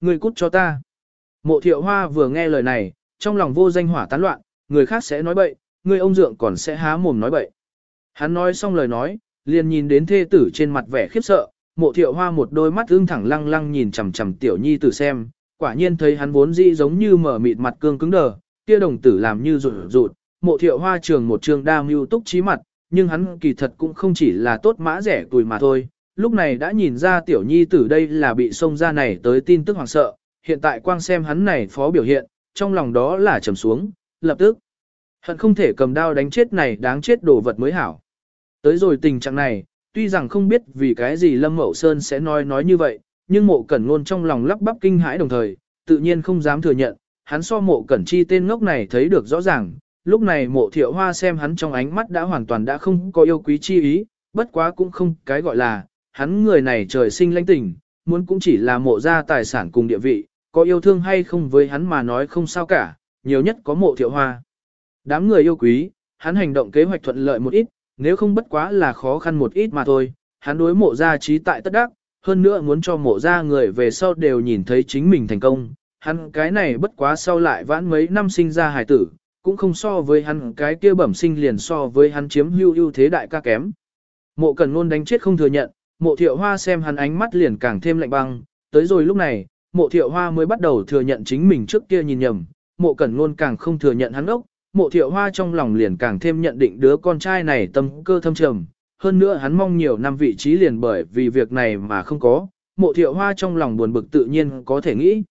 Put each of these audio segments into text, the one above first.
người cút cho ta. Mộ thiệu hoa vừa nghe lời này, trong lòng vô danh hỏa tán loạn, người khác sẽ nói bậy, người ông dượng còn sẽ há mồm nói bậy. Hắn nói xong lời nói, liền nhìn đến thê tử trên mặt vẻ khiếp sợ, mộ thiệu hoa một đôi mắt ưng thẳng lăng lăng nhìn chằm chằm tiểu nhi tử xem, quả nhiên thấy hắn vốn dĩ giống như mở mịt mặt cương cứng đờ, kia đồng tử làm như rụt rụt, mộ thiệu hoa trường một trường đa mưu túc trí mặt, nhưng hắn kỳ thật cũng không chỉ là tốt mã rẻ tuổi mà thôi, lúc này đã nhìn ra tiểu nhi tử đây là bị xông ra này tới tin tức hoàng sợ, hiện tại quang xem hắn này phó biểu hiện, trong lòng đó là trầm xuống, lập tức. Hận không thể cầm đao đánh chết này đáng chết đồ vật mới hảo. Tới rồi tình trạng này, tuy rằng không biết vì cái gì Lâm Mậu Sơn sẽ nói nói như vậy, nhưng mộ cẩn ngôn trong lòng lắp bắp kinh hãi đồng thời, tự nhiên không dám thừa nhận, hắn so mộ cẩn chi tên ngốc này thấy được rõ ràng, lúc này mộ thiệu hoa xem hắn trong ánh mắt đã hoàn toàn đã không có yêu quý chi ý, bất quá cũng không cái gọi là, hắn người này trời sinh lãnh tình, muốn cũng chỉ là mộ ra tài sản cùng địa vị, có yêu thương hay không với hắn mà nói không sao cả, nhiều nhất có mộ thiệu hoa. Đám người yêu quý, hắn hành động kế hoạch thuận lợi một ít, nếu không bất quá là khó khăn một ít mà thôi, hắn đối mộ ra trí tại tất đắc, hơn nữa muốn cho mộ ra người về sau đều nhìn thấy chính mình thành công. Hắn cái này bất quá sau lại vãn mấy năm sinh ra hải tử, cũng không so với hắn cái kia bẩm sinh liền so với hắn chiếm hưu ưu thế đại ca kém. Mộ cần luôn đánh chết không thừa nhận, mộ thiệu hoa xem hắn ánh mắt liền càng thêm lạnh băng, tới rồi lúc này, mộ thiệu hoa mới bắt đầu thừa nhận chính mình trước kia nhìn nhầm, mộ cẩn luôn càng không thừa nhận hắn ốc, mộ thiệu hoa trong lòng liền càng thêm nhận định đứa con trai này tâm cơ thâm trầm, hơn nữa hắn mong nhiều năm vị trí liền bởi vì việc này mà không có, mộ thiệu hoa trong lòng buồn bực tự nhiên có thể nghĩ.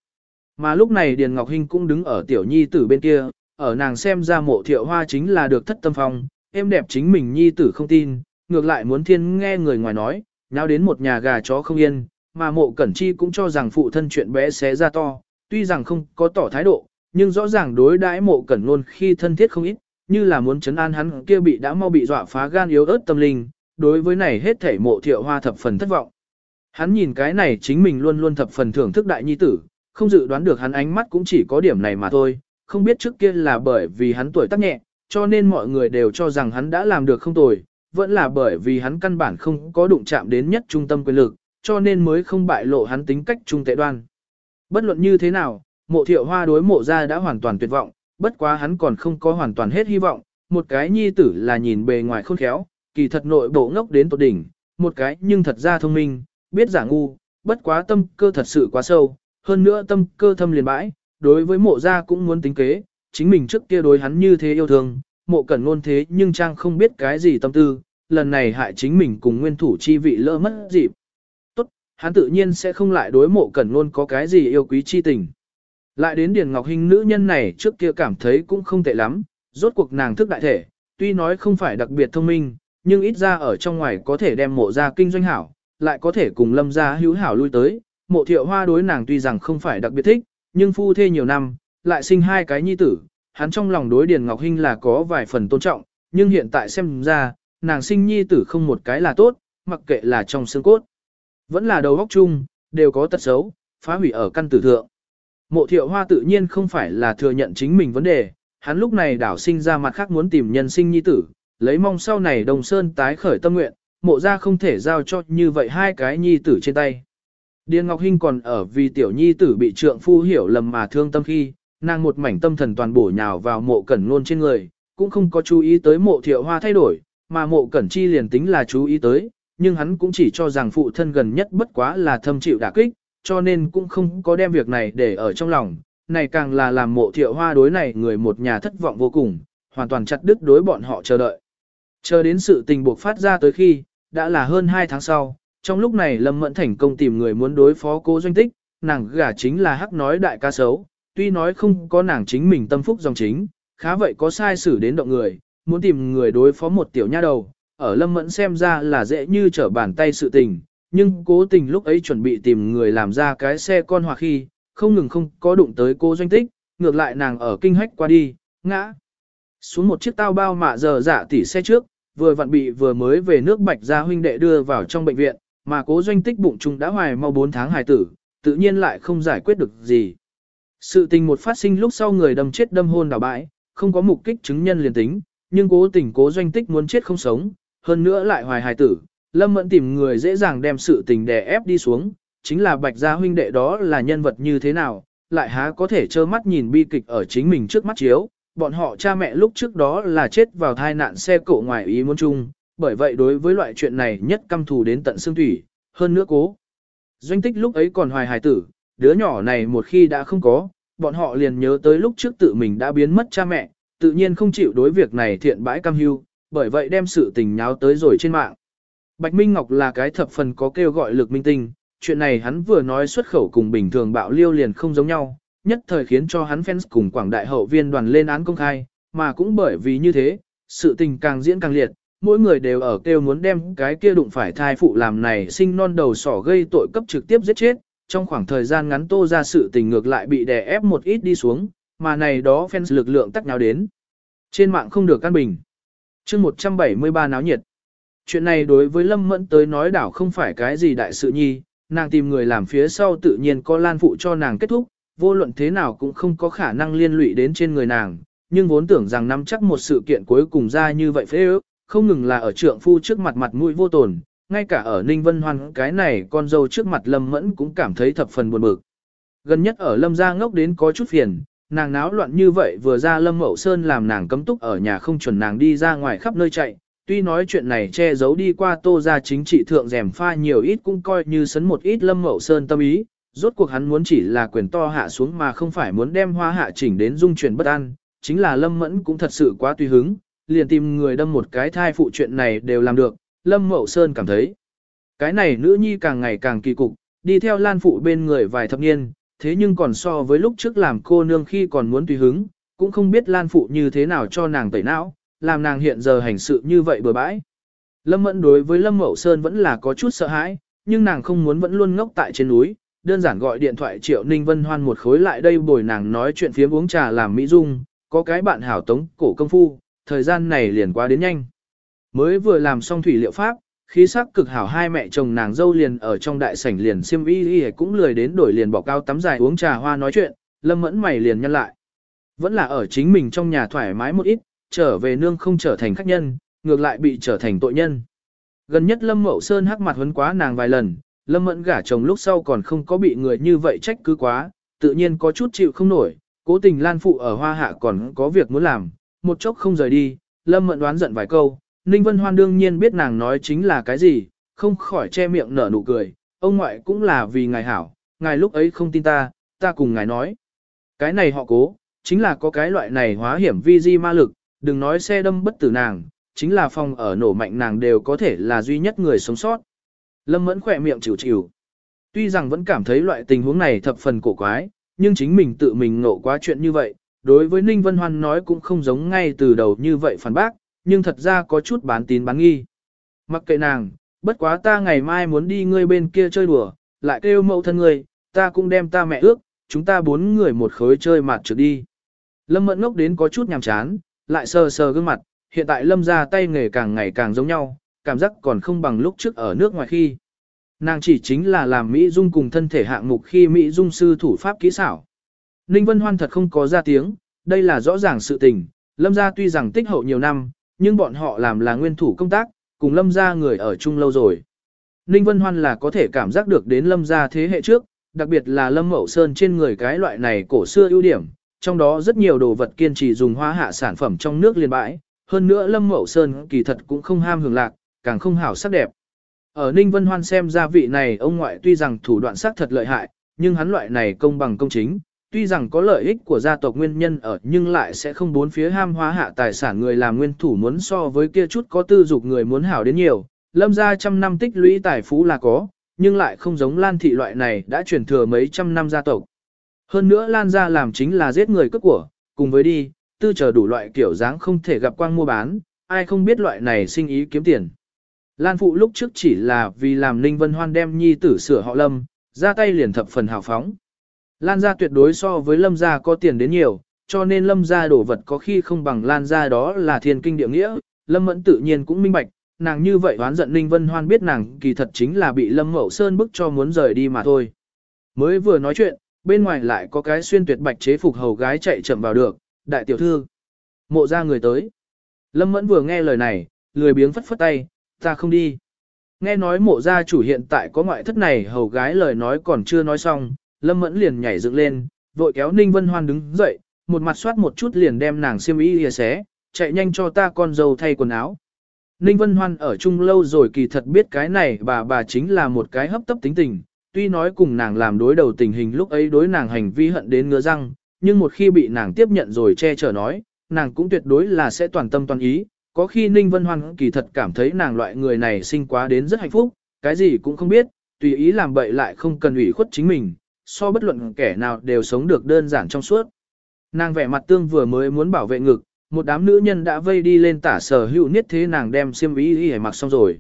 Mà lúc này Điền Ngọc Hinh cũng đứng ở tiểu nhi tử bên kia, ở nàng xem ra mộ thiệu hoa chính là được thất tâm phong, em đẹp chính mình nhi tử không tin, ngược lại muốn thiên nghe người ngoài nói, nào đến một nhà gà chó không yên, mà mộ cẩn chi cũng cho rằng phụ thân chuyện bé xé ra to, tuy rằng không có tỏ thái độ, nhưng rõ ràng đối đãi mộ cẩn luôn khi thân thiết không ít, như là muốn chấn an hắn kia bị đã mau bị dọa phá gan yếu ớt tâm linh, đối với này hết thể mộ thiệu hoa thập phần thất vọng. Hắn nhìn cái này chính mình luôn luôn thập phần thưởng thức đại nhi tử, không dự đoán được hắn ánh mắt cũng chỉ có điểm này mà thôi, không biết trước kia là bởi vì hắn tuổi tác nhẹ, cho nên mọi người đều cho rằng hắn đã làm được không tồi, vẫn là bởi vì hắn căn bản không có đụng chạm đến nhất trung tâm quyền lực, cho nên mới không bại lộ hắn tính cách trung tệ đoan. Bất luận như thế nào, mộ thiệu hoa đối mộ ra đã hoàn toàn tuyệt vọng, bất quá hắn còn không có hoàn toàn hết hy vọng, một cái nhi tử là nhìn bề ngoài khôn khéo, kỳ thật nội bộ ngốc đến tột đỉnh, một cái nhưng thật ra thông minh, biết giả ngu, bất quá tâm cơ thật sự quá sâu, hơn nữa tâm cơ thâm liền bãi, đối với mộ gia cũng muốn tính kế, chính mình trước kia đối hắn như thế yêu thương, mộ cẩn ngôn thế nhưng trang không biết cái gì tâm tư, lần này hại chính mình cùng nguyên thủ chi vị lỡ mất dịp. Tốt, hắn tự nhiên sẽ không lại đối mộ cẩn ngôn có cái gì yêu quý chi tình. Lại đến Điền Ngọc Hinh nữ nhân này trước kia cảm thấy cũng không tệ lắm, rốt cuộc nàng thức đại thể, tuy nói không phải đặc biệt thông minh, nhưng ít ra ở trong ngoài có thể đem mộ ra kinh doanh hảo, lại có thể cùng lâm gia hữu hảo lui tới. Mộ thiệu hoa đối nàng tuy rằng không phải đặc biệt thích, nhưng phu thê nhiều năm, lại sinh hai cái nhi tử, hắn trong lòng đối Điền Ngọc Hinh là có vài phần tôn trọng, nhưng hiện tại xem ra, nàng sinh nhi tử không một cái là tốt, mặc kệ là trong xương cốt. Vẫn là đầu óc chung, đều có tật xấu, phá hủy ở căn tử thượng. Mộ thiệu hoa tự nhiên không phải là thừa nhận chính mình vấn đề, hắn lúc này đảo sinh ra mặt khác muốn tìm nhân sinh nhi tử, lấy mong sau này đồng sơn tái khởi tâm nguyện, mộ ra không thể giao cho như vậy hai cái nhi tử trên tay. Điền Ngọc Hinh còn ở vì tiểu nhi tử bị trượng phu hiểu lầm mà thương tâm khi, nàng một mảnh tâm thần toàn bổ nhào vào mộ cẩn ngôn trên người, cũng không có chú ý tới mộ thiệu hoa thay đổi, mà mộ cẩn chi liền tính là chú ý tới, nhưng hắn cũng chỉ cho rằng phụ thân gần nhất bất quá là thâm chịu đả kích, cho nên cũng không có đem việc này để ở trong lòng, này càng là làm mộ thiệu hoa đối này người một nhà thất vọng vô cùng, hoàn toàn chặt đứt đối bọn họ chờ đợi. Chờ đến sự tình buộc phát ra tới khi, đã là hơn 2 tháng sau, trong lúc này Lâm Mẫn thành công tìm người muốn đối phó cố doanh tích, nàng gả chính là hắc nói đại ca sấu, tuy nói không có nàng chính mình tâm phúc dòng chính, khá vậy có sai xử đến động người, muốn tìm người đối phó một tiểu nha đầu, ở Lâm Mẫn xem ra là dễ như trở bàn tay sự tình, nhưng cố tình lúc ấy chuẩn bị tìm người làm ra cái xe con hòa khi, không ngừng không có đụng tới cô doanh tích, ngược lại nàng ở kinh hách qua đi, ngã. Xuống một chiếc tao bao mạ giờ giả tỉ xe trước, vừa vặn bị vừa mới về nước bạch gia huynh đệ đưa vào trong bệnh viện, mà cố doanh tích bụng trung đã hoài mau 4 tháng hài tử, tự nhiên lại không giải quyết được gì. Sự tình một phát sinh lúc sau người đâm chết đâm hôn đảo bãi, không có mục kích chứng nhân liền tính, nhưng cố tình cố doanh tích muốn chết không sống, hơn nữa lại hoài hài tử, lâm mẫn tìm người dễ dàng đem sự tình đè ép đi xuống, chính là bạch gia huynh đệ đó là nhân vật như thế nào, lại há có thể trơ mắt nhìn bi kịch ở chính mình trước mắt chiếu, bọn họ cha mẹ lúc trước đó là chết vào thai nạn xe cộ ngoài ý muốn chung, bởi vậy đối với loại chuyện này nhất căm thù đến tận xương thủy, hơn nữa cố. Doanh tích lúc ấy còn hoài hài tử, đứa nhỏ này một khi đã không có, bọn họ liền nhớ tới lúc trước tự mình đã biến mất cha mẹ, tự nhiên không chịu đối việc này thiện bãi cam hưu, bởi vậy đem sự tình nháo tới rồi trên mạng. Bạch Minh Ngọc là cái thập phần có kêu gọi lực minh tinh, chuyện này hắn vừa nói xuất khẩu cùng bình thường bạo liêu liền không giống nhau, nhất thời khiến cho hắn fans cùng quảng đại hậu viên đoàn lên án công khai, mà cũng bởi vì như thế, sự tình càng diễn càng liệt, mỗi người đều ở kêu muốn đem cái kia đụng phải thai phụ làm này sinh non đầu sỏ gây tội cấp trực tiếp giết chết, trong khoảng thời gian ngắn tô ra sự tình ngược lại bị đè ép một ít đi xuống, mà này đó fans lực lượng tắc nháo đến. Trên mạng không được căn bình. chương 173 náo nhiệt. Chuyện này đối với Lâm Mẫn tới nói đảo không phải cái gì đại sự nhi, nàng tìm người làm phía sau tự nhiên có lan phụ cho nàng kết thúc, vô luận thế nào cũng không có khả năng liên lụy đến trên người nàng, nhưng vốn tưởng rằng nắm chắc một sự kiện cuối cùng ra như vậy phế ước, không ngừng là ở trượng phu trước mặt mặt mũi vô tồn, ngay cả ở Ninh Vân Hoan cái này con dâu trước mặt Lâm Mẫn cũng cảm thấy thập phần buồn bực. Gần nhất ở Lâm gia ngốc đến có chút phiền, nàng náo loạn như vậy vừa ra Lâm Mậu Sơn làm nàng cấm túc ở nhà không chuẩn nàng đi ra ngoài khắp nơi chạy, tuy nói chuyện này che giấu đi qua tô ra chính trị thượng rèm pha nhiều ít cũng coi như sấn một ít Lâm Mậu Sơn tâm ý, rốt cuộc hắn muốn chỉ là quyền to hạ xuống mà không phải muốn đem hoa hạ chỉnh đến dung chuyển bất an, chính là Lâm Mẫn cũng thật sự quá tùy hứng, liền tìm người đâm một cái thai phụ chuyện này đều làm được, Lâm Mậu Sơn cảm thấy. Cái này nữ nhi càng ngày càng kỳ cục, đi theo Lan phụ bên người vài thập niên, thế nhưng còn so với lúc trước làm cô nương khi còn muốn tùy hứng, cũng không biết Lan phụ như thế nào cho nàng tẩy não, làm nàng hiện giờ hành sự như vậy bừa bãi. Lâm Mẫn đối với Lâm Mậu Sơn vẫn là có chút sợ hãi, nhưng nàng không muốn vẫn luôn ngốc tại trên núi, đơn giản gọi điện thoại triệu Ninh Vân Hoan một khối lại đây bồi nàng nói chuyện phía uống trà làm mỹ dung, có cái bạn hảo tống cổ công phu, thời gian này liền qua đến nhanh. Mới vừa làm xong thủy liệu pháp, khí sắc cực hảo hai mẹ chồng nàng dâu liền ở trong đại sảnh liền xiêm y y cũng lười đến đổi liền bỏ cao tắm dài uống trà hoa nói chuyện, lâm mẫn mày liền nhăn lại. Vẫn là ở chính mình trong nhà thoải mái một ít, trở về nương không trở thành khách nhân, ngược lại bị trở thành tội nhân. Gần nhất Lâm Mậu Sơn hắc mặt huấn quá nàng vài lần, Lâm Mẫn gả chồng lúc sau còn không có bị người như vậy trách cứ quá, tự nhiên có chút chịu không nổi, cố tình Lan Phụ ở Hoa Hạ còn có việc muốn làm, một chốc không rời đi, Lâm Mẫn đoán giận vài câu, Ninh Vân Hoan đương nhiên biết nàng nói chính là cái gì, không khỏi che miệng nở nụ cười, ông ngoại cũng là vì ngài hảo, ngài lúc ấy không tin ta, ta cùng ngài nói. Cái này họ cố, chính là có cái loại này hóa hiểm vi di ma lực, đừng nói xe đâm bất tử nàng, chính là phòng ở nổ mạnh nàng đều có thể là duy nhất người sống sót. Lâm Mẫn khỏe miệng chịu chịu. Tuy rằng vẫn cảm thấy loại tình huống này thập phần cổ quái, nhưng chính mình tự mình ngộ quá chuyện như vậy, đối với Ninh Vân Hoan nói cũng không giống ngay từ đầu như vậy phản bác, nhưng thật ra có chút bán tín bán nghi. Mặc kệ nàng, bất quá ta ngày mai muốn đi ngươi bên kia chơi đùa, lại kêu mẫu thân ngươi, ta cũng đem ta mẹ ước, chúng ta bốn người một khối chơi mặt trước đi. Lâm mẫn ngốc đến có chút nhàm chán, lại sờ sờ gương mặt, hiện tại lâm ra tay nghề càng ngày càng giống nhau, cảm giác còn không bằng lúc trước ở nước ngoài khi. Nàng chỉ chính là làm Mỹ Dung cùng thân thể hạng mục khi Mỹ Dung sư thủ pháp kỹ xảo. Ninh Vân Hoan thật không có ra tiếng, đây là rõ ràng sự tình, lâm ra tuy rằng tích hậu nhiều năm, nhưng bọn họ làm là nguyên thủ công tác, cùng lâm gia người ở chung lâu rồi. Ninh Vân Hoan là có thể cảm giác được đến lâm gia thế hệ trước, đặc biệt là lâm mậu sơn trên người cái loại này cổ xưa ưu điểm, trong đó rất nhiều đồ vật kiên trì dùng hóa hạ sản phẩm trong nước liên bãi, hơn nữa lâm mậu sơn kỳ thật cũng không ham hưởng lạc, càng không hảo sắc đẹp. Ở Ninh Vân Hoan xem ra vị này ông ngoại tuy rằng thủ đoạn sắc thật lợi hại, nhưng hắn loại này công bằng công chính, tuy rằng có lợi ích của gia tộc nguyên nhân ở nhưng lại sẽ không bốn phía ham hóa hạ tài sản người làm nguyên thủ muốn so với kia chút có tư dục người muốn hảo đến nhiều, lâm gia trăm năm tích lũy tài phú là có, nhưng lại không giống Lan thị loại này đã truyền thừa mấy trăm năm gia tộc. Hơn nữa Lan gia làm chính là giết người cướp của, cùng với đi, tư chờ đủ loại kiểu dáng không thể gặp quang mua bán, ai không biết loại này sinh ý kiếm tiền. Lan phụ lúc trước chỉ là vì làm Ninh Vân Hoan đem nhi tử sửa họ lâm, ra tay liền thập phần hào phóng. Lan gia tuyệt đối so với lâm gia có tiền đến nhiều, cho nên lâm gia đổ vật có khi không bằng lan gia đó là thiên kinh địa nghĩa, lâm mẫn tự nhiên cũng minh bạch, nàng như vậy oán giận Ninh Vân Hoan biết nàng kỳ thật chính là bị lâm mậu sơn bức cho muốn rời đi mà thôi. Mới vừa nói chuyện, bên ngoài lại có cái xuyên tuyệt bạch chế phục hầu gái chạy chậm vào được, đại tiểu thư. Mộ ra người tới. Lâm mẫn vừa nghe lời này, lười biếng phất phất tay, ta không đi. Nghe nói mộ gia chủ hiện tại có ngoại thất này hầu gái lời nói còn chưa nói xong, Lâm Mẫn liền nhảy dựng lên, vội kéo Ninh Vân Hoan đứng dậy, một mặt soát một chút liền đem nàng xiêm y lìa xé, chạy nhanh cho ta con dâu thay quần áo. Ninh Vân Hoan ở chung lâu rồi kỳ thật biết cái này bà bà chính là một cái hấp tấp tính tình, tuy nói cùng nàng làm đối đầu tình hình lúc ấy đối nàng hành vi hận đến ngứa răng, nhưng một khi bị nàng tiếp nhận rồi che chở nói, nàng cũng tuyệt đối là sẽ toàn tâm toàn ý, có khi Ninh Vân Hoan kỳ thật cảm thấy nàng loại người này sinh quá đến rất hạnh phúc, cái gì cũng không biết, tùy ý làm bậy lại không cần ủy khuất chính mình, so bất luận kẻ nào đều sống được đơn giản trong suốt. Nàng vẻ mặt tương vừa mới muốn bảo vệ ngực, một đám nữ nhân đã vây đi lên tả sở hữu niết thế nàng đem xiêm y y mặc xong rồi.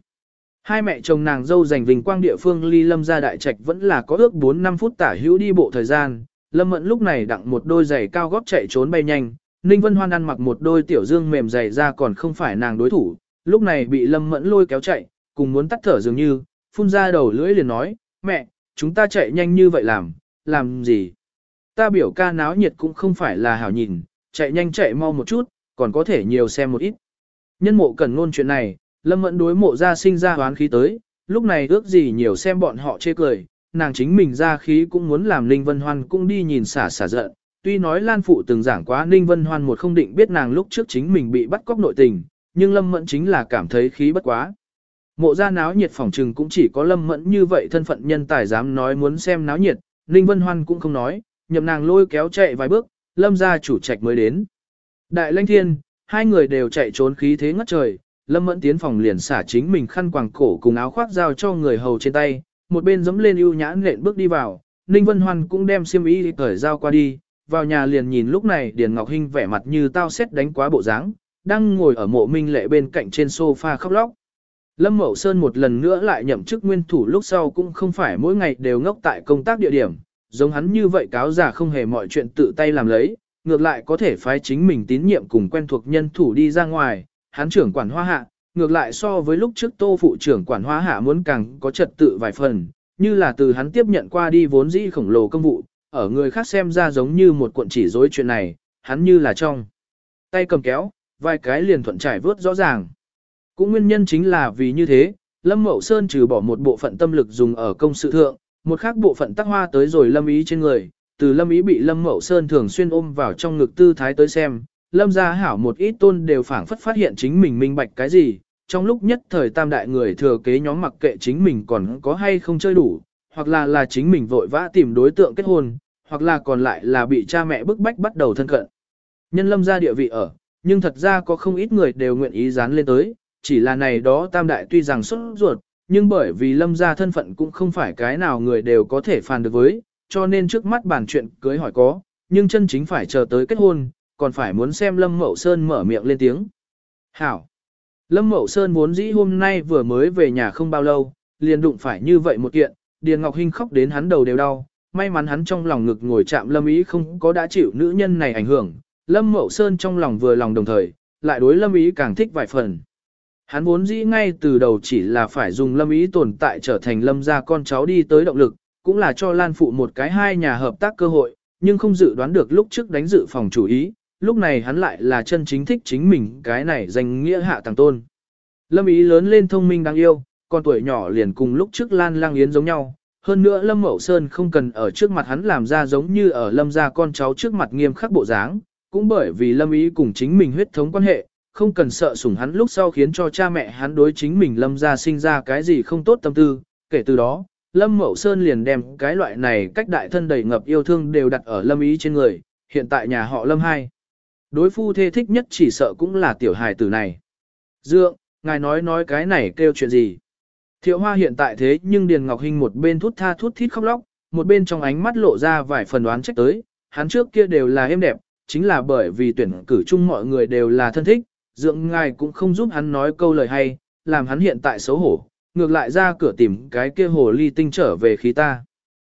Hai mẹ chồng nàng dâu giành vinh quang địa phương ly lâm ra đại trạch vẫn là có ước 4-5 phút tả hữu đi bộ thời gian, lâm mẫn lúc này đặng một đôi giày cao góp chạy trốn bay nhanh, Ninh Vân Hoan ăn mặc một đôi tiểu dương mềm dày ra còn không phải nàng đối thủ, lúc này bị lâm mẫn lôi kéo chạy, cùng muốn tắt thở dường như, phun ra đầu lưỡi liền nói, mẹ, chúng ta chạy nhanh như vậy làm, làm gì? Ta biểu ca náo nhiệt cũng không phải là hảo nhìn, chạy nhanh chạy mau một chút, còn có thể nhiều xem một ít. Nhân mộ cần ngôn chuyện này, lâm mẫn đối mộ ra sinh ra hoán khí tới, lúc này ước gì nhiều xem bọn họ chê cười, nàng chính mình ra khí cũng muốn làm Ninh Vân Hoan cũng đi nhìn xả xả giận. Tuy nói Lan Phụ từng giảng quá Ninh Vân Hoan một không định biết nàng lúc trước chính mình bị bắt cóc nội tình, nhưng Lâm Mẫn chính là cảm thấy khí bất quá. Mộ ra náo nhiệt phòng trừng cũng chỉ có Lâm Mẫn như vậy thân phận nhân tài dám nói muốn xem náo nhiệt, Ninh Vân Hoan cũng không nói, nhậm nàng lôi kéo chạy vài bước, Lâm gia chủ trạch mới đến. Đại Lanh Thiên, hai người đều chạy trốn khí thế ngất trời, Lâm Mẫn tiến phòng liền xả chính mình khăn quàng cổ cùng áo khoác giao cho người hầu trên tay, một bên dẫm lên ưu nhã nện bước đi vào, Ninh Vân Hoan cũng đem xiêm y cởi giao qua đi, vào nhà liền nhìn lúc này Điền Ngọc Hinh vẻ mặt như tao xét đánh quá bộ dáng, đang ngồi ở mộ minh lệ bên cạnh trên sofa khóc lóc. Lâm Mậu Sơn một lần nữa lại nhậm chức nguyên thủ lúc sau cũng không phải mỗi ngày đều ngốc tại công tác địa điểm, giống hắn như vậy cáo giả không hề mọi chuyện tự tay làm lấy, ngược lại có thể phái chính mình tín nhiệm cùng quen thuộc nhân thủ đi ra ngoài, hắn trưởng quản hoa hạ, ngược lại so với lúc trước tô phụ trưởng quản hoa hạ muốn càng có trật tự vài phần, như là từ hắn tiếp nhận qua đi vốn dĩ khổng lồ công vụ, ở người khác xem ra giống như một cuộn chỉ dối chuyện này, hắn như là trong tay cầm kéo, vài cái liền thuận trải vớt rõ ràng. Cũng nguyên nhân chính là vì như thế, Lâm Mậu Sơn trừ bỏ một bộ phận tâm lực dùng ở công sự thượng, một khác bộ phận tác hoa tới rồi Lâm Ý trên người, từ Lâm Ý bị Lâm Mậu Sơn thường xuyên ôm vào trong ngực tư thái tới xem, Lâm gia hảo một ít tôn đều phảng phất phát hiện chính mình minh bạch cái gì, trong lúc nhất thời tam đại người thừa kế nhóm mặc kệ chính mình còn có hay không chơi đủ, hoặc là là chính mình vội vã tìm đối tượng kết hôn, hoặc là còn lại là bị cha mẹ bức bách bắt đầu thân cận. Nhân lâm gia địa vị ở, nhưng thật ra có không ít người đều nguyện ý dán lên tới, chỉ là này đó tam đại tuy rằng xuất ruột, nhưng bởi vì lâm gia thân phận cũng không phải cái nào người đều có thể phàn được với, cho nên trước mắt bàn chuyện cưới hỏi có, nhưng chân chính phải chờ tới kết hôn, còn phải muốn xem Lâm Mậu Sơn mở miệng lên tiếng. Hảo! Lâm Mậu Sơn vốn dĩ hôm nay vừa mới về nhà không bao lâu, liền đụng phải như vậy một kiện, Điền Ngọc Hinh khóc đến hắn đầu đều đau, may mắn hắn trong lòng ngực ngồi chạm Lâm Ý không có đã chịu nữ nhân này ảnh hưởng, Lâm Mậu Sơn trong lòng vừa lòng đồng thời, lại đối Lâm Ý càng thích vài phần. Hắn vốn dĩ ngay từ đầu chỉ là phải dùng Lâm Ý tồn tại trở thành Lâm gia con cháu đi tới động lực, cũng là cho Lan Phụ một cái hai nhà hợp tác cơ hội, nhưng không dự đoán được lúc trước đánh dự phòng chủ ý, lúc này hắn lại là chân chính thích chính mình cái này danh nghĩa hạ tàng tôn. Lâm ý lớn lên thông minh đáng yêu, còn tuổi nhỏ liền cùng lúc trước Lan Lang Yến giống nhau. Hơn nữa Lâm Mậu Sơn không cần ở trước mặt hắn làm ra giống như ở Lâm gia con cháu trước mặt nghiêm khắc bộ dáng, cũng bởi vì Lâm ý cùng chính mình huyết thống quan hệ, không cần sợ sủng hắn lúc sau khiến cho cha mẹ hắn đối chính mình Lâm gia sinh ra cái gì không tốt tâm tư. Kể từ đó, Lâm Mậu Sơn liền đem cái loại này cách đại thân đầy ngập yêu thương đều đặt ở Lâm ý trên người, hiện tại nhà họ Lâm hai. Đối phu thê thích nhất chỉ sợ cũng là tiểu hài tử này. Dượng, ngài nói nói cái này kêu chuyện gì? Thiệu hoa hiện tại thế nhưng Điền Ngọc Hinh một bên thút tha thút thít khóc lóc, một bên trong ánh mắt lộ ra vài phần đoán trách tới, hắn trước kia đều là êm đẹp, chính là bởi vì tuyển cử chung mọi người đều là thân thích, dượng ngài cũng không giúp hắn nói câu lời hay, làm hắn hiện tại xấu hổ, ngược lại ra cửa tìm cái kia hồ ly tinh trở về khí ta.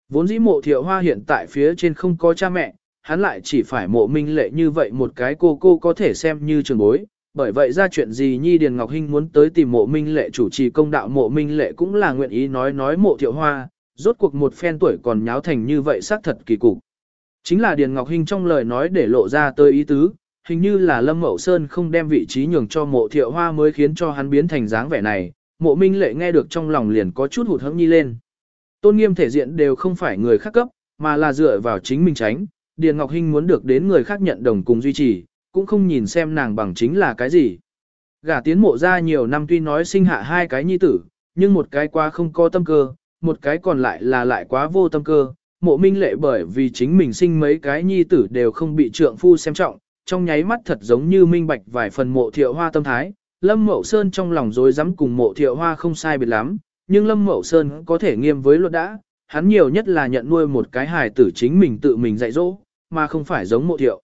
Vốn dĩ mộ thiệu hoa hiện tại phía trên không có cha mẹ, hắn lại chỉ phải mộ minh lệ như vậy một cái cô cô có thể xem như trường bối. Bởi vậy ra chuyện gì Nhi Điền Ngọc Hinh muốn tới tìm mộ minh lệ chủ trì công đạo mộ minh lệ cũng là nguyện ý nói nói mộ thiệu hoa, rốt cuộc một phen tuổi còn nháo thành như vậy xác thật kỳ cục. Chính là Điền Ngọc Hinh trong lời nói để lộ ra tới ý tứ, hình như là Lâm Mậu Sơn không đem vị trí nhường cho mộ thiệu hoa mới khiến cho hắn biến thành dáng vẻ này, mộ minh lệ nghe được trong lòng liền có chút hụt hẫng nhi lên. Tôn nghiêm thể diện đều không phải người khác cấp, mà là dựa vào chính mình tránh, Điền Ngọc Hinh muốn được đến người khác nhận đồng cùng duy trì, cũng không nhìn xem nàng bằng chính là cái gì. Gả tiến mộ ra nhiều năm tuy nói sinh hạ hai cái nhi tử, nhưng một cái quá không có tâm cơ, một cái còn lại là lại quá vô tâm cơ. Mộ minh lệ bởi vì chính mình sinh mấy cái nhi tử đều không bị trượng phu xem trọng, trong nháy mắt thật giống như minh bạch vài phần mộ thiệu hoa tâm thái. Lâm Mậu Sơn trong lòng dối rắm cùng mộ thiệu hoa không sai biệt lắm, nhưng Lâm Mậu Sơn có thể nghiêm với luật đã, hắn nhiều nhất là nhận nuôi một cái hài tử chính mình tự mình dạy dỗ, mà không phải giống mộ thiệu.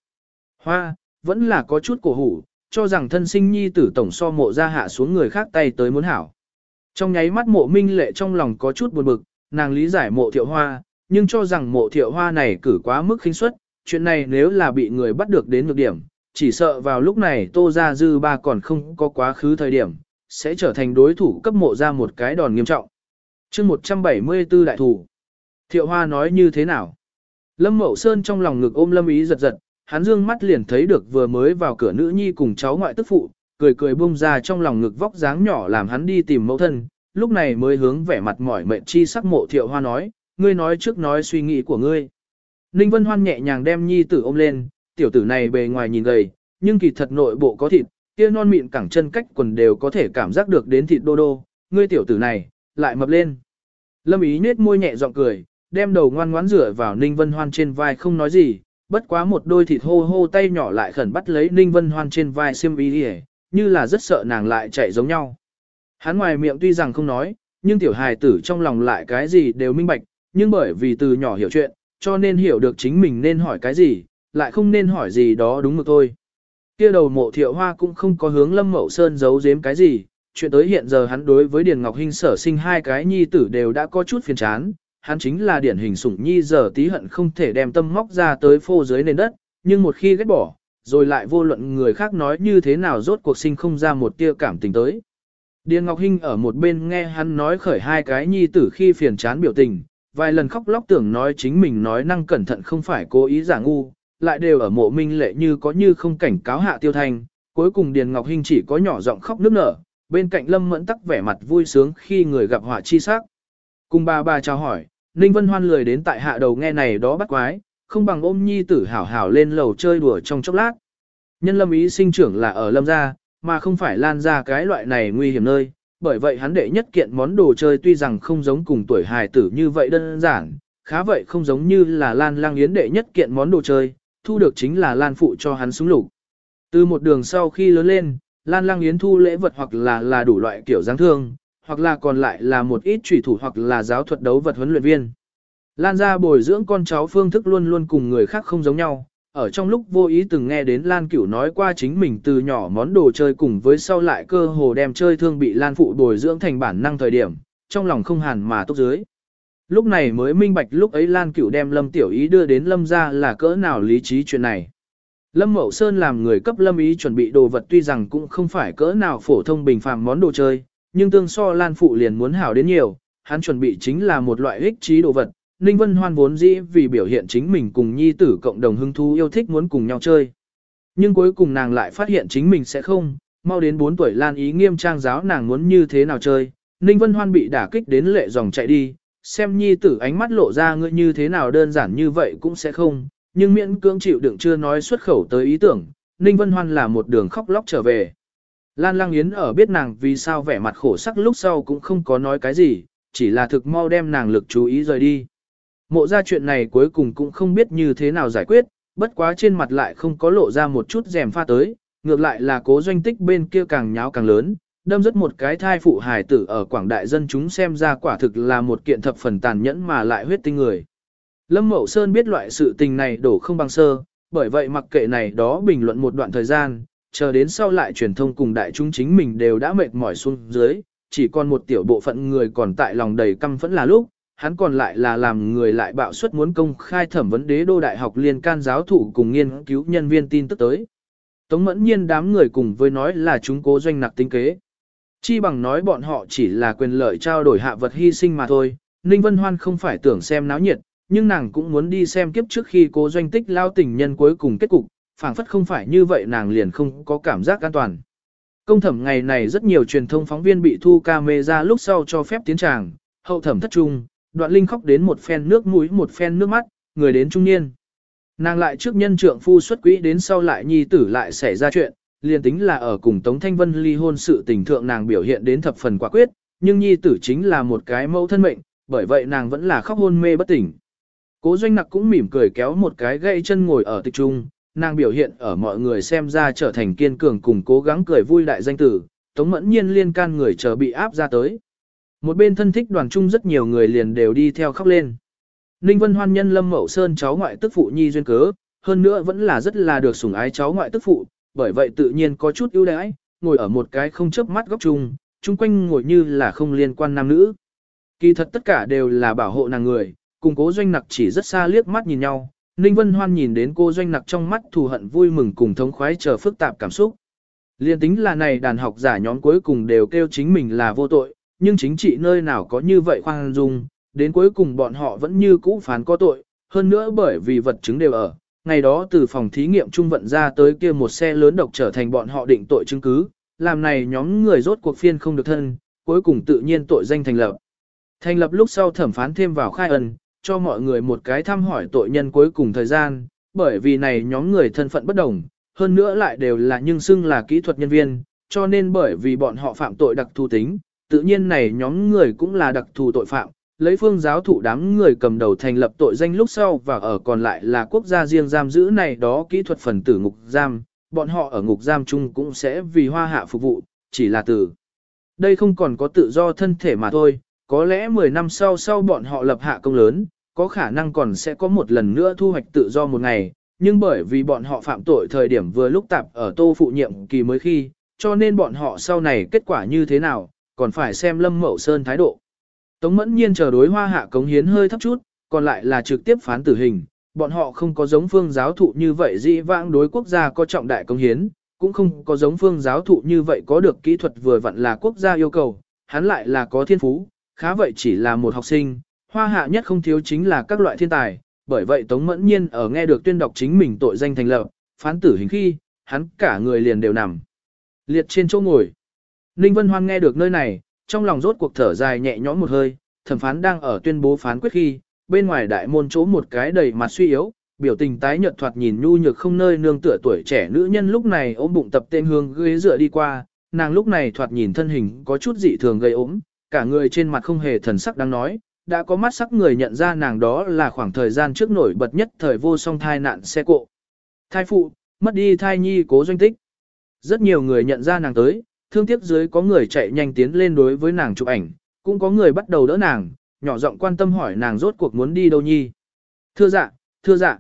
Hoa, vẫn là có chút cổ hủ, cho rằng thân sinh nhi tử tổng so mộ ra hạ xuống người khác tay tới muốn hảo. Trong nháy mắt mộ minh lệ trong lòng có chút buồn bực, nàng lý giải mộ thiệu hoa, nhưng cho rằng mộ thiệu hoa này cử quá mức khinh suất, chuyện này nếu là bị người bắt được đến nhược điểm, chỉ sợ vào lúc này tô gia dư ba còn không có quá khứ thời điểm, sẽ trở thành đối thủ cấp mộ ra một cái đòn nghiêm trọng. chương 174 đại thủ. Thiệu hoa nói như thế nào? Lâm Mậu Sơn trong lòng ngực ôm Lâm Ý giật giật, hắn dương mắt liền thấy được vừa mới vào cửa nữ nhi cùng cháu ngoại tức phụ, cười cười bung ra trong lòng ngực vóc dáng nhỏ làm hắn đi tìm mẫu thân, lúc này mới hướng vẻ mặt mỏi mệt chi sắc mộ thiệu hoa nói, ngươi nói trước nói suy nghĩ của ngươi. Ninh Vân Hoan nhẹ nhàng đem nhi tử ôm lên, tiểu tử này bề ngoài nhìn gầy, nhưng kỳ thật nội bộ có thịt, kia non mịn cẳng chân cách quần đều có thể cảm giác được đến thịt đô đô, ngươi tiểu tử này, lại mập lên. Lâm ý nết môi nhẹ giọng cười, đem đầu ngoan ngoãn rửa vào Ninh Vân Hoan trên vai không nói gì, bất quá một đôi thịt hô hô tay nhỏ lại khẩn bắt lấy Ninh Vân Hoan trên vai xiêm ý đi như là rất sợ nàng lại chạy giống nhau. Hắn ngoài miệng tuy rằng không nói, nhưng tiểu hài tử trong lòng lại cái gì đều minh bạch, nhưng bởi vì từ nhỏ hiểu chuyện, cho nên hiểu được chính mình nên hỏi cái gì, lại không nên hỏi gì đó đúng mực thôi. Kia đầu mộ thiệu hoa cũng không có hướng Lâm Mậu Sơn giấu giếm cái gì, chuyện tới hiện giờ hắn đối với Điền Ngọc Hinh sở sinh hai cái nhi tử đều đã có chút phiền chán, hắn chính là điển hình sủng nhi giờ tí hận không thể đem tâm móc ra tới phô dưới nền đất, nhưng một khi ghét bỏ, rồi lại vô luận người khác nói như thế nào rốt cuộc sinh không ra một tia cảm tình tới. Điền Ngọc Hinh ở một bên nghe hắn nói khởi hai cái nhi tử khi phiền chán biểu tình, vài lần khóc lóc tưởng nói chính mình nói năng cẩn thận không phải cố ý giả ngu, lại đều ở mộ minh lệ như có như không cảnh cáo hạ tiêu thanh, cuối cùng Điền Ngọc Hinh chỉ có nhỏ giọng khóc nức nở, bên cạnh Lâm Mẫn tắc vẻ mặt vui sướng khi người gặp họa chi sắc. Cùng bà bà chào hỏi, Ninh Vân Hoan lười đến tại hạ đầu nghe này đó bắt quái, không bằng ôm nhi tử hảo hảo lên lầu chơi đùa trong chốc lát. Nhân lâm ý sinh trưởng là ở lâm gia, mà không phải lan ra cái loại này nguy hiểm nơi, bởi vậy hắn đệ nhất kiện món đồ chơi tuy rằng không giống cùng tuổi hài tử như vậy đơn giản, khá vậy không giống như là lan lang yến đệ nhất kiện món đồ chơi, thu được chính là lan phụ cho hắn súng lục. Từ một đường sau khi lớn lên, lan lang yến thu lễ vật hoặc là là đủ loại kiểu dáng thương, hoặc là còn lại là một ít chủy thủ hoặc là giáo thuật đấu vật huấn luyện viên. Lan gia bồi dưỡng con cháu phương thức luôn luôn cùng người khác không giống nhau, ở trong lúc vô ý từng nghe đến Lan Cửu nói qua chính mình từ nhỏ món đồ chơi cùng với sau lại cơ hồ đem chơi thương bị Lan phụ bồi dưỡng thành bản năng thời điểm, trong lòng không hàn mà tốt dưới. Lúc này mới minh bạch lúc ấy Lan Cửu đem Lâm Tiểu Ý đưa đến Lâm ra là cỡ nào lý trí chuyện này. Lâm Mậu Sơn làm người cấp Lâm Ý chuẩn bị đồ vật tuy rằng cũng không phải cỡ nào phổ thông bình phàm món đồ chơi, nhưng tương so Lan Phụ liền muốn hảo đến nhiều, hắn chuẩn bị chính là một loại ích trí đồ vật. Ninh Vân Hoan vốn dĩ vì biểu hiện chính mình cùng nhi tử cộng đồng hứng thú yêu thích muốn cùng nhau chơi. Nhưng cuối cùng nàng lại phát hiện chính mình sẽ không, mau đến 4 tuổi Lan ý nghiêm trang giáo nàng muốn như thế nào chơi. Ninh Vân Hoan bị đả kích đến lệ dòng chạy đi, xem nhi tử ánh mắt lộ ra ngươi như thế nào đơn giản như vậy cũng sẽ không, nhưng miễn cưỡng chịu đựng chưa nói xuất khẩu tới ý tưởng, Ninh Vân Hoan là một đường khóc lóc trở về. Lan Lang Yến ở biết nàng vì sao vẻ mặt khổ sắc lúc sau cũng không có nói cái gì, chỉ là thực mau đem nàng lực chú ý rời đi. Mộ ra chuyện này cuối cùng cũng không biết như thế nào giải quyết, bất quá trên mặt lại không có lộ ra một chút rèm pha tới, ngược lại là cố doanh tích bên kia càng nháo càng lớn, đâm rất một cái thai phụ hài tử ở quảng đại dân chúng xem ra quả thực là một kiện thập phần tàn nhẫn mà lại huyết tinh người. Lâm Mậu Sơn biết loại sự tình này đổ không bằng sơ, bởi vậy mặc kệ này đó bình luận một đoạn thời gian, chờ đến sau lại truyền thông cùng đại chúng chính mình đều đã mệt mỏi xuống dưới, chỉ còn một tiểu bộ phận người còn tại lòng đầy căm phẫn là lúc, hắn còn lại là làm người lại bạo suất muốn công khai thẩm vấn đế đô đại học liên can giáo thủ cùng nghiên cứu nhân viên tin tức tới. Tống mẫn nhiên đám người cùng với nói là chúng cố doanh nặc tính kế. Chi bằng nói bọn họ chỉ là quyền lợi trao đổi hạ vật hy sinh mà thôi, Ninh Vân Hoan không phải tưởng xem náo nhiệt, nhưng nàng cũng muốn đi xem kiếp trước khi cố doanh tích lao tình nhân cuối cùng kết cục, phảng phất không phải như vậy nàng liền không có cảm giác an toàn. Công thẩm ngày này rất nhiều truyền thông phóng viên bị thu camera lúc sau cho phép tiến tràng, hậu thẩm thất trung, đoạn linh khóc đến một phen nước mũi một phen nước mắt, người đến trung niên. Nàng lại trước nhân trượng phu xuất quỹ đến sau lại nhi tử lại xảy ra chuyện, liền tính là ở cùng Tống Thanh Vân ly hôn sự tình thượng nàng biểu hiện đến thập phần quả quyết, nhưng nhi tử chính là một cái mẫu thân mệnh, bởi vậy nàng vẫn là khóc hôn mê bất tỉnh. Cố doanh nặc cũng mỉm cười kéo một cái gậy chân ngồi ở tịch trung, nàng biểu hiện ở mọi người xem ra trở thành kiên cường cùng cố gắng cười vui đại danh tử, tống mẫn nhiên liên can người chờ bị áp ra tới. Một bên thân thích đoàn trung rất nhiều người liền đều đi theo khóc lên. Ninh Vân Hoan nhân Lâm Mậu Sơn cháu ngoại tức phụ nhi duyên cớ, hơn nữa vẫn là rất là được sủng ái cháu ngoại tức phụ, bởi vậy tự nhiên có chút ưu đãi, ngồi ở một cái không chớp mắt góc chung, chung quanh ngồi như là không liên quan nam nữ. Kỳ thật tất cả đều là bảo hộ nàng người, cùng cố doanh nặc chỉ rất xa liếc mắt nhìn nhau, Ninh Vân Hoan nhìn đến cô doanh nặc trong mắt thù hận vui mừng cùng thống khoái chờ phức tạp cảm xúc. Liên tính là này đàn học giả nhóm cuối cùng đều kêu chính mình là vô tội, nhưng chính trị nơi nào có như vậy khoan dung, đến cuối cùng bọn họ vẫn như cũ phán có tội, hơn nữa bởi vì vật chứng đều ở. Ngày đó từ phòng thí nghiệm trung vận ra tới kia một xe lớn độc trở thành bọn họ định tội chứng cứ, làm này nhóm người rốt cuộc phiên không được thân, cuối cùng tự nhiên tội danh thành lập. Thành lập lúc sau thẩm phán thêm vào khai ẩn cho mọi người một cái thăm hỏi tội nhân cuối cùng thời gian, bởi vì này nhóm người thân phận bất đồng, hơn nữa lại đều là nhưng xưng là kỹ thuật nhân viên, cho nên bởi vì bọn họ phạm tội đặc thù tính, tự nhiên này nhóm người cũng là đặc thù tội phạm, lấy phương giáo thụ đám người cầm đầu thành lập tội danh lúc sau và ở còn lại là quốc gia riêng giam giữ này đó kỹ thuật phần tử ngục giam, bọn họ ở ngục giam chung cũng sẽ vì hoa hạ phục vụ, chỉ là từ. Đây không còn có tự do thân thể mà thôi, có lẽ 10 năm sau sau bọn họ lập hạ công lớn, có khả năng còn sẽ có một lần nữa thu hoạch tự do một ngày, nhưng bởi vì bọn họ phạm tội thời điểm vừa lúc tạp ở tô phụ nhiệm kỳ mới khi, cho nên bọn họ sau này kết quả như thế nào, còn phải xem Lâm Mậu Sơn thái độ. Tống mẫn nhiên chờ đối hoa hạ cống hiến hơi thấp chút, còn lại là trực tiếp phán tử hình, bọn họ không có giống phương giáo thụ như vậy dĩ vãng đối quốc gia có trọng đại cống hiến, cũng không có giống phương giáo thụ như vậy có được kỹ thuật vừa vặn là quốc gia yêu cầu, hắn lại là có thiên phú, khá vậy chỉ là một học sinh, hoa hạ nhất không thiếu chính là các loại thiên tài, bởi vậy Tống Mẫn Nhiên ở nghe được tuyên đọc chính mình tội danh thành lập, phán tử hình khi, hắn cả người liền đều nằm. Liệt trên chỗ ngồi. Ninh Vân Hoan nghe được nơi này, trong lòng rốt cuộc thở dài nhẹ nhõm một hơi, thẩm phán đang ở tuyên bố phán quyết khi, bên ngoài đại môn chỗ một cái đầy mặt suy yếu, biểu tình tái nhợt thoạt nhìn nhu nhược không nơi nương tựa tuổi trẻ nữ nhân lúc này ôm bụng tập tên hương ghế dựa đi qua, nàng lúc này thoạt nhìn thân hình có chút dị thường gây ốm, cả người trên mặt không hề thần sắc đang nói, đã có mắt sắc người nhận ra nàng đó là khoảng thời gian trước nổi bật nhất thời vô song thai nạn xe cộ. Thai phụ, mất đi thai nhi cố doanh tích. Rất nhiều người nhận ra nàng tới, thương tiếc dưới có người chạy nhanh tiến lên đối với nàng chụp ảnh, cũng có người bắt đầu đỡ nàng, nhỏ giọng quan tâm hỏi nàng rốt cuộc muốn đi đâu nhi. Thưa dạ, thưa dạ.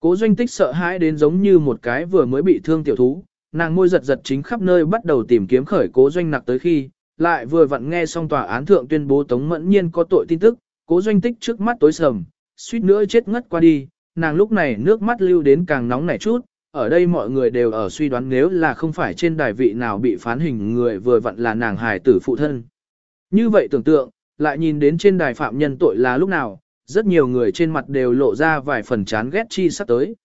Cố doanh tích sợ hãi đến giống như một cái vừa mới bị thương tiểu thú, nàng môi giật giật chính khắp nơi bắt đầu tìm kiếm khởi cố doanh nặc tới khi, lại vừa vặn nghe xong tòa án thượng tuyên bố Tống Mẫn Nhiên có tội tin tức, cố doanh tích trước mắt tối sầm, suýt nữa chết ngất qua đi, nàng lúc này nước mắt lưu đến càng nóng nảy chút, ở đây mọi người đều ở suy đoán nếu là không phải trên đài vị nào bị phán hình người vừa vặn là nàng hài tử phụ thân. Như vậy tưởng tượng, lại nhìn đến trên đài phạm nhân tội là lúc nào, rất nhiều người trên mặt đều lộ ra vài phần chán ghét chi sắp tới.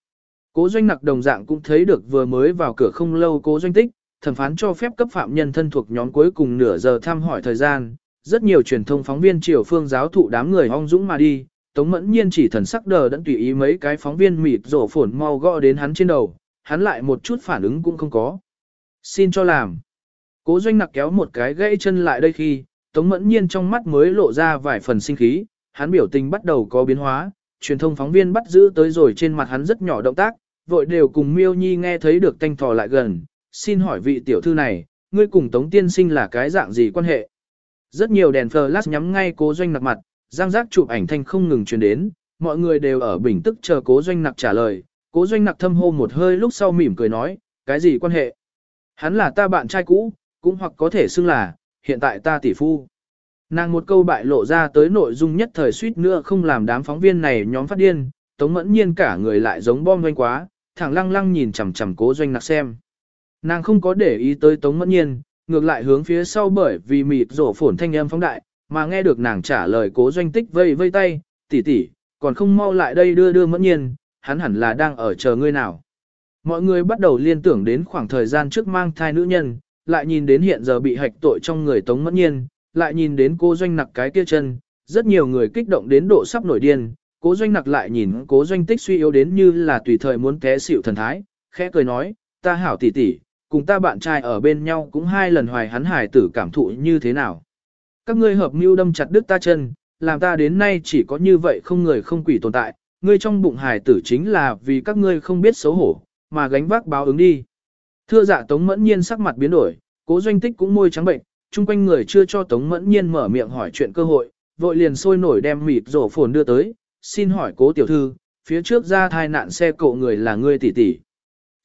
Cố doanh nặc đồng dạng cũng thấy được vừa mới vào cửa không lâu cố doanh tích, thẩm phán cho phép cấp phạm nhân thân thuộc nhóm cuối cùng nửa giờ thăm hỏi thời gian, rất nhiều truyền thông phóng viên triều phương giáo thụ đám người ong dũng mà đi, Tống Mẫn Nhiên chỉ thần sắc đờ đẫn tùy ý mấy cái phóng viên mịt rổ phồn mau gõ đến hắn trên đầu, hắn lại một chút phản ứng cũng không có. Xin cho làm. Cố doanh nặc kéo một cái gãy chân lại đây khi, Tống Mẫn Nhiên trong mắt mới lộ ra vài phần sinh khí, hắn biểu tình bắt đầu có biến hóa, truyền thông phóng viên bắt giữ tới rồi trên mặt hắn rất nhỏ động tác, vội đều cùng Miêu Nhi nghe thấy được tanh thò lại gần, xin hỏi vị tiểu thư này, ngươi cùng Tống Tiên Sinh là cái dạng gì quan hệ? Rất nhiều đèn flash nhắm ngay cố doanh nặc mặt, giang giác chụp ảnh thanh không ngừng truyền đến, mọi người đều ở bình tức chờ cố doanh nặc trả lời, cố doanh nặc thâm hô một hơi lúc sau mỉm cười nói, cái gì quan hệ? Hắn là ta bạn trai cũ, cũng hoặc có thể xưng là, hiện tại ta tỷ phu. Nàng một câu bại lộ ra tới nội dung nhất thời suýt nữa không làm đám phóng viên này nhóm phát điên, tống mẫn nhiên cả người lại giống bom doanh quá, thẳng lăng lăng nhìn chằm chằm cố doanh nặc xem. Nàng không có để ý tới Tống Mẫn Nhiên, ngược lại hướng phía sau bởi vì mịt rổ phổn thanh âm phóng đại, mà nghe được nàng trả lời cố doanh tích vây vây tay, tỷ tỷ, còn không mau lại đây đưa đưa Mẫn Nhiên, hắn hẳn là đang ở chờ ngươi nào. Mọi người bắt đầu liên tưởng đến khoảng thời gian trước mang thai nữ nhân, lại nhìn đến hiện giờ bị hạch tội trong người Tống Mẫn Nhiên, lại nhìn đến cô doanh nặc cái kia chân, rất nhiều người kích động đến độ sắp nổi điên, cố doanh nặc lại nhìn cố doanh tích suy yếu đến như là tùy thời muốn té xỉu thần thái, khẽ cười nói, ta hảo tỷ tỷ, cùng ta bạn trai ở bên nhau cũng hai lần hoài hắn hài tử cảm thụ như thế nào. Các ngươi hợp mưu đâm chặt đứt ta chân, làm ta đến nay chỉ có như vậy không người không quỷ tồn tại, ngươi trong bụng hài tử chính là vì các ngươi không biết xấu hổ, mà gánh vác báo ứng đi. Thưa dạ Tống Mẫn Nhiên sắc mặt biến đổi, cố doanh tích cũng môi trắng bệnh, chung quanh người chưa cho Tống Mẫn Nhiên mở miệng hỏi chuyện cơ hội, vội liền sôi nổi đem mịt rổ phồn đưa tới, xin hỏi cố tiểu thư, phía trước ra thai nạn xe cộ người là ngươi tỷ tỷ.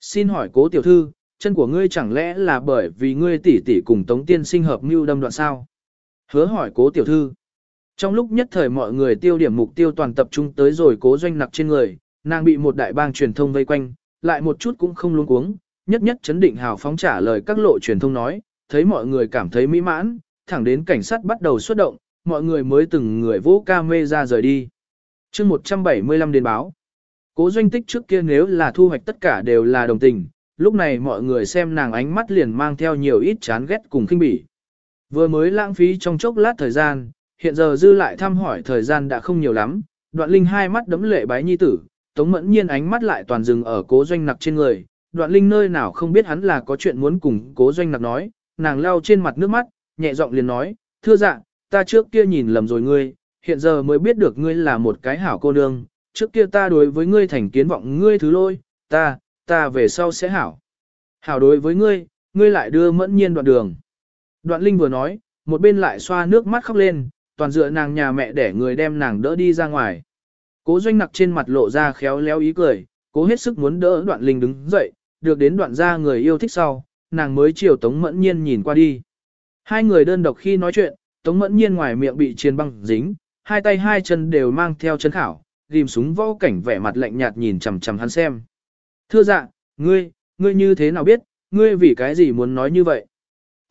Xin hỏi cố tiểu thư, chân của ngươi chẳng lẽ là bởi vì ngươi tỷ tỷ cùng Tống Tiên sinh hợp mưu đâm đoạn sao? Hứa hỏi cố tiểu thư. Trong lúc nhất thời mọi người tiêu điểm mục tiêu toàn tập trung tới rồi cố doanh nặc trên người, nàng bị một đại bang truyền thông vây quanh, lại một chút cũng không luống cuống, nhất nhất chấn định hào phóng trả lời các lộ truyền thông nói, thấy mọi người cảm thấy mỹ mãn, thẳng đến cảnh sát bắt đầu xuất động, mọi người mới từng người vỗ ca mê ra rời đi. chương 175 đến báo. Cố doanh tích trước kia nếu là thu hoạch tất cả đều là đồng tình, lúc này mọi người xem nàng ánh mắt liền mang theo nhiều ít chán ghét cùng khinh bỉ. Vừa mới lãng phí trong chốc lát thời gian, hiện giờ dư lại thăm hỏi thời gian đã không nhiều lắm, đoạn linh hai mắt đấm lệ bái nhi tử, tống mẫn nhiên ánh mắt lại toàn dừng ở cố doanh nặc trên người, đoạn linh nơi nào không biết hắn là có chuyện muốn cùng cố doanh nặc nói, nàng lao trên mặt nước mắt, nhẹ giọng liền nói, thưa dạ, ta trước kia nhìn lầm rồi ngươi, hiện giờ mới biết được ngươi là một cái hảo cô nương, trước kia ta đối với ngươi thành kiến vọng ngươi thứ lôi, ta, ta về sau sẽ hảo. Hảo đối với ngươi, ngươi lại đưa mẫn nhiên đoạn đường. Đoạn linh vừa nói, một bên lại xoa nước mắt khóc lên, toàn dựa nàng nhà mẹ để người đem nàng đỡ đi ra ngoài. Cố doanh nặc trên mặt lộ ra khéo léo ý cười, cố hết sức muốn đỡ đoạn linh đứng dậy, được đến đoạn ra người yêu thích sau, nàng mới chiều Tống Mẫn Nhiên nhìn qua đi. Hai người đơn độc khi nói chuyện, Tống Mẫn Nhiên ngoài miệng bị chiền băng dính, hai tay hai chân đều mang theo chân khảo, rìm súng võ cảnh vẻ mặt lạnh nhạt nhìn chằm chằm hắn xem. Thưa dạ, ngươi, ngươi như thế nào biết, ngươi vì cái gì muốn nói như vậy?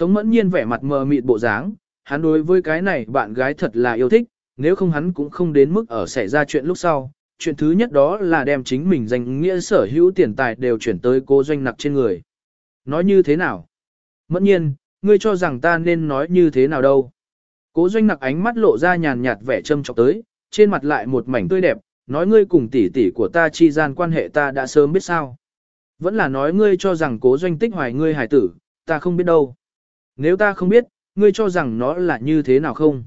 Tống Mẫn Nhiên vẻ mặt mờ mịt bộ dáng, hắn đối với cái này bạn gái thật là yêu thích, nếu không hắn cũng không đến mức ở xảy ra chuyện lúc sau. Chuyện thứ nhất đó là đem chính mình danh nghĩa sở hữu tiền tài đều chuyển tới cô doanh nặc trên người. Nói như thế nào? Mẫn nhiên, ngươi cho rằng ta nên nói như thế nào đâu? Cố doanh nặc ánh mắt lộ ra nhàn nhạt vẻ châm chọc tới, trên mặt lại một mảnh tươi đẹp, nói ngươi cùng tỷ tỷ của ta chi gian quan hệ ta đã sớm biết sao. Vẫn là nói ngươi cho rằng cố doanh tích hoài ngươi hải tử, ta không biết đâu. Nếu ta không biết, ngươi cho rằng nó là như thế nào không?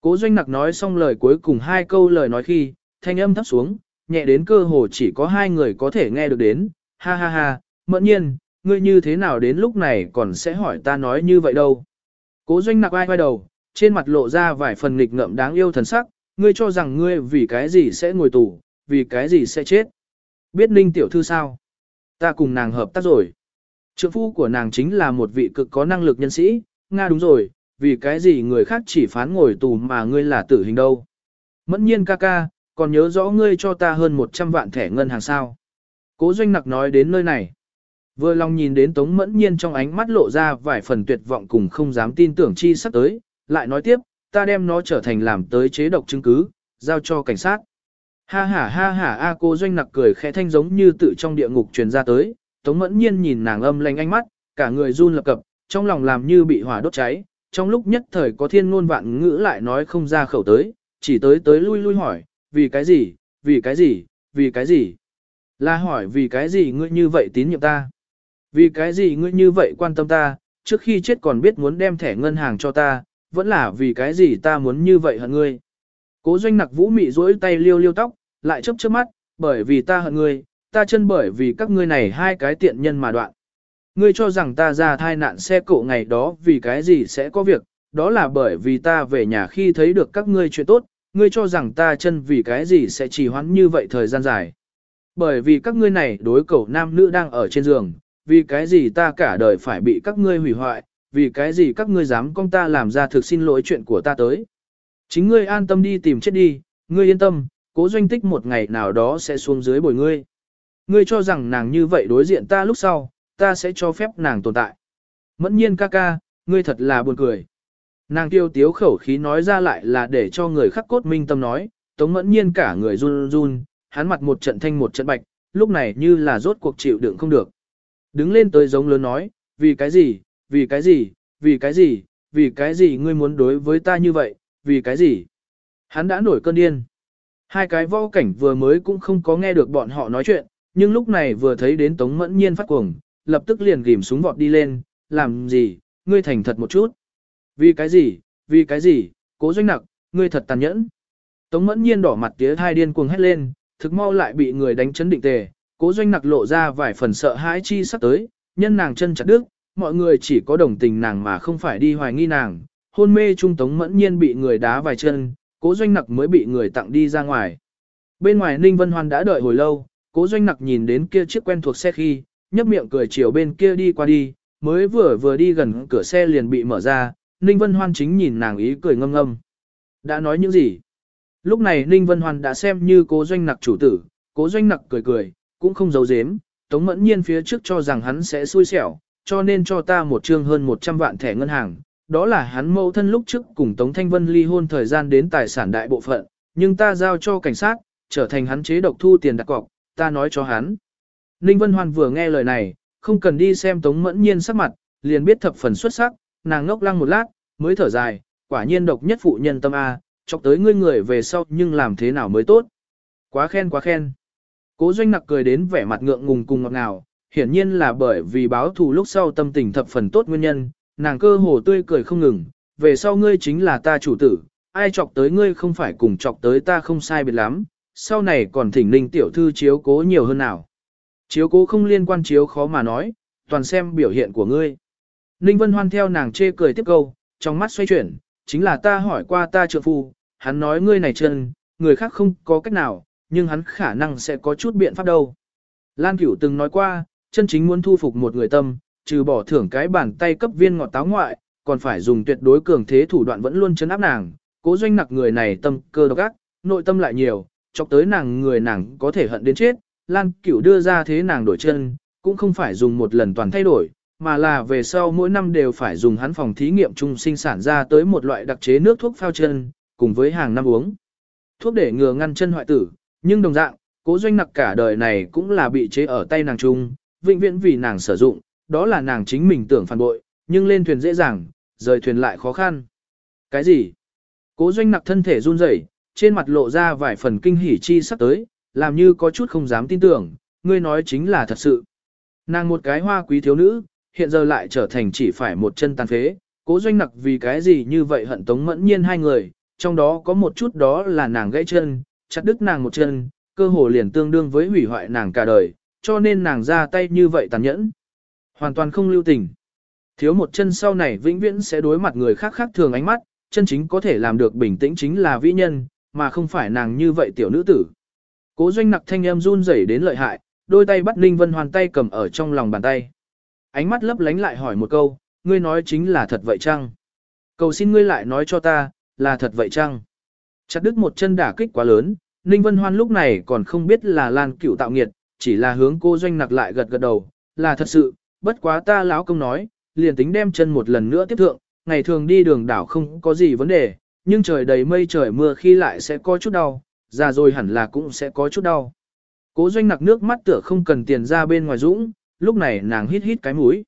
Cố doanh nặc nói xong lời cuối cùng hai câu lời nói khi, thanh âm thấp xuống, nhẹ đến cơ hồ chỉ có hai người có thể nghe được đến, ha ha ha, mẫn nhiên, ngươi như thế nào đến lúc này còn sẽ hỏi ta nói như vậy đâu. Cố doanh nặc ai quay đầu, trên mặt lộ ra vài phần nghịch ngợm đáng yêu thần sắc, ngươi cho rằng ngươi vì cái gì sẽ ngồi tù, vì cái gì sẽ chết. Biết ninh tiểu thư sao? Ta cùng nàng hợp tác rồi. Trượng phu của nàng chính là một vị cực có năng lực nhân sĩ, Nga đúng rồi, vì cái gì người khác chỉ phán ngồi tù mà ngươi là tử hình đâu. Mẫn nhiên ca ca, còn nhớ rõ ngươi cho ta hơn 100 vạn thẻ ngân hàng sao. Cố doanh nặc nói đến nơi này. Vừa lòng nhìn đến Tống Mẫn Nhiên trong ánh mắt lộ ra vài phần tuyệt vọng cùng không dám tin tưởng chi sắp tới, lại nói tiếp, ta đem nó trở thành làm tới chế độc chứng cứ, giao cho cảnh sát. Ha ha ha ha a cô doanh nặc cười khẽ thanh giống như tự trong địa ngục truyền ra tới, Tống Mẫn Nhiên nhìn nàng âm lanh ánh mắt, cả người run lập cập, trong lòng làm như bị hỏa đốt cháy, trong lúc nhất thời có thiên ngôn vạn ngữ lại nói không ra khẩu tới, chỉ tới tới lui lui hỏi, vì cái gì, vì cái gì, vì cái gì. Là hỏi vì cái gì ngươi như vậy tín nhiệm ta. Vì cái gì ngươi như vậy quan tâm ta, trước khi chết còn biết muốn đem thẻ ngân hàng cho ta, vẫn là vì cái gì ta muốn như vậy hận ngươi. Cố doanh nặc vũ mị rỗi tay liêu liêu tóc, lại chớp chớp mắt, bởi vì ta hận ngươi, ta chân bởi vì các ngươi này hai cái tiện nhân mà đoạn. Ngươi cho rằng ta ra thai nạn xe cộ ngày đó vì cái gì sẽ có việc, đó là bởi vì ta về nhà khi thấy được các ngươi chuyện tốt, ngươi cho rằng ta chân vì cái gì sẽ trì hoãn như vậy thời gian dài. Bởi vì các ngươi này đối cầu nam nữ đang ở trên giường, vì cái gì ta cả đời phải bị các ngươi hủy hoại, vì cái gì các ngươi dám con ta làm ra thực xin lỗi chuyện của ta tới. Chính ngươi an tâm đi tìm chết đi, ngươi yên tâm, cố doanh tích một ngày nào đó sẽ xuống dưới bồi ngươi. Ngươi cho rằng nàng như vậy đối diện ta lúc sau, ta sẽ cho phép nàng tồn tại. Mẫn nhiên ca ca, ngươi thật là buồn cười. Nàng tiêu tiếu khẩu khí nói ra lại là để cho người khắc cốt minh tâm nói, tống mẫn nhiên cả người run run, hắn mặt một trận thanh một trận bạch, lúc này như là rốt cuộc chịu đựng không được. Đứng lên tới giống lớn nói, vì cái gì, vì cái gì, vì cái gì, vì cái gì ngươi muốn đối với ta như vậy, vì cái gì. Hắn đã nổi cơn điên. Hai cái võ cảnh vừa mới cũng không có nghe được bọn họ nói chuyện, nhưng lúc này vừa thấy đến Tống Mẫn Nhiên phát cuồng, lập tức liền ghim súng vọt đi lên, làm gì, ngươi thành thật một chút. Vì cái gì, vì cái gì, cố doanh nặc, ngươi thật tàn nhẫn. Tống Mẫn Nhiên đỏ mặt tía thai điên cuồng hét lên, thực mau lại bị người đánh chấn định tề, cố doanh nặc lộ ra vài phần sợ hãi chi sắp tới, nhân nàng chân chặt đứt, mọi người chỉ có đồng tình nàng mà không phải đi hoài nghi nàng. Hôn mê trung Tống Mẫn Nhiên bị người đá vài chân, cố doanh nặc mới bị người tặng đi ra ngoài. Bên ngoài Ninh Vân Hoan đã đợi hồi lâu, cố doanh nặc nhìn đến kia chiếc quen thuộc xe khi, nhấp miệng cười chiều bên kia đi qua đi, mới vừa vừa đi gần cửa xe liền bị mở ra, Ninh Vân Hoan chính nhìn nàng ý cười ngâm ngâm. Đã nói những gì? Lúc này Ninh Vân Hoan đã xem như cố doanh nặc chủ tử, cố doanh nặc cười cười, cũng không giấu giếm, Tống Mẫn Nhiên phía trước cho rằng hắn sẽ xui xẻo, cho nên cho ta một chương hơn 100 vạn thẻ ngân hàng. Đó là hắn mâu thân lúc trước cùng Tống Thanh Vân ly hôn thời gian đến tài sản đại bộ phận, nhưng ta giao cho cảnh sát, trở thành hắn chế độc thu tiền đặt cọc, ta nói cho hắn. Ninh Vân Hoan vừa nghe lời này, không cần đi xem Tống Mẫn Nhiên sắc mặt, liền biết thập phần xuất sắc, nàng ngốc lăng một lát, mới thở dài, quả nhiên độc nhất phụ nhân tâm A, chọc tới ngươi người về sau nhưng làm thế nào mới tốt. Quá khen quá khen. Cố doanh nặc cười đến vẻ mặt ngượng ngùng cùng ngọt ngào, hiển nhiên là bởi vì báo thù lúc sau tâm tình thập phần tốt nguyên nhân, nàng cơ hồ tươi cười không ngừng, về sau ngươi chính là ta chủ tử, ai chọc tới ngươi không phải cùng chọc tới ta không sai biệt lắm, sau này còn thỉnh ninh tiểu thư chiếu cố nhiều hơn nào. Chiếu cố không liên quan chiếu khó mà nói, toàn xem biểu hiện của ngươi. Ninh Vân Hoan theo nàng chê cười tiếp câu, trong mắt xoay chuyển, chính là ta hỏi qua ta trượng phu, hắn nói ngươi này chân, người khác không có cách nào, nhưng hắn khả năng sẽ có chút biện pháp đâu. Lan Cửu từng nói qua, chân chính muốn thu phục một người tâm, trừ bỏ thưởng cái bàn tay cấp viên ngọt táo ngoại, còn phải dùng tuyệt đối cường thế thủ đoạn vẫn luôn chấn áp nàng, cố doanh nặc người này tâm cơ độc ác, nội tâm lại nhiều, chọc tới nàng người nàng có thể hận đến chết, Lan Cửu đưa ra thế nàng đổi chân, cũng không phải dùng một lần toàn thay đổi, mà là về sau mỗi năm đều phải dùng hắn phòng thí nghiệm chung sinh sản ra tới một loại đặc chế nước thuốc phao chân, cùng với hàng năm uống. Thuốc để ngừa ngăn chân hoại tử, nhưng đồng dạng, cố doanh nặc cả đời này cũng là bị chế ở tay nàng chung, vĩnh viễn vì nàng sử dụng, đó là nàng chính mình tưởng phản bội, nhưng lên thuyền dễ dàng, rời thuyền lại khó khăn. Cái gì? Cố doanh nặc thân thể run rẩy, trên mặt lộ ra vài phần kinh hỉ chi sắp tới, làm như có chút không dám tin tưởng, ngươi nói chính là thật sự. Nàng một cái hoa quý thiếu nữ, hiện giờ lại trở thành chỉ phải một chân tàn phế, cố doanh nặc vì cái gì như vậy hận tống mẫn nhiên hai người, trong đó có một chút đó là nàng gãy chân, chặt đứt nàng một chân, cơ hồ liền tương đương với hủy hoại nàng cả đời, cho nên nàng ra tay như vậy tàn nhẫn. Hoàn toàn không lưu tình. Thiếu một chân sau này vĩnh viễn sẽ đối mặt người khác khác thường ánh mắt, chân chính có thể làm được bình tĩnh chính là vĩ nhân, mà không phải nàng như vậy tiểu nữ tử. Cố doanh nặc thanh em run rẩy đến lợi hại, đôi tay bắt Ninh Vân Hoàn tay cầm ở trong lòng bàn tay. Ánh mắt lấp lánh lại hỏi một câu, ngươi nói chính là thật vậy chăng? Cầu xin ngươi lại nói cho ta, là thật vậy chăng? Chặt đứt một chân đả kích quá lớn, Ninh Vân Hoan lúc này còn không biết là Lan Cửu tạo nghiệt, chỉ là hướng cô doanh nặc lại gật gật đầu, là thật sự, bất quá ta lão công nói, liền tính đem chân một lần nữa tiếp thượng, ngày thường đi đường đảo không có gì vấn đề, nhưng trời đầy mây trời mưa khi lại sẽ có chút đau, già rồi hẳn là cũng sẽ có chút đau. Cố doanh nặc nước mắt tựa không cần tiền ra bên ngoài dũng, lúc này nàng hít hít cái mũi.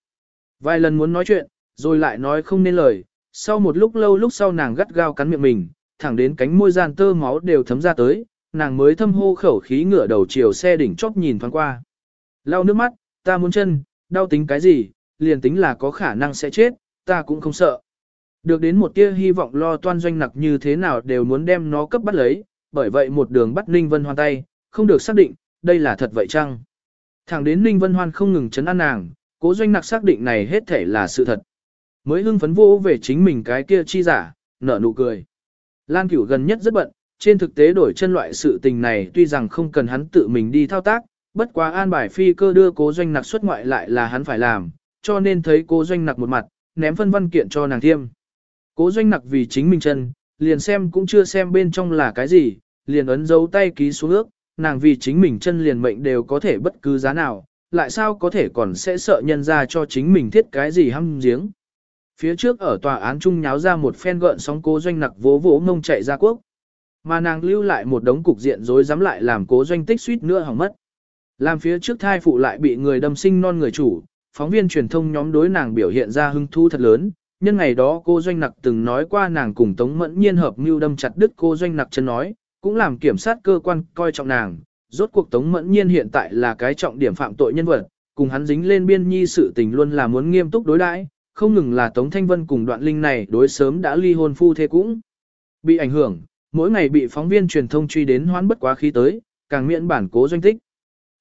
Vài lần muốn nói chuyện, rồi lại nói không nên lời, sau một lúc lâu lúc sau nàng gắt gao cắn miệng mình, thẳng đến cánh môi gian tơ máu đều thấm ra tới, nàng mới thâm hô khẩu khí ngửa đầu chiều xe đỉnh chóp nhìn thoáng qua. Lau nước mắt, ta muốn chân, đau tính cái gì, liền tính là có khả năng sẽ chết, ta cũng không sợ. Được đến một tia hy vọng lo toan doanh nặc như thế nào đều muốn đem nó cấp bắt lấy, bởi vậy một đường bắt Ninh Vân Hoan tay, không được xác định, đây là thật vậy chăng? Thẳng đến Ninh Vân Hoan không ngừng chấn an nàng, cố doanh nặc xác định này hết thể là sự thật. Mới hưng phấn vô về chính mình cái kia chi giả, nở nụ cười. Lan Cửu gần nhất rất bận, trên thực tế đổi chân loại sự tình này tuy rằng không cần hắn tự mình đi thao tác, bất quá an bài phi cơ đưa cố doanh nặc xuất ngoại lại là hắn phải làm, cho nên thấy cố doanh nặc một mặt, ném phân văn kiện cho nàng thiêm. Cố doanh nặc vì chính mình chân, liền xem cũng chưa xem bên trong là cái gì, liền ấn dấu tay ký xuống ước, nàng vì chính mình chân liền mệnh đều có thể bất cứ giá nào, lại sao có thể còn sẽ sợ nhân ra cho chính mình thiết cái gì hăm giếng. Phía trước ở tòa án trung nháo ra một phen gợn sóng cố doanh nặc vỗ vỗ ngông chạy ra quốc. Mà nàng lưu lại một đống cục diện rối dám lại làm cố doanh tích suýt nữa hỏng mất. Làm phía trước thai phụ lại bị người đâm sinh non người chủ, phóng viên truyền thông nhóm đối nàng biểu hiện ra hứng thú thật lớn, nhân ngày đó cô doanh nặc từng nói qua nàng cùng Tống Mẫn Nhiên hợp mưu đâm chặt đứt cô doanh nặc chân nói, cũng làm kiểm sát cơ quan coi trọng nàng, rốt cuộc Tống Mẫn Nhiên hiện tại là cái trọng điểm phạm tội nhân vật, cùng hắn dính lên biên nhi sự tình luôn là muốn nghiêm túc đối đãi, không ngừng là Tống Thanh Vân cùng đoạn linh này đối sớm đã ly hôn phu thế cũng bị ảnh hưởng, mỗi ngày bị phóng viên truyền thông truy đến hoán bất quá khí tới, càng miễn bản cố doanh tích.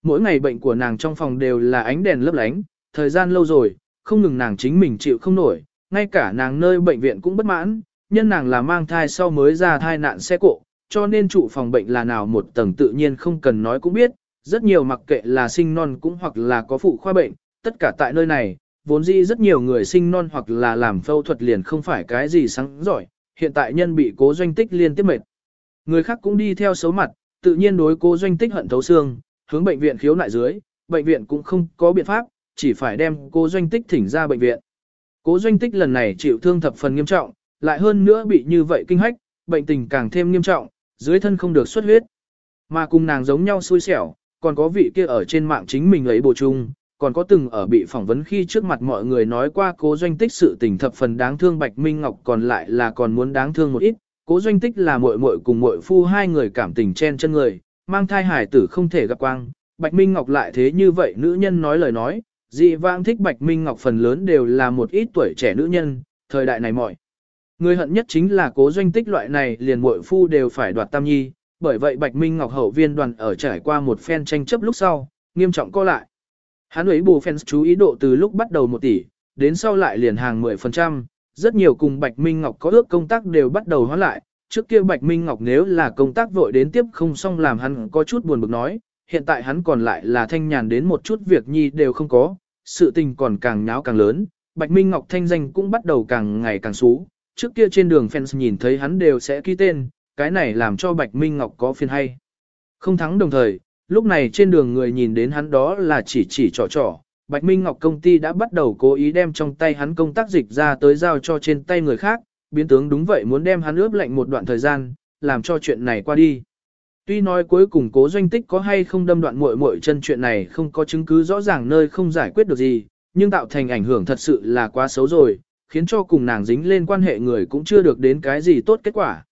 Mỗi ngày bệnh của nàng trong phòng đều là ánh đèn lấp lánh, thời gian lâu rồi, không ngừng nàng chính mình chịu không nổi, ngay cả nàng nơi bệnh viện cũng bất mãn, nhân nàng là mang thai sau mới ra thai nạn xe cộ, cho nên trụ phòng bệnh là nào một tầng tự nhiên không cần nói cũng biết, rất nhiều mặc kệ là sinh non cũng hoặc là có phụ khoa bệnh, tất cả tại nơi này, vốn dĩ rất nhiều người sinh non hoặc là làm phẫu thuật liền không phải cái gì sáng giỏi, hiện tại nhân bị cố doanh tích liên tiếp mệt. Người khác cũng đi theo xấu mặt, tự nhiên đối cố doanh tích hận thấu xương, hướng bệnh viện khiếu nại dưới, bệnh viện cũng không có biện pháp, chỉ phải đem cố doanh tích thỉnh ra bệnh viện. Cố doanh tích lần này chịu thương thập phần nghiêm trọng, lại hơn nữa bị như vậy kinh hách, bệnh tình càng thêm nghiêm trọng, dưới thân không được xuất huyết. Mà cùng nàng giống nhau xui xẻo, còn có vị kia ở trên mạng chính mình ấy bổ chung, còn có từng ở bị phỏng vấn khi trước mặt mọi người nói qua cố doanh tích sự tình thập phần đáng thương Bạch Minh Ngọc còn lại là còn muốn đáng thương một ít. Cố doanh tích là muội muội cùng muội phu hai người cảm tình chen chân người, mang thai hải tử không thể gặp quang. Bạch Minh Ngọc lại thế như vậy nữ nhân nói lời nói, dị vãng thích Bạch Minh Ngọc phần lớn đều là một ít tuổi trẻ nữ nhân, thời đại này mọi. Người hận nhất chính là cố doanh tích loại này liền muội phu đều phải đoạt tam nhi, bởi vậy Bạch Minh Ngọc hậu viên đoàn ở trải qua một phen tranh chấp lúc sau, nghiêm trọng co lại. Hắn ấy bù fans chú ý độ từ lúc bắt đầu 1 tỷ, đến sau lại liền hàng 10%, rất nhiều cùng Bạch Minh Ngọc có ước công tác đều bắt đầu hóa lại, trước kia Bạch Minh Ngọc nếu là công tác vội đến tiếp không xong làm hắn có chút buồn bực nói, hiện tại hắn còn lại là thanh nhàn đến một chút việc nhi đều không có, sự tình còn càng nháo càng lớn, Bạch Minh Ngọc thanh danh cũng bắt đầu càng ngày càng xú, trước kia trên đường fans nhìn thấy hắn đều sẽ ký tên, cái này làm cho Bạch Minh Ngọc có phiền hay. Không thắng đồng thời, lúc này trên đường người nhìn đến hắn đó là chỉ chỉ trò trò, Bạch Minh Ngọc công ty đã bắt đầu cố ý đem trong tay hắn công tác dịch ra tới giao cho trên tay người khác, biến tướng đúng vậy muốn đem hắn ướp lạnh một đoạn thời gian, làm cho chuyện này qua đi. Tuy nói cuối cùng cố doanh tích có hay không đâm đoạn muội muội chân chuyện này không có chứng cứ rõ ràng nơi không giải quyết được gì, nhưng tạo thành ảnh hưởng thật sự là quá xấu rồi, khiến cho cùng nàng dính lên quan hệ người cũng chưa được đến cái gì tốt kết quả.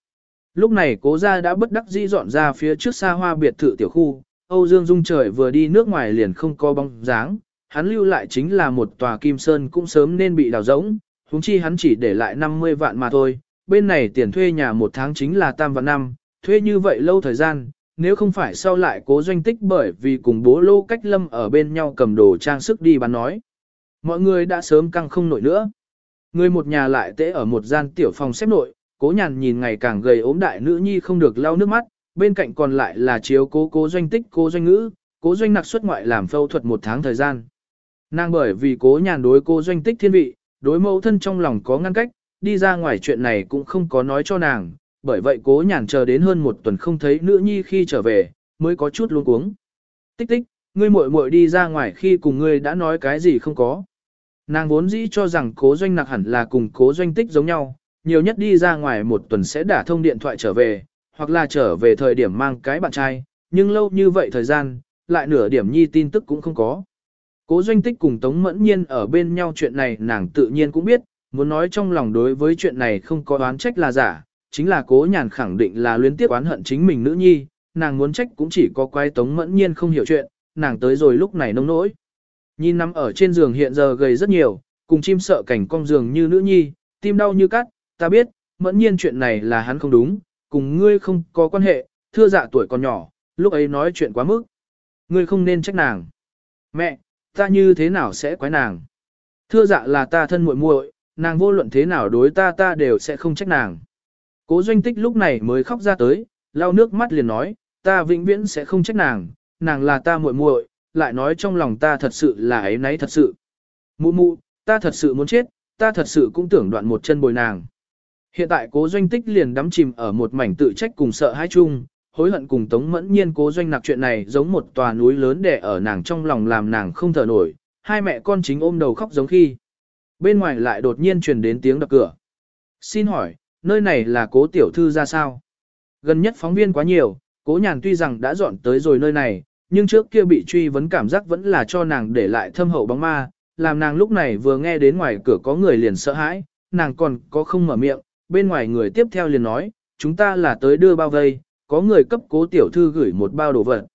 Lúc này cố gia đã bất đắc dĩ dọn ra phía trước xa hoa biệt thự tiểu khu, Âu Dương Dung trời vừa đi nước ngoài liền không có bóng dáng, hắn lưu lại chính là một tòa kim sơn cũng sớm nên bị đào rỗng, huống chi hắn chỉ để lại 50 vạn mà thôi, bên này tiền thuê nhà một tháng chính là tam vạn năm, thuê như vậy lâu thời gian, nếu không phải sau lại cố doanh tích bởi vì cùng bố lô cách lâm ở bên nhau cầm đồ trang sức đi bán nói. Mọi người đã sớm căng không nổi nữa. Người một nhà lại tễ ở một gian tiểu phòng xếp nội, cố nhàn nhìn ngày càng gầy ốm đại nữ nhi không được lau nước mắt, bên cạnh còn lại là chiếu cố cố doanh tích cố doanh ngữ, cố doanh nặc xuất ngoại làm phẫu thuật một tháng thời gian. Nàng bởi vì cố nhàn đối cố doanh tích thiên vị, đối mẫu thân trong lòng có ngăn cách, đi ra ngoài chuyện này cũng không có nói cho nàng, bởi vậy cố nhàn chờ đến hơn một tuần không thấy nữ nhi khi trở về, mới có chút luống cuống. Tích tích, ngươi muội muội đi ra ngoài khi cùng ngươi đã nói cái gì không có. Nàng vốn dĩ cho rằng cố doanh nặc hẳn là cùng cố doanh tích giống nhau, nhiều nhất đi ra ngoài một tuần sẽ đả thông điện thoại trở về, hoặc là trở về thời điểm mang cái bạn trai, nhưng lâu như vậy thời gian, lại nửa điểm nhi tin tức cũng không có. Cố doanh tích cùng Tống Mẫn Nhiên ở bên nhau chuyện này nàng tự nhiên cũng biết, muốn nói trong lòng đối với chuyện này không có đoán trách là giả, chính là cố nhàn khẳng định là luyến tiếp oán hận chính mình nữ nhi, nàng muốn trách cũng chỉ có quay Tống Mẫn Nhiên không hiểu chuyện, nàng tới rồi lúc này nông nỗi. Nhìn nằm ở trên giường hiện giờ gầy rất nhiều, cùng chim sợ cảnh cong giường như nữ nhi, tim đau như cắt, ta biết, Mẫn Nhiên chuyện này là hắn không đúng, cùng ngươi không có quan hệ, thưa dạ tuổi còn nhỏ, lúc ấy nói chuyện quá mức. Ngươi không nên trách nàng. Mẹ, ta như thế nào sẽ quái nàng? Thưa dạ là ta thân muội muội, nàng vô luận thế nào đối ta ta đều sẽ không trách nàng. Cố doanh tích lúc này mới khóc ra tới, lau nước mắt liền nói, ta vĩnh viễn sẽ không trách nàng, nàng là ta muội muội, lại nói trong lòng ta thật sự là ấy nấy thật sự. Mụ mụ, ta thật sự muốn chết, ta thật sự cũng tưởng đoạn một chân bồi nàng. Hiện tại cố doanh tích liền đắm chìm ở một mảnh tự trách cùng sợ hãi chung, hối hận cùng tống mẫn nhiên cố doanh nặc chuyện này giống một tòa núi lớn đè ở nàng trong lòng làm nàng không thở nổi, hai mẹ con chính ôm đầu khóc giống khi. Bên ngoài lại đột nhiên truyền đến tiếng đập cửa. Xin hỏi, nơi này là cố tiểu thư ra sao? Gần nhất phóng viên quá nhiều, cố nhàn tuy rằng đã dọn tới rồi nơi này, nhưng trước kia bị truy vấn cảm giác vẫn là cho nàng để lại thâm hậu bóng ma, làm nàng lúc này vừa nghe đến ngoài cửa có người liền sợ hãi, nàng còn có không mở miệng, bên ngoài người tiếp theo liền nói, chúng ta là tới đưa bao vây, có người cấp cố tiểu thư gửi một bao đồ vật.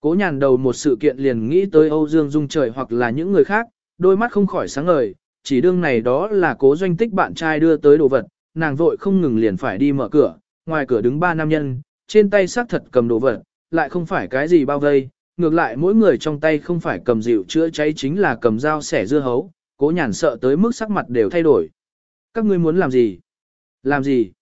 Cố nhàn đầu một sự kiện liền nghĩ tới Âu Dương Dung trời hoặc là những người khác, đôi mắt không khỏi sáng ngời, chỉ đương này đó là cố doanh tích bạn trai đưa tới đồ vật, nàng vội không ngừng liền phải đi mở cửa, ngoài cửa đứng ba nam nhân, trên tay xác thật cầm đồ vật, lại không phải cái gì bao vây, ngược lại mỗi người trong tay không phải cầm dịu chữa cháy chính là cầm dao xẻ dưa hấu, cố nhàn sợ tới mức sắc mặt đều thay đổi. Các ngươi muốn làm gì? Làm gì?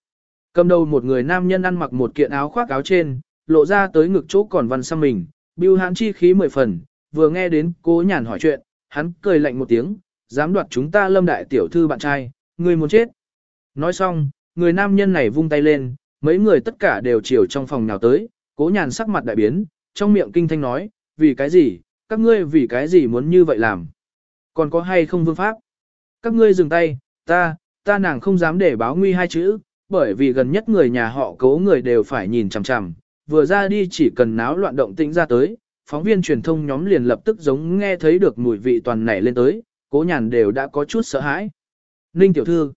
Cầm đầu một người nam nhân ăn mặc một kiện áo khoác áo trên, lộ ra tới ngực chỗ còn văn xăm mình, bưu hãn chi khí mười phần, vừa nghe đến cố nhàn hỏi chuyện, hắn cười lạnh một tiếng, dám đoạt chúng ta lâm đại tiểu thư bạn trai, người muốn chết. Nói xong, người nam nhân này vung tay lên, mấy người tất cả đều chiều trong phòng nào tới, cố nhàn sắc mặt đại biến, trong miệng kinh thanh nói, vì cái gì, các ngươi vì cái gì muốn như vậy làm. Còn có hay không vương pháp? Các ngươi dừng tay, ta, ta nàng không dám để báo nguy hai chữ, bởi vì gần nhất người nhà họ cố người đều phải nhìn chằm chằm, vừa ra đi chỉ cần náo loạn động tĩnh ra tới, phóng viên truyền thông nhóm liền lập tức giống nghe thấy được mùi vị toàn nảy lên tới, cố nhàn đều đã có chút sợ hãi. Ninh tiểu thư,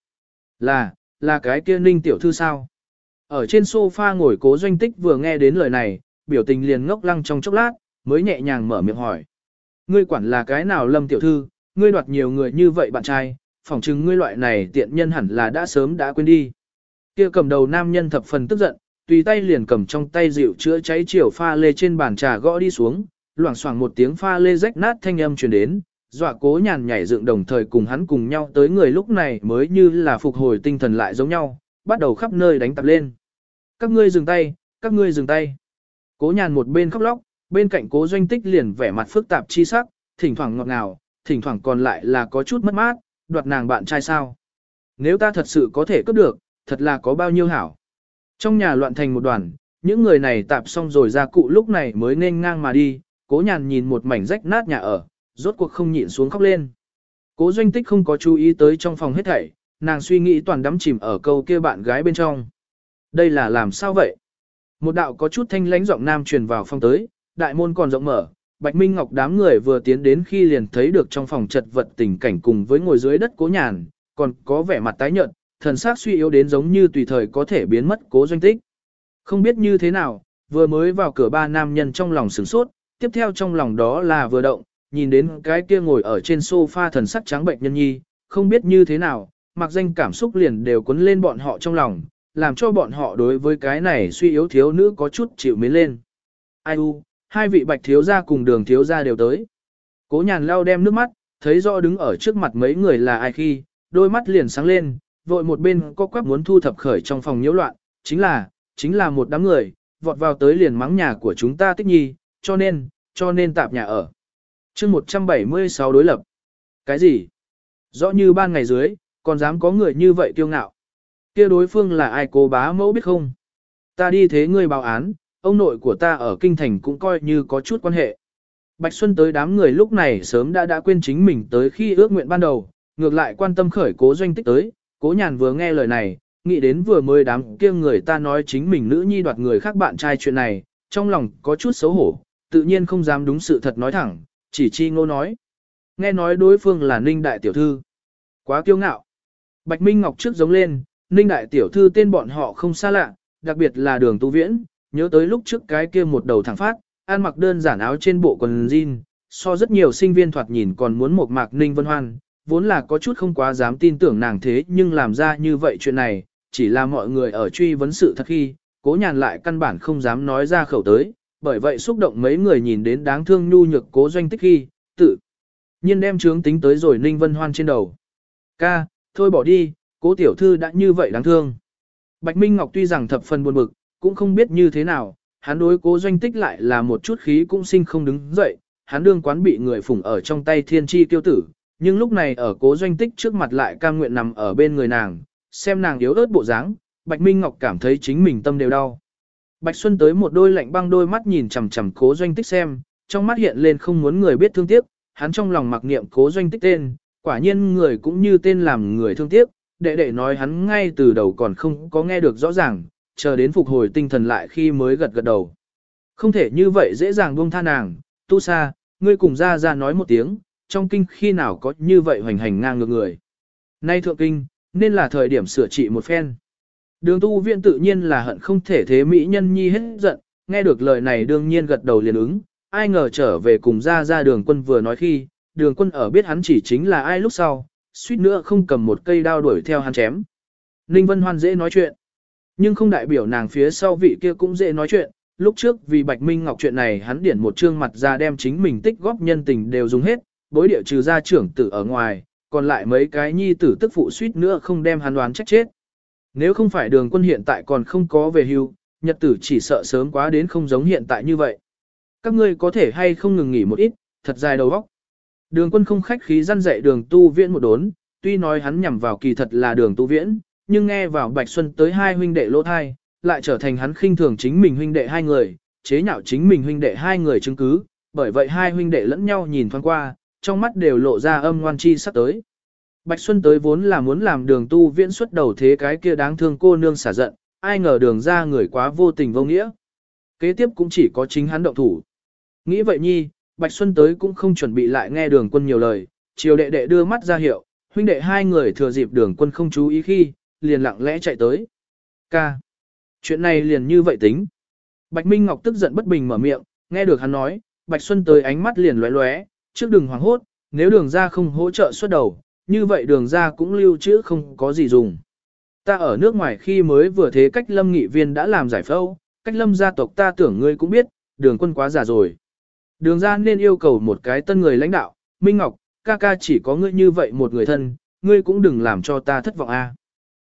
là, là cái kia ninh tiểu thư sao? Ở trên sofa ngồi cố doanh tích vừa nghe đến lời này, biểu tình liền ngốc lăng trong chốc lát, mới nhẹ nhàng mở miệng hỏi. Ngươi quản là cái nào lâm tiểu thư, ngươi đoạt nhiều người như vậy bạn trai, phỏng chừng ngươi loại này tiện nhân hẳn là đã sớm đã quên đi. Kia cầm đầu nam nhân thập phần tức giận, tùy tay liền cầm trong tay rượu chữa cháy chiều pha lê trên bàn trà gõ đi xuống, loảng xoảng một tiếng pha lê rách nát thanh âm truyền đến, dọa cố nhàn nhảy dựng đồng thời cùng hắn cùng nhau tới người lúc này mới như là phục hồi tinh thần lại giống nhau, bắt đầu khắp nơi đánh tập lên. Các ngươi dừng tay, các ngươi dừng tay. Cố nhàn một bên khóc lóc, bên cạnh cố doanh tích liền vẻ mặt phức tạp chi sắc, thỉnh thoảng ngọt ngào, thỉnh thoảng còn lại là có chút mất mát, đoạt nàng bạn trai sao. Nếu ta thật sự có thể cướp được, thật là có bao nhiêu hảo. Trong nhà loạn thành một đoàn, những người này tạp xong rồi ra cụ lúc này mới nên ngang mà đi, cố nhàn nhìn một mảnh rách nát nhà ở, rốt cuộc không nhịn xuống khóc lên. Cố doanh tích không có chú ý tới trong phòng hết thảy, nàng suy nghĩ toàn đắm chìm ở câu kia bạn gái bên trong. Đây là làm sao vậy? Một đạo có chút thanh lãnh giọng nam truyền vào phòng tới, đại môn còn rộng mở, Bạch Minh Ngọc đám người vừa tiến đến khi liền thấy được trong phòng chật vật tình cảnh cùng với ngồi dưới đất cố nhàn, còn có vẻ mặt tái nhợt, thần sắc suy yếu đến giống như tùy thời có thể biến mất cố doanh tích. Không biết như thế nào, vừa mới vào cửa ba nam nhân trong lòng sửng sốt, tiếp theo trong lòng đó là vừa động, nhìn đến cái kia ngồi ở trên sofa thần sắc trắng bệnh nhân nhi, không biết như thế nào, mặc danh cảm xúc liền đều cuốn lên bọn họ trong lòng, làm cho bọn họ đối với cái này suy yếu thiếu nữ có chút chịu mến lên. Ai u, hai vị bạch thiếu gia cùng đường thiếu gia đều tới. Cố nhàn lau đem nước mắt, thấy rõ đứng ở trước mặt mấy người là ai khi, đôi mắt liền sáng lên, vội một bên có quắc muốn thu thập khởi trong phòng nhiễu loạn, chính là, chính là một đám người, vọt vào tới liền mắng nhà của chúng ta tích nhi, cho nên, cho nên tạp nhà ở chương 176 đối lập. Cái gì? Rõ như ban ngày dưới, còn dám có người như vậy kiêu ngạo. kia đối phương là ai cố bá mẫu biết không? Ta đi thế ngươi báo án, ông nội của ta ở kinh thành cũng coi như có chút quan hệ. Bạch Xuân tới đám người lúc này sớm đã đã quên chính mình tới khi ước nguyện ban đầu, ngược lại quan tâm khởi cố doanh tích tới, cố nhàn vừa nghe lời này, nghĩ đến vừa mới đám kia người ta nói chính mình nữ nhi đoạt người khác bạn trai chuyện này, trong lòng có chút xấu hổ, tự nhiên không dám đúng sự thật nói thẳng, chỉ chi ngô nói. Nghe nói đối phương là Ninh Đại Tiểu Thư. Quá kiêu ngạo. Bạch Minh Ngọc trước giống lên, Ninh Đại Tiểu Thư tên bọn họ không xa lạ, đặc biệt là đường tu viễn, nhớ tới lúc trước cái kia một đầu thẳng phát, ăn mặc đơn giản áo trên bộ quần jean, so rất nhiều sinh viên thoạt nhìn còn muốn một mạc Ninh Vân Hoan, vốn là có chút không quá dám tin tưởng nàng thế nhưng làm ra như vậy chuyện này, chỉ là mọi người ở truy vấn sự thật khi, cố nhàn lại căn bản không dám nói ra khẩu tới, bởi vậy xúc động mấy người nhìn đến đáng thương nhu nhược cố doanh tích khi, tự nhiên đem trướng tính tới rồi Ninh Vân Hoan trên đầu. Ca, thôi bỏ đi, cố tiểu thư đã như vậy đáng thương. Bạch Minh Ngọc tuy rằng thập phần buồn bực, cũng không biết như thế nào, hắn đối cố doanh tích lại là một chút khí cũng sinh không đứng dậy, hắn đương quán bị người phủng ở trong tay thiên chi tiêu tử, nhưng lúc này ở cố doanh tích trước mặt lại cam nguyện nằm ở bên người nàng, xem nàng yếu ớt bộ dáng, Bạch Minh Ngọc cảm thấy chính mình tâm đều đau. Bạch Xuân tới một đôi lạnh băng đôi mắt nhìn chằm chằm cố doanh tích xem, trong mắt hiện lên không muốn người biết thương tiếc, hắn trong lòng mặc niệm cố doanh tích tên, quả nhiên người cũng như tên làm người thương tiếc, đệ đệ nói hắn ngay từ đầu còn không có nghe được rõ ràng, chờ đến phục hồi tinh thần lại khi mới gật gật đầu. Không thể như vậy dễ dàng buông tha nàng, tu sa, ngươi cùng ra ra nói một tiếng, trong kinh khi nào có như vậy hoành hành ngang ngược người. Nay thượng kinh, nên là thời điểm sửa trị một phen. Đường tu viện tự nhiên là hận không thể thế mỹ nhân nhi hết giận, nghe được lời này đương nhiên gật đầu liền ứng, ai ngờ trở về cùng ra ra đường quân vừa nói khi, đường quân ở biết hắn chỉ chính là ai lúc sau, suýt nữa không cầm một cây đao đuổi theo hắn chém. Ninh Vân Hoan dễ nói chuyện, nhưng không đại biểu nàng phía sau vị kia cũng dễ nói chuyện, lúc trước vì Bạch Minh Ngọc chuyện này hắn điển một trương mặt ra đem chính mình tích góp nhân tình đều dùng hết, bối địa trừ ra trưởng tử ở ngoài, còn lại mấy cái nhi tử tức phụ suýt nữa không đem hắn đoán trách chết. Nếu không phải đường quân hiện tại còn không có về hưu, nhật tử chỉ sợ sớm quá đến không giống hiện tại như vậy. Các ngươi có thể hay không ngừng nghỉ một ít, thật dài đầu óc. Đường quân không khách khí răn dạy đường tu viễn một đốn, tuy nói hắn nhằm vào kỳ thật là đường tu viễn, nhưng nghe vào Bạch Xuân tới hai huynh đệ lỗ thai, lại trở thành hắn khinh thường chính mình huynh đệ hai người, chế nhạo chính mình huynh đệ hai người chứng cứ, bởi vậy hai huynh đệ lẫn nhau nhìn thoáng qua, trong mắt đều lộ ra âm ngoan chi sắp tới. Bạch Xuân tới vốn là muốn làm đường tu viễn xuất đầu thế cái kia đáng thương cô nương xả giận, ai ngờ đường ra người quá vô tình vô nghĩa. Kế tiếp cũng chỉ có chính hắn động thủ. Nghĩ vậy nhi, Bạch Xuân tới cũng không chuẩn bị lại nghe đường quân nhiều lời, chiều đệ đệ đưa mắt ra hiệu, huynh đệ hai người thừa dịp đường quân không chú ý khi, liền lặng lẽ chạy tới. Ca. Chuyện này liền như vậy tính. Bạch Minh Ngọc tức giận bất bình mở miệng, nghe được hắn nói, Bạch Xuân tới ánh mắt liền lóe lóe, trước đừng hoảng hốt, nếu đường ra không hỗ trợ xuất đầu, như vậy đường ra cũng lưu trữ không có gì dùng. Ta ở nước ngoài khi mới vừa thế cách lâm nghị viên đã làm giải phẫu, cách lâm gia tộc ta tưởng ngươi cũng biết, đường quân quá già rồi. Đường ra nên yêu cầu một cái tân người lãnh đạo, Minh Ngọc, ca ca chỉ có ngươi như vậy một người thân, ngươi cũng đừng làm cho ta thất vọng a.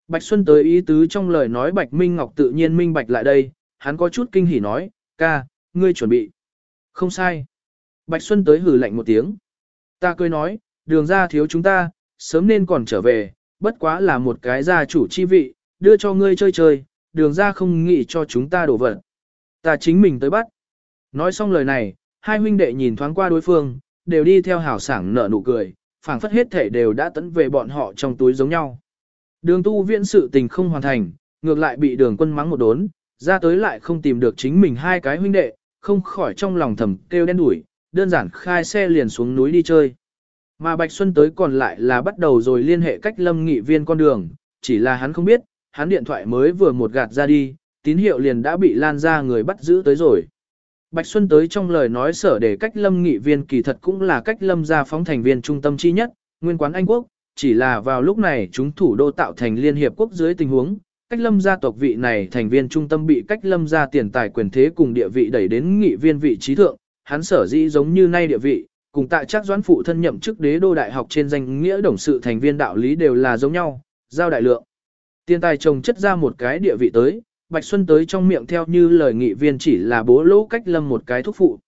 Bạch Xuân tới ý tứ trong lời nói Bạch Minh Ngọc tự nhiên minh bạch lại đây, hắn có chút kinh hỉ nói, ca, ngươi chuẩn bị. Không sai. Bạch Xuân tới hử lạnh một tiếng. Ta cười nói, đường ra thiếu chúng ta, sớm nên còn trở về, bất quá là một cái gia chủ chi vị, đưa cho ngươi chơi chơi, đường ra không nghĩ cho chúng ta đổ vật. Ta chính mình tới bắt. Nói xong lời này, hai huynh đệ nhìn thoáng qua đối phương, đều đi theo hảo sảng nở nụ cười, phảng phất hết thể đều đã tấn về bọn họ trong túi giống nhau. Đường tu viễn sự tình không hoàn thành, ngược lại bị đường quân mắng một đốn, ra tới lại không tìm được chính mình hai cái huynh đệ, không khỏi trong lòng thầm kêu đen đuổi, đơn giản khai xe liền xuống núi đi chơi. Mà Bạch Xuân tới còn lại là bắt đầu rồi liên hệ cách lâm nghị viên con đường, chỉ là hắn không biết, hắn điện thoại mới vừa một gạt ra đi, tín hiệu liền đã bị lan ra người bắt giữ tới rồi. Bạch Xuân tới trong lời nói sở để cách lâm nghị viên kỳ thật cũng là cách lâm gia phóng thành viên trung tâm chi nhất, nguyên quán Anh Quốc, chỉ là vào lúc này chúng thủ đô tạo thành liên hiệp quốc dưới tình huống, cách lâm gia tộc vị này thành viên trung tâm bị cách lâm gia tiền tài quyền thế cùng địa vị đẩy đến nghị viên vị trí thượng, hắn sở dĩ giống như nay địa vị, cùng tại chắc doãn phụ thân nhậm chức đế đô đại học trên danh nghĩa đồng sự thành viên đạo lý đều là giống nhau, giao đại lượng. Tiền tài trồng chất ra một cái địa vị tới, Bạch Xuân tới trong miệng theo như lời nghị viên chỉ là bố lỗ cách lâm một cái thúc phụ.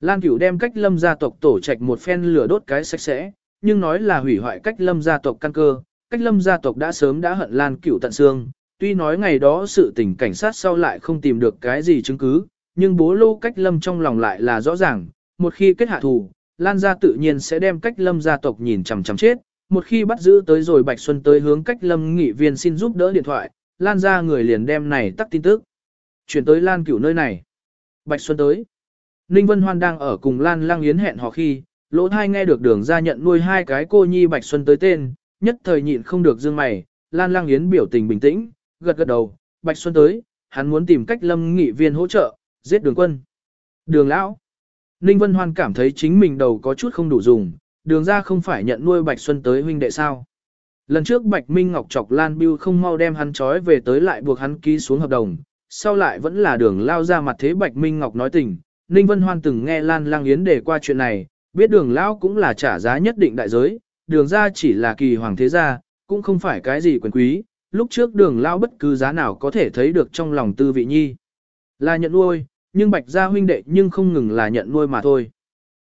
Lan Cửu đem cách lâm gia tộc tổ trạch một phen lửa đốt cái sạch sẽ, nhưng nói là hủy hoại cách lâm gia tộc căn cơ, cách lâm gia tộc đã sớm đã hận Lan Cửu tận xương, tuy nói ngày đó sự tình cảnh sát sau lại không tìm được cái gì chứng cứ, nhưng bố lô cách lâm trong lòng lại là rõ ràng, một khi kết hạ thù, Lan gia tự nhiên sẽ đem cách lâm gia tộc nhìn chằm chằm chết, một khi bắt giữ tới rồi Bạch Xuân tới hướng cách lâm nghị viên xin giúp đỡ điện thoại, Lan gia người liền đem này tắt tin tức. Chuyển tới Lan cửu nơi này. Bạch Xuân tới. Ninh Vân Hoan đang ở cùng Lan Lang Yến hẹn hò khi, lỗ thai nghe được đường ra nhận nuôi hai cái cô nhi Bạch Xuân tới tên, nhất thời nhịn không được dương mày, Lan Lang Yến biểu tình bình tĩnh, gật gật đầu, Bạch Xuân tới, hắn muốn tìm cách lâm nghị viên hỗ trợ, giết đường quân. Đường lão. Ninh Vân Hoan cảm thấy chính mình đầu có chút không đủ dùng, đường ra không phải nhận nuôi Bạch Xuân tới huynh đệ sao. Lần trước Bạch Minh Ngọc chọc Lan Biêu không mau đem hắn trói về tới lại buộc hắn ký xuống hợp đồng, sau lại vẫn là đường lao ra mặt thế Bạch Minh Ngọc nói tình. Ninh Vân Hoan từng nghe Lan Lang Yến đề qua chuyện này, biết đường lao cũng là trả giá nhất định đại giới, đường ra chỉ là kỳ hoàng thế gia, cũng không phải cái gì quyền quý, lúc trước đường lao bất cứ giá nào có thể thấy được trong lòng tư vị nhi. Là nhận nuôi, nhưng bạch gia huynh đệ nhưng không ngừng là nhận nuôi mà thôi.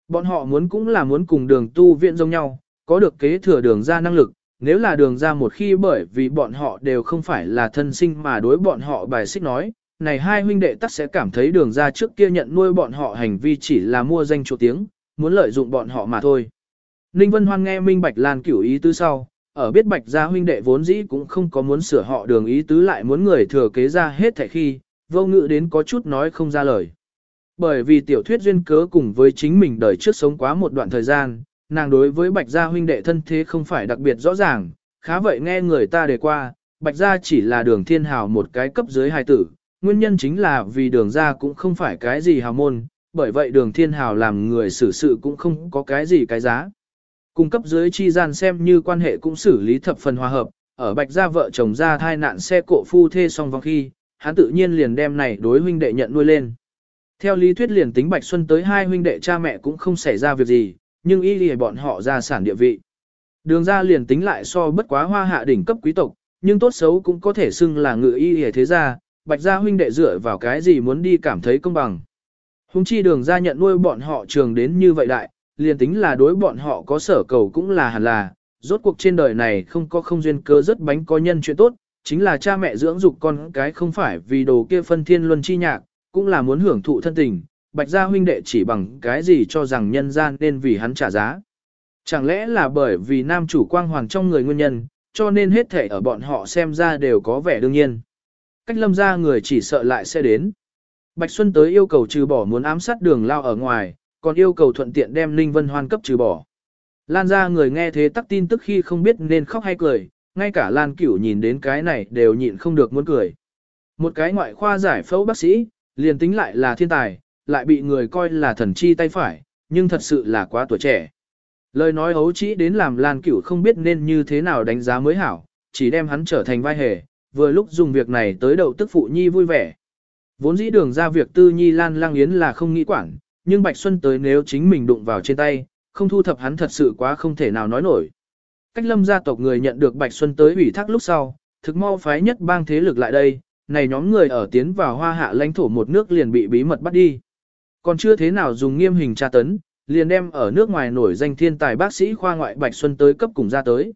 Bọn họ muốn cũng là muốn cùng đường tu viện giống nhau, có được kế thừa đường ra năng lực, nếu là đường ra một khi bởi vì bọn họ đều không phải là thân sinh mà đối bọn họ bài xích nói, này hai huynh đệ tắc sẽ cảm thấy đường ra trước kia nhận nuôi bọn họ hành vi chỉ là mua danh chỗ tiếng, muốn lợi dụng bọn họ mà thôi. Ninh Vân Hoan nghe Minh Bạch Lan cửu ý tứ sau, ở biết Bạch gia huynh đệ vốn dĩ cũng không có muốn sửa họ đường ý tứ lại muốn người thừa kế ra hết thảy khi, vô Ngữ đến có chút nói không ra lời. Bởi vì tiểu thuyết duyên cớ cùng với chính mình đời trước sống quá một đoạn thời gian, nàng đối với bạch gia huynh đệ thân thế không phải đặc biệt rõ ràng, khá vậy nghe người ta đề qua, bạch gia chỉ là đường thiên hào một cái cấp dưới hài tử, nguyên nhân chính là vì đường gia cũng không phải cái gì hào môn, bởi vậy đường thiên hào làm người xử sự cũng không có cái gì cái giá. Cung cấp dưới chi gian xem như quan hệ cũng xử lý thập phần hòa hợp, ở bạch gia vợ chồng ra thai nạn xe cộ phu thê song vong khi, hắn tự nhiên liền đem này đối huynh đệ nhận nuôi lên. Theo lý thuyết liền tính Bạch Xuân tới hai huynh đệ cha mẹ cũng không xảy ra việc gì, nhưng y lìa bọn họ ra sản địa vị. Đường ra liền tính lại so bất quá hoa hạ đỉnh cấp quý tộc, nhưng tốt xấu cũng có thể xưng là ngự y lìa thế gia, Bạch gia huynh đệ dựa vào cái gì muốn đi cảm thấy công bằng. Hùng chi đường ra nhận nuôi bọn họ trường đến như vậy đại, liền tính là đối bọn họ có sở cầu cũng là hẳn là, rốt cuộc trên đời này không có không duyên cơ rất bánh có nhân chuyện tốt, chính là cha mẹ dưỡng dục con cái không phải vì đồ kia phân thiên luân chi nhạc, cũng là muốn hưởng thụ thân tình, bạch gia huynh đệ chỉ bằng cái gì cho rằng nhân gian nên vì hắn trả giá. Chẳng lẽ là bởi vì nam chủ quang hoàng trong người nguyên nhân, cho nên hết thể ở bọn họ xem ra đều có vẻ đương nhiên. Cách lâm ra người chỉ sợ lại sẽ đến. Bạch Xuân tới yêu cầu trừ bỏ muốn ám sát đường lao ở ngoài, còn yêu cầu thuận tiện đem Ninh Vân Hoan cấp trừ bỏ. Lan ra người nghe thế tắc tin tức khi không biết nên khóc hay cười, ngay cả Lan Cửu nhìn đến cái này đều nhịn không được muốn cười. Một cái ngoại khoa giải phẫu bác sĩ, liền tính lại là thiên tài, lại bị người coi là thần chi tay phải, nhưng thật sự là quá tuổi trẻ. Lời nói ấu chỉ đến làm Lan Cửu không biết nên như thế nào đánh giá mới hảo, chỉ đem hắn trở thành vai hề, vừa lúc dùng việc này tới đầu tức phụ nhi vui vẻ. Vốn dĩ đường ra việc tư nhi Lan Lang Yến là không nghĩ quản, nhưng Bạch Xuân tới nếu chính mình đụng vào trên tay, không thu thập hắn thật sự quá không thể nào nói nổi. Cách lâm gia tộc người nhận được Bạch Xuân tới ủy thác lúc sau, thực mau phái nhất bang thế lực lại đây, này nhóm người ở tiến vào hoa hạ lãnh thổ một nước liền bị bí mật bắt đi. Còn chưa thế nào dùng nghiêm hình tra tấn, liền đem ở nước ngoài nổi danh thiên tài bác sĩ khoa ngoại Bạch Xuân tới cấp cùng ra tới.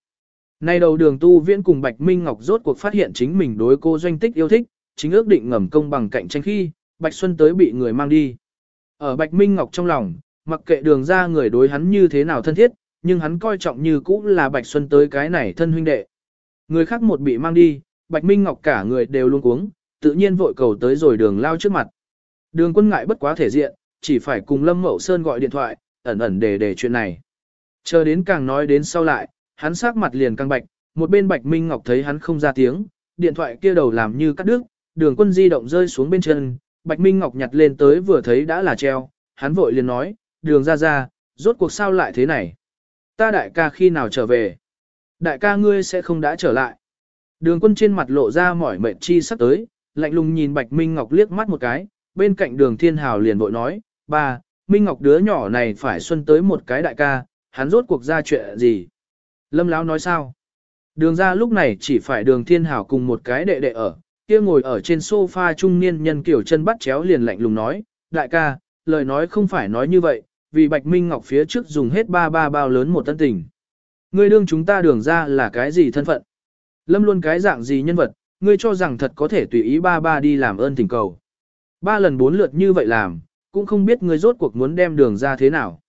Nay đầu đường tu viễn cùng Bạch Minh Ngọc rốt cuộc phát hiện chính mình đối cô doanh tích yêu thích, chính ước định ngầm công bằng cạnh tranh khi, Bạch Xuân tới bị người mang đi. Ở Bạch Minh Ngọc trong lòng, mặc kệ đường ra người đối hắn như thế nào thân thiết, nhưng hắn coi trọng như cũ là Bạch Xuân tới cái này thân huynh đệ. Người khác một bị mang đi, Bạch Minh Ngọc cả người đều luôn cuống, tự nhiên vội cầu tới rồi đường lao trước mặt. Đường quân ngại bất quá thể diện, chỉ phải cùng Lâm Mậu Sơn gọi điện thoại, ẩn ẩn để để chuyện này. Chờ đến càng nói đến sau lại, hắn sắc mặt liền căng bạch, một bên Bạch Minh Ngọc thấy hắn không ra tiếng, điện thoại kia đầu làm như cắt đứt, đường quân di động rơi xuống bên chân, Bạch Minh Ngọc nhặt lên tới vừa thấy đã là treo, hắn vội liền nói, đường ra ra, rốt cuộc sao lại thế này. Ta đại ca khi nào trở về? Đại ca ngươi sẽ không đã trở lại. Đường quân trên mặt lộ ra mỏi mệt chi sắp tới, lạnh lùng nhìn Bạch Minh Ngọc liếc mắt một cái, bên cạnh đường thiên hào liền vội nói, ba, Minh Ngọc đứa nhỏ này phải xuân tới một cái đại ca, hắn rốt cuộc ra chuyện gì? Lâm Lão nói sao? Đường ra lúc này chỉ phải đường thiên hào cùng một cái đệ đệ ở, kia ngồi ở trên sofa trung niên nhân kiểu chân bắt chéo liền lạnh lùng nói, đại ca, lời nói không phải nói như vậy, vì Bạch Minh Ngọc phía trước dùng hết ba ba bao lớn một tân tình. Ngươi đương chúng ta đường ra là cái gì thân phận? Lâm luôn cái dạng gì nhân vật, ngươi cho rằng thật có thể tùy ý ba ba đi làm ơn tình cầu. Ba lần bốn lượt như vậy làm, cũng không biết ngươi rốt cuộc muốn đem đường ra thế nào.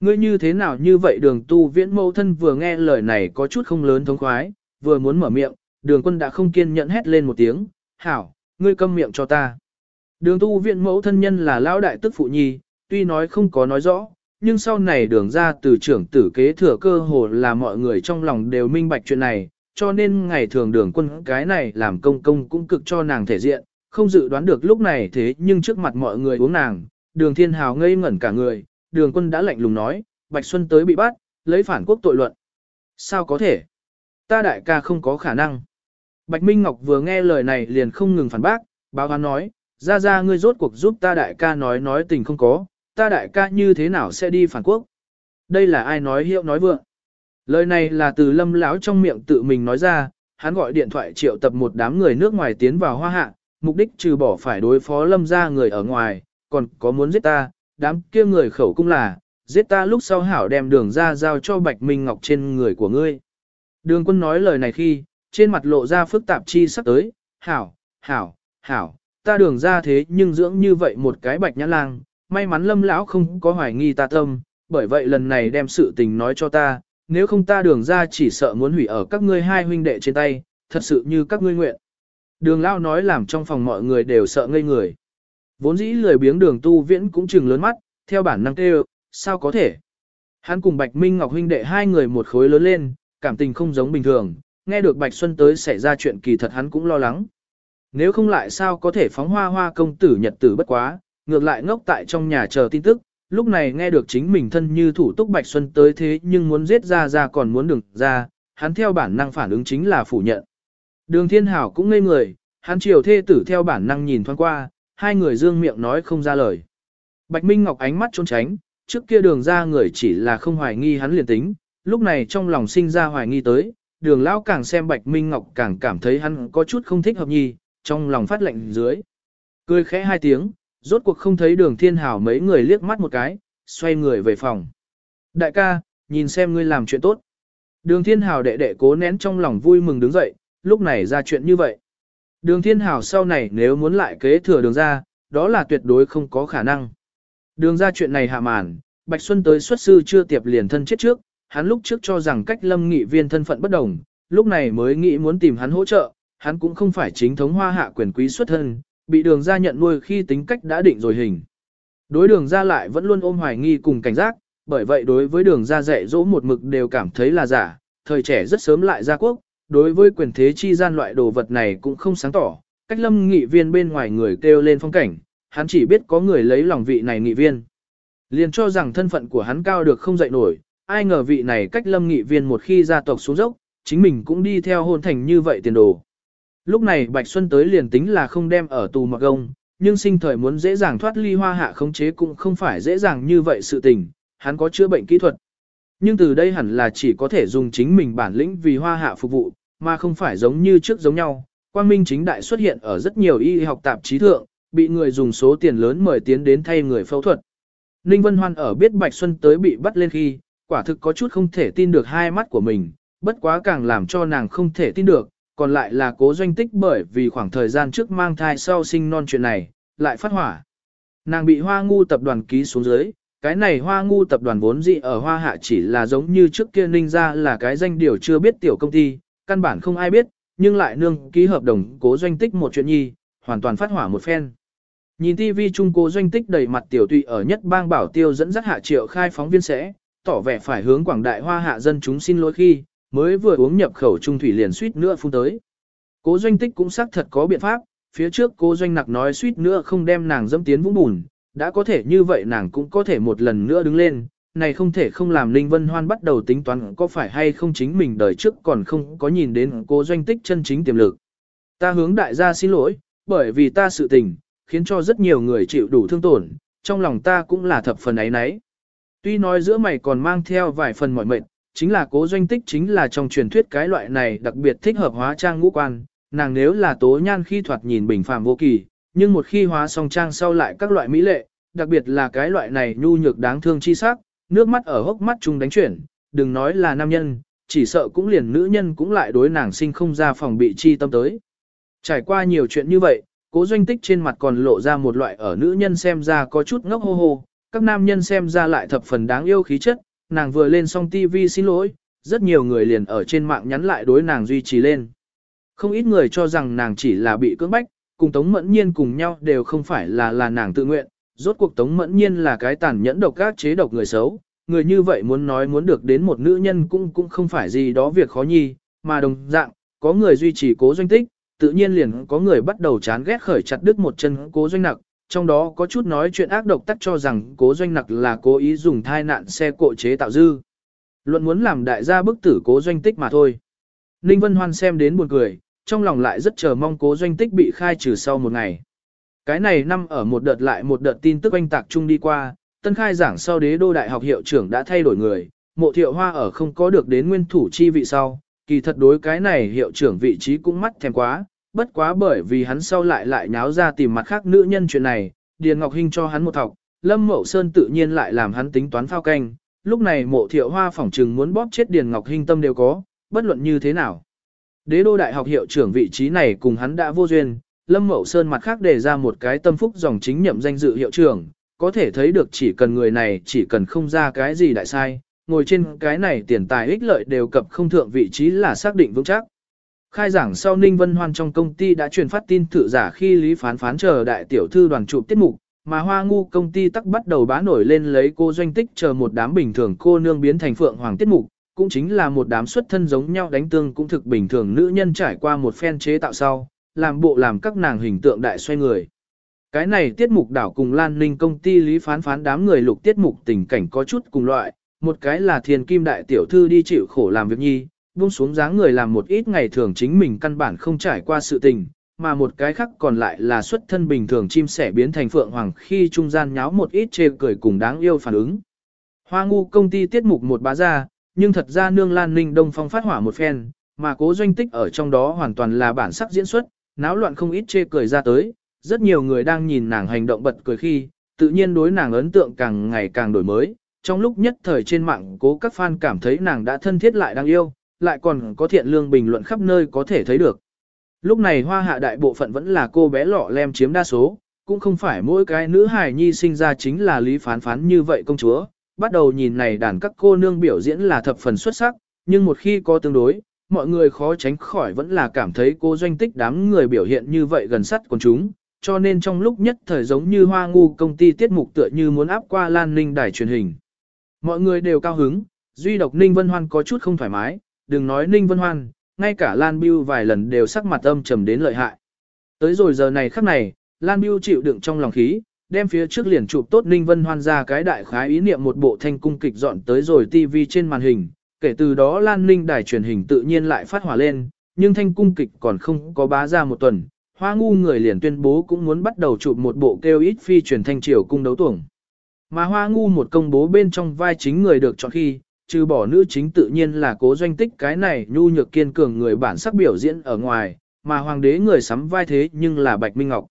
Ngươi như thế nào như vậy đường tu viễn mâu thân vừa nghe lời này có chút không lớn thống khoái, vừa muốn mở miệng, đường quân đã không kiên nhẫn hét lên một tiếng, hảo, ngươi câm miệng cho ta. Đường tu viễn mẫu thân nhân là lão đại tức phụ nhi, tuy nói không có nói rõ, nhưng sau này đường ra từ trưởng tử kế thừa cơ hồ là mọi người trong lòng đều minh bạch chuyện này, cho nên ngày thường đường quân cái này làm công công cũng cực cho nàng thể diện, không dự đoán được lúc này thế nhưng trước mặt mọi người uống nàng, đường thiên hào ngây ngẩn cả người, đường quân đã lạnh lùng nói, Bạch Xuân tới bị bắt, lấy phản quốc tội luận. Sao có thể? Ta đại ca không có khả năng. Bạch Minh Ngọc vừa nghe lời này liền không ngừng phản bác, báo hắn nói, ra ra ngươi rốt cuộc giúp ta đại ca nói nói tình không có, ta đại ca như thế nào sẽ đi phản quốc. Đây là ai nói hiệu nói vượng. Lời này là từ lâm lão trong miệng tự mình nói ra, hắn gọi điện thoại triệu tập một đám người nước ngoài tiến vào hoa hạ, mục đích trừ bỏ phải đối phó lâm ra người ở ngoài, còn có muốn giết ta, đám kia người khẩu cung là, giết ta lúc sau hảo đem đường ra giao cho Bạch Minh Ngọc trên người của ngươi. Đường quân nói lời này khi, trên mặt lộ ra phức tạp chi sắp tới, hảo, hảo, hảo, ta đường ra thế nhưng dưỡng như vậy một cái bạch nhã lang, may mắn lâm lão không có hoài nghi ta tâm, bởi vậy lần này đem sự tình nói cho ta, nếu không ta đường ra chỉ sợ muốn hủy ở các ngươi hai huynh đệ trên tay, thật sự như các ngươi nguyện. Đường lão nói làm trong phòng mọi người đều sợ ngây người. Vốn dĩ lười biếng đường tu viễn cũng chừng lớn mắt, theo bản năng kêu, sao có thể. Hắn cùng Bạch Minh Ngọc huynh đệ hai người một khối lớn lên, cảm tình không giống bình thường, nghe được Bạch Xuân tới xảy ra chuyện kỳ thật hắn cũng lo lắng. Nếu không lại sao có thể phóng hoa hoa công tử nhật tử bất quá, ngược lại ngốc tại trong nhà chờ tin tức, lúc này nghe được chính mình thân như thủ túc Bạch Xuân tới thế nhưng muốn giết ra ra còn muốn đừng ra, hắn theo bản năng phản ứng chính là phủ nhận. Đường Thiên Hảo cũng ngây người, hắn chiều thê tử theo bản năng nhìn thoáng qua, hai người dương miệng nói không ra lời. Bạch Minh Ngọc ánh mắt trốn tránh, trước kia đường ra người chỉ là không hoài nghi hắn liền tính, lúc này trong lòng sinh ra hoài nghi tới, đường lão càng xem Bạch Minh Ngọc càng cảm thấy hắn có chút không thích hợp nhi, trong lòng phát lệnh dưới. Cười khẽ hai tiếng, rốt cuộc không thấy đường thiên hảo mấy người liếc mắt một cái, xoay người về phòng. Đại ca, nhìn xem ngươi làm chuyện tốt. Đường thiên hảo đệ đệ cố nén trong lòng vui mừng đứng dậy, lúc này ra chuyện như vậy. Đường thiên hảo sau này nếu muốn lại kế thừa đường ra, đó là tuyệt đối không có khả năng. Đường ra chuyện này hạ màn, Bạch Xuân tới xuất sư chưa tiệp liền thân chết trước, hắn lúc trước cho rằng cách lâm nghị viên thân phận bất đồng, lúc này mới nghĩ muốn tìm hắn hỗ trợ, hắn cũng không phải chính thống hoa hạ quyền quý xuất thân, bị đường ra nhận nuôi khi tính cách đã định rồi hình. Đối đường ra lại vẫn luôn ôm hoài nghi cùng cảnh giác, bởi vậy đối với đường ra dạy dỗ một mực đều cảm thấy là giả, thời trẻ rất sớm lại ra quốc, đối với quyền thế chi gian loại đồ vật này cũng không sáng tỏ, cách lâm nghị viên bên ngoài người kêu lên phong cảnh, hắn chỉ biết có người lấy lòng vị này nghị viên. Liền cho rằng thân phận của hắn cao được không dậy nổi, ai ngờ vị này cách lâm nghị viên một khi gia tộc xuống dốc, chính mình cũng đi theo hôn thành như vậy tiền đồ. Lúc này Bạch Xuân tới liền tính là không đem ở tù mặc gông, nhưng sinh thời muốn dễ dàng thoát ly hoa hạ khống chế cũng không phải dễ dàng như vậy sự tình, hắn có chữa bệnh kỹ thuật. Nhưng từ đây hẳn là chỉ có thể dùng chính mình bản lĩnh vì hoa hạ phục vụ, mà không phải giống như trước giống nhau. Quang Minh chính đại xuất hiện ở rất nhiều y học tạp chí thượng, bị người dùng số tiền lớn mời tiến đến thay người phẫu thuật. Ninh Vân Hoan ở biết Bạch Xuân tới bị bắt lên khi, quả thực có chút không thể tin được hai mắt của mình, bất quá càng làm cho nàng không thể tin được, còn lại là cố doanh tích bởi vì khoảng thời gian trước mang thai sau sinh non chuyện này, lại phát hỏa. Nàng bị hoa ngu tập đoàn ký xuống dưới, cái này hoa ngu tập đoàn vốn dị ở hoa hạ chỉ là giống như trước kia ninh ra là cái danh điều chưa biết tiểu công ty, căn bản không ai biết, nhưng lại nương ký hợp đồng cố doanh tích một chuyện nhi, hoàn toàn phát hỏa một phen. Nhìn TV trung cố doanh tích đầy mặt tiểu tụy ở nhất bang bảo tiêu dẫn dắt hạ triệu khai phóng viên sẽ, tỏ vẻ phải hướng quảng đại hoa hạ dân chúng xin lỗi khi, mới vừa uống nhập khẩu trung thủy liền suýt nữa phun tới. Cố doanh tích cũng xác thật có biện pháp, phía trước cố doanh nặc nói suýt nữa không đem nàng dẫm tiến vũng bùn, đã có thể như vậy nàng cũng có thể một lần nữa đứng lên, này không thể không làm Ninh Vân Hoan bắt đầu tính toán có phải hay không chính mình đời trước còn không có nhìn đến cố doanh tích chân chính tiềm lực. Ta hướng đại gia xin lỗi, bởi vì ta sự tình, khiến cho rất nhiều người chịu đủ thương tổn, trong lòng ta cũng là thập phần ấy nấy. Tuy nói giữa mày còn mang theo vài phần mỏi mệt, chính là cố doanh tích chính là trong truyền thuyết cái loại này đặc biệt thích hợp hóa trang ngũ quan, nàng nếu là tố nhan khi thoạt nhìn bình phàm vô kỳ, nhưng một khi hóa xong trang sau lại các loại mỹ lệ, đặc biệt là cái loại này nhu nhược đáng thương chi sắc, nước mắt ở hốc mắt chung đánh chuyển, đừng nói là nam nhân, chỉ sợ cũng liền nữ nhân cũng lại đối nàng sinh không ra phòng bị chi tâm tới. Trải qua nhiều chuyện như vậy, cố doanh tích trên mặt còn lộ ra một loại ở nữ nhân xem ra có chút ngốc hô hô, các nam nhân xem ra lại thập phần đáng yêu khí chất, nàng vừa lên xong TV xin lỗi, rất nhiều người liền ở trên mạng nhắn lại đối nàng duy trì lên. Không ít người cho rằng nàng chỉ là bị cưỡng bách, cùng Tống Mẫn Nhiên cùng nhau đều không phải là là nàng tự nguyện, rốt cuộc Tống Mẫn Nhiên là cái tàn nhẫn độc các chế độc người xấu, người như vậy muốn nói muốn được đến một nữ nhân cũng cũng không phải gì đó việc khó nhi, mà đồng dạng, có người duy trì cố doanh tích, tự nhiên liền có người bắt đầu chán ghét khởi chặt đứt một chân cố doanh nặc, trong đó có chút nói chuyện ác độc tắc cho rằng cố doanh nặc là cố ý dùng thai nạn xe cộ chế tạo dư. Luận muốn làm đại gia bức tử cố doanh tích mà thôi. Ninh Vân Hoan xem đến buồn cười, trong lòng lại rất chờ mong cố doanh tích bị khai trừ sau một ngày. Cái này năm ở một đợt lại một đợt tin tức oanh tạc chung đi qua, tân khai giảng sau đế đô đại học hiệu trưởng đã thay đổi người, mộ thiệu hoa ở không có được đến nguyên thủ chi vị sau, kỳ thật đối cái này hiệu trưởng vị trí cũng mắt thèm quá, bất quá bởi vì hắn sau lại lại nháo ra tìm mặt khác nữ nhân chuyện này, Điền Ngọc Hinh cho hắn một thọc, Lâm Mậu Sơn tự nhiên lại làm hắn tính toán phao canh, lúc này mộ thiệu hoa phỏng trừng muốn bóp chết Điền Ngọc Hinh tâm đều có, bất luận như thế nào. Đế đô đại học hiệu trưởng vị trí này cùng hắn đã vô duyên, Lâm Mậu Sơn mặt khác đề ra một cái tâm phúc dòng chính nhậm danh dự hiệu trưởng, có thể thấy được chỉ cần người này chỉ cần không ra cái gì đại sai, ngồi trên cái này tiền tài ích lợi đều cập không thượng vị trí là xác định vững chắc. Khai giảng sau Ninh Vân Hoan trong công ty đã truyền phát tin thử giả khi Lý Phán Phán chờ đại tiểu thư đoàn chụp tiết mục, mà hoa ngu công ty tắc bắt đầu bá nổi lên lấy cô doanh tích chờ một đám bình thường cô nương biến thành phượng hoàng tiết mục, cũng chính là một đám xuất thân giống nhau đánh tương cũng thực bình thường nữ nhân trải qua một phen chế tạo sau, làm bộ làm các nàng hình tượng đại xoay người. Cái này tiết mục đảo cùng Lan Ninh công ty lý phán phán đám người lục tiết mục tình cảnh có chút cùng loại, một cái là thiền kim đại tiểu thư đi chịu khổ làm việc nhi, buông xuống dáng người làm một ít ngày thường chính mình căn bản không trải qua sự tình, mà một cái khác còn lại là xuất thân bình thường chim sẻ biến thành phượng hoàng khi trung gian nháo một ít chê cười cùng đáng yêu phản ứng. Hoa ngu công ty tiết mục một bá ra, nhưng thật ra nương lan ninh đông phong phát hỏa một phen, mà cố doanh tích ở trong đó hoàn toàn là bản sắc diễn xuất, náo loạn không ít chê cười ra tới, rất nhiều người đang nhìn nàng hành động bật cười khi, tự nhiên đối nàng ấn tượng càng ngày càng đổi mới. Trong lúc nhất thời trên mạng cố các fan cảm thấy nàng đã thân thiết lại đáng yêu, lại còn có thiện lương bình luận khắp nơi có thể thấy được. Lúc này hoa hạ đại bộ phận vẫn là cô bé lọ lem chiếm đa số, cũng không phải mỗi cái nữ hài nhi sinh ra chính là lý phán phán như vậy công chúa. Bắt đầu nhìn này đàn các cô nương biểu diễn là thập phần xuất sắc, nhưng một khi có tương đối, mọi người khó tránh khỏi vẫn là cảm thấy cô doanh tích đám người biểu hiện như vậy gần sắt con chúng, cho nên trong lúc nhất thời giống như hoa ngu công ty tiết mục tựa như muốn áp qua Lan Ninh đài truyền hình. Mọi người đều cao hứng, duy độc Ninh Vân Hoan có chút không thoải mái, đừng nói Ninh Vân Hoan, ngay cả Lan Biêu vài lần đều sắc mặt âm trầm đến lợi hại. Tới rồi giờ này khắc này, Lan Biêu chịu đựng trong lòng khí, đem phía trước liền chụp tốt Ninh Vân Hoan ra cái đại khái ý niệm một bộ thanh cung kịch dọn tới rồi TV trên màn hình, kể từ đó Lan Ninh đài truyền hình tự nhiên lại phát hỏa lên, nhưng thanh cung kịch còn không có bá ra một tuần, hoa ngu người liền tuyên bố cũng muốn bắt đầu chụp một bộ kêu ít phi truyền thanh triều cung đấu tuồng. Mà hoa ngu một công bố bên trong vai chính người được chọn khi, trừ bỏ nữ chính tự nhiên là cố doanh tích cái này nhu nhược kiên cường người bản sắc biểu diễn ở ngoài, mà hoàng đế người sắm vai thế nhưng là Bạch Minh Ngọc.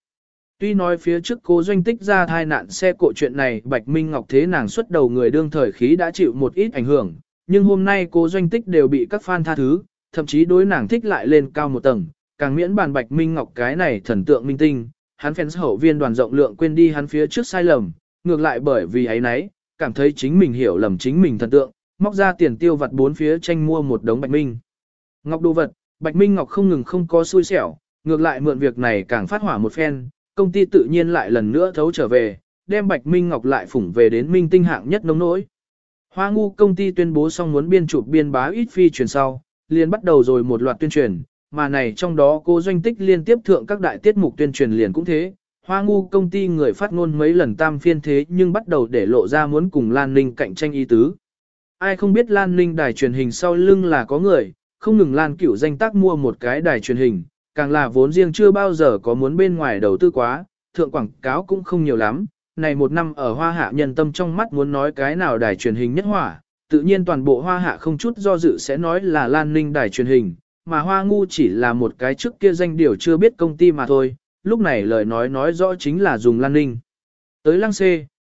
Tuy nói phía trước cố doanh tích ra thai nạn xe cộ chuyện này Bạch Minh Ngọc thế nàng xuất đầu người đương thời khí đã chịu một ít ảnh hưởng, nhưng hôm nay cố doanh tích đều bị các fan tha thứ, thậm chí đối nàng thích lại lên cao một tầng, càng miễn bàn Bạch Minh Ngọc cái này thần tượng minh tinh, hắn fans hậu viên đoàn rộng lượng quên đi hắn phía trước sai lầm, ngược lại bởi vì ấy nấy, cảm thấy chính mình hiểu lầm chính mình thần tượng, móc ra tiền tiêu vặt bốn phía tranh mua một đống Bạch Minh. Ngọc đồ vật, Bạch Minh Ngọc không ngừng không có xui xẻo, ngược lại mượn việc này càng phát hỏa một phen, công ty tự nhiên lại lần nữa thấu trở về, đem Bạch Minh Ngọc lại phủng về đến minh tinh hạng nhất nông nỗi. Hoa ngu công ty tuyên bố xong muốn biên chụp biên bá ít phi truyền sau, liền bắt đầu rồi một loạt tuyên truyền, mà này trong đó cô doanh tích liên tiếp thượng các đại tiết mục tuyên truyền liền cũng thế. Hoa ngu công ty người phát ngôn mấy lần tam phiên thế nhưng bắt đầu để lộ ra muốn cùng Lan Ninh cạnh tranh ý tứ. Ai không biết Lan Ninh đài truyền hình sau lưng là có người, không ngừng Lan cửu danh tác mua một cái đài truyền hình, càng là vốn riêng chưa bao giờ có muốn bên ngoài đầu tư quá, thượng quảng cáo cũng không nhiều lắm. Này một năm ở hoa hạ nhân tâm trong mắt muốn nói cái nào đài truyền hình nhất hỏa, tự nhiên toàn bộ hoa hạ không chút do dự sẽ nói là Lan Ninh đài truyền hình, mà hoa ngu chỉ là một cái trước kia danh điều chưa biết công ty mà thôi, lúc này lời nói nói rõ chính là dùng Lan Ninh. Tới Lăng C,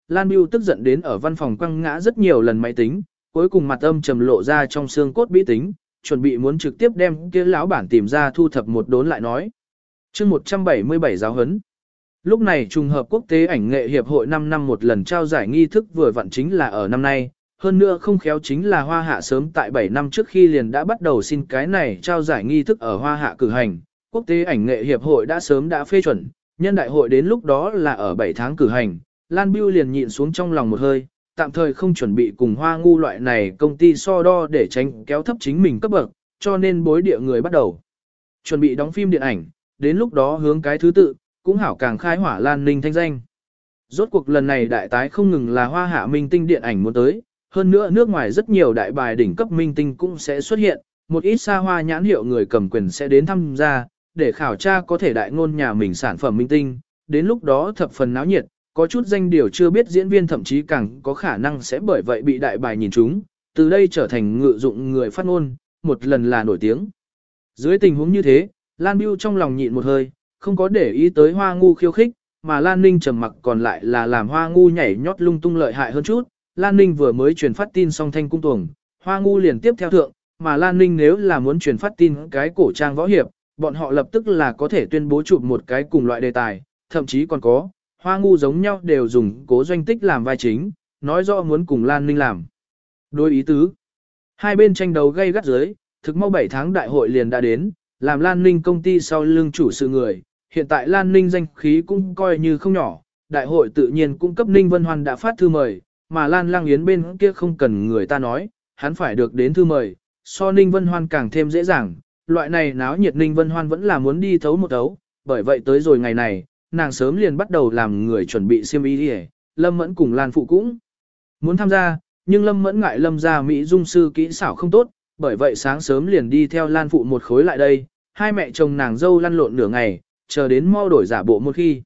Lan Biêu tức giận đến ở văn phòng quăng ngã rất nhiều lần máy tính, cuối cùng mặt âm trầm lộ ra trong xương cốt bí tính, chuẩn bị muốn trực tiếp đem kia lão bản tìm ra thu thập một đốn lại nói. chương 177 giáo hấn. Lúc này trùng hợp quốc tế ảnh nghệ hiệp hội 5 năm một lần trao giải nghi thức vừa vặn chính là ở năm nay, hơn nữa không khéo chính là Hoa Hạ sớm tại 7 năm trước khi liền đã bắt đầu xin cái này trao giải nghi thức ở Hoa Hạ cử hành, quốc tế ảnh nghệ hiệp hội đã sớm đã phê chuẩn, nhân đại hội đến lúc đó là ở 7 tháng cử hành, Lan Biêu liền nhịn xuống trong lòng một hơi, tạm thời không chuẩn bị cùng hoa ngu loại này công ty so đo để tránh kéo thấp chính mình cấp bậc, cho nên bối địa người bắt đầu. Chuẩn bị đóng phim điện ảnh, đến lúc đó hướng cái thứ tự, cũng hảo càng khai hỏa Lan Ninh thanh danh. Rốt cuộc lần này đại tái không ngừng là hoa hạ minh tinh điện ảnh muốn tới, hơn nữa nước ngoài rất nhiều đại bài đỉnh cấp minh tinh cũng sẽ xuất hiện, một ít xa hoa nhãn hiệu người cầm quyền sẽ đến tham gia, để khảo tra có thể đại ngôn nhà mình sản phẩm minh tinh, đến lúc đó thập phần náo nhiệt, có chút danh điều chưa biết diễn viên thậm chí càng có khả năng sẽ bởi vậy bị đại bài nhìn chúng, từ đây trở thành ngự dụng người phát ngôn, một lần là nổi tiếng. Dưới tình huống như thế, Lan Biêu trong lòng nhịn một hơi, không có để ý tới hoa ngu khiêu khích, mà Lan Ninh trầm mặc còn lại là làm hoa ngu nhảy nhót lung tung lợi hại hơn chút, Lan Ninh vừa mới truyền phát tin song thanh cung tuồng, Hoa Ngu liền tiếp theo thượng, mà Lan Ninh nếu là muốn truyền phát tin cái cổ trang võ hiệp, bọn họ lập tức là có thể tuyên bố chụp một cái cùng loại đề tài, thậm chí còn có, Hoa Ngu giống nhau đều dùng cố doanh tích làm vai chính, nói rõ muốn cùng Lan Ninh làm. đối ý tứ. Hai bên tranh đấu gây gắt dưới, thực mau 7 tháng đại hội liền đã đến, làm Lan Ninh công ty sau lưng chủ sự người, hiện tại Lan Ninh danh khí cũng coi như không nhỏ, đại hội tự nhiên cung cấp Ninh Vân Hoan đã phát thư mời, mà Lan Lang Yến bên kia không cần người ta nói, hắn phải được đến thư mời, so Ninh Vân Hoan càng thêm dễ dàng, loại này náo nhiệt Ninh Vân Hoan vẫn là muốn đi thấu một thấu, bởi vậy tới rồi ngày này, nàng sớm liền bắt đầu làm người chuẩn bị xiêm y đi Lâm Mẫn cùng Lan Phụ cũng muốn tham gia, nhưng Lâm Mẫn ngại Lâm gia Mỹ dung sư kỹ xảo không tốt, bởi vậy sáng sớm liền đi theo Lan Phụ một khối lại đây, hai mẹ chồng nàng dâu lăn lộn nửa ngày, chờ đến mau đổi giả bộ một khi.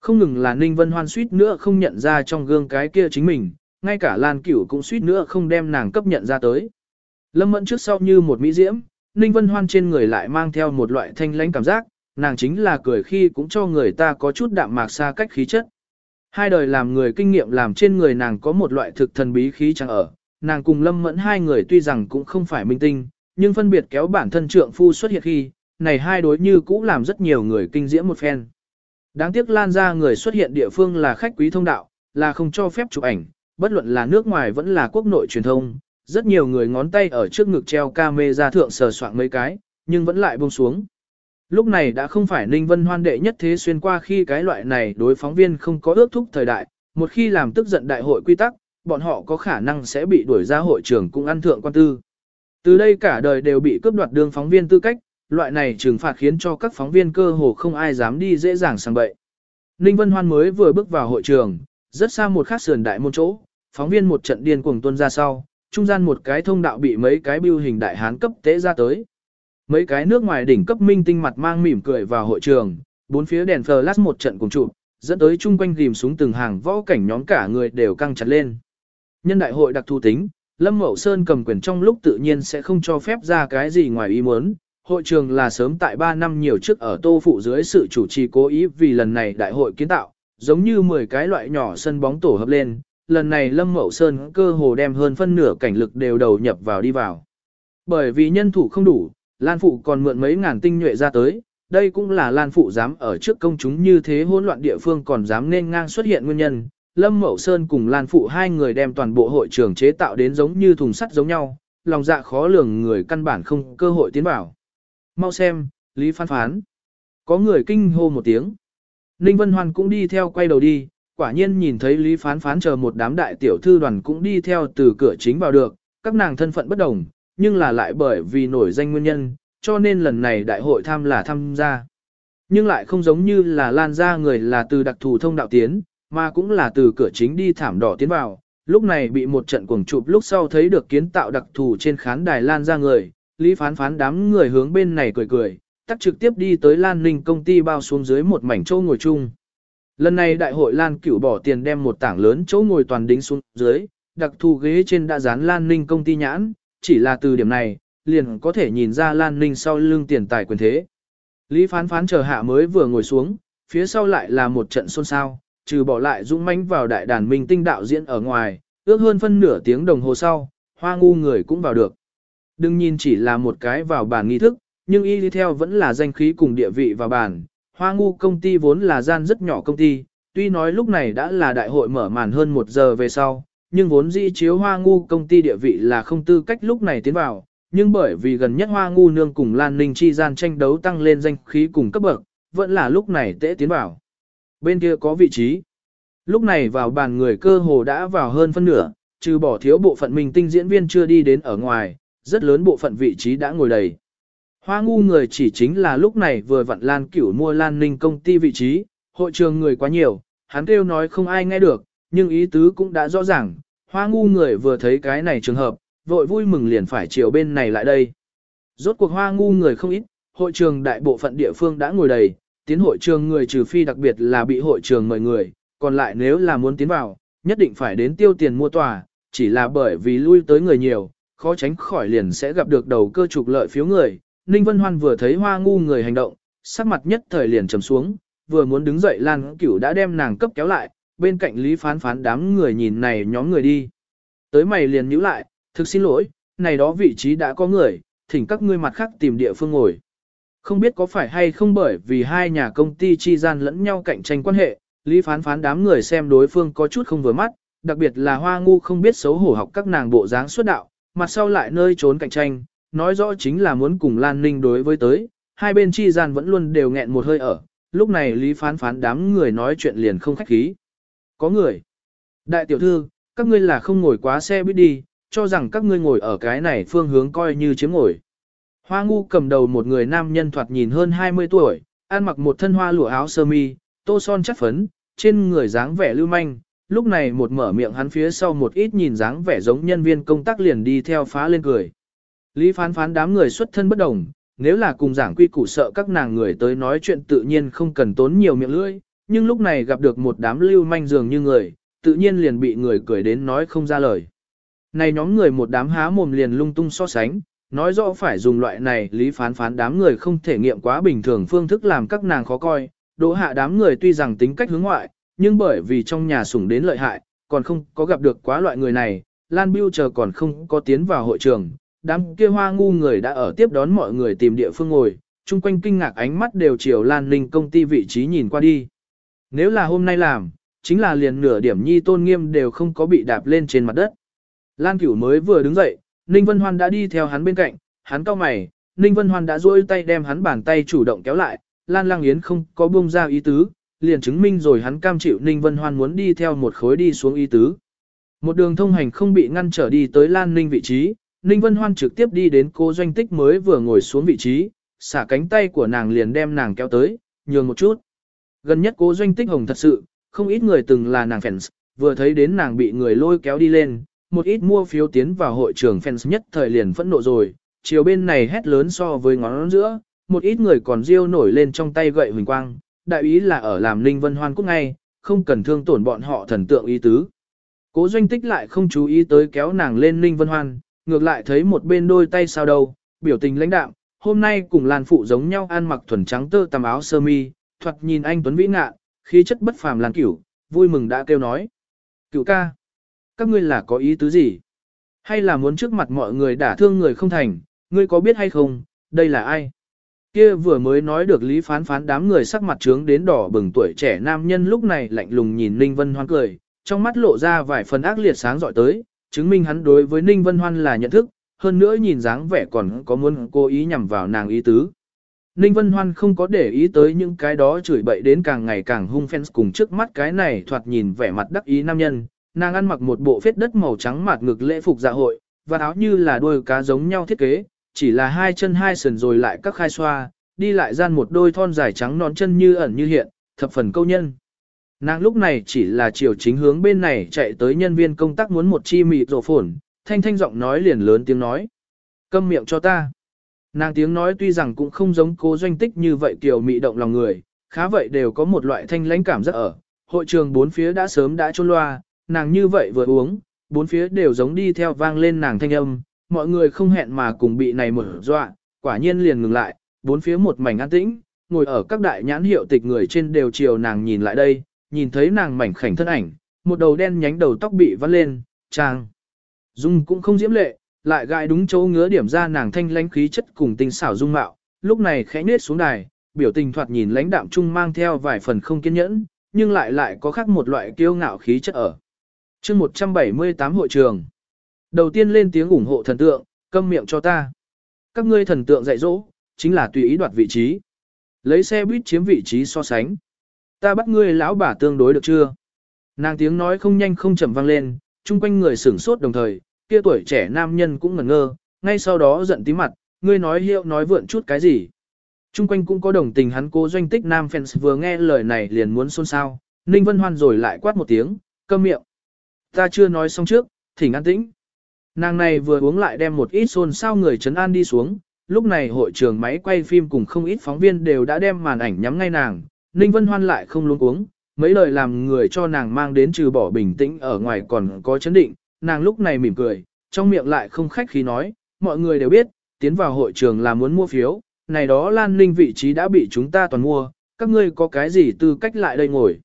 Không ngừng là Ninh Vân Hoan suýt nữa không nhận ra trong gương cái kia chính mình, ngay cả Lan Cửu cũng suýt nữa không đem nàng cấp nhận ra tới. Lâm Mẫn trước sau như một mỹ diễm, Ninh Vân Hoan trên người lại mang theo một loại thanh lãnh cảm giác, nàng chính là cười khi cũng cho người ta có chút đạm mạc xa cách khí chất. Hai đời làm người kinh nghiệm làm trên người nàng có một loại thực thần bí khí chẳng ở, nàng cùng Lâm Mẫn hai người tuy rằng cũng không phải minh tinh, nhưng phân biệt kéo bản thân trượng phu xuất hiện khi, này hai đối như cũ làm rất nhiều người kinh diễm một phen. Đáng tiếc lan ra người xuất hiện địa phương là khách quý thông đạo, là không cho phép chụp ảnh, bất luận là nước ngoài vẫn là quốc nội truyền thông, rất nhiều người ngón tay ở trước ngực treo camera thượng sờ soạn mấy cái, nhưng vẫn lại buông xuống. Lúc này đã không phải Ninh Vân Hoan đệ nhất thế xuyên qua khi cái loại này đối phóng viên không có ước thúc thời đại, một khi làm tức giận đại hội quy tắc, bọn họ có khả năng sẽ bị đuổi ra hội trường cũng ăn thượng quan tư. Từ đây cả đời đều bị cướp đoạt đương phóng viên tư cách, loại này trừng phạt khiến cho các phóng viên cơ hồ không ai dám đi dễ dàng sang bậy. Ninh Vân Hoan mới vừa bước vào hội trường, rất xa một khát sườn đại môn chỗ, phóng viên một trận điên cuồng tuân ra sau, trung gian một cái thông đạo bị mấy cái bưu hình đại hán cấp tế ra tới. Mấy cái nước ngoài đỉnh cấp minh tinh mặt mang mỉm cười vào hội trường, bốn phía đèn flash một trận cùng chụp, dẫn tới chung quanh rìm súng từng hàng võ cảnh nhóm cả người đều căng chặt lên. Nhân đại hội đặc thu tính, Lâm Mậu Sơn cầm quyền trong lúc tự nhiên sẽ không cho phép ra cái gì ngoài ý muốn. Hội trường là sớm tại 3 năm nhiều trước ở Tô Phụ dưới sự chủ trì cố ý vì lần này đại hội kiến tạo, giống như 10 cái loại nhỏ sân bóng tổ hợp lên, lần này Lâm Mậu Sơn cơ hồ đem hơn phân nửa cảnh lực đều đầu nhập vào đi vào. Bởi vì nhân thủ không đủ, Lan Phụ còn mượn mấy ngàn tinh nhuệ ra tới, đây cũng là Lan Phụ dám ở trước công chúng như thế hỗn loạn địa phương còn dám nên ngang xuất hiện nguyên nhân. Lâm Mậu Sơn cùng Lan Phụ hai người đem toàn bộ hội trường chế tạo đến giống như thùng sắt giống nhau, lòng dạ khó lường người căn bản không cơ hội tiến bảo. Mau xem, Lý Phan Phán. Có người kinh hô một tiếng. Ninh Vân Hoan cũng đi theo quay đầu đi, quả nhiên nhìn thấy Lý Phán Phán chờ một đám đại tiểu thư đoàn cũng đi theo từ cửa chính vào được, các nàng thân phận bất đồng, nhưng là lại bởi vì nổi danh nguyên nhân, cho nên lần này đại hội tham là tham gia. Nhưng lại không giống như là lan ra người là từ đặc thù thông đạo tiến, mà cũng là từ cửa chính đi thảm đỏ tiến vào. Lúc này bị một trận cuồng chụp lúc sau thấy được kiến tạo đặc thù trên khán đài lan ra người, Lý phán phán đám người hướng bên này cười cười, tắt trực tiếp đi tới Lan Ninh công ty bao xuống dưới một mảnh châu ngồi chung. Lần này đại hội Lan cửu bỏ tiền đem một tảng lớn chỗ ngồi toàn đính xuống dưới, đặc thù ghế trên đã dán Lan Ninh công ty nhãn, chỉ là từ điểm này, liền có thể nhìn ra Lan Ninh sau lưng tiền tài quyền thế. Lý phán phán chờ hạ mới vừa ngồi xuống, phía sau lại là một trận xôn xao, trừ bỏ lại dũng mãnh vào đại đàn minh tinh đạo diễn ở ngoài, ước hơn phân nửa tiếng đồng hồ sau, hoa ngu người cũng vào được. Đừng nhìn chỉ là một cái vào bàn nghi thức, nhưng y đi theo vẫn là danh khí cùng địa vị vào bàn. Hoa ngu công ty vốn là gian rất nhỏ công ty, tuy nói lúc này đã là đại hội mở màn hơn một giờ về sau, nhưng vốn dĩ chiếu hoa ngu công ty địa vị là không tư cách lúc này tiến vào, nhưng bởi vì gần nhất hoa ngu nương cùng Lan Ninh chi gian tranh đấu tăng lên danh khí cùng cấp bậc, vẫn là lúc này tễ tiến vào. Bên kia có vị trí. Lúc này vào bàn người cơ hồ đã vào hơn phân nửa, trừ bỏ thiếu bộ phận mình tinh diễn viên chưa đi đến ở ngoài, rất lớn bộ phận vị trí đã ngồi đầy. Hoa ngu người chỉ chính là lúc này vừa vặn Lan Cửu mua Lan Ninh công ty vị trí, hội trường người quá nhiều, hắn kêu nói không ai nghe được, nhưng ý tứ cũng đã rõ ràng, hoa ngu người vừa thấy cái này trường hợp, vội vui mừng liền phải chiều bên này lại đây. Rốt cuộc hoa ngu người không ít, hội trường đại bộ phận địa phương đã ngồi đầy, tiến hội trường người trừ phi đặc biệt là bị hội trường mời người, còn lại nếu là muốn tiến vào, nhất định phải đến tiêu tiền mua tòa, chỉ là bởi vì lui tới người nhiều, khó tránh khỏi liền sẽ gặp được đầu cơ trục lợi phiếu người. Ninh Vân Hoan vừa thấy hoa ngu người hành động, sắc mặt nhất thời liền trầm xuống, vừa muốn đứng dậy Lan Cửu đã đem nàng cấp kéo lại, bên cạnh Lý Phán Phán đám người nhìn này nhóm người đi. Tới mày liền nhíu lại, thực xin lỗi, này đó vị trí đã có người, thỉnh các ngươi mặt khác tìm địa phương ngồi. Không biết có phải hay không bởi vì hai nhà công ty chi gian lẫn nhau cạnh tranh quan hệ, Lý Phán Phán đám người xem đối phương có chút không vừa mắt, đặc biệt là Hoa Ngu không biết xấu hổ học các nàng bộ dáng xuất đạo, mặt sau lại nơi trốn cạnh tranh, nói rõ chính là muốn cùng Lan Ninh đối với tới, hai bên chi gian vẫn luôn đều nghẹn một hơi ở, lúc này Lý Phán Phán đám người nói chuyện liền không khách khí. Có người. Đại tiểu thư, các ngươi là không ngồi quá xe buýt đi, cho rằng các ngươi ngồi ở cái này phương hướng coi như chiếm ngồi. Hoa ngu cầm đầu một người nam nhân thoạt nhìn hơn 20 tuổi, ăn mặc một thân hoa lụa áo sơ mi, tô son chất phấn, trên người dáng vẻ lưu manh. Lúc này một mở miệng hắn phía sau một ít nhìn dáng vẻ giống nhân viên công tác liền đi theo phá lên cười. Lý phán phán đám người xuất thân bất đồng, nếu là cùng giảng quy củ sợ các nàng người tới nói chuyện tự nhiên không cần tốn nhiều miệng lưỡi, nhưng lúc này gặp được một đám lưu manh dường như người, tự nhiên liền bị người cười đến nói không ra lời. Này nhóm người một đám há mồm liền lung tung so sánh, nói rõ phải dùng loại này lý phán phán đám người không thể nghiệm quá bình thường phương thức làm các nàng khó coi, đỗ hạ đám người tuy rằng tính cách hướng ngoại, nhưng bởi vì trong nhà sủng đến lợi hại, còn không có gặp được quá loại người này, Lan Biêu chờ còn không có tiến vào hội trường, đám kia hoa ngu người đã ở tiếp đón mọi người tìm địa phương ngồi, chung quanh kinh ngạc ánh mắt đều chiều Lan Ninh công ty vị trí nhìn qua đi. Nếu là hôm nay làm, chính là liền nửa điểm nhi tôn nghiêm đều không có bị đạp lên trên mặt đất. Lan Cửu mới vừa đứng dậy, Ninh Vân Hoan đã đi theo hắn bên cạnh, hắn cau mày, Ninh Vân Hoan đã duỗi tay đem hắn bàn tay chủ động kéo lại, Lan Lang Yến không có buông ra ý tứ, liền chứng minh rồi hắn cam chịu Ninh Vân Hoan muốn đi theo một khối đi xuống ý tứ. Một đường thông hành không bị ngăn trở đi tới Lan Ninh vị trí, Ninh Vân Hoan trực tiếp đi đến cô doanh tích mới vừa ngồi xuống vị trí, xả cánh tay của nàng liền đem nàng kéo tới, nhường một chút. Gần nhất cố doanh tích hồng thật sự, không ít người từng là nàng fans, vừa thấy đến nàng bị người lôi kéo đi lên, một ít mua phiếu tiến vào hội trường fans nhất thời liền phẫn nộ rồi, chiều bên này hét lớn so với ngón giữa, một ít người còn riêu nổi lên trong tay gậy huỳnh quang, đại ý là ở làm Ninh Vân Hoan cúc ngay, không cần thương tổn bọn họ thần tượng ý tứ. Cố doanh tích lại không chú ý tới kéo nàng lên Ninh Vân Hoan, ngược lại thấy một bên đôi tay sao đâu, biểu tình lãnh đạm, hôm nay cùng Lan Phụ giống nhau ăn mặc thuần trắng tơ tầm áo sơ mi, thoạt nhìn anh Tuấn Vĩ ngạ, khí chất bất phàm làng Cửu, vui mừng đã kêu nói. Cửu ca, các ngươi là có ý tứ gì? Hay là muốn trước mặt mọi người đả thương người không thành, ngươi có biết hay không, đây là ai? Kia vừa mới nói được lý phán phán đám người sắc mặt trướng đến đỏ bừng tuổi trẻ nam nhân lúc này lạnh lùng nhìn Ninh Vân Hoan cười, trong mắt lộ ra vài phần ác liệt sáng dọi tới, chứng minh hắn đối với Ninh Vân Hoan là nhận thức, hơn nữa nhìn dáng vẻ còn có muốn cố ý nhằm vào nàng ý tứ. Ninh Vân Hoan không có để ý tới những cái đó chửi bậy đến càng ngày càng hung fans cùng trước mắt cái này thoạt nhìn vẻ mặt đắc ý nam nhân, nàng ăn mặc một bộ phết đất màu trắng mạt ngực lễ phục dạ hội, và áo như là đôi cá giống nhau thiết kế, chỉ là hai chân hai sườn rồi lại các khai xoa, đi lại gian một đôi thon dài trắng nón chân như ẩn như hiện, thập phần câu nhân. Nàng lúc này chỉ là chiều chính hướng bên này chạy tới nhân viên công tác muốn một chi mị rổ phồn, thanh thanh giọng nói liền lớn tiếng nói. Câm miệng cho ta. Nàng tiếng nói tuy rằng cũng không giống cố doanh tích như vậy kiểu mị động lòng người, khá vậy đều có một loại thanh lãnh cảm rất ở. Hội trường bốn phía đã sớm đã trôn loa, nàng như vậy vừa uống, bốn phía đều giống đi theo vang lên nàng thanh âm, mọi người không hẹn mà cùng bị này mở dọa, quả nhiên liền ngừng lại, bốn phía một mảnh an tĩnh, ngồi ở các đại nhãn hiệu tịch người trên đều chiều nàng nhìn lại đây, nhìn thấy nàng mảnh khảnh thân ảnh, một đầu đen nhánh đầu tóc bị vắt lên, trang. Dung cũng không diễm lệ, lại gãi đúng chỗ ngứa điểm ra nàng thanh lãnh khí chất cùng tinh xảo dung mạo, lúc này khẽ nết xuống đài, biểu tình thoạt nhìn lãnh đạm trung mang theo vài phần không kiên nhẫn, nhưng lại lại có khác một loại kiêu ngạo khí chất ở. chương 178 hội trường. Đầu tiên lên tiếng ủng hộ thần tượng, câm miệng cho ta. Các ngươi thần tượng dạy dỗ, chính là tùy ý đoạt vị trí. Lấy xe buýt chiếm vị trí so sánh. Ta bắt ngươi lão bà tương đối được chưa? Nàng tiếng nói không nhanh không chậm vang lên, chung quanh người sửng sốt đồng thời, kia tuổi trẻ nam nhân cũng ngẩn ngơ, ngay sau đó giận tí mặt, ngươi nói hiệu nói vượn chút cái gì. trung quanh cũng có đồng tình hắn cố doanh tích nam fans vừa nghe lời này liền muốn xôn xao, Ninh Vân Hoan rồi lại quát một tiếng, câm miệng. Ta chưa nói xong trước, thỉnh an tĩnh. Nàng này vừa uống lại đem một ít xôn xao người chấn an đi xuống, lúc này hội trường máy quay phim cùng không ít phóng viên đều đã đem màn ảnh nhắm ngay nàng, Ninh Vân Hoan lại không luôn uống, mấy lời làm người cho nàng mang đến trừ bỏ bình tĩnh ở ngoài còn có chấn định, nàng lúc này mỉm cười, trong miệng lại không khách khí nói, mọi người đều biết, tiến vào hội trường là muốn mua phiếu, này đó Lan Ninh vị trí đã bị chúng ta toàn mua, các ngươi có cái gì tư cách lại đây ngồi.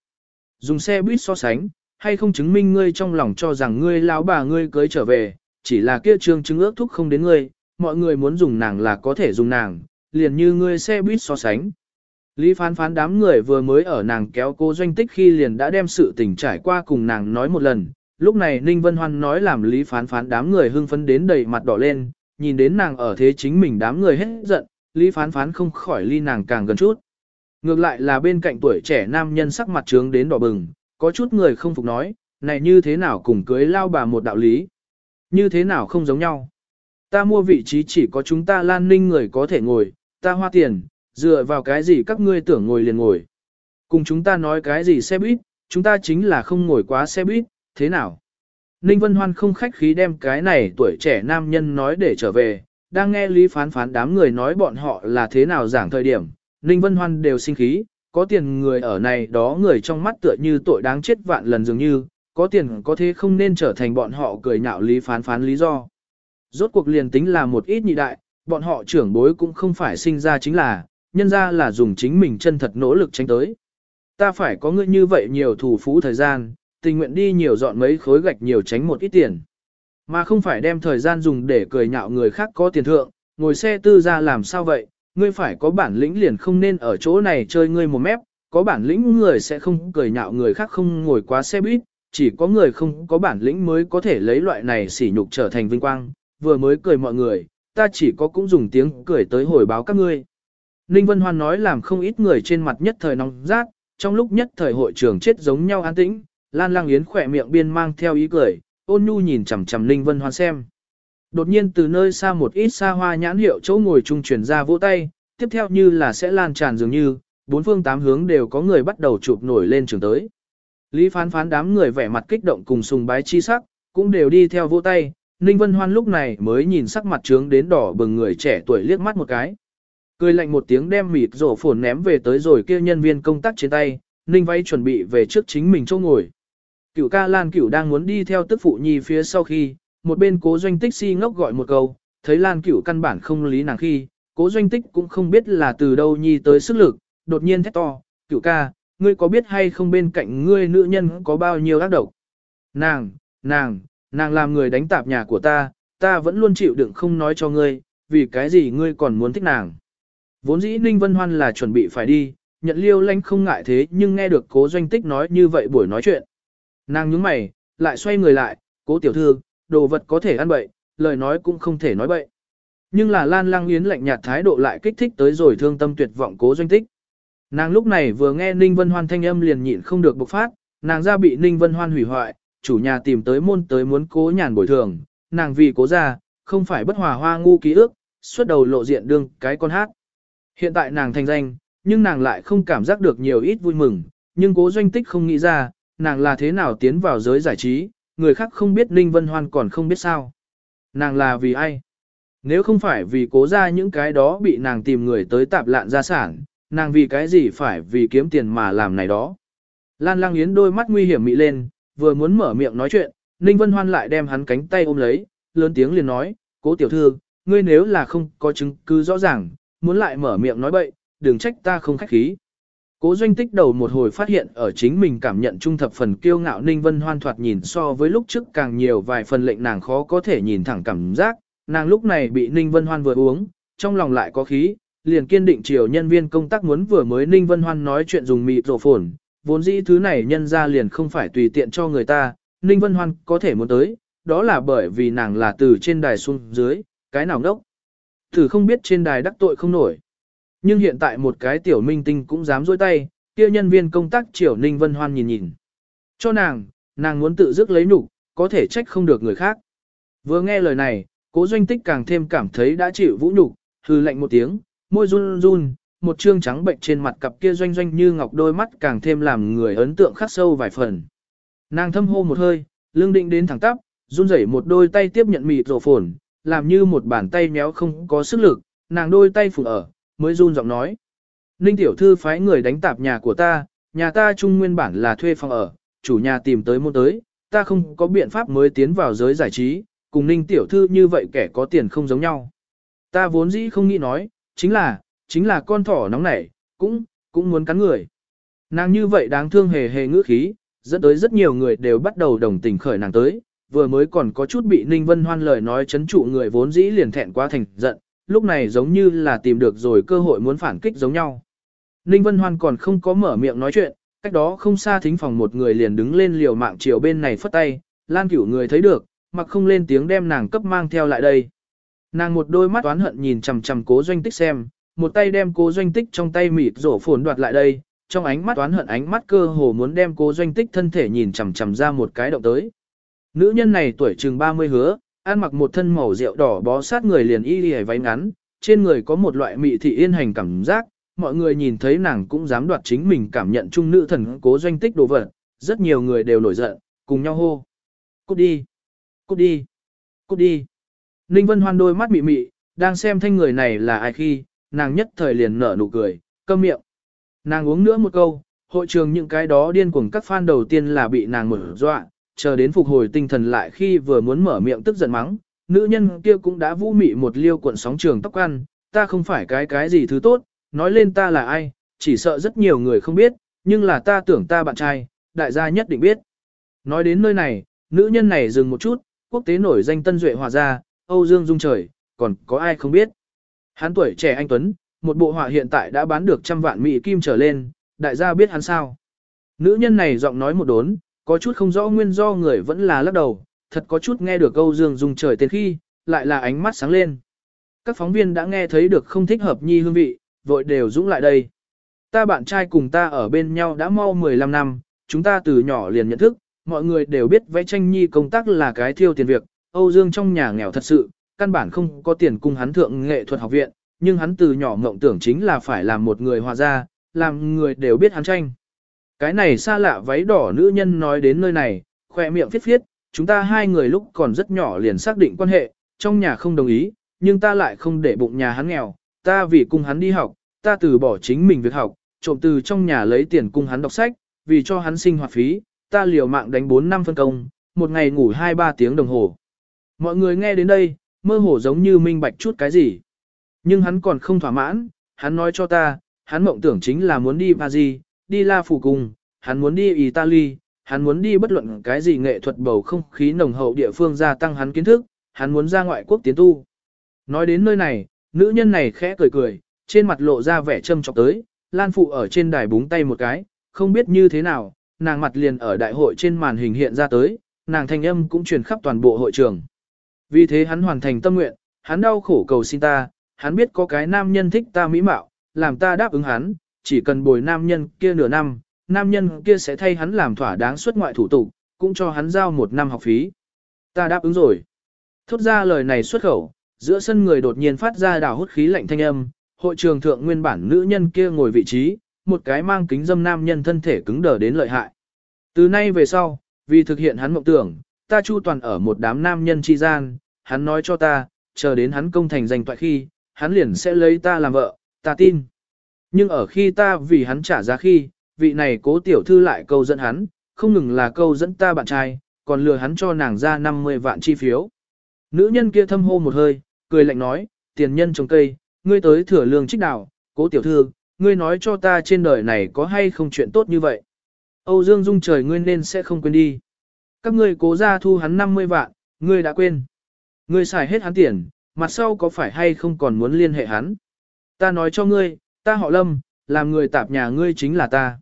Dùng xe buýt so sánh, hay không chứng minh ngươi trong lòng cho rằng ngươi lão bà ngươi cưới trở về, chỉ là kia trường chứng ước thúc không đến ngươi, mọi người muốn dùng nàng là có thể dùng nàng, liền như ngươi xe buýt so sánh. Lý phán phán đám người vừa mới ở nàng kéo cô doanh tích khi liền đã đem sự tình trải qua cùng nàng nói một lần. Lúc này Ninh Vân Hoan nói làm Lý phán phán đám người hưng phấn đến đầy mặt đỏ lên, nhìn đến nàng ở thế chính mình đám người hết giận, Lý phán phán không khỏi ly nàng càng gần chút. Ngược lại là bên cạnh tuổi trẻ nam nhân sắc mặt trướng đến đỏ bừng, có chút người không phục nói, này như thế nào cùng cưới lao bà một đạo lý. Như thế nào không giống nhau. Ta mua vị trí chỉ có chúng ta lan ninh người có thể ngồi, ta hoa tiền, dựa vào cái gì các ngươi tưởng ngồi liền ngồi. Cùng chúng ta nói cái gì xe buýt, chúng ta chính là không ngồi quá xe buýt, thế nào? Ninh Vân Hoan không khách khí đem cái này tuổi trẻ nam nhân nói để trở về, đang nghe Lý Phán Phán đám người nói bọn họ là thế nào giảng thời điểm, Ninh Vân Hoan đều sinh khí, có tiền người ở này đó người trong mắt tựa như tội đáng chết vạn lần dường như, có tiền có thế không nên trở thành bọn họ cười nhạo Lý Phán Phán lý do. Rốt cuộc liền tính là một ít nhị đại, bọn họ trưởng bối cũng không phải sinh ra chính là, nhân ra là dùng chính mình chân thật nỗ lực tránh tới. Ta phải có ngươi như vậy nhiều thủ phú thời gian, tình nguyện đi nhiều dọn mấy khối gạch nhiều tránh một ít tiền. Mà không phải đem thời gian dùng để cười nhạo người khác có tiền thượng, ngồi xe tư ra làm sao vậy, ngươi phải có bản lĩnh liền không nên ở chỗ này chơi ngươi một mép, có bản lĩnh người sẽ không cười nhạo người khác không ngồi quá xe buýt, chỉ có người không có bản lĩnh mới có thể lấy loại này sỉ nhục trở thành vinh quang, vừa mới cười mọi người, ta chỉ có cũng dùng tiếng cười tới hồi báo các ngươi. Ninh Vân Hoan nói làm không ít người trên mặt nhất thời nóng rát, trong lúc nhất thời hội trường chết giống nhau an tĩnh, Lan Lang Yến khỏe miệng biên mang theo ý cười, ôn nhu nhìn chằm chằm Ninh Vân Hoan xem. Đột nhiên từ nơi xa một ít xa hoa nhãn hiệu chỗ ngồi trung chuyển ra vỗ tay, tiếp theo như là sẽ lan tràn dường như, bốn phương tám hướng đều có người bắt đầu chụp nổi lên trường tới. Lý phán phán đám người vẻ mặt kích động cùng sùng bái chi sắc, cũng đều đi theo vỗ tay, Ninh Vân Hoan lúc này mới nhìn sắc mặt trướng đến đỏ bừng người trẻ tuổi liếc mắt một cái. Cười lạnh một tiếng đem mịt rổ phồn ném về tới rồi kia nhân viên công tác trên tay, Ninh váy chuẩn bị về trước chính mình chỗ ngồi. Cửu ca Lan Cửu đang muốn đi theo tức phụ nhi phía sau khi, một bên cố doanh tích si ngốc gọi một câu, thấy Lan Cửu căn bản không lý nàng khi, cố doanh tích cũng không biết là từ đâu nhi tới sức lực, đột nhiên thét to, Cửu ca, ngươi có biết hay không bên cạnh ngươi nữ nhân có bao nhiêu ác độc? Nàng, nàng, nàng làm người đánh tạp nhà của ta, ta vẫn luôn chịu đựng không nói cho ngươi, vì cái gì ngươi còn muốn thích nàng? Vốn dĩ Ninh Vân Hoan là chuẩn bị phải đi, nhận liêu lanh không ngại thế nhưng nghe được cố doanh tích nói như vậy buổi nói chuyện. Nàng nhúng mày, lại xoay người lại, cố tiểu thư, đồ vật có thể ăn bậy, lời nói cũng không thể nói bậy. Nhưng là Lan Lang Yến lạnh nhạt thái độ lại kích thích tới rồi thương tâm tuyệt vọng cố doanh tích. Nàng lúc này vừa nghe Ninh Vân Hoan thanh âm liền nhịn không được bộc phát, nàng ra bị Ninh Vân Hoan hủy hoại, chủ nhà tìm tới môn tới muốn cố nhàn bồi thường, nàng vì cố ra, không phải bất hòa hoa ngu ký ức, suốt đầu lộ diện đương cái con hát. Hiện tại nàng thành danh, nhưng nàng lại không cảm giác được nhiều ít vui mừng, nhưng cố doanh tích không nghĩ ra, nàng là thế nào tiến vào giới giải trí, người khác không biết Ninh Vân Hoan còn không biết sao. Nàng là vì ai? Nếu không phải vì cố ra những cái đó bị nàng tìm người tới tạp lạn gia sản, nàng vì cái gì phải vì kiếm tiền mà làm này đó. Lan Lang Yến đôi mắt nguy hiểm mị lên, vừa muốn mở miệng nói chuyện, Ninh Vân Hoan lại đem hắn cánh tay ôm lấy, lớn tiếng liền nói, cố tiểu thư, ngươi nếu là không có chứng cứ rõ ràng, muốn lại mở miệng nói bậy, đừng trách ta không khách khí. Cố doanh tích đầu một hồi phát hiện ở chính mình cảm nhận trung thập phần kiêu ngạo Ninh Vân Hoan thoạt nhìn so với lúc trước càng nhiều vài phần lệnh nàng khó có thể nhìn thẳng cảm giác, nàng lúc này bị Ninh Vân Hoan vừa uống, trong lòng lại có khí, liền kiên định chiều nhân viên công tác muốn vừa mới Ninh Vân Hoan nói chuyện dùng mịt rổ phồn, vốn dĩ thứ này nhân ra liền không phải tùy tiện cho người ta, Ninh Vân Hoan có thể muốn tới, đó là bởi vì nàng là từ trên đài xuống dưới, cái nào ngốc. Thử không biết trên đài đắc tội không nổi. Nhưng hiện tại một cái tiểu minh tinh cũng dám dối tay, kia nhân viên công tác triều Ninh Vân Hoan nhìn nhìn. Cho nàng, nàng muốn tự dứt lấy nhục, có thể trách không được người khác. Vừa nghe lời này, cố doanh tích càng thêm cảm thấy đã chịu vũ nhục, hư lạnh một tiếng, môi run run, một trương trắng bệnh trên mặt cặp kia doanh doanh như ngọc đôi mắt càng thêm làm người ấn tượng khắc sâu vài phần. Nàng thâm hô một hơi, lưng định đến thẳng tắp, run rẩy một đôi tay tiếp nhận mịt rổ phồn, làm như một bàn tay méo không có sức lực, nàng đôi tay phủ ở, mới run giọng nói. Ninh tiểu thư phái người đánh tạp nhà của ta, nhà ta chung nguyên bản là thuê phòng ở, chủ nhà tìm tới môn tới, ta không có biện pháp mới tiến vào giới giải trí, cùng Ninh tiểu thư như vậy kẻ có tiền không giống nhau. Ta vốn dĩ không nghĩ nói, chính là, chính là con thỏ nóng nảy, cũng, cũng muốn cắn người. Nàng như vậy đáng thương hề hề ngữ khí, dẫn tới rất nhiều người đều bắt đầu đồng tình khởi nàng tới, vừa mới còn có chút bị Ninh Vân Hoan lời nói chấn trụ người vốn dĩ liền thẹn quá thành giận, lúc này giống như là tìm được rồi cơ hội muốn phản kích giống nhau. Ninh Vân Hoan còn không có mở miệng nói chuyện, cách đó không xa thính phòng một người liền đứng lên liều mạng chiều bên này phất tay, Lan Cửu người thấy được, mặc không lên tiếng đem nàng cấp mang theo lại đây. Nàng một đôi mắt oán hận nhìn chằm chằm cố doanh tích xem, một tay đem cố doanh tích trong tay mịt rổ phồn đoạt lại đây, trong ánh mắt toán hận ánh mắt cơ hồ muốn đem cố doanh tích thân thể nhìn chằm chằm ra một cái động tới. Nữ nhân này tuổi chừng 30 hứa, ăn mặc một thân màu rượu đỏ bó sát người liền y y váy ngắn, trên người có một loại mị thị yên hành cảm giác, mọi người nhìn thấy nàng cũng dám đoạt chính mình cảm nhận trung nữ thần cố doanh tích đồ vật, rất nhiều người đều nổi giận, cùng nhau hô. Cút đi! Cút đi! Cút đi! Ninh Vân Hoan đôi mắt mị mị, đang xem thanh người này là ai khi, nàng nhất thời liền nở nụ cười, câm miệng. Nàng uống nữa một câu, hội trường những cái đó điên cuồng các fan đầu tiên là bị nàng mở dọa, chờ đến phục hồi tinh thần lại khi vừa muốn mở miệng tức giận mắng, nữ nhân kia cũng đã vũ mị một liêu cuộn sóng trường tóc ăn, ta không phải cái cái gì thứ tốt, nói lên ta là ai, chỉ sợ rất nhiều người không biết, nhưng là ta tưởng ta bạn trai, đại gia nhất định biết. Nói đến nơi này, nữ nhân này dừng một chút, quốc tế nổi danh Tân Duệ hòa gia Âu Dương Dung Trời, còn có ai không biết. Hắn tuổi trẻ anh Tuấn, một bộ họa hiện tại đã bán được trăm vạn mỹ kim trở lên, đại gia biết hắn sao. Nữ nhân này giọng nói một đốn, có chút không rõ nguyên do người vẫn là lắc đầu, thật có chút nghe được câu Dương Dung Trời tên khi, lại là ánh mắt sáng lên. Các phóng viên đã nghe thấy được không thích hợp nhi hương vị, vội đều dũng lại đây. Ta bạn trai cùng ta ở bên nhau đã mau 15 năm, chúng ta từ nhỏ liền nhận thức, mọi người đều biết vẽ tranh nhi công tác là cái thiêu tiền việc, Âu Dương trong nhà nghèo thật sự, căn bản không có tiền cung hắn thượng nghệ thuật học viện, nhưng hắn từ nhỏ ngộng tưởng chính là phải làm một người hòa gia, làm người đều biết hắn tranh. Cái này xa lạ váy đỏ nữ nhân nói đến nơi này, khỏe miệng phiết phiết, chúng ta hai người lúc còn rất nhỏ liền xác định quan hệ, trong nhà không đồng ý, nhưng ta lại không để bụng nhà hắn nghèo, ta vì cung hắn đi học, ta từ bỏ chính mình việc học, trộm từ trong nhà lấy tiền cung hắn đọc sách, vì cho hắn sinh hoạt phí, ta liều mạng đánh 4 năm phân công, một ngày ngủ 2-3 tiếng đồng hồ. Mọi người nghe đến đây, mơ hồ giống như minh bạch chút cái gì. Nhưng hắn còn không thỏa mãn, hắn nói cho ta, hắn mộng tưởng chính là muốn đi Paris, đi La Phủ Cung, hắn muốn đi Italy, hắn muốn đi bất luận cái gì nghệ thuật bầu không khí nồng hậu địa phương gia tăng hắn kiến thức, hắn muốn ra ngoại quốc tiến tu. Nói đến nơi này, nữ nhân này khẽ cười cười, trên mặt lộ ra vẻ châm chọc tới, Lan Phụ ở trên đài búng tay một cái, không biết như thế nào, nàng mặt liền ở đại hội trên màn hình hiện ra tới, nàng thanh âm cũng truyền khắp toàn bộ hội trường. Vì thế hắn hoàn thành tâm nguyện, hắn đau khổ cầu xin ta, hắn biết có cái nam nhân thích ta mỹ mạo, làm ta đáp ứng hắn, chỉ cần bồi nam nhân kia nửa năm, nam nhân kia sẽ thay hắn làm thỏa đáng xuất ngoại thủ tục, cũng cho hắn giao một năm học phí. Ta đáp ứng rồi. Thốt ra lời này xuất khẩu, giữa sân người đột nhiên phát ra đào hút khí lạnh thanh âm, hội trường thượng nguyên bản nữ nhân kia ngồi vị trí, một cái mang kính dâm nam nhân thân thể cứng đờ đến lợi hại. Từ nay về sau, vì thực hiện hắn mộng tưởng, ta chu toàn ở một đám nam nhân chi gian, hắn nói cho ta, chờ đến hắn công thành danh toại khi, hắn liền sẽ lấy ta làm vợ, ta tin. Nhưng ở khi ta vì hắn trả giá khi, vị này cố tiểu thư lại câu dẫn hắn, không ngừng là câu dẫn ta bạn trai, còn lừa hắn cho nàng ra 50 vạn chi phiếu. Nữ nhân kia thâm hô một hơi, cười lạnh nói, tiền nhân trồng cây, ngươi tới thừa lương trích đạo, cố tiểu thư, ngươi nói cho ta trên đời này có hay không chuyện tốt như vậy. Âu Dương Dung trời ngươi nên sẽ không quên đi. Các ngươi cố ra thu hắn 50 vạn, ngươi đã quên. Ngươi xài hết hắn tiền, mặt sau có phải hay không còn muốn liên hệ hắn. Ta nói cho ngươi, ta họ lâm, làm người tạp nhà ngươi chính là ta.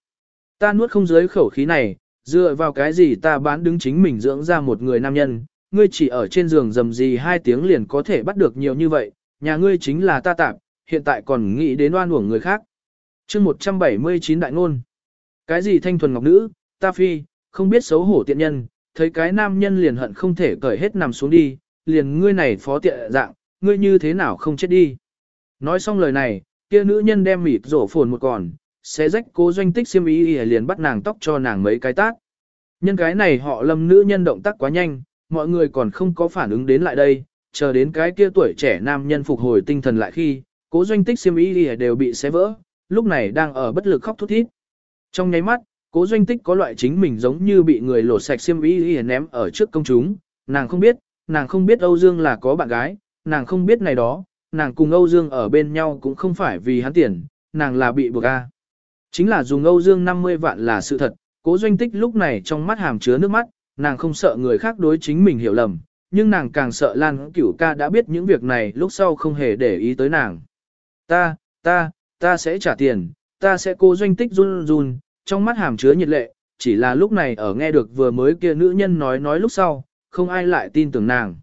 Ta nuốt không dưới khẩu khí này, dựa vào cái gì ta bán đứng chính mình dưỡng ra một người nam nhân, ngươi chỉ ở trên giường dầm gì hai tiếng liền có thể bắt được nhiều như vậy, nhà ngươi chính là ta tạp, hiện tại còn nghĩ đến oan uổng người khác. chương 179 đại ngôn. Cái gì thanh thuần ngọc nữ, ta phi, không biết xấu hổ tiện nhân, thấy cái nam nhân liền hận không thể cởi hết nằm xuống đi, liền ngươi này phó tiện dạng, ngươi như thế nào không chết đi. Nói xong lời này, kia nữ nhân đem mịt rổ phồn một còn, sẽ rách cố doanh tích xiêm ý liền bắt nàng tóc cho nàng mấy cái tác. Nhân cái này họ lâm nữ nhân động tác quá nhanh, mọi người còn không có phản ứng đến lại đây, chờ đến cái kia tuổi trẻ nam nhân phục hồi tinh thần lại khi, cố doanh tích xiêm ý đều bị xé vỡ, lúc này đang ở bất lực khóc thút thít. Trong nháy mắt, cố doanh tích có loại chính mình giống như bị người lột sạch xiêm ý ném ở trước công chúng, nàng không biết, nàng không biết Âu Dương là có bạn gái, nàng không biết này đó, nàng cùng Âu Dương ở bên nhau cũng không phải vì hắn tiền, nàng là bị buộc a. Chính là dùng Âu Dương 50 vạn là sự thật, cố doanh tích lúc này trong mắt hàm chứa nước mắt, nàng không sợ người khác đối chính mình hiểu lầm, nhưng nàng càng sợ Lan Cửu ca đã biết những việc này lúc sau không hề để ý tới nàng. Ta, ta, ta sẽ trả tiền, ta sẽ cố doanh tích run run, trong mắt hàm chứa nhiệt lệ, chỉ là lúc này ở nghe được vừa mới kia nữ nhân nói nói lúc sau, không ai lại tin tưởng nàng.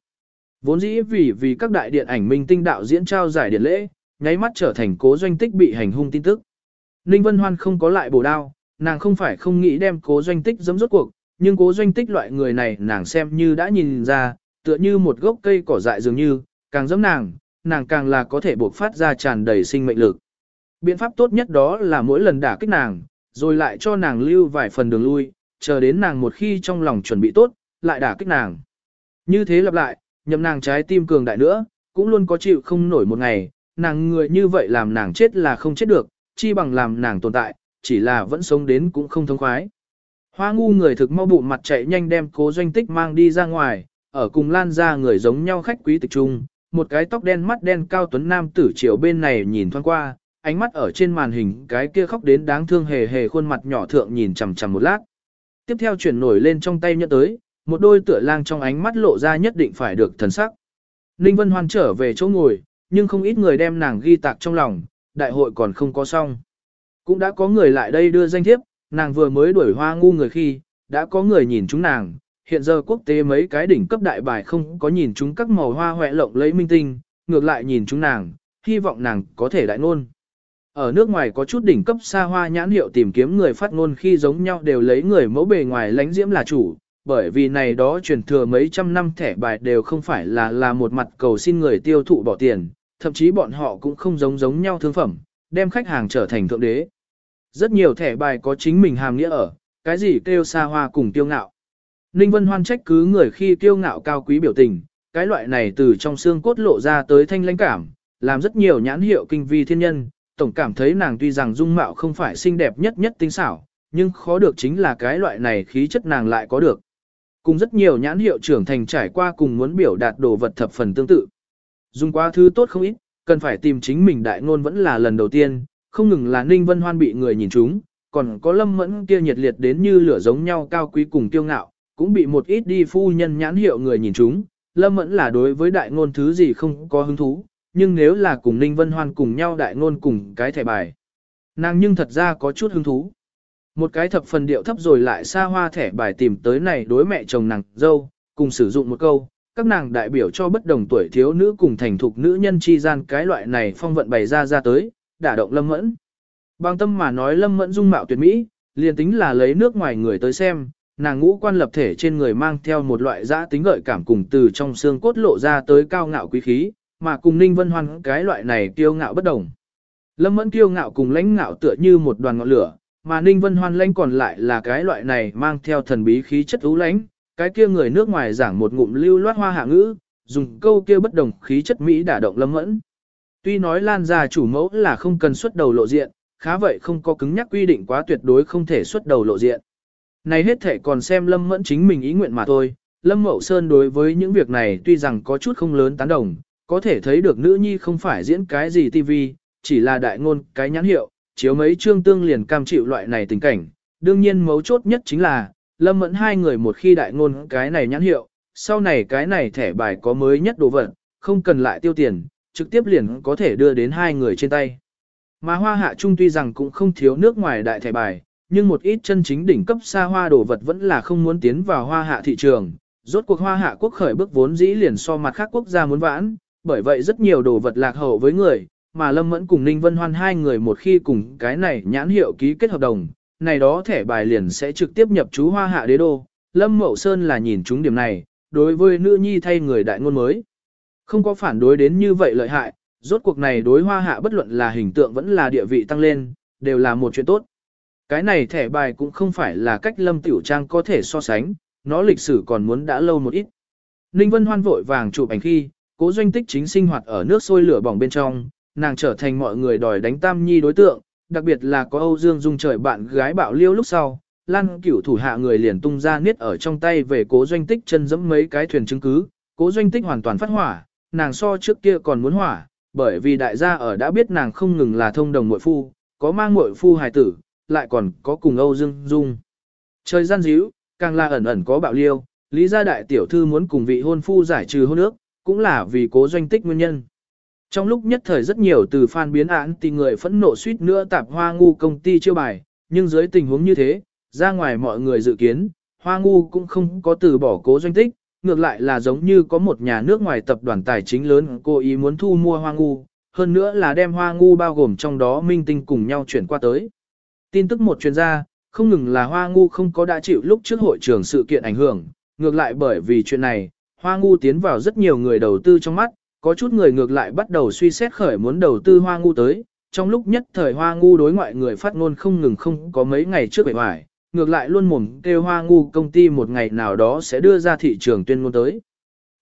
Vốn dĩ vì vì các đại điện ảnh minh tinh đạo diễn trao giải điện lễ, nháy mắt trở thành cố doanh tích bị hành hung tin tức. Ninh Vân Hoan không có lại bổ đao, nàng không phải không nghĩ đem cố doanh tích giấm rốt cuộc, nhưng cố doanh tích loại người này nàng xem như đã nhìn ra, tựa như một gốc cây cỏ dại dường như, càng giấm nàng, nàng càng là có thể buộc phát ra tràn đầy sinh mệnh lực. Biện pháp tốt nhất đó là mỗi lần đả kích nàng, rồi lại cho nàng lưu vài phần đường lui, chờ đến nàng một khi trong lòng chuẩn bị tốt, lại đả kích nàng. Như thế lặp lại, nhậm nàng trái tim cường đại nữa, cũng luôn có chịu không nổi một ngày, nàng người như vậy làm nàng chết là không chết được, chi bằng làm nàng tồn tại, chỉ là vẫn sống đến cũng không thông khoái. Hoa ngu người thực mau bụng mặt chạy nhanh đem cố doanh tích mang đi ra ngoài, ở cùng lan ra người giống nhau khách quý tịch trung, một cái tóc đen mắt đen cao tuấn nam tử chiều bên này nhìn thoáng qua, ánh mắt ở trên màn hình cái kia khóc đến đáng thương hề hề khuôn mặt nhỏ thượng nhìn chằm chằm một lát. Tiếp theo chuyển nổi lên trong tay nhẫn tới, một đôi tựa lang trong ánh mắt lộ ra nhất định phải được thần sắc. Ninh Vân Hoan trở về chỗ ngồi, nhưng không ít người đem nàng ghi tạc trong lòng, đại hội còn không có xong. Cũng đã có người lại đây đưa danh thiếp, nàng vừa mới đuổi hoa ngu người khi, đã có người nhìn chúng nàng, hiện giờ quốc tế mấy cái đỉnh cấp đại bài không có nhìn chúng các màu hoa hoẹ lộng lấy minh tinh, ngược lại nhìn chúng nàng, hy vọng nàng có thể đại ngôn. Ở nước ngoài có chút đỉnh cấp xa hoa nhãn hiệu tìm kiếm người phát ngôn khi giống nhau đều lấy người mẫu bề ngoài lãnh diễm là chủ, bởi vì này đó truyền thừa mấy trăm năm thẻ bài đều không phải là là một mặt cầu xin người tiêu thụ bỏ tiền, thậm chí bọn họ cũng không giống giống nhau thương phẩm, đem khách hàng trở thành thượng đế. Rất nhiều thẻ bài có chính mình hàm nghĩa ở, cái gì kêu xa hoa cùng tiêu ngạo. Ninh Vân Hoan trách cứ người khi tiêu ngạo cao quý biểu tình, cái loại này từ trong xương cốt lộ ra tới thanh lãnh cảm, làm rất nhiều nhãn hiệu kinh vi thiên nhân, tổng cảm thấy nàng tuy rằng dung mạo không phải xinh đẹp nhất nhất tinh xảo, nhưng khó được chính là cái loại này khí chất nàng lại có được. Cùng rất nhiều nhãn hiệu trưởng thành trải qua cùng muốn biểu đạt đồ vật thập phần tương tự. Dùng quá thứ tốt không ít, cần phải tìm chính mình đại ngôn vẫn là lần đầu tiên, không ngừng là Ninh Vân Hoan bị người nhìn trúng còn có lâm mẫn kia nhiệt liệt đến như lửa giống nhau cao quý cùng kiêu ngạo, cũng bị một ít đi phu nhân nhãn hiệu người nhìn trúng Lâm mẫn là đối với đại ngôn thứ gì không có hứng thú, nhưng nếu là cùng Ninh Vân Hoan cùng nhau đại ngôn cùng cái thẻ bài. Nàng nhưng thật ra có chút hứng thú. Một cái thập phần điệu thấp rồi lại xa hoa thẻ bài tìm tới này đối mẹ chồng nàng dâu, cùng sử dụng một câu, các nàng đại biểu cho bất đồng tuổi thiếu nữ cùng thành thục nữ nhân chi gian cái loại này phong vận bày ra ra tới, đả động lâm mẫn. Bằng tâm mà nói lâm mẫn dung mạo tuyệt mỹ, liền tính là lấy nước ngoài người tới xem, nàng ngũ quan lập thể trên người mang theo một loại giã tính gợi cảm cùng từ trong xương cốt lộ ra tới cao ngạo quý khí, mà cùng Ninh Vân Hoan cái loại này kiêu ngạo bất đồng. Lâm Mẫn kiêu ngạo cùng lãnh ngạo tựa như một đoàn ngọn lửa, mà Ninh Vân Hoan lãnh còn lại là cái loại này mang theo thần bí khí chất ú lãnh, cái kia người nước ngoài giảng một ngụm lưu loát hoa hạ ngữ, dùng câu kia bất đồng khí chất mỹ đả động Lâm Mẫn. Tuy nói Lan gia chủ mẫu là không cần xuất đầu lộ diện, khá vậy không có cứng nhắc quy định quá tuyệt đối không thể xuất đầu lộ diện. Này hết thể còn xem Lâm Mẫn chính mình ý nguyện mà thôi, Lâm Mậu Sơn đối với những việc này tuy rằng có chút không lớn tán đồng, có thể thấy được nữ nhi không phải diễn cái gì tivi, chỉ là đại ngôn cái nhãn hiệu, chiếu mấy chương tương liền cam chịu loại này tình cảnh. Đương nhiên mấu chốt nhất chính là, Lâm Mẫn hai người một khi đại ngôn cái này nhãn hiệu, sau này cái này thẻ bài có mới nhất đồ vật, không cần lại tiêu tiền, trực tiếp liền có thể đưa đến hai người trên tay. Mà hoa hạ trung tuy rằng cũng không thiếu nước ngoài đại thẻ bài, nhưng một ít chân chính đỉnh cấp xa hoa đồ vật vẫn là không muốn tiến vào hoa hạ thị trường. Rốt cuộc hoa hạ quốc khởi bước vốn dĩ liền so mặt khác quốc gia muốn vãn, bởi vậy rất nhiều đồ vật lạc hậu với người, mà Lâm Mẫn cùng Ninh Vân Hoan hai người một khi cùng cái này nhãn hiệu ký kết hợp đồng, này đó thẻ bài liền sẽ trực tiếp nhập chú hoa hạ đế đô. Lâm Mậu Sơn là nhìn chúng điểm này, đối với nữ nhi thay người đại ngôn mới. Không có phản đối đến như vậy lợi hại, rốt cuộc này đối hoa hạ bất luận là hình tượng vẫn là địa vị tăng lên, đều là một chuyện tốt. Cái này thẻ bài cũng không phải là cách Lâm Tiểu Trang có thể so sánh, nó lịch sử còn muốn đã lâu một ít. Ninh Vân Hoan vội vàng chụp ảnh khi, cố doanh tích chính sinh hoạt ở nước sôi lửa bỏng bên trong, nàng trở thành mọi người đòi đánh tam nhi đối tượng, đặc biệt là có Âu Dương Dung trời bạn gái bạo liêu lúc sau, Lan cửu thủ hạ người liền tung ra niết ở trong tay về cố doanh tích chân dẫm mấy cái thuyền chứng cứ, cố doanh tích hoàn toàn phát hỏa, nàng so trước kia còn muốn hỏa, bởi vì đại gia ở đã biết nàng không ngừng là thông đồng muội phu, có mang muội phu hài tử, lại còn có cùng Âu Dương Dung. Trời gian díu, càng là ẩn ẩn có bạo liêu, lý gia đại tiểu thư muốn cùng vị hôn phu giải trừ hôn ước, cũng là vì cố doanh tích nguyên nhân. Trong lúc nhất thời rất nhiều từ fan biến án thì người phẫn nộ suýt nữa tạp hoa ngu công ty chiêu bài, nhưng dưới tình huống như thế, ra ngoài mọi người dự kiến, hoa ngu cũng không có từ bỏ cố doanh tích, ngược lại là giống như có một nhà nước ngoài tập đoàn tài chính lớn cố ý muốn thu mua hoa ngu, hơn nữa là đem hoa ngu bao gồm trong đó minh tinh cùng nhau chuyển qua tới. Tin tức một chuyên gia, không ngừng là hoa ngu không có đã chịu lúc trước hội trường sự kiện ảnh hưởng, ngược lại bởi vì chuyện này, hoa ngu tiến vào rất nhiều người đầu tư trong mắt, có chút người ngược lại bắt đầu suy xét khởi muốn đầu tư hoa ngu tới, trong lúc nhất thời hoa ngu đối ngoại người phát ngôn không ngừng không có mấy ngày trước bể hoài, ngược lại luôn mồm kêu hoa ngu công ty một ngày nào đó sẽ đưa ra thị trường tuyên ngôn tới.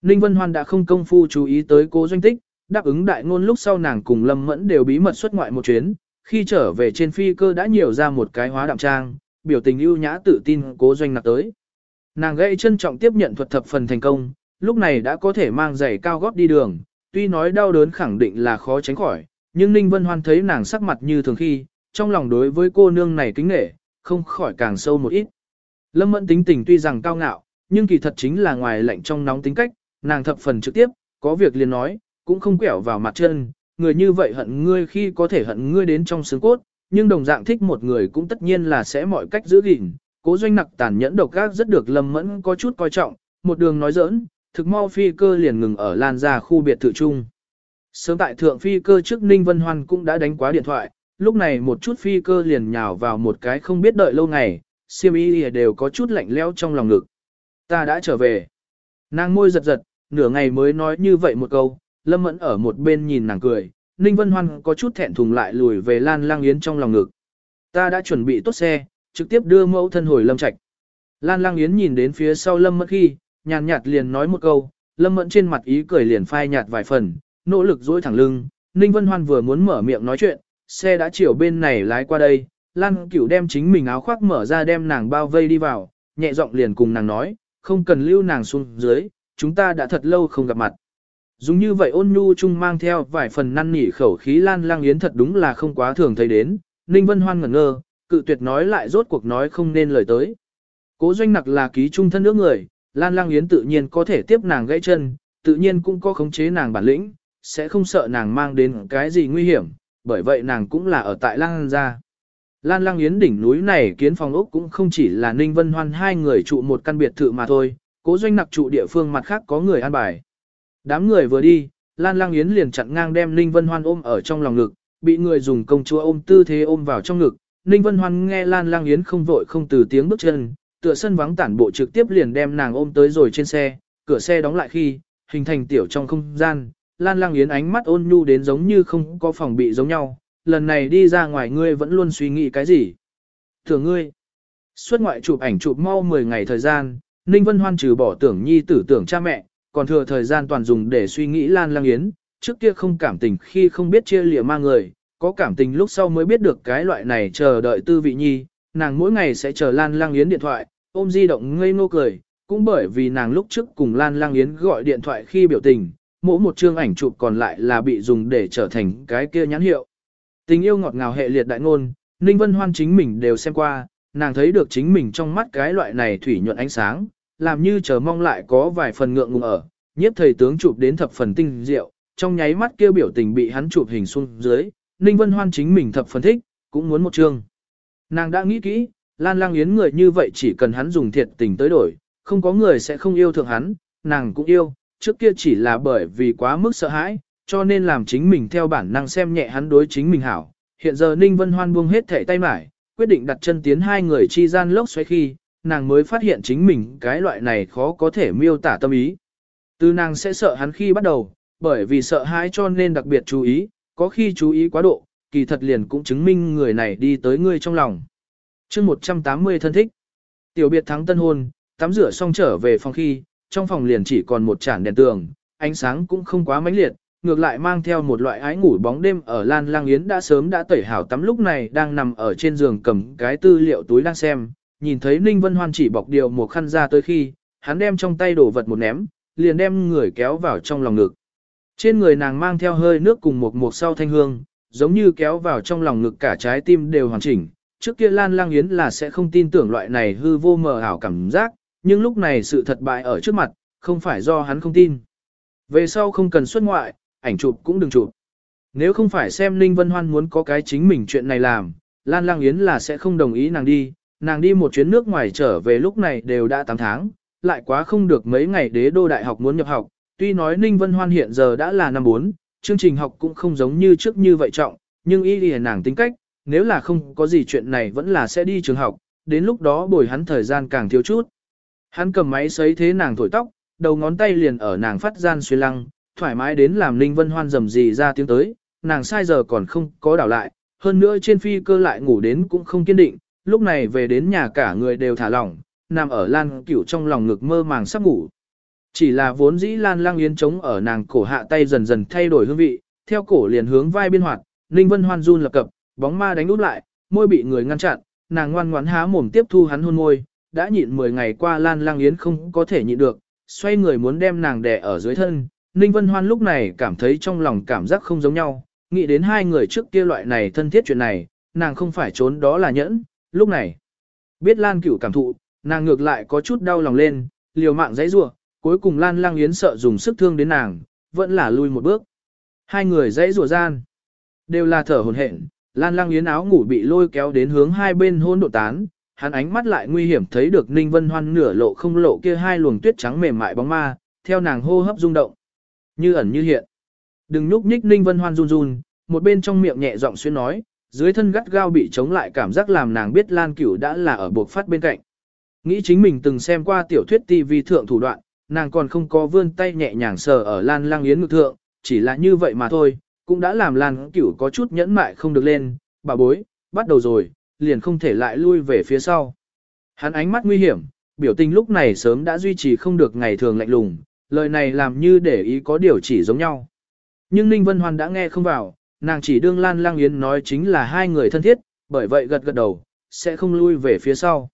Ninh Vân Hoan đã không công phu chú ý tới cố doanh tích, đáp ứng đại ngôn lúc sau nàng cùng Lâm Mẫn đều bí mật xuất ngoại một chuyến, khi trở về trên phi cơ đã nhiều ra một cái hóa đạm trang, biểu tình ưu nhã tự tin cố doanh nặc tới. Nàng gây trân trọng tiếp nhận thuật thập phần thành công, lúc này đã có thể mang giày cao gót đi đường, tuy nói đau đớn khẳng định là khó tránh khỏi, nhưng Ninh Vân Hoan thấy nàng sắc mặt như thường khi, trong lòng đối với cô nương này kính nể, không khỏi càng sâu một ít. Lâm Mẫn tính tình tuy rằng cao ngạo, nhưng kỳ thật chính là ngoài lạnh trong nóng tính cách, nàng thập phần trực tiếp, có việc liền nói, cũng không quẹo vào mặt chân, người như vậy hận ngươi khi có thể hận ngươi đến trong xương cốt, nhưng đồng dạng thích một người cũng tất nhiên là sẽ mọi cách giữ gìn. Cố doanh nặc tàn nhẫn độc ác rất được Lâm Mẫn có chút coi trọng, một đường nói giỡn, thực mau phi cơ liền ngừng ở lan ra khu biệt thự chung. Sớm tại thượng phi cơ trước Ninh Vân Hoan cũng đã đánh quá điện thoại, lúc này một chút phi cơ liền nhào vào một cái không biết đợi lâu ngày, siêm y đều có chút lạnh lẽo trong lòng ngực. Ta đã trở về. Nàng môi giật giật, nửa ngày mới nói như vậy một câu, Lâm Mẫn ở một bên nhìn nàng cười, Ninh Vân Hoan có chút thẹn thùng lại lùi về Lan Lang Yến trong lòng ngực. Ta đã chuẩn bị tốt xe, trực tiếp đưa mẫu thân hồi Lâm Trạch. Lan Lang Yến nhìn đến phía sau Lâm Mẫn khi, nhàn nhạt liền nói một câu, Lâm Mẫn trên mặt ý cười liền phai nhạt vài phần, nỗ lực duỗi thẳng lưng. Ninh Vân Hoan vừa muốn mở miệng nói chuyện, xe đã chiều bên này lái qua đây, Lan Cửu đem chính mình áo khoác mở ra đem nàng bao vây đi vào, nhẹ giọng liền cùng nàng nói, không cần lưu nàng xuống dưới, chúng ta đã thật lâu không gặp mặt. Dùng như vậy ôn nhu chung mang theo vài phần năn nỉ khẩu khí Lan Lang Yến thật đúng là không quá thường thấy đến, Ninh Vân Hoan ngẩn ngơ, cự tuyệt nói lại rốt cuộc nói không nên lời tới. Cố doanh nặc là ký trung thân nước người, Lan Lang Yến tự nhiên có thể tiếp nàng gãy chân, tự nhiên cũng có khống chế nàng bản lĩnh, sẽ không sợ nàng mang đến cái gì nguy hiểm, bởi vậy nàng cũng là ở tại Lan gia. Lan Lang Yến đỉnh núi này kiến phòng ốc cũng không chỉ là Ninh Vân Hoan hai người trụ một căn biệt thự mà thôi, cố doanh nặc trụ địa phương mặt khác có người an bài. Đám người vừa đi, Lan Lang Yến liền chặn ngang đem Ninh Vân Hoan ôm ở trong lòng ngực, bị người dùng công chúa ôm tư thế ôm vào trong ngực. Ninh Vân Hoan nghe Lan Lang Yến không vội không từ tiếng bước chân, tựa sân vắng tản bộ trực tiếp liền đem nàng ôm tới rồi trên xe, cửa xe đóng lại khi, hình thành tiểu trong không gian, Lan Lang Yến ánh mắt ôn nhu đến giống như không có phòng bị giống nhau, lần này đi ra ngoài ngươi vẫn luôn suy nghĩ cái gì? thưa ngươi, xuất ngoại chụp ảnh chụp mau 10 ngày thời gian, Ninh Vân Hoan trừ bỏ tưởng nhi tử tưởng cha mẹ, còn thừa thời gian toàn dùng để suy nghĩ Lan Lang Yến, trước kia không cảm tình khi không biết chia lìa ma người, có cảm tình lúc sau mới biết được cái loại này chờ đợi tư vị nhi, nàng mỗi ngày sẽ chờ Lan Lang Yến điện thoại, ôm di động ngây ngô cười, cũng bởi vì nàng lúc trước cùng Lan Lang Yến gọi điện thoại khi biểu tình, mỗi một chương ảnh chụp còn lại là bị dùng để trở thành cái kia nhãn hiệu. Tình yêu ngọt ngào hệ liệt đại ngôn, Ninh Vân Hoan chính mình đều xem qua, nàng thấy được chính mình trong mắt cái loại này thủy nhuận ánh sáng, làm như chờ mong lại có vài phần ngượng ngùng ở, nhiếp thầy tướng chụp đến thập phần tinh diệu, trong nháy mắt kia biểu tình bị hắn chụp hình xuống dưới, Ninh Vân Hoan chính mình thập phần thích, cũng muốn một chương. Nàng đã nghĩ kỹ, Lan Lang Yến người như vậy chỉ cần hắn dùng thiệt tình tới đổi, không có người sẽ không yêu thương hắn, nàng cũng yêu, trước kia chỉ là bởi vì quá mức sợ hãi, cho nên làm chính mình theo bản năng xem nhẹ hắn đối chính mình hảo. Hiện giờ Ninh Vân Hoan buông hết thể tay mải, quyết định đặt chân tiến hai người chi gian lốc xoáy khi, nàng mới phát hiện chính mình cái loại này khó có thể miêu tả tâm ý. Từ nàng sẽ sợ hắn khi bắt đầu, bởi vì sợ hãi cho nên đặc biệt chú ý, có khi chú ý quá độ, kỳ thật liền cũng chứng minh người này đi tới ngươi trong lòng. chương 180 thân thích. Tiểu biệt thắng tân hôn, tắm rửa xong trở về phòng khi, trong phòng liền chỉ còn một chản đèn tường, ánh sáng cũng không quá mãnh liệt, ngược lại mang theo một loại ái ngủ bóng đêm ở Lan Lang Yến đã sớm đã tẩy hảo tắm lúc này đang nằm ở trên giường cầm cái tư liệu túi đang xem, nhìn thấy Ninh Vân Hoan chỉ bọc điều một khăn ra tới khi, hắn đem trong tay đổ vật một ném, liền đem người kéo vào trong lòng ngực. Trên người nàng mang theo hơi nước cùng một một sau thanh hương, giống như kéo vào trong lòng ngực cả trái tim đều hoàn chỉnh. Trước kia Lan Lang Yến là sẽ không tin tưởng loại này hư vô mờ ảo cảm giác, nhưng lúc này sự thật bại ở trước mặt, không phải do hắn không tin. Về sau không cần xuất ngoại, ảnh chụp cũng đừng chụp. Nếu không phải xem Ninh Vân Hoan muốn có cái chính mình chuyện này làm, Lan Lang Yến là sẽ không đồng ý nàng đi, nàng đi một chuyến nước ngoài trở về lúc này đều đã 8 tháng, lại quá không được mấy ngày đế đô đại học muốn nhập học, tuy nói Ninh Vân Hoan hiện giờ đã là năm 4, chương trình học cũng không giống như trước như vậy trọng, nhưng y lìa nàng tính cách, nếu là không có gì chuyện này vẫn là sẽ đi trường học, đến lúc đó bồi hắn thời gian càng thiếu chút. Hắn cầm máy sấy thế nàng thổi tóc, đầu ngón tay liền ở nàng phát gian xuyên lăng, thoải mái đến làm Ninh Vân Hoan rầm gì ra tiếng tới, nàng sai giờ còn không có đảo lại, hơn nữa trên phi cơ lại ngủ đến cũng không kiên định, lúc này về đến nhà cả người đều thả lỏng, nằm ở Lan Cửu trong lòng ngực mơ màng sắp ngủ. Chỉ là vốn dĩ Lan Lang Yến trống ở nàng cổ hạ tay dần dần thay đổi hương vị, theo cổ liền hướng vai biên hoạt, Ninh Vân Hoan run lập cập, bóng ma đánh úp lại, môi bị người ngăn chặn, nàng ngoan ngoãn há mồm tiếp thu hắn hôn môi, đã nhịn 10 ngày qua Lan Lang Yến không có thể nhịn được, xoay người muốn đem nàng đè ở dưới thân. Ninh Vân Hoan lúc này cảm thấy trong lòng cảm giác không giống nhau, nghĩ đến hai người trước kia loại này thân thiết chuyện này, nàng không phải trốn đó là nhẫn, lúc này. Biết Lan Cửu cảm thụ, nàng ngược lại có chút đau lòng lên, liều mạng dãy rủa, cuối cùng Lan Lang Yến sợ dùng sức thương đến nàng, vẫn là lui một bước. Hai người dãy rủa gian, đều là thở hổn hển, Lan Lang Yến áo ngủ bị lôi kéo đến hướng hai bên hôn độ tán, hắn ánh mắt lại nguy hiểm thấy được Ninh Vân Hoan nửa lộ không lộ kia hai luồng tuyết trắng mềm mại bóng ma, theo nàng hô hấp rung động, như ẩn như hiện. Đừng nhúc nhích Ninh Vân Hoan run run, một bên trong miệng nhẹ giọng xuyên nói, dưới thân gắt gao bị chống lại cảm giác làm nàng biết Lan Cửu đã là ở buộc phát bên cạnh. Nghĩ chính mình từng xem qua tiểu thuyết TV thượng thủ đoạn, nàng còn không có vươn tay nhẹ nhàng sờ ở Lan Lang Yến ngực thượng, chỉ là như vậy mà thôi, cũng đã làm Lan Cửu có chút nhẫn mại không được lên, bà bối, bắt đầu rồi, liền không thể lại lui về phía sau. Hắn ánh mắt nguy hiểm, biểu tình lúc này sớm đã duy trì không được ngày thường lạnh lùng, lời này làm như để ý có điều chỉ giống nhau. Nhưng Ninh Vân Hoan đã nghe không vào, nàng chỉ đương Lan Lang Yến nói chính là hai người thân thiết, bởi vậy gật gật đầu, sẽ không lui về phía sau.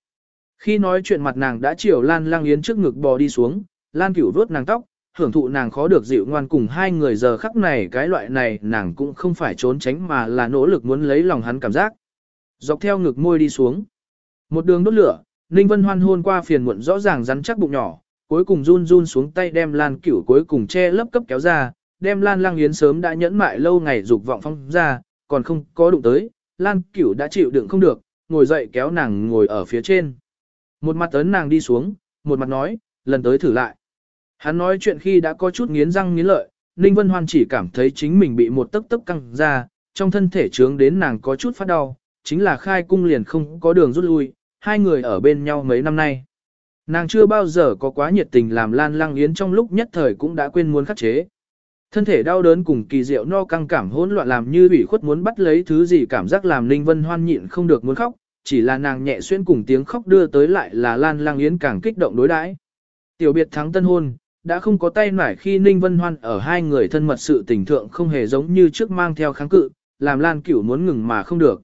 Khi nói chuyện mặt nàng đã chiều Lan Lang Yến trước ngực bò đi xuống, Lan Cửu vuốt nàng tóc, hưởng thụ nàng khó được dịu ngoan cùng hai người giờ khắc này cái loại này nàng cũng không phải trốn tránh mà là nỗ lực muốn lấy lòng hắn cảm giác. Dọc theo ngực môi đi xuống. Một đường đốt lửa, Ninh Vân Hoan hôn qua phiền muộn rõ ràng rắn chắc bụng nhỏ, cuối cùng run run xuống tay đem Lan Cửu cuối cùng che lấp cấp kéo ra, đem Lan Lang Yến sớm đã nhẫn mại lâu ngày dục vọng phong ra, còn không có đụng tới, Lan Cửu đã chịu đựng không được, ngồi dậy kéo nàng ngồi ở phía trên. Một mặt ấn nàng đi xuống, một mặt nói, lần tới thử lại. Hắn nói chuyện khi đã có chút nghiến răng nghiến lợi, Ninh Vân Hoan chỉ cảm thấy chính mình bị một tấc tấc căng ra, trong thân thể trướng đến nàng có chút phát đau, chính là khai cung liền không có đường rút lui, hai người ở bên nhau mấy năm nay. Nàng chưa bao giờ có quá nhiệt tình làm Lan Lang Yến trong lúc nhất thời cũng đã quên muốn khắc chế. Thân thể đau đớn cùng kỳ diệu no căng cảm hỗn loạn làm như bị khuất muốn bắt lấy thứ gì cảm giác làm Ninh Vân Hoan nhịn không được muốn khóc, chỉ là nàng nhẹ xuyên cùng tiếng khóc đưa tới lại là Lan Lang Yến càng kích động đối đãi. Tiểu biệt thắng tân hôn, đã không có tay nải khi Ninh Vân Hoan ở hai người thân mật sự tình thượng không hề giống như trước mang theo kháng cự, làm Lan Cửu muốn ngừng mà không được.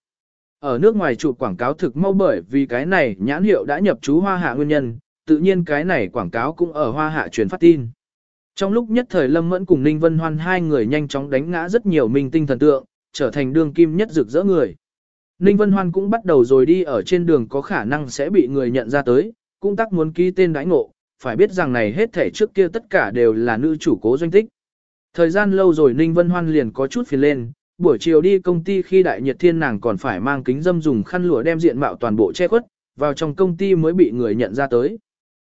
Ở nước ngoài chụp quảng cáo thực mau bởi vì cái này nhãn hiệu đã nhập chú hoa hạ nguyên nhân, tự nhiên cái này quảng cáo cũng ở hoa hạ truyền phát tin. Trong lúc nhất thời Lâm Mẫn cùng Ninh Vân Hoan hai người nhanh chóng đánh ngã rất nhiều minh tinh thần tượng, trở thành đường kim nhất rực rỡ người. Ninh Vân Hoan cũng bắt đầu rồi đi ở trên đường có khả năng sẽ bị người nhận ra tới, cũng tắc muốn ký tên đãi ngộ, phải biết rằng này hết thể trước kia tất cả đều là nữ chủ cố doanh tích. Thời gian lâu rồi Ninh Vân Hoan liền có chút phiền lên, buổi chiều đi công ty khi đại nhiệt thiên nàng còn phải mang kính dâm dùng khăn lụa đem diện mạo toàn bộ che khuất, vào trong công ty mới bị người nhận ra tới.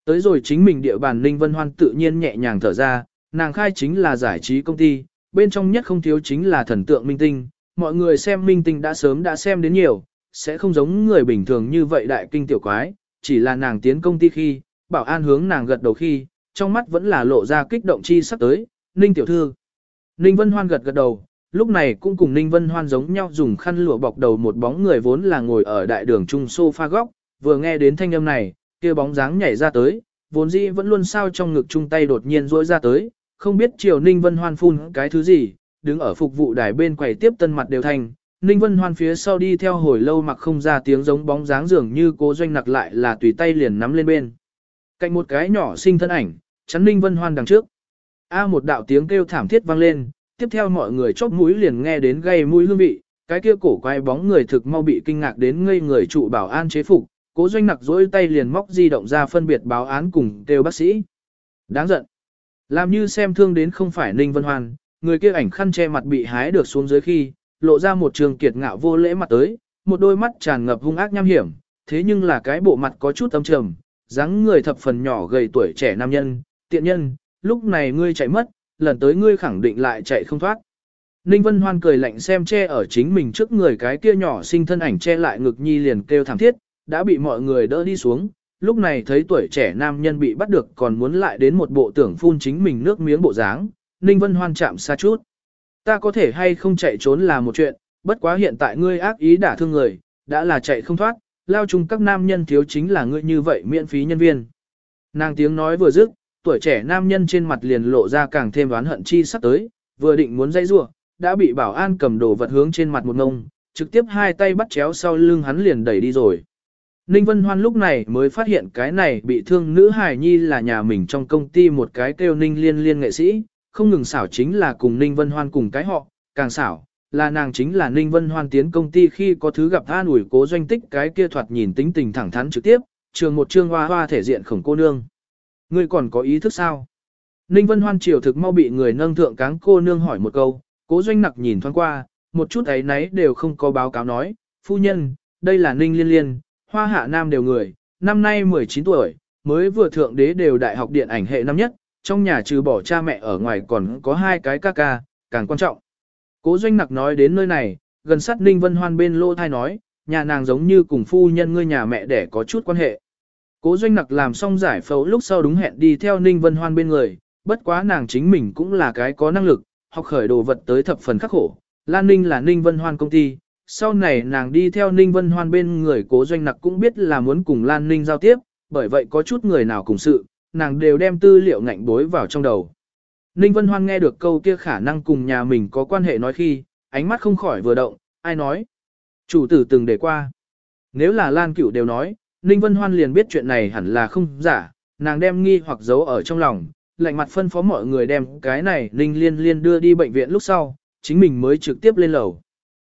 Tới rồi chính mình địa bàn Ninh Vân Hoan tự nhiên nhẹ nhàng thở ra, nàng khai chính là giải trí công ty, bên trong nhất không thiếu chính là thần tượng minh tinh, mọi người xem minh tinh đã sớm đã xem đến nhiều, sẽ không giống người bình thường như vậy đại kinh tiểu quái, chỉ là nàng tiến công ty khi, bảo an hướng nàng gật đầu khi, trong mắt vẫn là lộ ra kích động chi sắp tới, Ninh tiểu thư. Ninh Vân Hoan gật gật đầu, lúc này cũng cùng Ninh Vân Hoan giống nhau dùng khăn lụa bọc đầu một bóng người vốn là ngồi ở đại đường trung sofa góc, vừa nghe đến thanh âm này, kia bóng dáng nhảy ra tới, vốn dĩ vẫn luôn sao trong ngực chung tay đột nhiên rỗi ra tới, không biết chiều Ninh Vân Hoan phun cái thứ gì, đứng ở phục vụ đài bên quầy tiếp tân mặt đều thành. Ninh Vân Hoan phía sau đi theo hồi lâu mặc không ra tiếng giống bóng dáng dường như cố doanh nặc lại là tùy tay liền nắm lên bên. Cạnh một cái nhỏ sinh thân ảnh, chắn Ninh Vân Hoan đằng trước. A một đạo tiếng kêu thảm thiết vang lên, tiếp theo mọi người chóp mũi liền nghe đến gây mũi hương vị, cái kia cổ quay bóng người thực mau bị kinh ngạc đến ngây người trụ bảo an chế phục, cố doanh nặc dỗi tay liền móc di động ra phân biệt báo án cùng kêu bác sĩ. Đáng giận. Làm như xem thương đến không phải Ninh Vân Hoan, người kia ảnh khăn che mặt bị hái được xuống dưới khi, lộ ra một trường kiệt ngạo vô lễ mặt tới, một đôi mắt tràn ngập hung ác nham hiểm, thế nhưng là cái bộ mặt có chút âm trầm, dáng người thập phần nhỏ gầy tuổi trẻ nam nhân, tiện nhân, lúc này ngươi chạy mất, lần tới ngươi khẳng định lại chạy không thoát. Ninh Vân Hoan cười lạnh xem che ở chính mình trước người cái kia nhỏ sinh thân ảnh che lại ngực nhi liền kêu thảm thiết, đã bị mọi người đỡ đi xuống. Lúc này thấy tuổi trẻ nam nhân bị bắt được còn muốn lại đến một bộ tưởng phun chính mình nước miếng bộ dáng, Ninh Vân Hoan chạm xa chút. Ta có thể hay không chạy trốn là một chuyện, bất quá hiện tại ngươi ác ý đả thương người, đã là chạy không thoát, lao chung các nam nhân thiếu chính là ngươi như vậy miễn phí nhân viên. Nàng tiếng nói vừa dứt, tuổi trẻ nam nhân trên mặt liền lộ ra càng thêm oán hận chi sắp tới, vừa định muốn dây rua, đã bị bảo an cầm đồ vật hướng trên mặt một ngông, trực tiếp hai tay bắt chéo sau lưng hắn liền đẩy đi rồi. Ninh Vân Hoan lúc này mới phát hiện cái này bị thương nữ hài nhi là nhà mình trong công ty một cái kêu Ninh Liên Liên nghệ sĩ, không ngừng xảo chính là cùng Ninh Vân Hoan cùng cái họ, càng xảo, là nàng chính là Ninh Vân Hoan tiến công ty khi có thứ gặp an ủi cố doanh tích cái kia thoạt nhìn tính tình thẳng thắn trực tiếp, trường một trương hoa hoa thể diện khổng cô nương. Ngươi còn có ý thức sao? Ninh Vân Hoan triều thực mau bị người nâng thượng cáng cô nương hỏi một câu, cố doanh nặc nhìn thoáng qua, một chút ấy nấy đều không có báo cáo nói, phu nhân, đây là Ninh Liên Liên, hoa hạ nam đều người, năm nay 19 tuổi, mới vừa thượng đế đều đại học điện ảnh hệ năm nhất, trong nhà trừ bỏ cha mẹ ở ngoài còn có hai cái ca ca, càng quan trọng. Cố doanh nặc nói đến nơi này, gần sát Ninh Vân Hoan bên lô thai nói, nhà nàng giống như cùng phu nhân ngươi nhà mẹ để có chút quan hệ. Cố doanh nặc làm xong giải phẫu lúc sau đúng hẹn đi theo Ninh Vân Hoan bên người, bất quá nàng chính mình cũng là cái có năng lực, học khởi đồ vật tới thập phần khắc khổ. Lan Ninh là Ninh Vân Hoan công ty, sau này nàng đi theo Ninh Vân Hoan bên người cố doanh nặc cũng biết là muốn cùng Lan Ninh giao tiếp, bởi vậy có chút người nào cùng sự, nàng đều đem tư liệu ngạnh bối vào trong đầu. Ninh Vân Hoan nghe được câu kia khả năng cùng nhà mình có quan hệ nói khi, ánh mắt không khỏi vừa động, ai nói. Chủ tử từng để qua. Nếu là Lan Cửu đều nói, Ninh Vân Hoan liền biết chuyện này hẳn là không giả, nàng đem nghi hoặc giấu ở trong lòng, lạnh mặt phân phó mọi người đem cái này Ninh Liên Liên đưa đi bệnh viện lúc sau, chính mình mới trực tiếp lên lầu.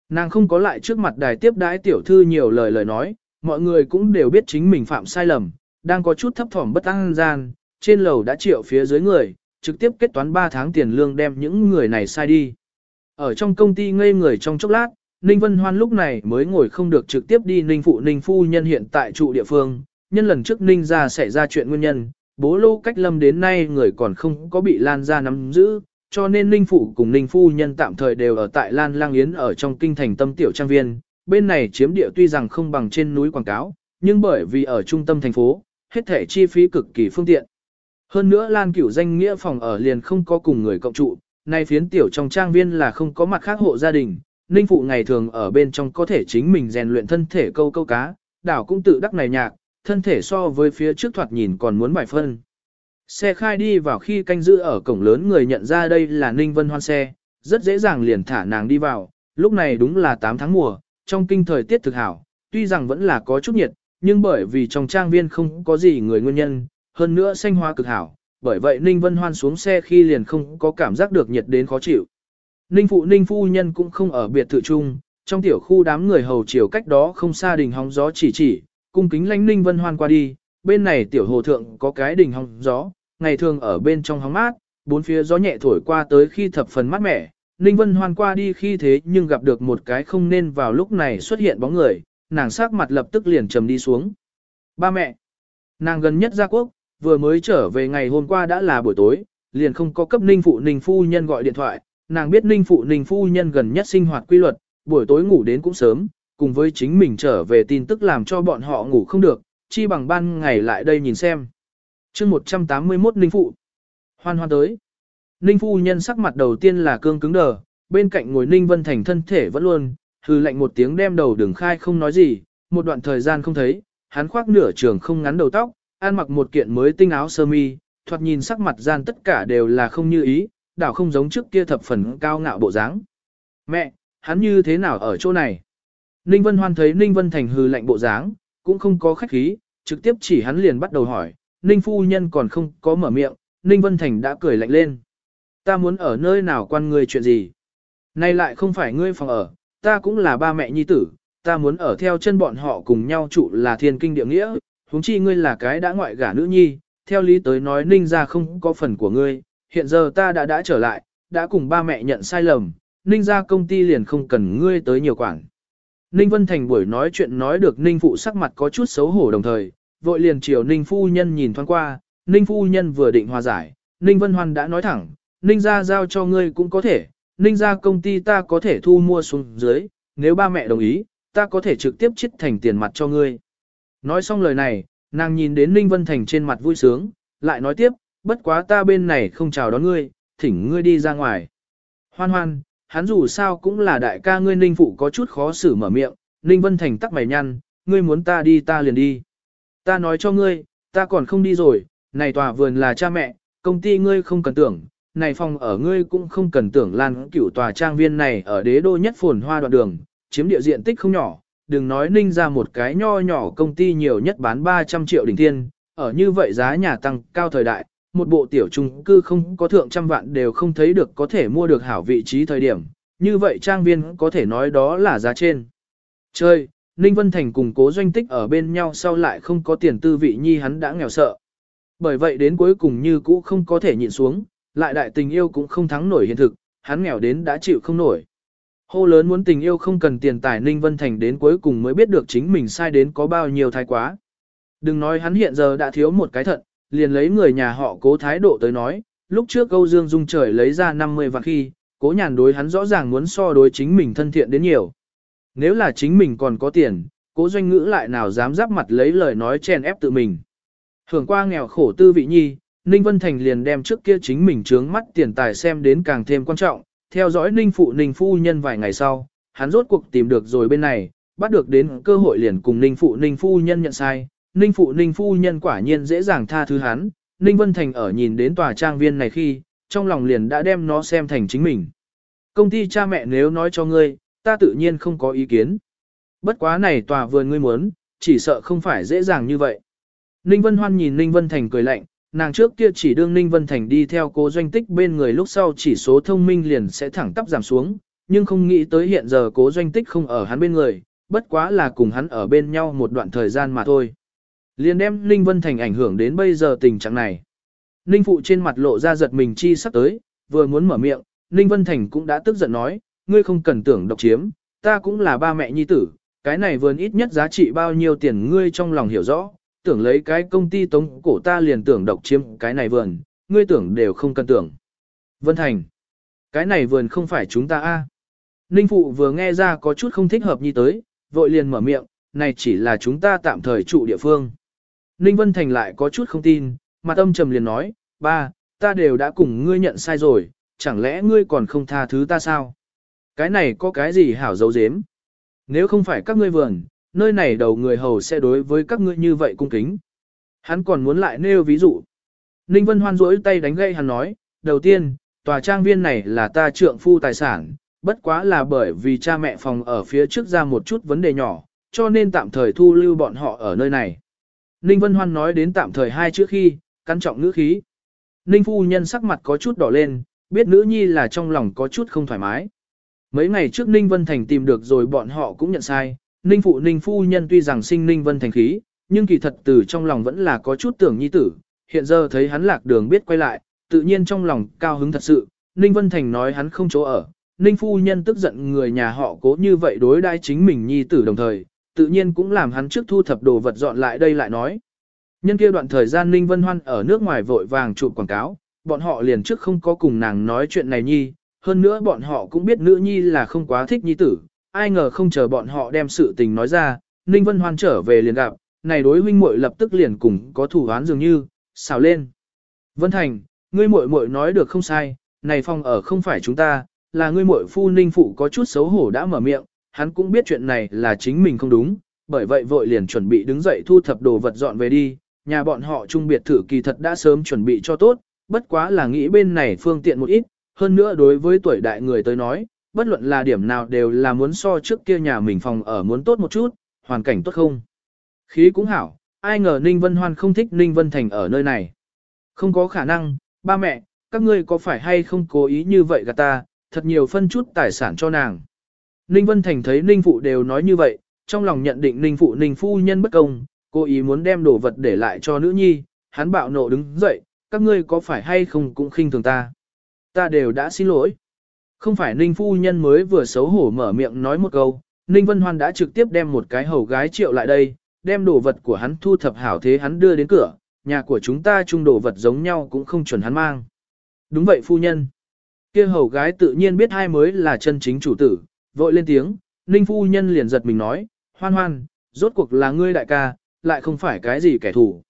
Nàng không có lại trước mặt đài tiếp đãi tiểu thư nhiều lời lời nói, mọi người cũng đều biết chính mình phạm sai lầm, đang có chút thấp thỏm bất an gian, trên lầu đã triệu phía dưới người, trực tiếp kết toán 3 tháng tiền lương đem những người này sai đi. Ở trong công ty ngây người trong chốc lát, Ninh Vân Hoan lúc này mới ngồi không được trực tiếp đi Ninh Phụ Ninh Phu Nhân hiện tại trụ địa phương, nhân lần trước Ninh ra xảy ra chuyện nguyên nhân, bố lô cách lâm đến nay người còn không có bị Lan ra nắm giữ, cho nên Ninh Phụ cùng Ninh Phu Nhân tạm thời đều ở tại Lan Lang Yến ở trong kinh thành tâm tiểu trang viên, bên này chiếm địa tuy rằng không bằng trên núi quảng cáo, nhưng bởi vì ở trung tâm thành phố, hết thể chi phí cực kỳ phương tiện. Hơn nữa Lan Cửu danh nghĩa phòng ở liền không có cùng người cộng trụ, nay phiến tiểu trong trang viên là không có mặt khác hộ gia đình, Ninh Phụ ngày thường ở bên trong có thể chính mình rèn luyện thân thể câu câu cá, đảo cũng tự đắc này nhạc, thân thể so với phía trước thoạt nhìn còn muốn bài phân. Xe khai đi vào khi canh giữ ở cổng lớn người nhận ra đây là Ninh Vân Hoan xe, rất dễ dàng liền thả nàng đi vào, lúc này đúng là 8 tháng mùa, trong kinh thời tiết thực hảo, tuy rằng vẫn là có chút nhiệt, nhưng bởi vì trong trang viên không có gì người nguyên nhân, hơn nữa xanh hoa cực hảo, bởi vậy Ninh Vân Hoan xuống xe khi liền không có cảm giác được nhiệt đến khó chịu. Ninh phụ Ninh phu nhân cũng không ở biệt thự chung, trong tiểu khu đám người hầu chiều cách đó không xa đình hóng gió chỉ chỉ, cung kính lãnh Ninh Vân Hoan qua đi, bên này tiểu hồ thượng có cái đình hóng gió, ngày thường ở bên trong hóng mát, bốn phía gió nhẹ thổi qua tới khi thập phần mát mẻ. Ninh Vân Hoan qua đi khi thế nhưng gặp được một cái không nên vào lúc này xuất hiện bóng người, nàng sắc mặt lập tức liền trầm đi xuống. Ba mẹ, nàng gần nhất ra quốc, vừa mới trở về ngày hôm qua đã là buổi tối, liền không có cấp Ninh phụ Ninh phu nhân gọi điện thoại, nàng biết Ninh phụ Ninh phu nhân gần nhất sinh hoạt quy luật, buổi tối ngủ đến cũng sớm, cùng với chính mình trở về tin tức làm cho bọn họ ngủ không được, chi bằng ban ngày lại đây nhìn xem. chương 181 Ninh phụ, hoan hoan tới. Ninh phu nhân sắc mặt đầu tiên là cương cứng đờ, bên cạnh ngồi Ninh Vân Thành thân thể vẫn luôn, hư lạnh một tiếng đem đầu đường khai không nói gì, một đoạn thời gian không thấy, hắn khoác nửa trường không ngắn đầu tóc, ăn mặc một kiện mới tinh áo sơ mi, thoạt nhìn sắc mặt gian tất cả đều là không như ý, đảo không giống trước kia thập phần cao ngạo bộ dáng. Mẹ, hắn như thế nào ở chỗ này? Ninh Vân Hoan thấy Ninh Vân Thành hừ lạnh bộ dáng, cũng không có khách khí, trực tiếp chỉ hắn liền bắt đầu hỏi, Ninh Phu Nhân còn không có mở miệng, Ninh Vân Thành đã cười lạnh lên. Ta muốn ở nơi nào quan ngươi chuyện gì? Nay lại không phải ngươi phòng ở, ta cũng là ba mẹ nhi tử, ta muốn ở theo chân bọn họ cùng nhau trụ là thiên kinh địa nghĩa, huống chi ngươi là cái đã ngoại gả nữ nhi, theo lý tới nói ninh ra không có phần của ngươi, hiện giờ ta đã đã trở lại, đã cùng ba mẹ nhận sai lầm, ninh ra công ty liền không cần ngươi tới nhiều quản. Ninh Vân Thành buổi nói chuyện nói được Ninh Phụ sắc mặt có chút xấu hổ đồng thời, vội liền chiều Ninh Phu Nhân nhìn thoáng qua, Ninh Phu Nhân vừa định hòa giải, Ninh Vân Hoan đã nói thẳng, Ninh ra giao cho ngươi cũng có thể, Ninh ra công ty ta có thể thu mua xuống dưới, nếu ba mẹ đồng ý, ta có thể trực tiếp chiết thành tiền mặt cho ngươi. Nói xong lời này, nàng nhìn đến Ninh Vân Thành trên mặt vui sướng, lại nói tiếp, bất quá ta bên này không chào đón ngươi, thỉnh ngươi đi ra ngoài. Hoan hoan, hắn dù sao cũng là đại ca ngươi Ninh Phụ có chút khó xử mở miệng, Ninh Vân Thành tắc mày nhăn, ngươi muốn ta đi ta liền đi. Ta nói cho ngươi, ta còn không đi rồi, này tòa vườn là cha mẹ, công ty ngươi không cần tưởng, này phòng ở ngươi cũng không cần tưởng lan cửu tòa trang viên này ở đế đô nhất phồn hoa đoạn đường, chiếm địa diện tích không nhỏ, đừng nói ninh ra một cái nho nhỏ công ty nhiều nhất bán 300 triệu đỉnh thiên, ở như vậy giá nhà tăng cao thời đại, một bộ tiểu trung cư không có thượng trăm vạn đều không thấy được có thể mua được hảo vị trí thời điểm, như vậy trang viên có thể nói đó là giá trên. Chơi, Ninh Vân Thành cùng cố doanh tích ở bên nhau sau lại không có tiền tư vị nhi hắn đã nghèo sợ. Bởi vậy đến cuối cùng như cũ không có thể nhịn xuống, lại đại tình yêu cũng không thắng nổi hiện thực, hắn nghèo đến đã chịu không nổi. Hô lớn muốn tình yêu không cần tiền tài Ninh Vân Thành đến cuối cùng mới biết được chính mình sai đến có bao nhiêu thái quá. Đừng nói hắn hiện giờ đã thiếu một cái thận, liền lấy người nhà họ cố thái độ tới nói, lúc trước câu dương dung trời lấy ra 50 vạn khi, cố nhàn đối hắn rõ ràng muốn so đối chính mình thân thiện đến nhiều. Nếu là chính mình còn có tiền, cố doanh ngữ lại nào dám giáp mặt lấy lời nói chèn ép tự mình. Hưởng qua nghèo khổ tư vị nhi, Ninh Vân Thành liền đem trước kia chính mình trướng mắt tiền tài xem đến càng thêm quan trọng, theo dõi Ninh Phụ Ninh Phu Nhân vài ngày sau, hắn rốt cuộc tìm được rồi bên này, bắt được đến cơ hội liền cùng Ninh Phụ Ninh Phu Nhân nhận sai, Ninh Phụ Ninh Phu Nhân quả nhiên dễ dàng tha thứ hắn, Ninh Vân Thành ở nhìn đến tòa trang viên này khi, trong lòng liền đã đem nó xem thành chính mình. Công ty cha mẹ nếu nói cho ngươi, ta tự nhiên không có ý kiến. Bất quá này tòa vườn ngươi muốn, chỉ sợ không phải dễ dàng như vậy. Ninh Vân Hoan nhìn Ninh Vân Thành cười lạnh, nàng trước kia chỉ đương Ninh Vân Thành đi theo cố doanh tích bên người lúc sau chỉ số thông minh liền sẽ thẳng tắp giảm xuống, nhưng không nghĩ tới hiện giờ cố doanh tích không ở hắn bên người, bất quá là cùng hắn ở bên nhau một đoạn thời gian mà thôi. Liền đem Ninh Vân Thành ảnh hưởng đến bây giờ tình trạng này. Ninh Phụ trên mặt lộ ra giật mình chi sắp tới, vừa muốn mở miệng, Ninh Vân Thành cũng đã tức giận nói, ngươi không cần tưởng độc chiếm, ta cũng là ba mẹ nhi tử, cái này vườn ít nhất giá trị bao nhiêu tiền ngươi trong lòng hiểu rõ, tưởng lấy cái công ty tống cổ ta liền tưởng độc chiếm cái này vườn, ngươi tưởng đều không cần tưởng. Vân Thành, cái này vườn không phải chúng ta a. Ninh Phụ vừa nghe ra có chút không thích hợp như tới, vội liền mở miệng, này chỉ là chúng ta tạm thời trụ địa phương. Ninh Vân Thành lại có chút không tin, mặt âm trầm liền nói, ba, ta đều đã cùng ngươi nhận sai rồi, chẳng lẽ ngươi còn không tha thứ ta sao? Cái này có cái gì hảo dấu dếm? Nếu không phải các ngươi vườn, nơi này đầu người hầu sẽ đối với các ngươi như vậy cung kính. Hắn còn muốn lại nêu ví dụ. Ninh Vân Hoan rỗi tay đánh gây hắn nói, đầu tiên, tòa trang viên này là ta trượng phu tài sản, bất quá là bởi vì cha mẹ phòng ở phía trước ra một chút vấn đề nhỏ, cho nên tạm thời thu lưu bọn họ ở nơi này. Ninh Vân Hoan nói đến tạm thời hai chữ khi, căn trọng ngữ khí. Ninh Phu Nhân sắc mặt có chút đỏ lên, biết nữ nhi là trong lòng có chút không thoải mái. Mấy ngày trước Ninh Vân Thành tìm được rồi bọn họ cũng nhận sai, Ninh Phụ Ninh Phu Nhân tuy rằng sinh Ninh Vân Thành khí, nhưng kỳ thật từ trong lòng vẫn là có chút tưởng nhi tử, hiện giờ thấy hắn lạc đường biết quay lại, tự nhiên trong lòng cao hứng thật sự, Ninh Vân Thành nói hắn không chỗ ở, Ninh Phu Nhân tức giận người nhà họ cố như vậy đối đãi chính mình nhi tử đồng thời, tự nhiên cũng làm hắn trước thu thập đồ vật dọn lại đây lại nói. Nhân kia đoạn thời gian Ninh Vân Hoan ở nước ngoài vội vàng chụp quảng cáo, bọn họ liền trước không có cùng nàng nói chuyện này nhi, hơn nữa bọn họ cũng biết nữ nhi là không quá thích nhi tử, ai ngờ không chờ bọn họ đem sự tình nói ra, Ninh Vân Hoan trở về liền gặp, này đối huynh muội lập tức liền cùng có thủ án dường như, xào lên. Vân Thành, ngươi muội muội nói được không sai, này phòng ở không phải chúng ta, là ngươi muội phu Ninh phụ có chút xấu hổ đã mở miệng, hắn cũng biết chuyện này là chính mình không đúng, bởi vậy vội liền chuẩn bị đứng dậy thu thập đồ vật dọn về đi, nhà bọn họ trung biệt thự kỳ thật đã sớm chuẩn bị cho tốt, bất quá là nghĩ bên này phương tiện một ít, hơn nữa đối với tuổi đại người tới nói, bất luận là điểm nào đều là muốn so trước kia nhà mình phòng ở muốn tốt một chút, hoàn cảnh tốt không. Khí cũng hảo, ai ngờ Ninh Vân Hoan không thích Ninh Vân Thành ở nơi này. Không có khả năng, ba mẹ, các ngươi có phải hay không cố ý như vậy gạt ta, thật nhiều phân chút tài sản cho nàng. Ninh Vân Thành thấy Ninh Phụ đều nói như vậy, trong lòng nhận định Ninh Phụ Ninh Phu nhân bất công, cố ý muốn đem đồ vật để lại cho nữ nhi, hắn bạo nộ đứng dậy, các ngươi có phải hay không cũng khinh thường ta. Ta đều đã xin lỗi. Không phải Ninh Phu Nhân mới vừa xấu hổ mở miệng nói một câu, Ninh Vân Hoan đã trực tiếp đem một cái hầu gái triệu lại đây, đem đồ vật của hắn thu thập hảo thế hắn đưa đến cửa, nhà của chúng ta chung đồ vật giống nhau cũng không chuẩn hắn mang. Đúng vậy Phu Nhân. Kia hầu gái tự nhiên biết hai mới là chân chính chủ tử, vội lên tiếng, Ninh phu nhân liền giật mình nói, hoan hoan, rốt cuộc là ngươi đại ca, lại không phải cái gì kẻ thù.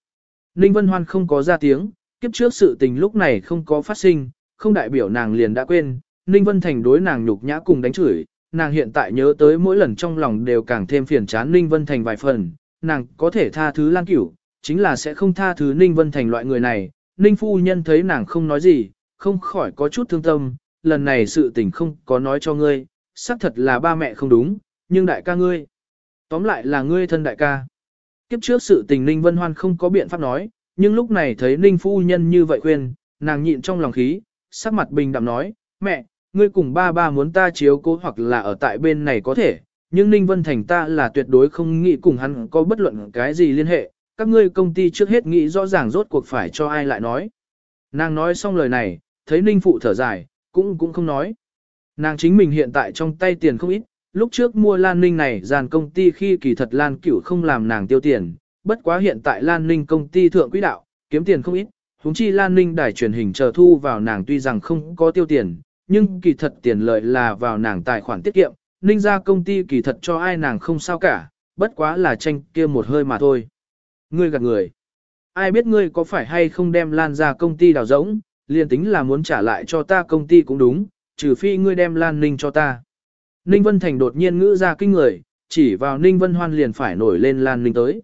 Ninh Vân Hoan không có ra tiếng, kiếp trước sự tình lúc này không có phát sinh, không đại biểu nàng liền đã quên, Ninh Vân Thành đối nàng nhục nhã cùng đánh chửi, nàng hiện tại nhớ tới mỗi lần trong lòng đều càng thêm phiền chán Ninh Vân Thành vài phần, nàng có thể tha thứ Lan Cửu, chính là sẽ không tha thứ Ninh Vân Thành loại người này. Ninh phu nhân thấy nàng không nói gì, không khỏi có chút thương tâm, lần này sự tình không có nói cho ngươi, xác thật là ba mẹ không đúng, nhưng đại ca ngươi. Tóm lại là ngươi thân đại ca. Kiếp trước sự tình Ninh Vân Hoan không có biện pháp nói, nhưng lúc này thấy Ninh phu nhân như vậy khuyên, nàng nhịn trong lòng khí, sắc mặt bình đạm nói, mẹ, ngươi cùng ba ba muốn ta chiếu cố hoặc là ở tại bên này có thể, nhưng Ninh Vân Thành ta là tuyệt đối không nghĩ cùng hắn có bất luận cái gì liên hệ, các ngươi công ty trước hết nghĩ rõ ràng rốt cuộc phải cho ai lại nói. Nàng nói xong lời này, thấy Ninh Phụ thở dài, cũng cũng không nói. Nàng chính mình hiện tại trong tay tiền không ít, lúc trước mua Lan Ninh này dàn công ty khi kỳ thật Lan Cửu không làm nàng tiêu tiền, bất quá hiện tại Lan Ninh công ty thượng quỹ đạo, kiếm tiền không ít, huống chi Lan Ninh đài truyền hình chờ thu vào nàng tuy rằng không có tiêu tiền, nhưng kỳ thật tiền lợi là vào nàng tài khoản tiết kiệm, Ninh ra công ty kỳ thật cho ai nàng không sao cả, bất quá là tranh kia một hơi mà thôi. Ngươi gạt người. Ai biết ngươi có phải hay không đem Lan ra công ty đào rỗng, liền tính là muốn trả lại cho ta công ty cũng đúng, trừ phi ngươi đem Lan Ninh cho ta. Ninh Vân Thành đột nhiên ngữ ra kinh người, chỉ vào Ninh Vân Hoan liền phải nổi lên Lan Ninh tới.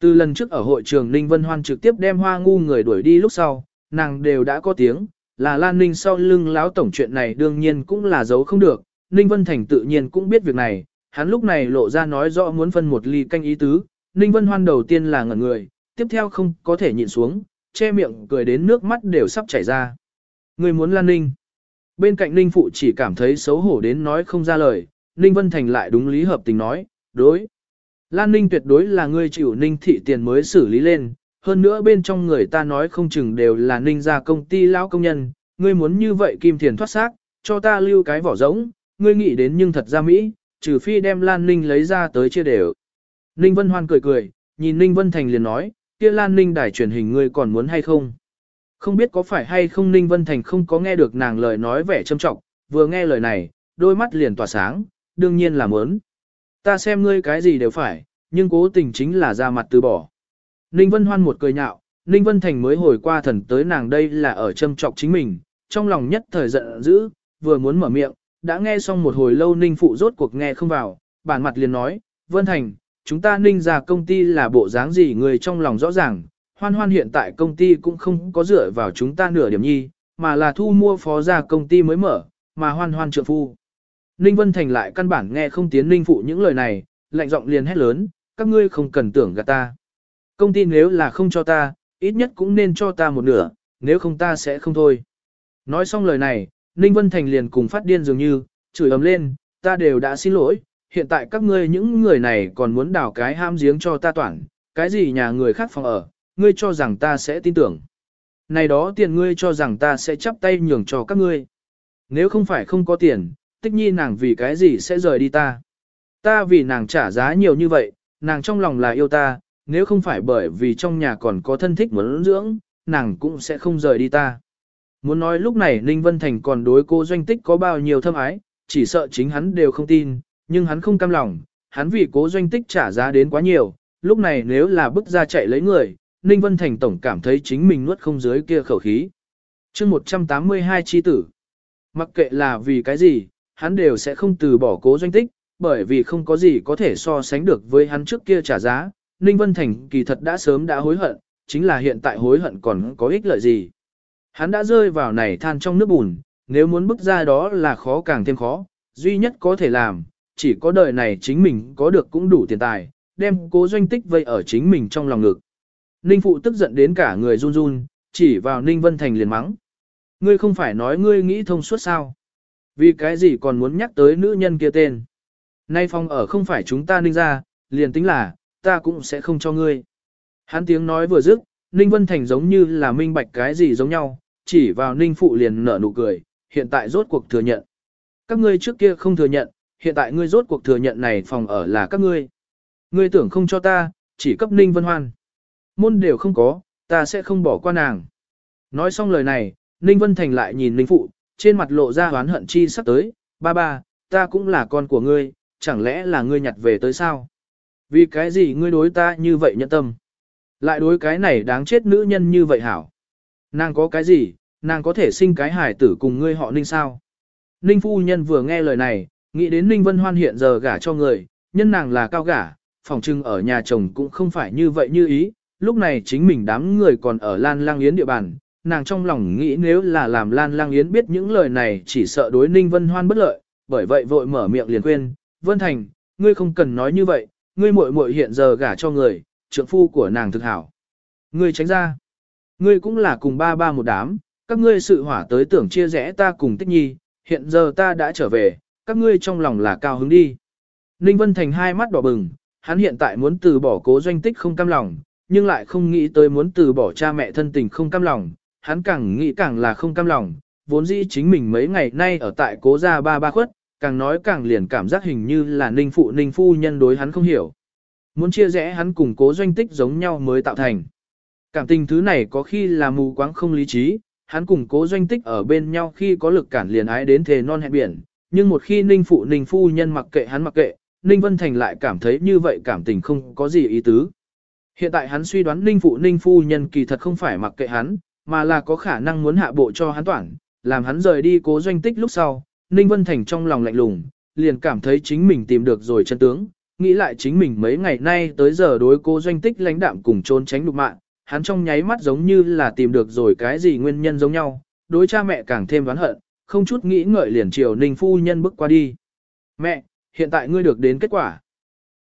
Từ lần trước ở hội trường Ninh Vân Hoan trực tiếp đem hoa ngu người đuổi đi lúc sau, nàng đều đã có tiếng, là Lan Ninh sau lưng lão tổng chuyện này đương nhiên cũng là giấu không được, Ninh Vân Thành tự nhiên cũng biết việc này, hắn lúc này lộ ra nói rõ muốn phân một ly canh ý tứ, Ninh Vân Hoan đầu tiên là ngẩn người, tiếp theo không có thể nhịn xuống, che miệng cười đến nước mắt đều sắp chảy ra. Người muốn Lan Ninh. Bên cạnh Ninh Phụ chỉ cảm thấy xấu hổ đến nói không ra lời, Ninh Vân Thành lại đúng lý hợp tình nói, đối. Lan Ninh tuyệt đối là người chịu Ninh thị tiền mới xử lý lên, hơn nữa bên trong người ta nói không chừng đều là Ninh gia công ty lão công nhân, ngươi muốn như vậy kim thiền thoát xác, cho ta lưu cái vỏ giống, ngươi nghĩ đến nhưng thật ra Mỹ, trừ phi đem Lan Ninh lấy ra tới chia đều. Ninh Vân Hoan cười cười, nhìn Ninh Vân Thành liền nói, kia Lan Ninh đài truyền hình ngươi còn muốn hay không? Không biết có phải hay không Ninh Vân Thành không có nghe được nàng lời nói vẻ trâm trọng, vừa nghe lời này, đôi mắt liền tỏa sáng, đương nhiên là muốn. Ta xem ngươi cái gì đều phải, nhưng cố tình chính là ra mặt từ bỏ. Ninh Vân Hoan một cười nhạo, Ninh Vân Thành mới hồi qua thần tới nàng đây là ở châm trọng chính mình, trong lòng nhất thời giận dữ, vừa muốn mở miệng, đã nghe xong một hồi lâu Ninh Phụ rốt cuộc nghe không vào, bản mặt liền nói, Vân Thành, chúng ta Ninh ra công ty là bộ dáng gì người trong lòng rõ ràng, hoan hoan hiện tại công ty cũng không có dựa vào chúng ta nửa điểm nhi, mà là thu mua phó ra công ty mới mở, mà hoan hoan trượng phu. Ninh Vân Thành lại căn bản nghe không tiến Ninh Phụ những lời này, lạnh giọng liền hét lớn, các ngươi không cần tưởng gạt ta. Công ty nếu là không cho ta, ít nhất cũng nên cho ta một nửa, nếu không ta sẽ không thôi. Nói xong lời này, Ninh Vân Thành liền cùng phát điên dường như, chửi ấm lên, ta đều đã xin lỗi, hiện tại các ngươi những người này còn muốn đào cái ham giếng cho ta toàn, cái gì nhà người khác phòng ở, ngươi cho rằng ta sẽ tin tưởng. Này đó tiền ngươi cho rằng ta sẽ chắp tay nhường cho các ngươi. Nếu không phải không có tiền, tích nhi nàng vì cái gì sẽ rời đi ta. Ta vì nàng trả giá nhiều như vậy, nàng trong lòng là yêu ta, nếu không phải bởi vì trong nhà còn có thân thích muốn dưỡng, nàng cũng sẽ không rời đi ta. Muốn nói lúc này Ninh Vân Thành còn đối cô doanh tích có bao nhiêu thâm ái, chỉ sợ chính hắn đều không tin, nhưng hắn không cam lòng, hắn vì cố doanh tích trả giá đến quá nhiều, lúc này nếu là bước ra chạy lấy người, Ninh Vân Thành tổng cảm thấy chính mình nuốt không dưới kia khẩu khí. chương 182 chi tử, mặc kệ là vì cái gì, hắn đều sẽ không từ bỏ cố doanh tích, bởi vì không có gì có thể so sánh được với hắn trước kia trả giá, Ninh Vân Thành kỳ thật đã sớm đã hối hận, chính là hiện tại hối hận còn có ích lợi gì. Hắn đã rơi vào này than trong nước bùn, nếu muốn bước ra đó là khó càng thêm khó, duy nhất có thể làm, chỉ có đời này chính mình có được cũng đủ tiền tài, đem cố doanh tích vây ở chính mình trong lòng ngực. Ninh Phụ tức giận đến cả người run run, chỉ vào Ninh Vân Thành liền mắng. Ngươi không phải nói ngươi nghĩ thông suốt sao? Vì cái gì còn muốn nhắc tới nữ nhân kia tên? Nay phong ở không phải chúng ta ninh ra, liền tính là, ta cũng sẽ không cho ngươi. Hắn tiếng nói vừa dứt, Ninh Vân Thành giống như là minh bạch cái gì giống nhau, chỉ vào Ninh Phụ liền nở nụ cười, hiện tại rốt cuộc thừa nhận. Các ngươi trước kia không thừa nhận, hiện tại ngươi rốt cuộc thừa nhận này phòng ở là các ngươi. Ngươi tưởng không cho ta, chỉ cấp Ninh Vân Hoan. Môn đều không có, ta sẽ không bỏ qua nàng. Nói xong lời này, Ninh Vân Thành lại nhìn Ninh Phụ, trên mặt lộ ra oán hận chi sắp tới, ba ba, ta cũng là con của ngươi, chẳng lẽ là ngươi nhặt về tới sao? Vì cái gì ngươi đối ta như vậy nhẫn tâm? Lại đối cái này đáng chết nữ nhân như vậy hảo? Nàng có cái gì, nàng có thể sinh cái hải tử cùng ngươi họ ninh sao? Ninh phu nhân vừa nghe lời này, nghĩ đến Ninh Vân Hoan hiện giờ gả cho người, nhân nàng là cao gả, phòng trưng ở nhà chồng cũng không phải như vậy như ý, lúc này chính mình đám người còn ở Lan Lang Yến địa bàn, nàng trong lòng nghĩ nếu là làm Lan Lang Yến biết những lời này chỉ sợ đối Ninh Vân Hoan bất lợi, bởi vậy vội mở miệng liền khuyên, Vân Thành, ngươi không cần nói như vậy, ngươi muội muội hiện giờ gả cho người, trượng phu của nàng thực hảo. Ngươi tránh ra, ngươi cũng là cùng ba ba một đám, các ngươi sự hỏa tới tưởng chia rẽ ta cùng Tích Nhi, hiện giờ ta đã trở về, các ngươi trong lòng là cao hứng đi. Ninh Vân Thành hai mắt đỏ bừng, hắn hiện tại muốn từ bỏ cố doanh tích không cam lòng, nhưng lại không nghĩ tới muốn từ bỏ cha mẹ thân tình không cam lòng, hắn càng nghĩ càng là không cam lòng, vốn dĩ chính mình mấy ngày nay ở tại cố gia ba ba khuất, càng nói càng liền cảm giác hình như là ninh phụ ninh phu nhân đối hắn không hiểu. Muốn chia rẽ hắn cùng cố doanh tích giống nhau mới tạo thành. Cảm tình thứ này có khi là mù quáng không lý trí, hắn cùng cố doanh tích ở bên nhau khi có lực cản liền ái đến thề non hẹn biển, nhưng một khi ninh phụ ninh phu nhân mặc kệ hắn mặc kệ, ninh vân thành lại cảm thấy như vậy cảm tình không có gì ý tứ. Hiện tại hắn suy đoán ninh phụ ninh phu nhân kỳ thật không phải mặc kệ hắn, mà là có khả năng muốn hạ bộ cho hắn toản, làm hắn rời đi cố doanh tích lúc sau, ninh vân thành trong lòng lạnh lùng, liền cảm thấy chính mình tìm được rồi chân tướng, nghĩ lại chính mình mấy ngày nay tới giờ đối cô doanh tích lãnh đạm cùng trốn tránh lục mạng, hắn trong nháy mắt giống như là tìm được rồi cái gì nguyên nhân giống nhau, đối cha mẹ càng thêm oán hận, không chút nghĩ ngợi liền chiều Ninh phu nhân bước qua đi. Mẹ, hiện tại ngươi được đến kết quả.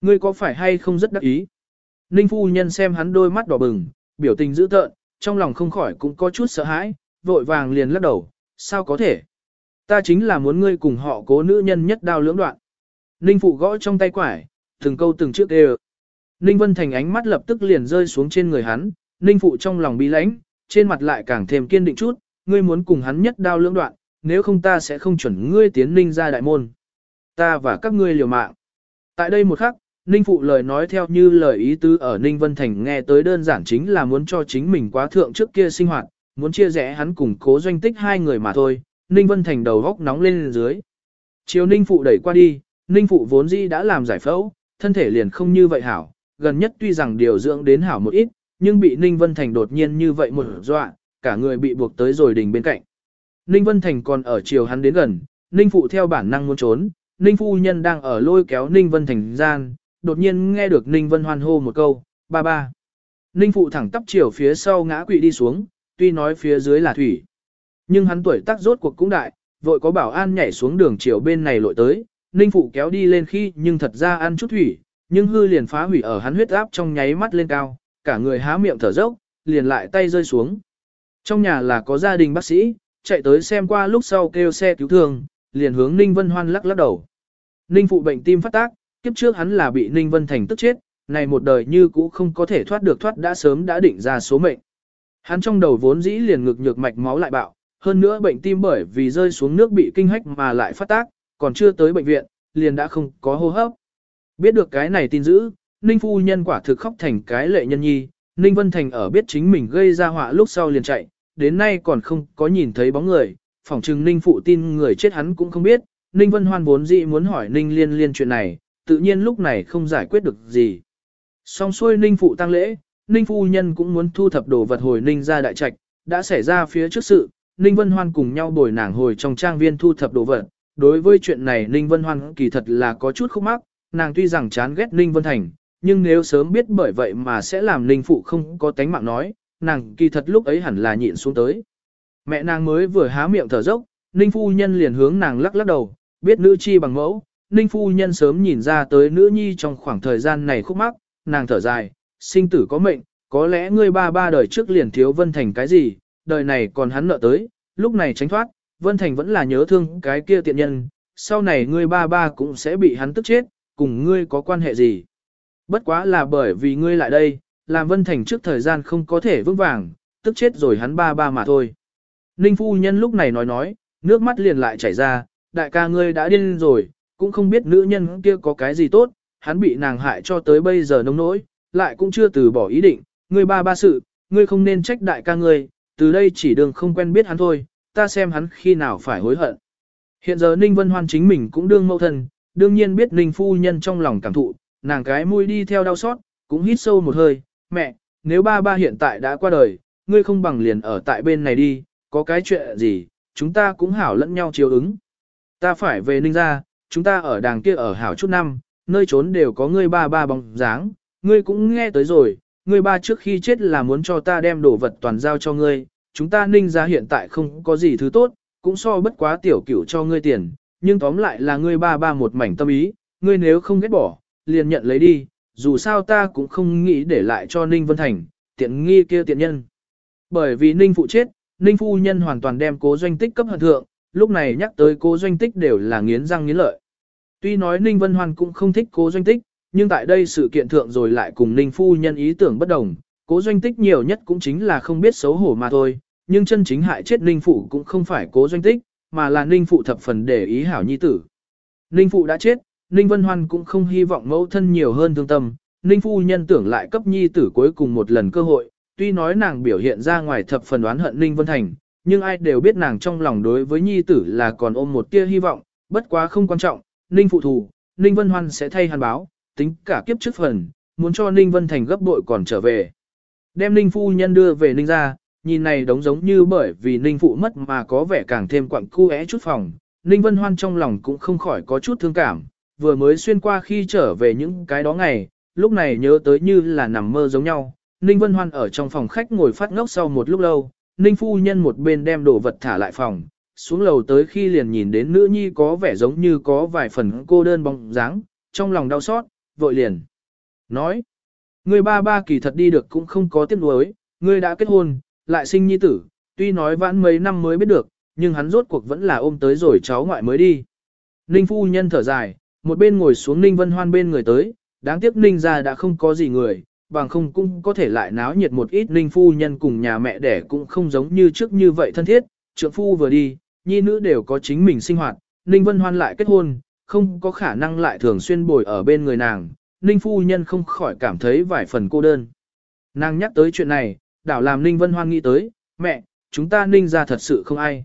Ngươi có phải hay không rất đắc ý? Ninh phu nhân xem hắn đôi mắt đỏ bừng, biểu tình dữ tợn, trong lòng không khỏi cũng có chút sợ hãi, vội vàng liền lắc đầu, sao có thể? Ta chính là muốn ngươi cùng họ cố nữ nhân nhất đao lưỡng đoạn. Ninh phụ gõ trong tay quải, từng câu từng trước đều. Ninh Vân Thành ánh mắt lập tức liền rơi xuống trên người hắn, Ninh phụ trong lòng bi lãnh, trên mặt lại càng thêm kiên định chút, ngươi muốn cùng hắn nhất đao lưỡng đoạn, nếu không ta sẽ không chuẩn ngươi tiến Ninh ra đại môn. Ta và các ngươi liều mạng. Tại đây một khắc, Ninh phụ lời nói theo như lời ý tứ ở Ninh Vân Thành nghe tới đơn giản chính là muốn cho chính mình quá thượng trước kia sinh hoạt, muốn chia rẽ hắn cùng cố doanh tích hai người mà thôi. Ninh Vân Thành đầu góc nóng lên dưới. Chiều Ninh phụ đẩy qua đi, Ninh phụ vốn dĩ đã làm giải phẫu, thân thể liền không như vậy hảo, gần nhất tuy rằng điều dưỡng đến hảo một ít, nhưng bị Ninh Vân Thành đột nhiên như vậy một dọa, cả người bị buộc tới rồi đỉnh bên cạnh. Ninh Vân Thành còn ở chiều hắn đến gần, Ninh Phụ theo bản năng muốn trốn, Ninh Phu Nhân đang ở lôi kéo Ninh Vân Thành gian, đột nhiên nghe được Ninh Vân hoan hô một câu, ba ba. Ninh Phụ thẳng tắp chiều phía sau ngã quỵ đi xuống, tuy nói phía dưới là thủy. Nhưng hắn tuổi tác rốt cuộc cũng đại, vội có bảo an nhảy xuống đường chiều bên này lội tới, Ninh Phụ kéo đi lên khi nhưng thật ra ăn chút thủy, nhưng hư liền phá hủy ở hắn huyết áp trong nháy mắt lên cao, cả người há miệng thở dốc, liền lại tay rơi xuống. Trong nhà là có gia đình bác sĩ, chạy tới xem qua lúc sau kêu xe cứu thương, liền hướng Ninh Vân Hoan lắc lắc đầu. Ninh phụ bệnh tim phát tác, kiếp trước hắn là bị Ninh Vân Thành tức chết, này một đời như cũ không có thể thoát được thoát đã sớm đã định ra số mệnh. Hắn trong đầu vốn dĩ liền ngực nhược mạch máu lại bạo, hơn nữa bệnh tim bởi vì rơi xuống nước bị kinh hách mà lại phát tác, còn chưa tới bệnh viện, liền đã không có hô hấp. Biết được cái này tin dữ, Ninh phu nhân quả thực khóc thành cái lệ nhân nhi, Ninh Vân Thành ở biết chính mình gây ra họa lúc sau liền chạy, đến nay còn không có nhìn thấy bóng người, phỏng chừng Ninh phụ tin người chết hắn cũng không biết, Ninh Vân Hoan vốn dĩ muốn hỏi Ninh Liên Liên chuyện này, tự nhiên lúc này không giải quyết được gì. Xong xuôi Ninh phụ tăng lễ, Ninh phu nhân cũng muốn thu thập đồ vật hồi Ninh ra đại trạch, đã xảy ra phía trước sự, Ninh Vân Hoan cùng nhau bồi nàng hồi trong trang viên thu thập đồ vật. Đối với chuyện này Ninh Vân Hoan kỳ thật là có chút khúc mắc, nàng tuy rằng chán ghét Ninh Vân Thành, nhưng nếu sớm biết bởi vậy mà sẽ làm Ninh Phụ không có tánh mạng nói, nàng kỳ thật lúc ấy hẳn là nhịn xuống tới. Mẹ nàng mới vừa há miệng thở dốc, Ninh Phu Nhân liền hướng nàng lắc lắc đầu, biết nữ chi bằng mẫu, Ninh Phu Nhân sớm nhìn ra tới nữ nhi trong khoảng thời gian này khúc mắc, nàng thở dài, sinh tử có mệnh, có lẽ ngươi ba ba đời trước liền thiếu Vân Thành cái gì, đời này còn hắn nợ tới, lúc này tránh thoát, Vân Thành vẫn là nhớ thương cái kia tiện nhân, sau này ngươi ba ba cũng sẽ bị hắn tức chết, cùng ngươi có quan hệ gì. Bất quá là bởi vì ngươi lại đây, làm Vân Thành trước thời gian không có thể vững vàng, tức chết rồi hắn ba ba mà thôi. Ninh phu nhân lúc này nói nói, nước mắt liền lại chảy ra, đại ca ngươi đã điên rồi, cũng không biết nữ nhân kia có cái gì tốt, hắn bị nàng hại cho tới bây giờ nông nỗi, lại cũng chưa từ bỏ ý định, ngươi ba ba sự, ngươi không nên trách đại ca ngươi, từ đây chỉ đường không quen biết hắn thôi, ta xem hắn khi nào phải hối hận. Hiện giờ Ninh Vân Hoan chính mình cũng đương mẫu thân, đương nhiên biết Ninh phu nhân trong lòng cảm thụ, nàng cái mũi đi theo đau xót, cũng hít sâu một hơi, mẹ, nếu ba ba hiện tại đã qua đời, ngươi không bằng liền ở tại bên này đi, có cái chuyện gì, chúng ta cũng hảo lẫn nhau chiều ứng. Ta phải về Ninh ra, chúng ta ở đàng kia ở hảo chút năm, nơi trốn đều có ngươi ba ba bóng dáng, ngươi cũng nghe tới rồi, ngươi ba trước khi chết là muốn cho ta đem đồ vật toàn giao cho ngươi, chúng ta Ninh ra hiện tại không có gì thứ tốt, cũng so bất quá tiểu cửu cho ngươi tiền, nhưng tóm lại là ngươi ba ba một mảnh tâm ý, ngươi nếu không ghét bỏ, liền nhận lấy đi, dù sao ta cũng không nghĩ để lại cho Ninh Vân Thành, tiện nghi kia tiện nhân. Bởi vì Ninh phụ chết, Ninh phu nhân hoàn toàn đem cố doanh tích cấp hận thượng, lúc này nhắc tới cố doanh tích đều là nghiến răng nghiến lợi. Tuy nói Ninh Vân Hoan cũng không thích cố doanh tích, nhưng tại đây sự kiện thượng rồi lại cùng Ninh phu nhân ý tưởng bất đồng, cố doanh tích nhiều nhất cũng chính là không biết xấu hổ mà thôi, nhưng chân chính hại chết Ninh phụ cũng không phải cố doanh tích, mà là Ninh phụ thập phần để ý hảo nhi tử. Ninh phụ đã chết, Ninh Vân Hoan cũng không hy vọng mẫu thân nhiều hơn thương tâm, Ninh phu nhân tưởng lại cấp nhi tử cuối cùng một lần cơ hội, tuy nói nàng biểu hiện ra ngoài thập phần oán hận Ninh Vân Thành, nhưng ai đều biết nàng trong lòng đối với nhi tử là còn ôm một tia hy vọng, bất quá không quan trọng, Ninh phụ thù, Ninh Vân Hoan sẽ thay hàn báo, tính cả kiếp trước phần, muốn cho Ninh Vân Thành gấp bội còn trở về. Đem Ninh phu nhân đưa về Ninh ra, nhìn này đống giống như bởi vì Ninh phụ mất mà có vẻ càng thêm quặng cu é chút phòng, Ninh Vân Hoan trong lòng cũng không khỏi có chút thương cảm, vừa mới xuyên qua khi trở về những cái đó ngày, lúc này nhớ tới như là nằm mơ giống nhau. Ninh Vân Hoan ở trong phòng khách ngồi phát ngốc sau một lúc lâu, Ninh Phu Nhân một bên đem đồ vật thả lại phòng, xuống lầu tới khi liền nhìn đến nữ nhi có vẻ giống như có vài phần cô đơn bóng dáng, trong lòng đau xót, vội liền. Nói, người ba ba kỳ thật đi được cũng không có tiếc nuối, ngươi đã kết hôn, lại sinh nhi tử, tuy nói vãn mấy năm mới biết được, nhưng hắn rốt cuộc vẫn là ôm tới rồi cháu ngoại mới đi. Ninh Phu Nhân thở dài, một bên ngồi xuống Ninh Vân Hoan bên người tới, đáng tiếc Ninh gia đã không có gì người, bằng không cũng có thể lại náo nhiệt một ít Ninh Phu Nhân cùng nhà mẹ đẻ cũng không giống như trước như vậy thân thiết, trượng phu vừa đi, nhi nữ đều có chính mình sinh hoạt, Ninh Vân Hoan lại kết hôn, không có khả năng lại thường xuyên bồi ở bên người nàng, Ninh Phu Nhân không khỏi cảm thấy vài phần cô đơn. Nàng nhắc tới chuyện này, đảo làm Ninh Vân Hoan nghĩ tới, mẹ, chúng ta Ninh ra thật sự không ai.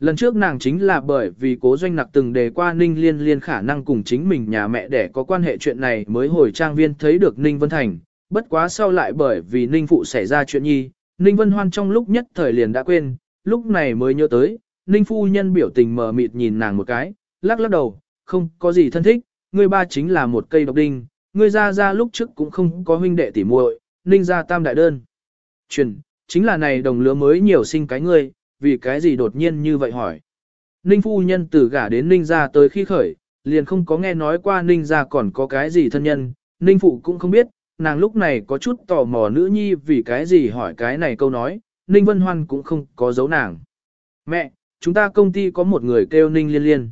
Lần trước nàng chính là bởi vì cố doanh nặc từng đề qua Ninh Liên Liên khả năng cùng chính mình nhà mẹ để có quan hệ chuyện này mới hồi trang viên thấy được Ninh Vân Thành, bất quá sau lại bởi vì Ninh Phụ xảy ra chuyện nhi, Ninh Vân Hoan trong lúc nhất thời liền đã quên, lúc này mới nhớ tới, Ninh Phu Nhân biểu tình mờ mịt nhìn nàng một cái, lắc lắc đầu, không có gì thân thích, ngươi ba chính là một cây độc đinh, ngươi ra ra lúc trước cũng không có huynh đệ tỉ muội, Ninh ra tam đại đơn. Truyền, chính là này đồng lứa mới nhiều sinh cái ngươi, vì cái gì đột nhiên như vậy hỏi. Ninh phu nhân từ gả đến Ninh ra tới khi khởi, liền không có nghe nói qua Ninh ra còn có cái gì thân nhân, Ninh phụ cũng không biết, nàng lúc này có chút tò mò nữ nhi vì cái gì hỏi cái này câu nói, Ninh Vân Hoan cũng không có giấu nàng. Mẹ, chúng ta công ty có một người kêu Ninh Liên Liên.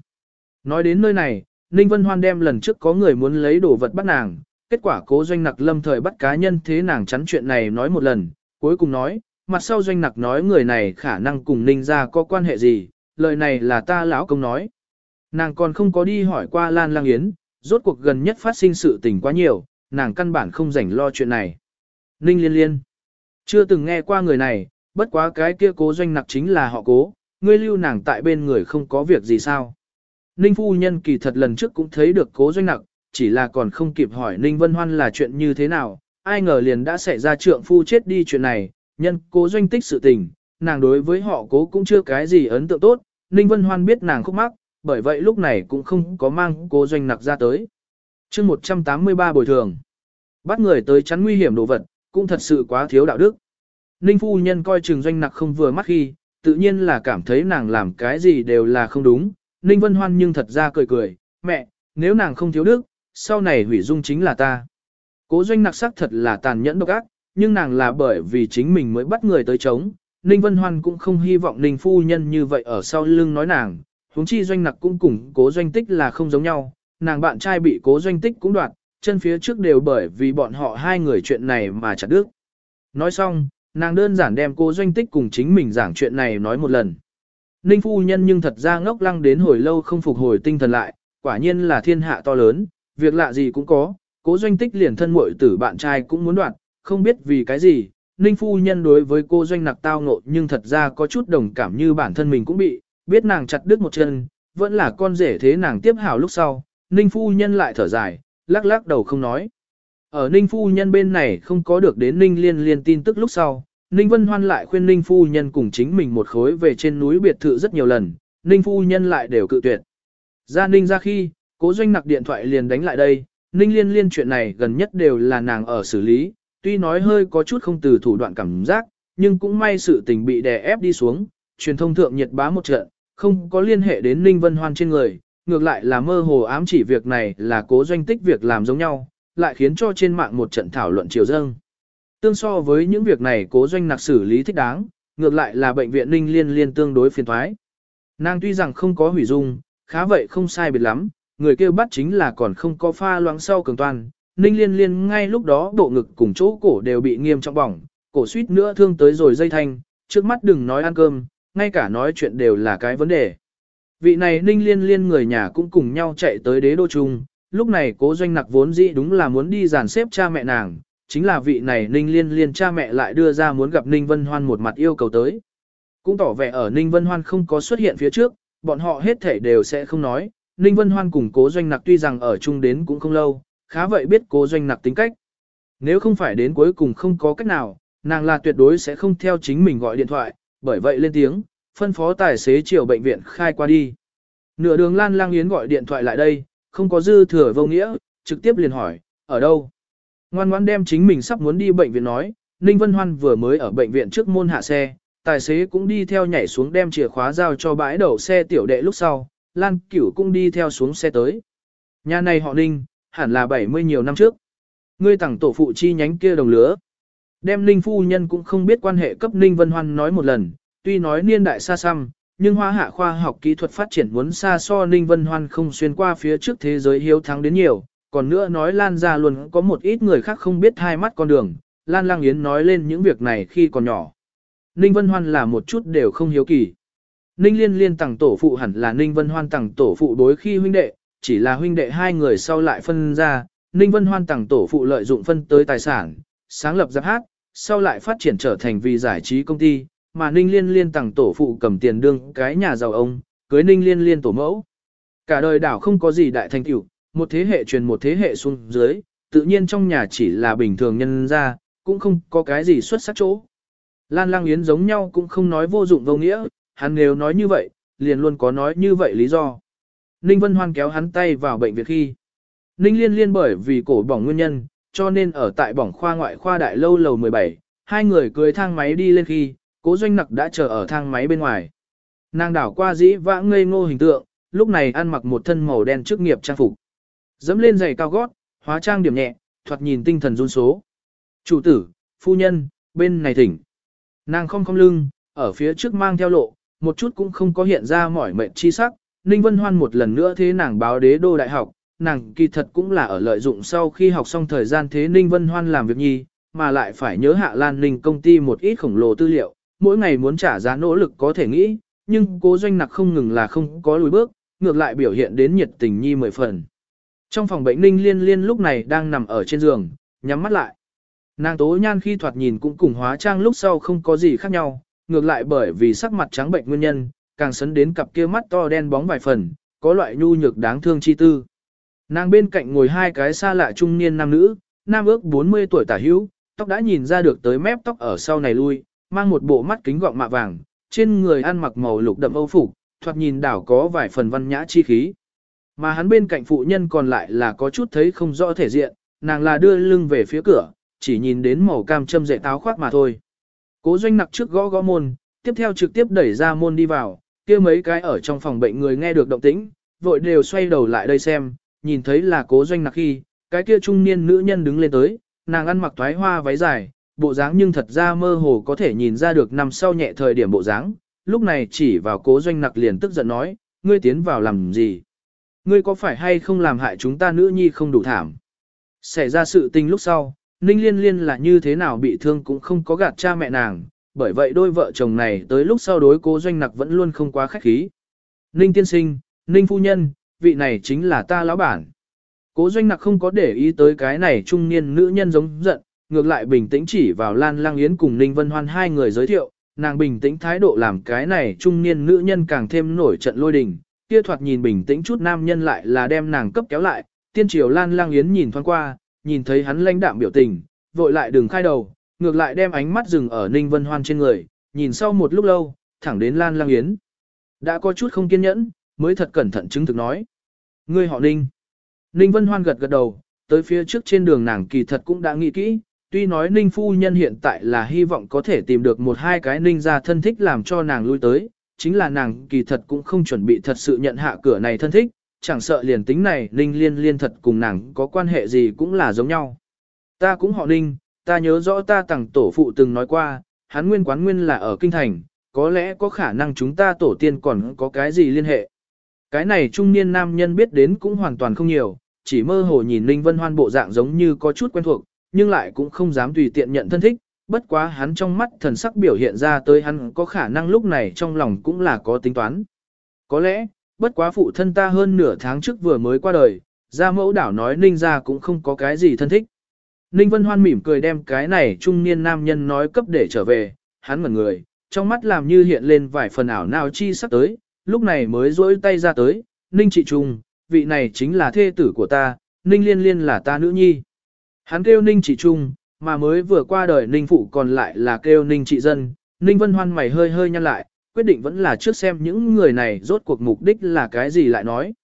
Nói đến nơi này, Ninh Vân Hoan đem lần trước có người muốn lấy đồ vật bắt nàng, kết quả cố doanh nặc lâm thời bắt cá nhân thế nàng chắn chuyện này nói một lần, cuối cùng nói, mặt sau doanh nặc nói người này khả năng cùng ninh ra có quan hệ gì, lời này là ta lão công nói. Nàng còn không có đi hỏi qua Lan Lang Yến, rốt cuộc gần nhất phát sinh sự tình quá nhiều, nàng căn bản không rảnh lo chuyện này. Ninh liên liên. Chưa từng nghe qua người này, bất quá cái kia cố doanh nặc chính là họ cố, ngươi lưu nàng tại bên người không có việc gì sao. Ninh phu nhân kỳ thật lần trước cũng thấy được cố doanh nặc, chỉ là còn không kịp hỏi Ninh Vân Hoan là chuyện như thế nào, ai ngờ liền đã xảy ra trượng phu chết đi chuyện này, nhân cố doanh tích sự tình, nàng đối với họ cố cũng chưa cái gì ấn tượng tốt, Ninh Vân Hoan biết nàng khúc mắc, bởi vậy lúc này cũng không có mang cố doanh nặc ra tới. chương 183 bồi thường, bắt người tới chắn nguy hiểm đồ vật, cũng thật sự quá thiếu đạo đức. Ninh Phu Nhân coi trường doanh nặc không vừa mắt khi, tự nhiên là cảm thấy nàng làm cái gì đều là không đúng. Ninh Vân Hoan nhưng thật ra cười cười, mẹ, nếu nàng không thiếu đức, sau này hủy dung chính là ta. Cố doanh nặc sắc thật là tàn nhẫn độc ác, nhưng nàng là bởi vì chính mình mới bắt người tới chống. Ninh Vân Hoan cũng không hy vọng Ninh Phu Nhân như vậy ở sau lưng nói nàng, huống chi doanh nặc cũng cùng cố doanh tích là không giống nhau, nàng bạn trai bị cố doanh tích cũng đoạt, chân phía trước đều bởi vì bọn họ hai người chuyện này mà chặt đứt. Nói xong, nàng đơn giản đem cố doanh tích cùng chính mình giảng chuyện này nói một lần. Ninh Phu Nhân nhưng thật ra ngốc lăng đến hồi lâu không phục hồi tinh thần lại, quả nhiên là thiên hạ to lớn, việc lạ gì cũng có, cố doanh tích liền thân muội tử bạn trai cũng muốn đoạt, không biết vì cái gì, Ninh phu nhân đối với cô doanh nặc tao ngộ nhưng thật ra có chút đồng cảm như bản thân mình cũng bị, biết nàng chặt đứt một chân, vẫn là con rể thế nàng tiếp hảo lúc sau, Ninh phu nhân lại thở dài, lắc lắc đầu không nói. Ở Ninh phu nhân bên này không có được đến Ninh liên liên tin tức lúc sau, Ninh Vân Hoan lại khuyên Ninh phu nhân cùng chính mình một khối về trên núi biệt thự rất nhiều lần, Ninh phu nhân lại đều cự tuyệt. Ra Ninh ra khi, cố doanh nặc điện thoại liền đánh lại đây, Ninh liên liên chuyện này gần nhất đều là nàng ở xử lý, tuy nói hơi có chút không từ thủ đoạn cảm giác, nhưng cũng may sự tình bị đè ép đi xuống, truyền thông thượng nhiệt bá một trận, không có liên hệ đến Ninh Vân Hoan trên người, ngược lại là mơ hồ ám chỉ việc này là cố doanh tích việc làm giống nhau, lại khiến cho trên mạng một trận thảo luận chiều dâng. Tương so với những việc này cố doanh nặc xử lý thích đáng, ngược lại là bệnh viện Ninh Liên Liên tương đối phiền thoái. Nàng tuy rằng không có hủy dung, khá vậy không sai biệt lắm, người kêu bắt chính là còn không có pha loãng sau cường toàn. Ninh Liên Liên ngay lúc đó bộ ngực cùng chỗ cổ đều bị nghiêm trọng bỏng, cổ suýt nữa thương tới rồi dây thanh, trước mắt đừng nói ăn cơm, ngay cả nói chuyện đều là cái vấn đề. Vị này Ninh Liên Liên người nhà cũng cùng nhau chạy tới đế đô trung, lúc này cố doanh nặc vốn dĩ đúng là muốn đi dàn xếp cha mẹ nàng, chính là vị này Ninh Liên Liên cha mẹ lại đưa ra muốn gặp Ninh Vân Hoan một mặt yêu cầu tới. Cũng tỏ vẻ ở Ninh Vân Hoan không có xuất hiện phía trước, bọn họ hết thể đều sẽ không nói, Ninh Vân Hoan cùng cố doanh nặc tuy rằng ở chung đến cũng không lâu, khá vậy biết cố doanh nặc tính cách. Nếu không phải đến cuối cùng không có cách nào, nàng là tuyệt đối sẽ không theo chính mình gọi điện thoại, bởi vậy lên tiếng, phân phó tài xế chiều bệnh viện khai qua đi. Nửa đường Lan Lang Yến gọi điện thoại lại đây, không có dư thừa vô nghĩa, trực tiếp liền hỏi, ở đâu? Ngoan ngoãn đem chính mình sắp muốn đi bệnh viện nói, Ninh Vân Hoan vừa mới ở bệnh viện trước môn hạ xe, tài xế cũng đi theo nhảy xuống đem chìa khóa giao cho bãi đậu xe tiểu đệ lúc sau, Lan Cửu cũng đi theo xuống xe tới. Nhà này họ Ninh, hẳn là 70 nhiều năm trước. Ngươi tặng tổ phụ chi nhánh kia đồng lứa. Đem Ninh phu nhân cũng không biết quan hệ cấp Ninh Vân Hoan nói một lần, tuy nói niên đại xa xăm, nhưng hoa hạ khoa học kỹ thuật phát triển muốn xa so Ninh Vân Hoan không xuyên qua phía trước thế giới hiếu thắng đến nhiều, còn nữa nói Lan ra luôn có một ít người khác không biết hai mắt con đường, Lan Lang Yến nói lên những việc này khi còn nhỏ. Ninh Vân Hoan là một chút đều không hiếu kỳ. Ninh Liên Liên tặng tổ phụ hẳn là Ninh Vân Hoan tặng tổ phụ đối khi huynh đệ, chỉ là huynh đệ hai người sau lại phân ra, Ninh Vân Hoan tặng tổ phụ lợi dụng phân tới tài sản, sáng lập giáp hát, sau lại phát triển trở thành vì giải trí công ty, mà Ninh Liên Liên tặng tổ phụ cầm tiền đương cái nhà giàu ông, cưới Ninh Liên Liên tổ mẫu. Cả đời đảo không có gì đại thành tựu, một thế hệ truyền một thế hệ xuống dưới, tự nhiên trong nhà chỉ là bình thường nhân ra, cũng không có cái gì xuất sắc chỗ. Lan Lang Yến giống nhau cũng không nói vô dụng vô nghĩa, hắn nếu nói như vậy, liền luôn có nói như vậy lý do. Ninh Vân Hoan kéo hắn tay vào bệnh viện khi. Ninh Liên Liên bởi vì cổ bỏng nguyên nhân, cho nên ở tại bỏng khoa ngoại khoa đại lâu lầu 17, hai người cưới thang máy đi lên khi, cố doanh nặc đã chờ ở thang máy bên ngoài. Nàng đảo qua dĩ vãng ngây ngô hình tượng, lúc này ăn mặc một thân màu đen chức nghiệp trang phục. Dẫm lên giày cao gót, hóa trang điểm nhẹ, thoạt nhìn tinh thần run số. Chủ tử, phu nhân, bên này thỉnh. Nàng không không lưng, ở phía trước mang theo lộ, một chút cũng không có hiện ra mỏi mệt chi sắc. Ninh Vân Hoan một lần nữa thế nàng báo đế đô đại học, nàng kỳ thật cũng là ở lợi dụng sau khi học xong thời gian thế Ninh Vân Hoan làm việc nhi, mà lại phải nhớ hạ Lan Ninh công ty một ít khổng lồ tư liệu, mỗi ngày muốn trả giá nỗ lực có thể nghĩ, nhưng cố doanh nặc không ngừng là không có lùi bước, ngược lại biểu hiện đến nhiệt tình nhi mười phần. Trong phòng bệnh Ninh Liên Liên lúc này đang nằm ở trên giường, nhắm mắt lại. Nàng tố nhan khi thoạt nhìn cũng cùng hóa trang lúc sau không có gì khác nhau, ngược lại bởi vì sắc mặt trắng bệnh nguyên nhân, càng sấn đến cặp kia mắt to đen bóng vài phần, có loại nhu nhược đáng thương chi tư. Nàng bên cạnh ngồi hai cái xa lạ trung niên nam nữ, nam ước 40 tuổi tả hữu, tóc đã nhìn ra được tới mép tóc ở sau này lui, mang một bộ mắt kính gọng mạ vàng, trên người ăn mặc màu lục đậm âu phục, thoạt nhìn đảo có vài phần văn nhã chi khí. Mà hắn bên cạnh phụ nhân còn lại là có chút thấy không rõ thể diện, nàng là đưa lưng về phía cửa, chỉ nhìn đến màu cam châm rễ táo khoác mà thôi. Cố doanh nặc trước gõ gõ môn, tiếp theo trực tiếp đẩy ra môn đi vào, kia mấy cái ở trong phòng bệnh người nghe được động tĩnh, vội đều xoay đầu lại đây xem, nhìn thấy là cố doanh nặc khi, cái kia trung niên nữ nhân đứng lên tới, nàng ăn mặc thoái hoa váy dài, bộ dáng nhưng thật ra mơ hồ có thể nhìn ra được nằm sau nhẹ thời điểm bộ dáng, lúc này chỉ vào cố doanh nặc liền tức giận nói, ngươi tiến vào làm gì? Ngươi có phải hay không làm hại chúng ta nữ nhi không đủ thảm? Xảy ra sự tình lúc sau, Ninh Liên Liên là như thế nào bị thương cũng không có gạt cha mẹ nàng, bởi vậy đôi vợ chồng này tới lúc sau đối cố doanh nặc vẫn luôn không quá khách khí. Ninh tiên sinh, Ninh phu nhân, vị này chính là ta lão bản. Cố doanh nặc không có để ý tới cái này trung niên nữ nhân giống giận, ngược lại bình tĩnh chỉ vào Lan Lang Yến cùng Ninh Vân Hoan hai người giới thiệu, nàng bình tĩnh thái độ làm cái này trung niên nữ nhân càng thêm nổi trận lôi đình, kia thoạt nhìn bình tĩnh chút nam nhân lại là đem nàng cấp kéo lại, tiên triều Lan Lang Yến nhìn thoáng qua, nhìn thấy hắn lãnh đạm biểu tình, vội lại đừng khai đầu, ngược lại đem ánh mắt dừng ở Ninh Vân Hoan trên người, nhìn sau một lúc lâu, thẳng đến Lan Lang Yến. Đã có chút không kiên nhẫn, mới thật cẩn thận chứng thực nói. Ngươi họ Ninh. Ninh Vân Hoan gật gật đầu, tới phía trước trên đường nàng kỳ thật cũng đã nghĩ kỹ, tuy nói Ninh Phu Nhân hiện tại là hy vọng có thể tìm được một hai cái Ninh ra thân thích làm cho nàng lui tới, chính là nàng kỳ thật cũng không chuẩn bị thật sự nhận hạ cửa này thân thích, chẳng sợ liền tính này Ninh liên liên thật cùng nàng có quan hệ gì cũng là giống nhau. Ta cũng họ Ninh, ta nhớ rõ ta tặng tổ phụ từng nói qua, hắn nguyên quán nguyên là ở Kinh Thành, có lẽ có khả năng chúng ta tổ tiên còn có cái gì liên hệ. Cái này trung niên nam nhân biết đến cũng hoàn toàn không nhiều, chỉ mơ hồ nhìn Ninh Vân Hoan bộ dạng giống như có chút quen thuộc, nhưng lại cũng không dám tùy tiện nhận thân thích, bất quá hắn trong mắt thần sắc biểu hiện ra tới hắn có khả năng lúc này trong lòng cũng là có tính toán. Có lẽ, bất quá phụ thân ta hơn nửa tháng trước vừa mới qua đời, ra mẫu đảo nói Ninh ra cũng không có cái gì thân thích. Ninh Vân Hoan mỉm cười đem cái này trung niên nam nhân nói cấp để trở về, hắn ngẩn người, trong mắt làm như hiện lên vài phần ảo nào chi sắp tới, lúc này mới rỗi tay ra tới, Ninh trị trung, vị này chính là thê tử của ta, Ninh liên liên là ta nữ nhi. Hắn kêu Ninh trị trung, mà mới vừa qua đời Ninh phụ còn lại là kêu Ninh trị dân, Ninh Vân Hoan mày hơi hơi nhăn lại, quyết định vẫn là trước xem những người này rốt cuộc mục đích là cái gì lại nói.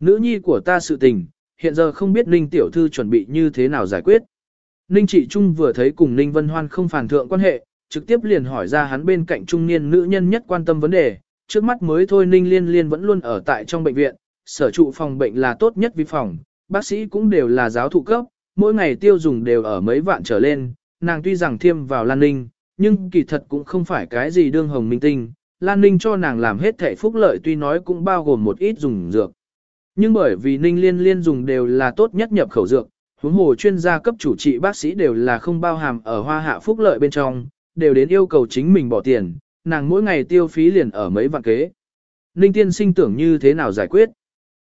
Nữ nhi của ta sự tình, hiện giờ không biết Ninh tiểu thư chuẩn bị như thế nào giải quyết. Ninh trị trung vừa thấy cùng Ninh Vân Hoan không phản thượng quan hệ, trực tiếp liền hỏi ra hắn bên cạnh trung niên nữ nhân nhất quan tâm vấn đề, trước mắt mới thôi Ninh Liên Liên vẫn luôn ở tại trong bệnh viện, sở trụ phòng bệnh là tốt nhất vi phòng, bác sĩ cũng đều là giáo thụ cấp, mỗi ngày tiêu dùng đều ở mấy vạn trở lên, nàng tuy rằng thiêm vào Lan Ninh, nhưng kỳ thật cũng không phải cái gì đương hồng minh tinh, Lan Ninh cho nàng làm hết thẻ phúc lợi tuy nói cũng bao gồm một ít dùng dược. Nhưng bởi vì Ninh Liên Liên dùng đều là tốt nhất nhập khẩu dược, huống hồ chuyên gia cấp chủ trị bác sĩ đều là không bao hàm ở hoa hạ phúc lợi bên trong, đều đến yêu cầu chính mình bỏ tiền, nàng mỗi ngày tiêu phí liền ở mấy vạn kế. Ninh tiên sinh tưởng như thế nào giải quyết?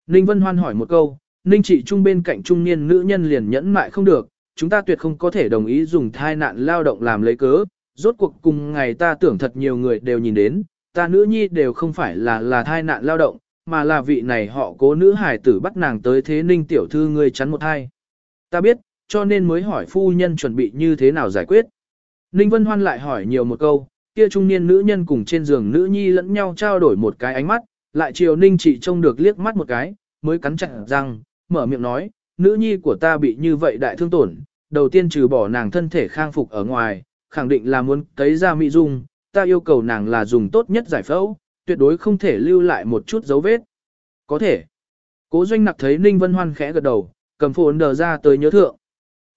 Ninh Vân Hoan hỏi một câu, Ninh trị trung bên cạnh trung niên nữ nhân liền nhẫn mại không được, chúng ta tuyệt không có thể đồng ý dùng thai nạn lao động làm lấy cớ, rốt cuộc cùng ngày ta tưởng thật nhiều người đều nhìn đến, ta nữ nhi đều không phải là là thai nạn lao động, mà là vị này họ cố nữ hải tử bắt nàng tới thế Ninh tiểu thư ngươi chắn một hai. Ta biết, cho nên mới hỏi phu nhân chuẩn bị như thế nào giải quyết. Ninh Vân Hoan lại hỏi nhiều một câu, kia trung niên nữ nhân cùng trên giường nữ nhi lẫn nhau trao đổi một cái ánh mắt, lại chiều Ninh chị trông được liếc mắt một cái, mới cắn chặt răng, mở miệng nói, nữ nhi của ta bị như vậy đại thương tổn, đầu tiên trừ bỏ nàng thân thể khang phục ở ngoài, khẳng định là muốn cấy ra mỹ dung, ta yêu cầu nàng là dùng tốt nhất giải phẫu, tuyệt đối không thể lưu lại một chút dấu vết. Có thể. Cố doanh nặc thấy Ninh Vân Hoan khẽ gật đầu, cầm phồn đờ ra tới nhớ thượng.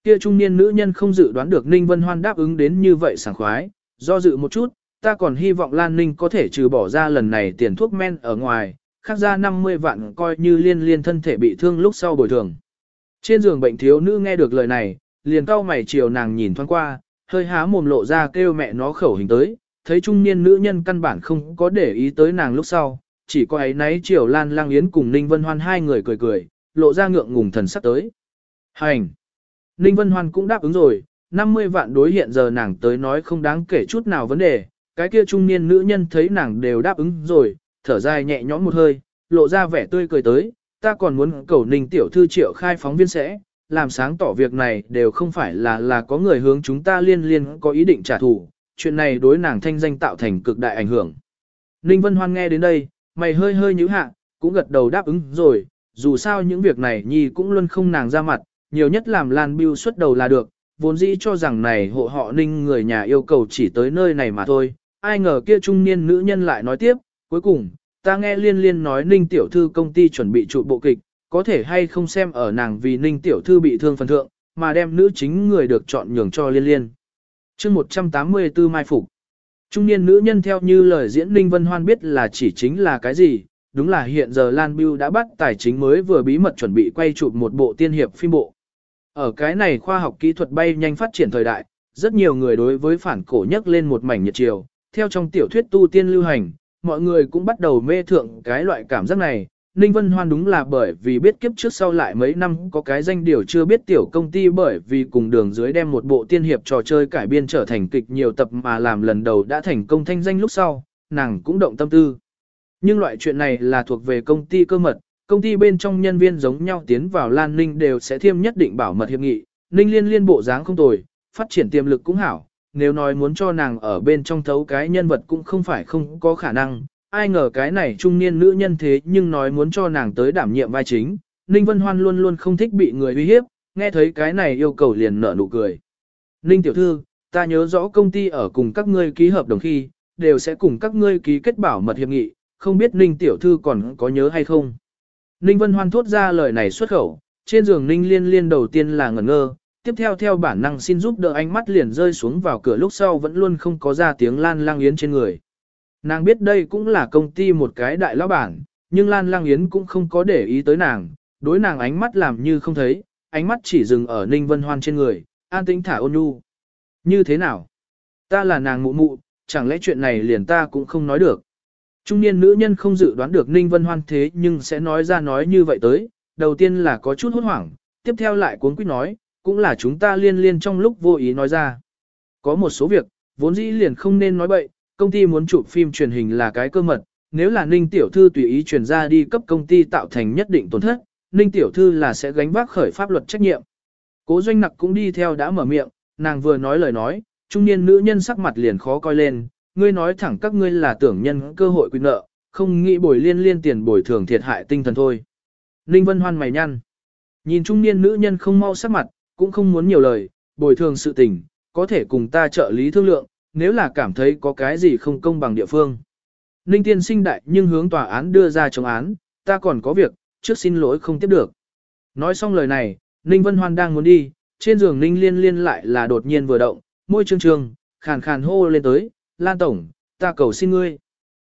Kia trung niên nữ nhân không dự đoán được Ninh Vân Hoan đáp ứng đến như vậy sảng khoái, do dự một chút, ta còn hy vọng Lan Ninh có thể trừ bỏ ra lần này tiền thuốc men ở ngoài, khác ra 50 vạn coi như liên liên thân thể bị thương lúc sau bồi thường. Trên giường bệnh thiếu nữ nghe được lời này, liền cau mày chiều nàng nhìn thoáng qua, hơi há mồm lộ ra kêu mẹ nó khẩu hình tới, thấy trung niên nữ nhân căn bản không có để ý tới nàng lúc sau, chỉ có ấy nấy chiều Lan Lang Yến cùng Ninh Vân Hoan hai người cười cười, lộ ra ngượng ngùng thần sắc tới. Hành! Ninh Vân Hoan cũng đáp ứng rồi, 50 vạn đối hiện giờ nàng tới nói không đáng kể chút nào vấn đề, cái kia trung niên nữ nhân thấy nàng đều đáp ứng rồi, thở dài nhẹ nhõm một hơi, lộ ra vẻ tươi cười tới, ta còn muốn cầu Ninh tiểu thư triệu khai phóng viên sẽ, làm sáng tỏ việc này đều không phải là là có người hướng chúng ta liên liên có ý định trả thù, chuyện này đối nàng thanh danh tạo thành cực đại ảnh hưởng. Ninh Vân Hoan nghe đến đây, mày hơi hơi nhíu hạ, cũng gật đầu đáp ứng rồi, dù sao những việc này nhi cũng luôn không nàng ra mặt, nhiều nhất làm Lan Biêu xuất đầu là được, vốn dĩ cho rằng này hộ họ ninh người nhà yêu cầu chỉ tới nơi này mà thôi, ai ngờ kia trung niên nữ nhân lại nói tiếp, cuối cùng, ta nghe liên liên nói ninh tiểu thư công ty chuẩn bị trụ bộ kịch, có thể hay không xem ở nàng vì ninh tiểu thư bị thương phần thượng, mà đem nữ chính người được chọn nhường cho liên liên. chương 184 Mai Phục Trung niên nữ nhân theo như lời diễn Ninh Vân Hoan biết là chỉ chính là cái gì, đúng là hiện giờ Lan Biêu đã bắt tài chính mới vừa bí mật chuẩn bị quay chụp một bộ tiên hiệp phim bộ. Ở cái này khoa học kỹ thuật bay nhanh phát triển thời đại, rất nhiều người đối với phản cổ nhắc lên một mảnh nhiệt chiều, theo trong tiểu thuyết tu tiên lưu hành, mọi người cũng bắt đầu mê thượng cái loại cảm giác này, Ninh Vân Hoan đúng là bởi vì biết kiếp trước sau lại mấy năm có cái danh điều chưa biết tiểu công ty bởi vì cùng đường dưới đem một bộ tiên hiệp trò chơi cải biên trở thành kịch nhiều tập mà làm lần đầu đã thành công thanh danh lúc sau, nàng cũng động tâm tư. Nhưng loại chuyện này là thuộc về công ty cơ mật, công ty bên trong nhân viên giống nhau tiến vào Lan Ninh đều sẽ thiêm nhất định bảo mật hiệp nghị, Ninh liên liên bộ dáng không tồi, phát triển tiềm lực cũng hảo, nếu nói muốn cho nàng ở bên trong thấu cái nhân vật cũng không phải không có khả năng, ai ngờ cái này trung niên nữ nhân thế nhưng nói muốn cho nàng tới đảm nhiệm vai chính, Ninh Vân Hoan luôn luôn không thích bị người uy hiếp, nghe thấy cái này yêu cầu liền nở nụ cười. Ninh tiểu thư, ta nhớ rõ công ty ở cùng các ngươi ký hợp đồng khi, đều sẽ cùng các ngươi ký kết bảo mật hiệp nghị, không biết Ninh tiểu thư còn có nhớ hay không. Ninh Vân Hoan thốt ra lời này xuất khẩu, trên giường Ninh liên liên đầu tiên là ngẩn ngơ, tiếp theo theo bản năng xin giúp đỡ ánh mắt liền rơi xuống vào cửa lúc sau vẫn luôn không có ra tiếng lan lang yến trên người. Nàng biết đây cũng là công ty một cái đại lão bản, nhưng Lan Lang Yến cũng không có để ý tới nàng, đối nàng ánh mắt làm như không thấy, ánh mắt chỉ dừng ở Ninh Vân Hoan trên người, an tĩnh thả ôn nhu. Như thế nào? Ta là nàng mụ mụ, chẳng lẽ chuyện này liền ta cũng không nói được. Trung niên nữ nhân không dự đoán được Ninh Vân Hoan thế nhưng sẽ nói ra nói như vậy tới, đầu tiên là có chút hốt hoảng, tiếp theo lại cuốn quýt nói, cũng là chúng ta liên liên trong lúc vô ý nói ra. Có một số việc, vốn dĩ liền không nên nói bậy, công ty muốn chụp phim truyền hình là cái cơ mật, nếu là Ninh Tiểu Thư tùy ý truyền ra đi cấp công ty tạo thành nhất định tổn thất, Ninh Tiểu Thư là sẽ gánh vác khởi pháp luật trách nhiệm. Cố doanh nặc cũng đi theo đã mở miệng, nàng vừa nói lời nói, trung niên nữ nhân sắc mặt liền khó coi lên, ngươi nói thẳng các ngươi là tưởng nhân cơ hội quy nợ, không nghĩ bồi liên liên tiền bồi thường thiệt hại tinh thần thôi. Ninh Vân Hoan mày nhăn. Nhìn trung niên nữ nhân không mau sắc mặt, cũng không muốn nhiều lời, bồi thường sự tình, có thể cùng ta trợ lý thương lượng, nếu là cảm thấy có cái gì không công bằng địa phương. Ninh tiên sinh đại nhưng hướng tòa án đưa ra chống án, ta còn có việc, trước xin lỗi không tiếp được. Nói xong lời này, Ninh Vân Hoan đang muốn đi, trên giường Ninh liên liên lại là đột nhiên vừa động, môi trương trương, khàn khàn hô lên tới, Lan Tổng, ta cầu xin ngươi.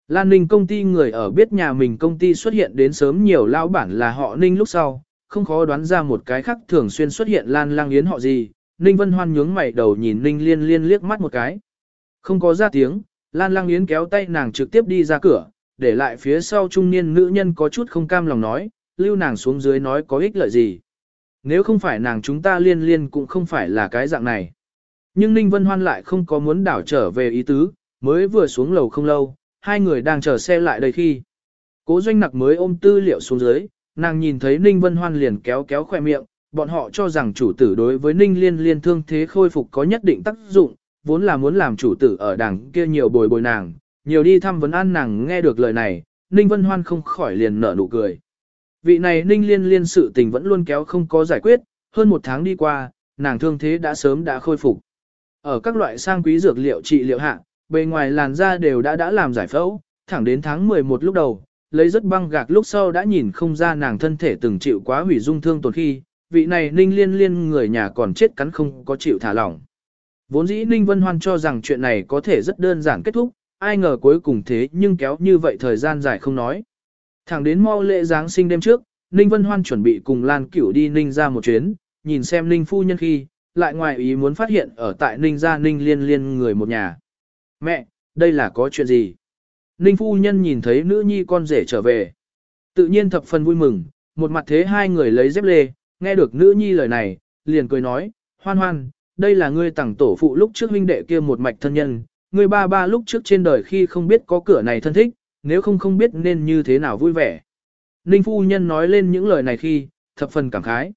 Lan Ninh công ty người ở biết nhà mình công ty xuất hiện đến sớm nhiều lão bản là họ Ninh lúc sau, không khó đoán ra một cái khác thường xuyên xuất hiện Lan Lang Yến họ gì. Ninh Vân Hoan nhướng mày đầu nhìn Ninh Liên Liên liếc mắt một cái. Không có ra tiếng, Lan Lang Yến kéo tay nàng trực tiếp đi ra cửa, để lại phía sau trung niên nữ nhân có chút không cam lòng nói, lưu nàng xuống dưới nói có ích lợi gì. Nếu không phải nàng chúng ta liên liên cũng không phải là cái dạng này. Nhưng Ninh Vân Hoan lại không có muốn đảo trở về ý tứ, mới vừa xuống lầu không lâu, hai người đang chờ xe lại đây khi. Cố doanh nặc mới ôm tư liệu xuống dưới, nàng nhìn thấy Ninh Vân Hoan liền kéo kéo khoe miệng, bọn họ cho rằng chủ tử đối với Ninh Liên Liên thương thế khôi phục có nhất định tác dụng, vốn là muốn làm chủ tử ở đằng kia nhiều bồi bồi nàng, nhiều đi thăm vấn an nàng nghe được lời này, Ninh Vân Hoan không khỏi liền nở nụ cười. Vị này Ninh Liên Liên sự tình vẫn luôn kéo không có giải quyết, hơn một tháng đi qua, nàng thương thế đã sớm đã khôi phục. Ở các loại sang quý dược liệu trị liệu hạ, bề ngoài làn da đều đã đã làm giải phẫu, thẳng đến tháng 11 lúc đầu, lấy rất băng gạc lúc sau đã nhìn không ra nàng thân thể từng chịu quá hủy dung thương tổn khi, vị này Ninh Liên Liên người nhà còn chết cắn không có chịu thả lỏng. Vốn dĩ Ninh Vân Hoan cho rằng chuyện này có thể rất đơn giản kết thúc, ai ngờ cuối cùng thế nhưng kéo như vậy thời gian dài không nói. Thẳng đến mau lễ Giáng sinh đêm trước, Ninh Vân Hoan chuẩn bị cùng Lan Cửu đi Ninh ra một chuyến, nhìn xem Ninh phu nhân khi, lại ngoài ý muốn phát hiện ở tại Ninh gia Ninh liên liên người một nhà. Mẹ, đây là có chuyện gì? Ninh phu nhân nhìn thấy nữ nhi con rể trở về. Tự nhiên thập phần vui mừng, một mặt thế hai người lấy dép lê, nghe được nữ nhi lời này, liền cười nói, hoan hoan, đây là ngươi tặng tổ phụ lúc trước huynh đệ kia một mạch thân nhân, ngươi ba ba lúc trước trên đời khi không biết có cửa này thân thích, nếu không không biết nên như thế nào vui vẻ. Ninh phu nhân nói lên những lời này khi, thập phần cảm khái.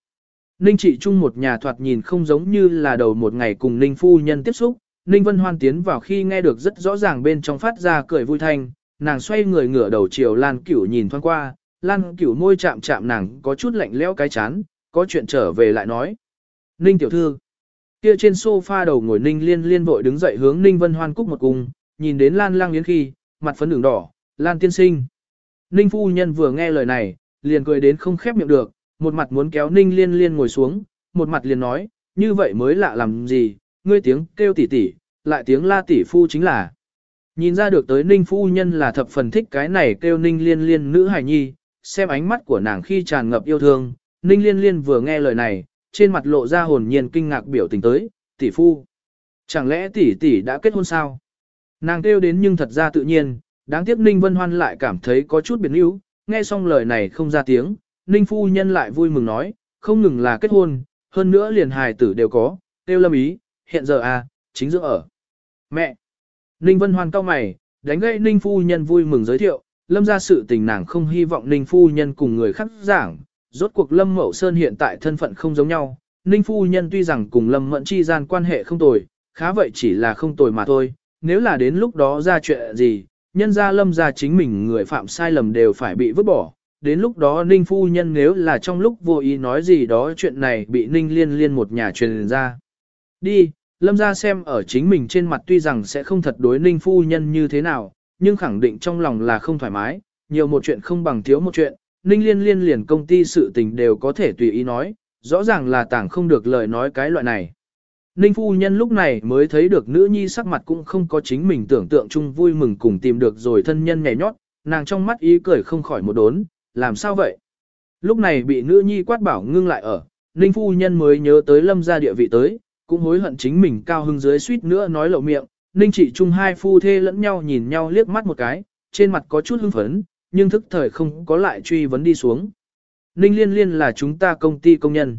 Ninh trị chung một nhà thoạt nhìn không giống như là đầu một ngày cùng Ninh phu nhân tiếp xúc, Ninh Vân Hoan tiến vào khi nghe được rất rõ ràng bên trong phát ra cười vui thanh, nàng xoay người ngửa đầu chiều Lan Cửu nhìn thoáng qua, Lan Cửu môi chạm chạm nàng có chút lạnh lẽo cái chán, có chuyện trở về lại nói. Ninh tiểu thư, Kia trên sofa đầu ngồi Ninh Liên Liên vội đứng dậy hướng Ninh Vân Hoan cúc một cung, nhìn đến Lan Lang Yến khi, mặt phấn đường đỏ, Lan tiên sinh. Ninh phu nhân vừa nghe lời này, liền cười đến không khép miệng được, một mặt muốn kéo Ninh Liên Liên ngồi xuống, một mặt liền nói, như vậy mới lạ làm gì, ngươi tiếng kêu tỷ tỷ, lại tiếng la tỷ phu chính là. Nhìn ra được tới Ninh phu nhân là thập phần thích cái này kêu Ninh Liên Liên nữ hài nhi, xem ánh mắt của nàng khi tràn ngập yêu thương, Ninh Liên Liên vừa nghe lời này, trên mặt lộ ra hồn nhiên kinh ngạc biểu tình tới, tỷ phu. Chẳng lẽ tỷ tỷ đã kết hôn sao? Nàng kêu đến nhưng thật ra tự nhiên, đáng tiếc Ninh Vân Hoan lại cảm thấy có chút biến yếu, nghe xong lời này không ra tiếng, Ninh phu nhân lại vui mừng nói, không ngừng là kết hôn, hơn nữa liền hài tử đều có, kêu lâm ý, hiện giờ à, chính dưỡng ở. Mẹ! Ninh Vân Hoan cao mày, đánh gây Ninh phu nhân vui mừng giới thiệu, lâm ra sự tình nàng không hy vọng Ninh phu nhân cùng người khác giảng, rốt cuộc lâm mậu sơn hiện tại thân phận không giống nhau. Ninh phu nhân tuy rằng cùng lâm mẫn chi gian quan hệ không tồi, khá vậy chỉ là không tồi mà thôi, nếu là đến lúc đó ra chuyện gì, nhân ra lâm ra chính mình người phạm sai lầm đều phải bị vứt bỏ. Đến lúc đó Ninh phu nhân nếu là trong lúc vô ý nói gì đó chuyện này bị Ninh liên liên một nhà truyền ra. Đi, lâm ra xem ở chính mình trên mặt tuy rằng sẽ không thật đối Ninh phu nhân như thế nào, nhưng khẳng định trong lòng là không thoải mái, nhiều một chuyện không bằng thiếu một chuyện, Ninh liên liên liền công ty sự tình đều có thể tùy ý nói, rõ ràng là tảng không được lời nói cái loại này. Ninh phu nhân lúc này mới thấy được nữ nhi sắc mặt cũng không có chính mình tưởng tượng chung vui mừng cùng tìm được rồi thân nhân nhảy nhót, nàng trong mắt ý cười không khỏi một đốn, làm sao vậy? Lúc này bị nữ nhi quát bảo ngưng lại ở, Ninh phu nhân mới nhớ tới lâm gia địa vị tới, cũng hối hận chính mình cao hưng dưới suýt nữa nói lộ miệng, Ninh trị trung hai phu thê lẫn nhau nhìn nhau liếc mắt một cái, trên mặt có chút hưng phấn, nhưng thức thời không có lại truy vấn đi xuống. Ninh liên liên là chúng ta công ty công nhân.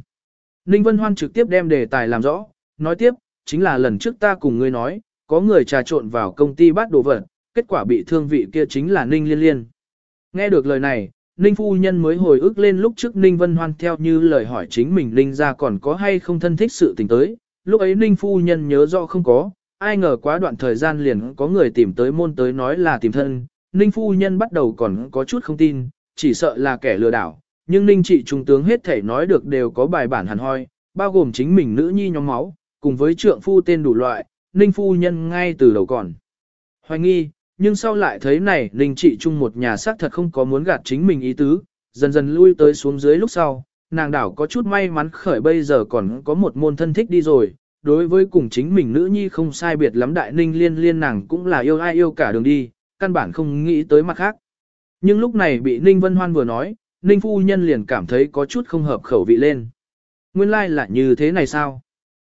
Ninh Vân Hoan trực tiếp đem đề tài làm rõ, nói tiếp, chính là lần trước ta cùng ngươi nói, có người trà trộn vào công ty bắt đồ vật, kết quả bị thương vị kia chính là Ninh Liên Liên. Nghe được lời này, Ninh Phu Nhân mới hồi ức lên lúc trước Ninh Vân Hoan theo như lời hỏi chính mình Ninh ra còn có hay không thân thích sự tình tới, lúc ấy Ninh Phu Nhân nhớ rõ không có, ai ngờ quá đoạn thời gian liền có người tìm tới môn tới nói là tìm thân, Ninh Phu Nhân bắt đầu còn có chút không tin, chỉ sợ là kẻ lừa đảo, nhưng Ninh trị trung tướng hết thể nói được đều có bài bản hẳn hoi, bao gồm chính mình nữ nhi nhóm máu, cùng với trượng phu tên đủ loại, Ninh phu nhân ngay từ đầu còn. Hoài nghi, nhưng sau lại thấy này Ninh trị trung một nhà xác thật không có muốn gạt chính mình ý tứ, dần dần lui tới xuống dưới lúc sau, nàng đảo có chút may mắn khởi bây giờ còn có một môn thân thích đi rồi, đối với cùng chính mình nữ nhi không sai biệt lắm đại ninh liên liên nàng cũng là yêu ai yêu cả đường đi, căn bản không nghĩ tới mặt khác. Nhưng lúc này bị Ninh Vân Hoan vừa nói, Ninh phu nhân liền cảm thấy có chút không hợp khẩu vị lên. Nguyên lai like là như thế này sao?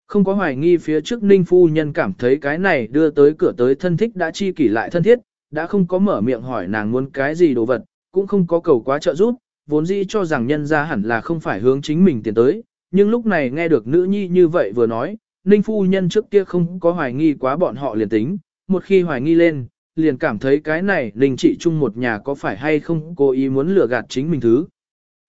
Không có hoài nghi phía trước Ninh Phu Nhân cảm thấy cái này đưa tới cửa tới thân thích đã chi kỷ lại thân thiết, đã không có mở miệng hỏi nàng muốn cái gì đồ vật, cũng không có cầu quá trợ giúp, vốn dĩ cho rằng nhân ra hẳn là không phải hướng chính mình tiến tới, nhưng lúc này nghe được nữ nhi như vậy vừa nói, Ninh Phu Nhân trước kia không có hoài nghi quá bọn họ liền tính, một khi hoài nghi lên, liền cảm thấy cái này Ninh trị chung một nhà có phải hay không cố ý muốn lừa gạt chính mình thứ.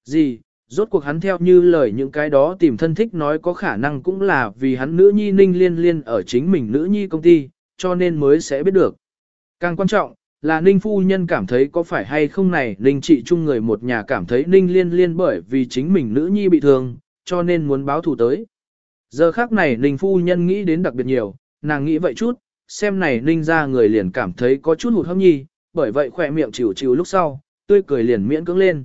Gì, rốt cuộc hắn theo như lời những cái đó tìm thân thích nói có khả năng cũng là vì hắn nữ nhi ninh liên liên ở chính mình nữ nhi công ty, cho nên mới sẽ biết được. Càng quan trọng, là ninh phu nhân cảm thấy có phải hay không này ninh trị chung người một nhà cảm thấy ninh liên liên bởi vì chính mình nữ nhi bị thương, cho nên muốn báo thù tới. Giờ khác này ninh phu nhân nghĩ đến đặc biệt nhiều, nàng nghĩ vậy chút, xem này ninh ra người liền cảm thấy có chút hụt hâm nhi, bởi vậy khỏe miệng chịu chịu lúc sau, tươi cười liền miễn cưỡng lên.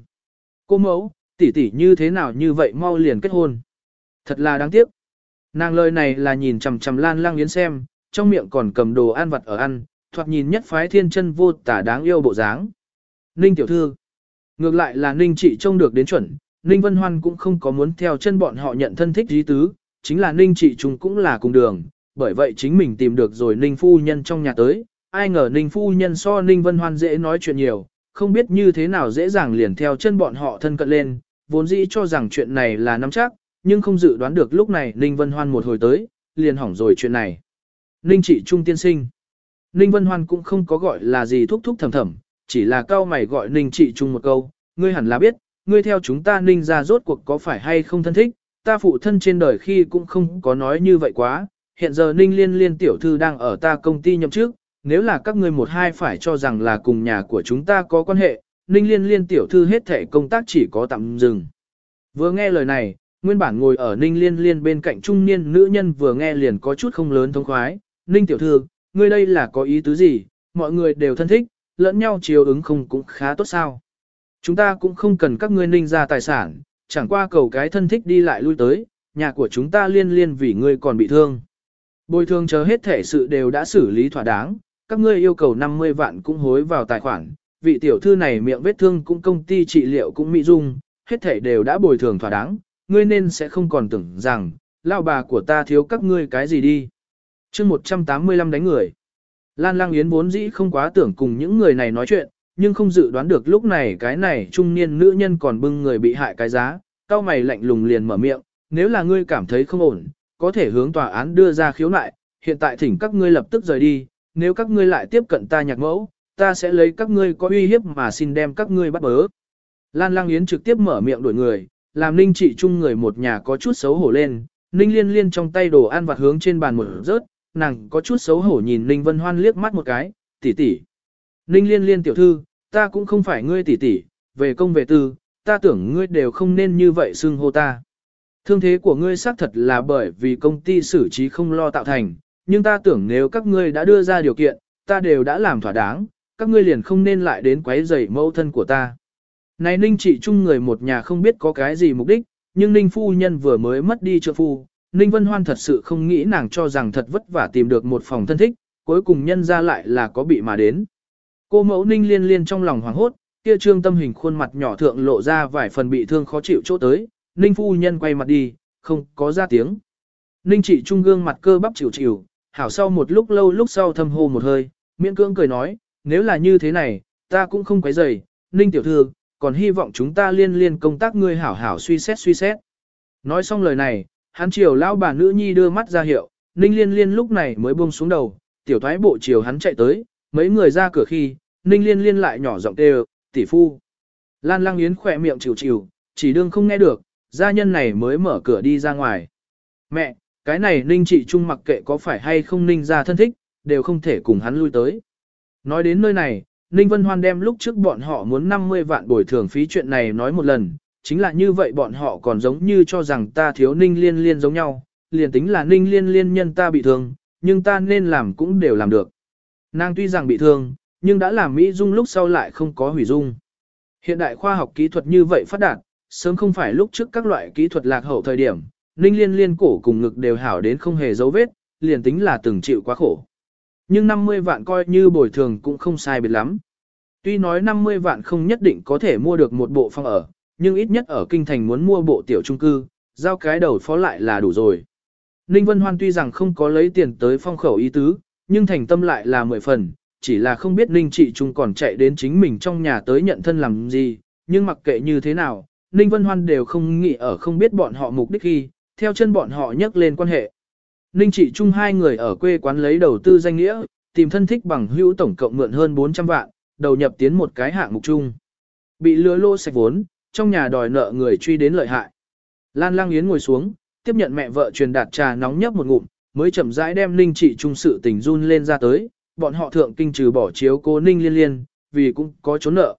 Cô mẫu, tỷ tỷ như thế nào như vậy mau liền kết hôn. Thật là đáng tiếc. Nàng lời này là nhìn chằm chằm Lan Lang Yến xem, trong miệng còn cầm đồ ăn vặt ở ăn, thoạt nhìn nhất phái thiên chân vô tả đáng yêu bộ dáng. Ninh tiểu thư. Ngược lại là Ninh chị trông được đến chuẩn, Ninh Vân Hoan cũng không có muốn theo chân bọn họ nhận thân thích dí tứ, chính là Ninh chị chúng cũng là cùng đường, bởi vậy chính mình tìm được rồi Ninh phu nhân trong nhà tới, ai ngờ Ninh phu nhân so Ninh Vân Hoan dễ nói chuyện nhiều, không biết như thế nào dễ dàng liền theo chân bọn họ thân cận lên, vốn dĩ cho rằng chuyện này là nắm chắc, nhưng không dự đoán được lúc này Ninh Vân Hoan một hồi tới, liền hỏng rồi chuyện này. Ninh trị trung tiên sinh. Ninh Vân Hoan cũng không có gọi là gì thúc thúc thầm thầm, chỉ là cao mày gọi Ninh trị trung một câu, ngươi hẳn là biết, ngươi theo chúng ta Ninh ra rốt cuộc có phải hay không thân thích, ta phụ thân trên đời khi cũng không có nói như vậy quá, hiện giờ Ninh liên liên tiểu thư đang ở ta công ty nhậm chức, nếu là các ngươi một hai phải cho rằng là cùng nhà của chúng ta có quan hệ, Ninh Liên Liên tiểu thư hết thể công tác chỉ có tạm dừng. Vừa nghe lời này, nguyên bản ngồi ở Ninh Liên Liên bên cạnh trung niên nữ nhân vừa nghe liền có chút không lớn thông khoái. Ninh tiểu thư, ngươi đây là có ý tứ gì, mọi người đều thân thích, lẫn nhau chiều ứng không cũng khá tốt sao. Chúng ta cũng không cần các ngươi ninh ra tài sản, chẳng qua cầu cái thân thích đi lại lui tới, nhà của chúng ta liên liên vì ngươi còn bị thương. Bồi thường chờ hết thể sự đều đã xử lý thỏa đáng, các ngươi yêu cầu 50 vạn cũng hối vào tài khoản, vị tiểu thư này miệng vết thương cũng công ty trị liệu cũng mỹ dung, hết thể đều đã bồi thường thỏa đáng, ngươi nên sẽ không còn tưởng rằng, lao bà của ta thiếu các ngươi cái gì đi chương 185 đánh người. Lan Lang Yến vốn dĩ không quá tưởng cùng những người này nói chuyện, nhưng không dự đoán được lúc này cái này trung niên nữ nhân còn bưng người bị hại cái giá, cao mày lạnh lùng liền mở miệng, nếu là ngươi cảm thấy không ổn, có thể hướng tòa án đưa ra khiếu nại, hiện tại thỉnh các ngươi lập tức rời đi, nếu các ngươi lại tiếp cận ta nhạc mẫu, ta sẽ lấy các ngươi có uy hiếp mà xin đem các ngươi bắt bớ. Lan Lang Yến trực tiếp mở miệng đuổi người, làm Ninh trị chung người một nhà có chút xấu hổ lên, Ninh liên liên trong tay đồ ăn vặt hướng trên bàn một rớt, nàng có chút xấu hổ nhìn Ninh Vân Hoan liếc mắt một cái, tỷ tỷ. Ninh liên liên tiểu thư, ta cũng không phải ngươi tỷ tỷ, về công về tư, ta tưởng ngươi đều không nên như vậy xưng hô ta. Thương thế của ngươi xác thật là bởi vì công ty xử trí không lo tạo thành, nhưng ta tưởng nếu các ngươi đã đưa ra điều kiện, ta đều đã làm thỏa đáng, các ngươi liền không nên lại đến quấy rầy mẫu thân của ta. Này Ninh trị chung người một nhà không biết có cái gì mục đích, nhưng Ninh phu nhân vừa mới mất đi trợ phu, Ninh Vân Hoan thật sự không nghĩ nàng cho rằng thật vất vả tìm được một phòng thân thích, cuối cùng nhân ra lại là có bị mà đến. Cô mẫu Ninh liên liên trong lòng hoảng hốt, kia trương tâm hình khuôn mặt nhỏ thượng lộ ra vài phần bị thương khó chịu chỗ tới, Ninh phu nhân quay mặt đi, không có ra tiếng. Ninh trị trung gương mặt cơ bắp chịu chịu, hảo sau một lúc lâu lúc sau thâm hô một hơi, miễn cưỡng cười nói, nếu là như thế này, ta cũng không quấy rầy, Ninh tiểu thư, còn hy vọng chúng ta liên liên công tác ngươi hảo hảo suy xét suy xét. Nói xong lời này, hắn chiều lão bà nữ nhi đưa mắt ra hiệu, Ninh liên liên lúc này mới buông xuống đầu, tiểu thoái bộ chiều hắn chạy tới, mấy người ra cửa khi, Ninh liên liên lại nhỏ giọng kêu, tỷ phu. Lan Lang Yến khỏe miệng chịu chịu, chỉ đương không nghe được, gia nhân này mới mở cửa đi ra ngoài. Mẹ, cái này Ninh trị trung mặc kệ có phải hay không Ninh gia thân thích, đều không thể cùng hắn lui tới. Nói đến nơi này, Ninh Vân Hoan đem lúc trước bọn họ muốn 50 vạn bồi thường phí chuyện này nói một lần, chính là như vậy bọn họ còn giống như cho rằng ta thiếu Ninh liên liên giống nhau, liền tính là Ninh liên liên nhân ta bị thương, nhưng ta nên làm cũng đều làm được. Nàng tuy rằng bị thương, nhưng đã làm Mỹ Dung lúc sau lại không có hủy dung. Hiện đại khoa học kỹ thuật như vậy phát đạt, sớm không phải lúc trước các loại kỹ thuật lạc hậu thời điểm, Ninh liên liên cổ cùng ngực đều hảo đến không hề dấu vết, liền tính là từng chịu quá khổ. Nhưng 50 vạn coi như bồi thường cũng không sai biệt lắm. Tuy nói 50 vạn không nhất định có thể mua được một bộ phòng ở, nhưng ít nhất ở kinh thành muốn mua bộ tiểu trung cư, giao cái đầu phó lại là đủ rồi. Ninh Vân Hoan tuy rằng không có lấy tiền tới phong khẩu ý tứ, nhưng thành tâm lại là mười phần, chỉ là không biết Ninh Trị Trung còn chạy đến chính mình trong nhà tới nhận thân làm gì, nhưng mặc kệ như thế nào, Ninh Vân Hoan đều không nghĩ ở không biết bọn họ mục đích khi, theo chân bọn họ nhắc lên quan hệ. Ninh Trị Trung hai người ở quê quán lấy đầu tư danh nghĩa, tìm thân thích bằng hữu tổng cộng mượn hơn 400 vạn, đầu nhập tiến một cái hạng mục chung. Bị lừa lô sạch vốn, trong nhà đòi nợ người truy đến lợi hại. Lan Lang Yến ngồi xuống, tiếp nhận mẹ vợ truyền đạt trà nóng nhấp một ngụm, mới chậm rãi đem Ninh Trị Trung sự tình run lên ra tới, bọn họ thượng kinh trừ bỏ chiếu cô Ninh Liên Liên, vì cũng có trốn nợ.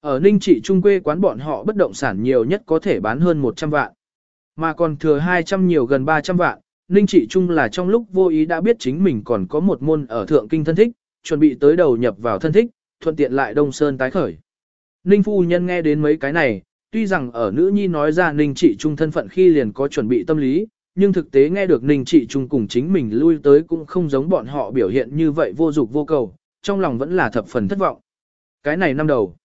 Ở Ninh Trị Trung quê quán bọn họ bất động sản nhiều nhất có thể bán hơn 100 vạn, mà còn thừa 200 nhiều gần 300 vạn. Ninh Trị Trung là trong lúc vô ý đã biết chính mình còn có một môn ở thượng kinh thân thích, chuẩn bị tới đầu nhập vào thân thích, thuận tiện lại Đông Sơn tái khởi. Ninh phu nhân nghe đến mấy cái này, tuy rằng ở nữ nhi nói ra Ninh trị trung thân phận khi liền có chuẩn bị tâm lý, nhưng thực tế nghe được Ninh trị trung cùng chính mình lui tới cũng không giống bọn họ biểu hiện như vậy vô dục vô cầu, trong lòng vẫn là thập phần thất vọng. Cái này năm đầu,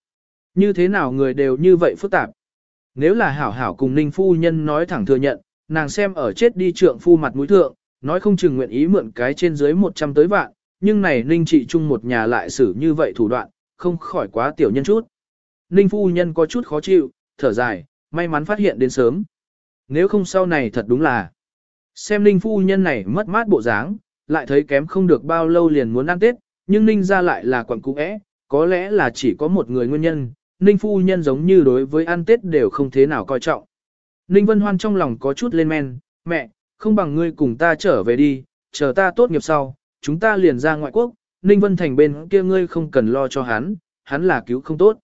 như thế nào người đều như vậy phức tạp. Nếu là hảo hảo cùng Ninh phu nhân nói thẳng thừa nhận, nàng xem ở chết đi trượng phu mặt mũi thượng, nói không chừng nguyện ý mượn cái trên dưới 100 tới vạn, nhưng này Ninh trị Trung một nhà lại xử như vậy thủ đoạn, không khỏi quá tiểu nhân chút. Ninh phu nhân có chút khó chịu, thở dài, may mắn phát hiện đến sớm. Nếu không sau này thật đúng là. Xem Ninh phu nhân này mất mát bộ dáng, lại thấy kém không được bao lâu liền muốn ăn Tết, nhưng Ninh ra lại là quận cũ ẽ, có lẽ là chỉ có một người nguyên nhân, Ninh phu nhân giống như đối với ăn Tết đều không thế nào coi trọng. Ninh Vân Hoan trong lòng có chút lên men, mẹ, không bằng ngươi cùng ta trở về đi, chờ ta tốt nghiệp sau, chúng ta liền ra ngoại quốc, Ninh Vân Thành bên kia ngươi không cần lo cho hắn, hắn là cứu không tốt.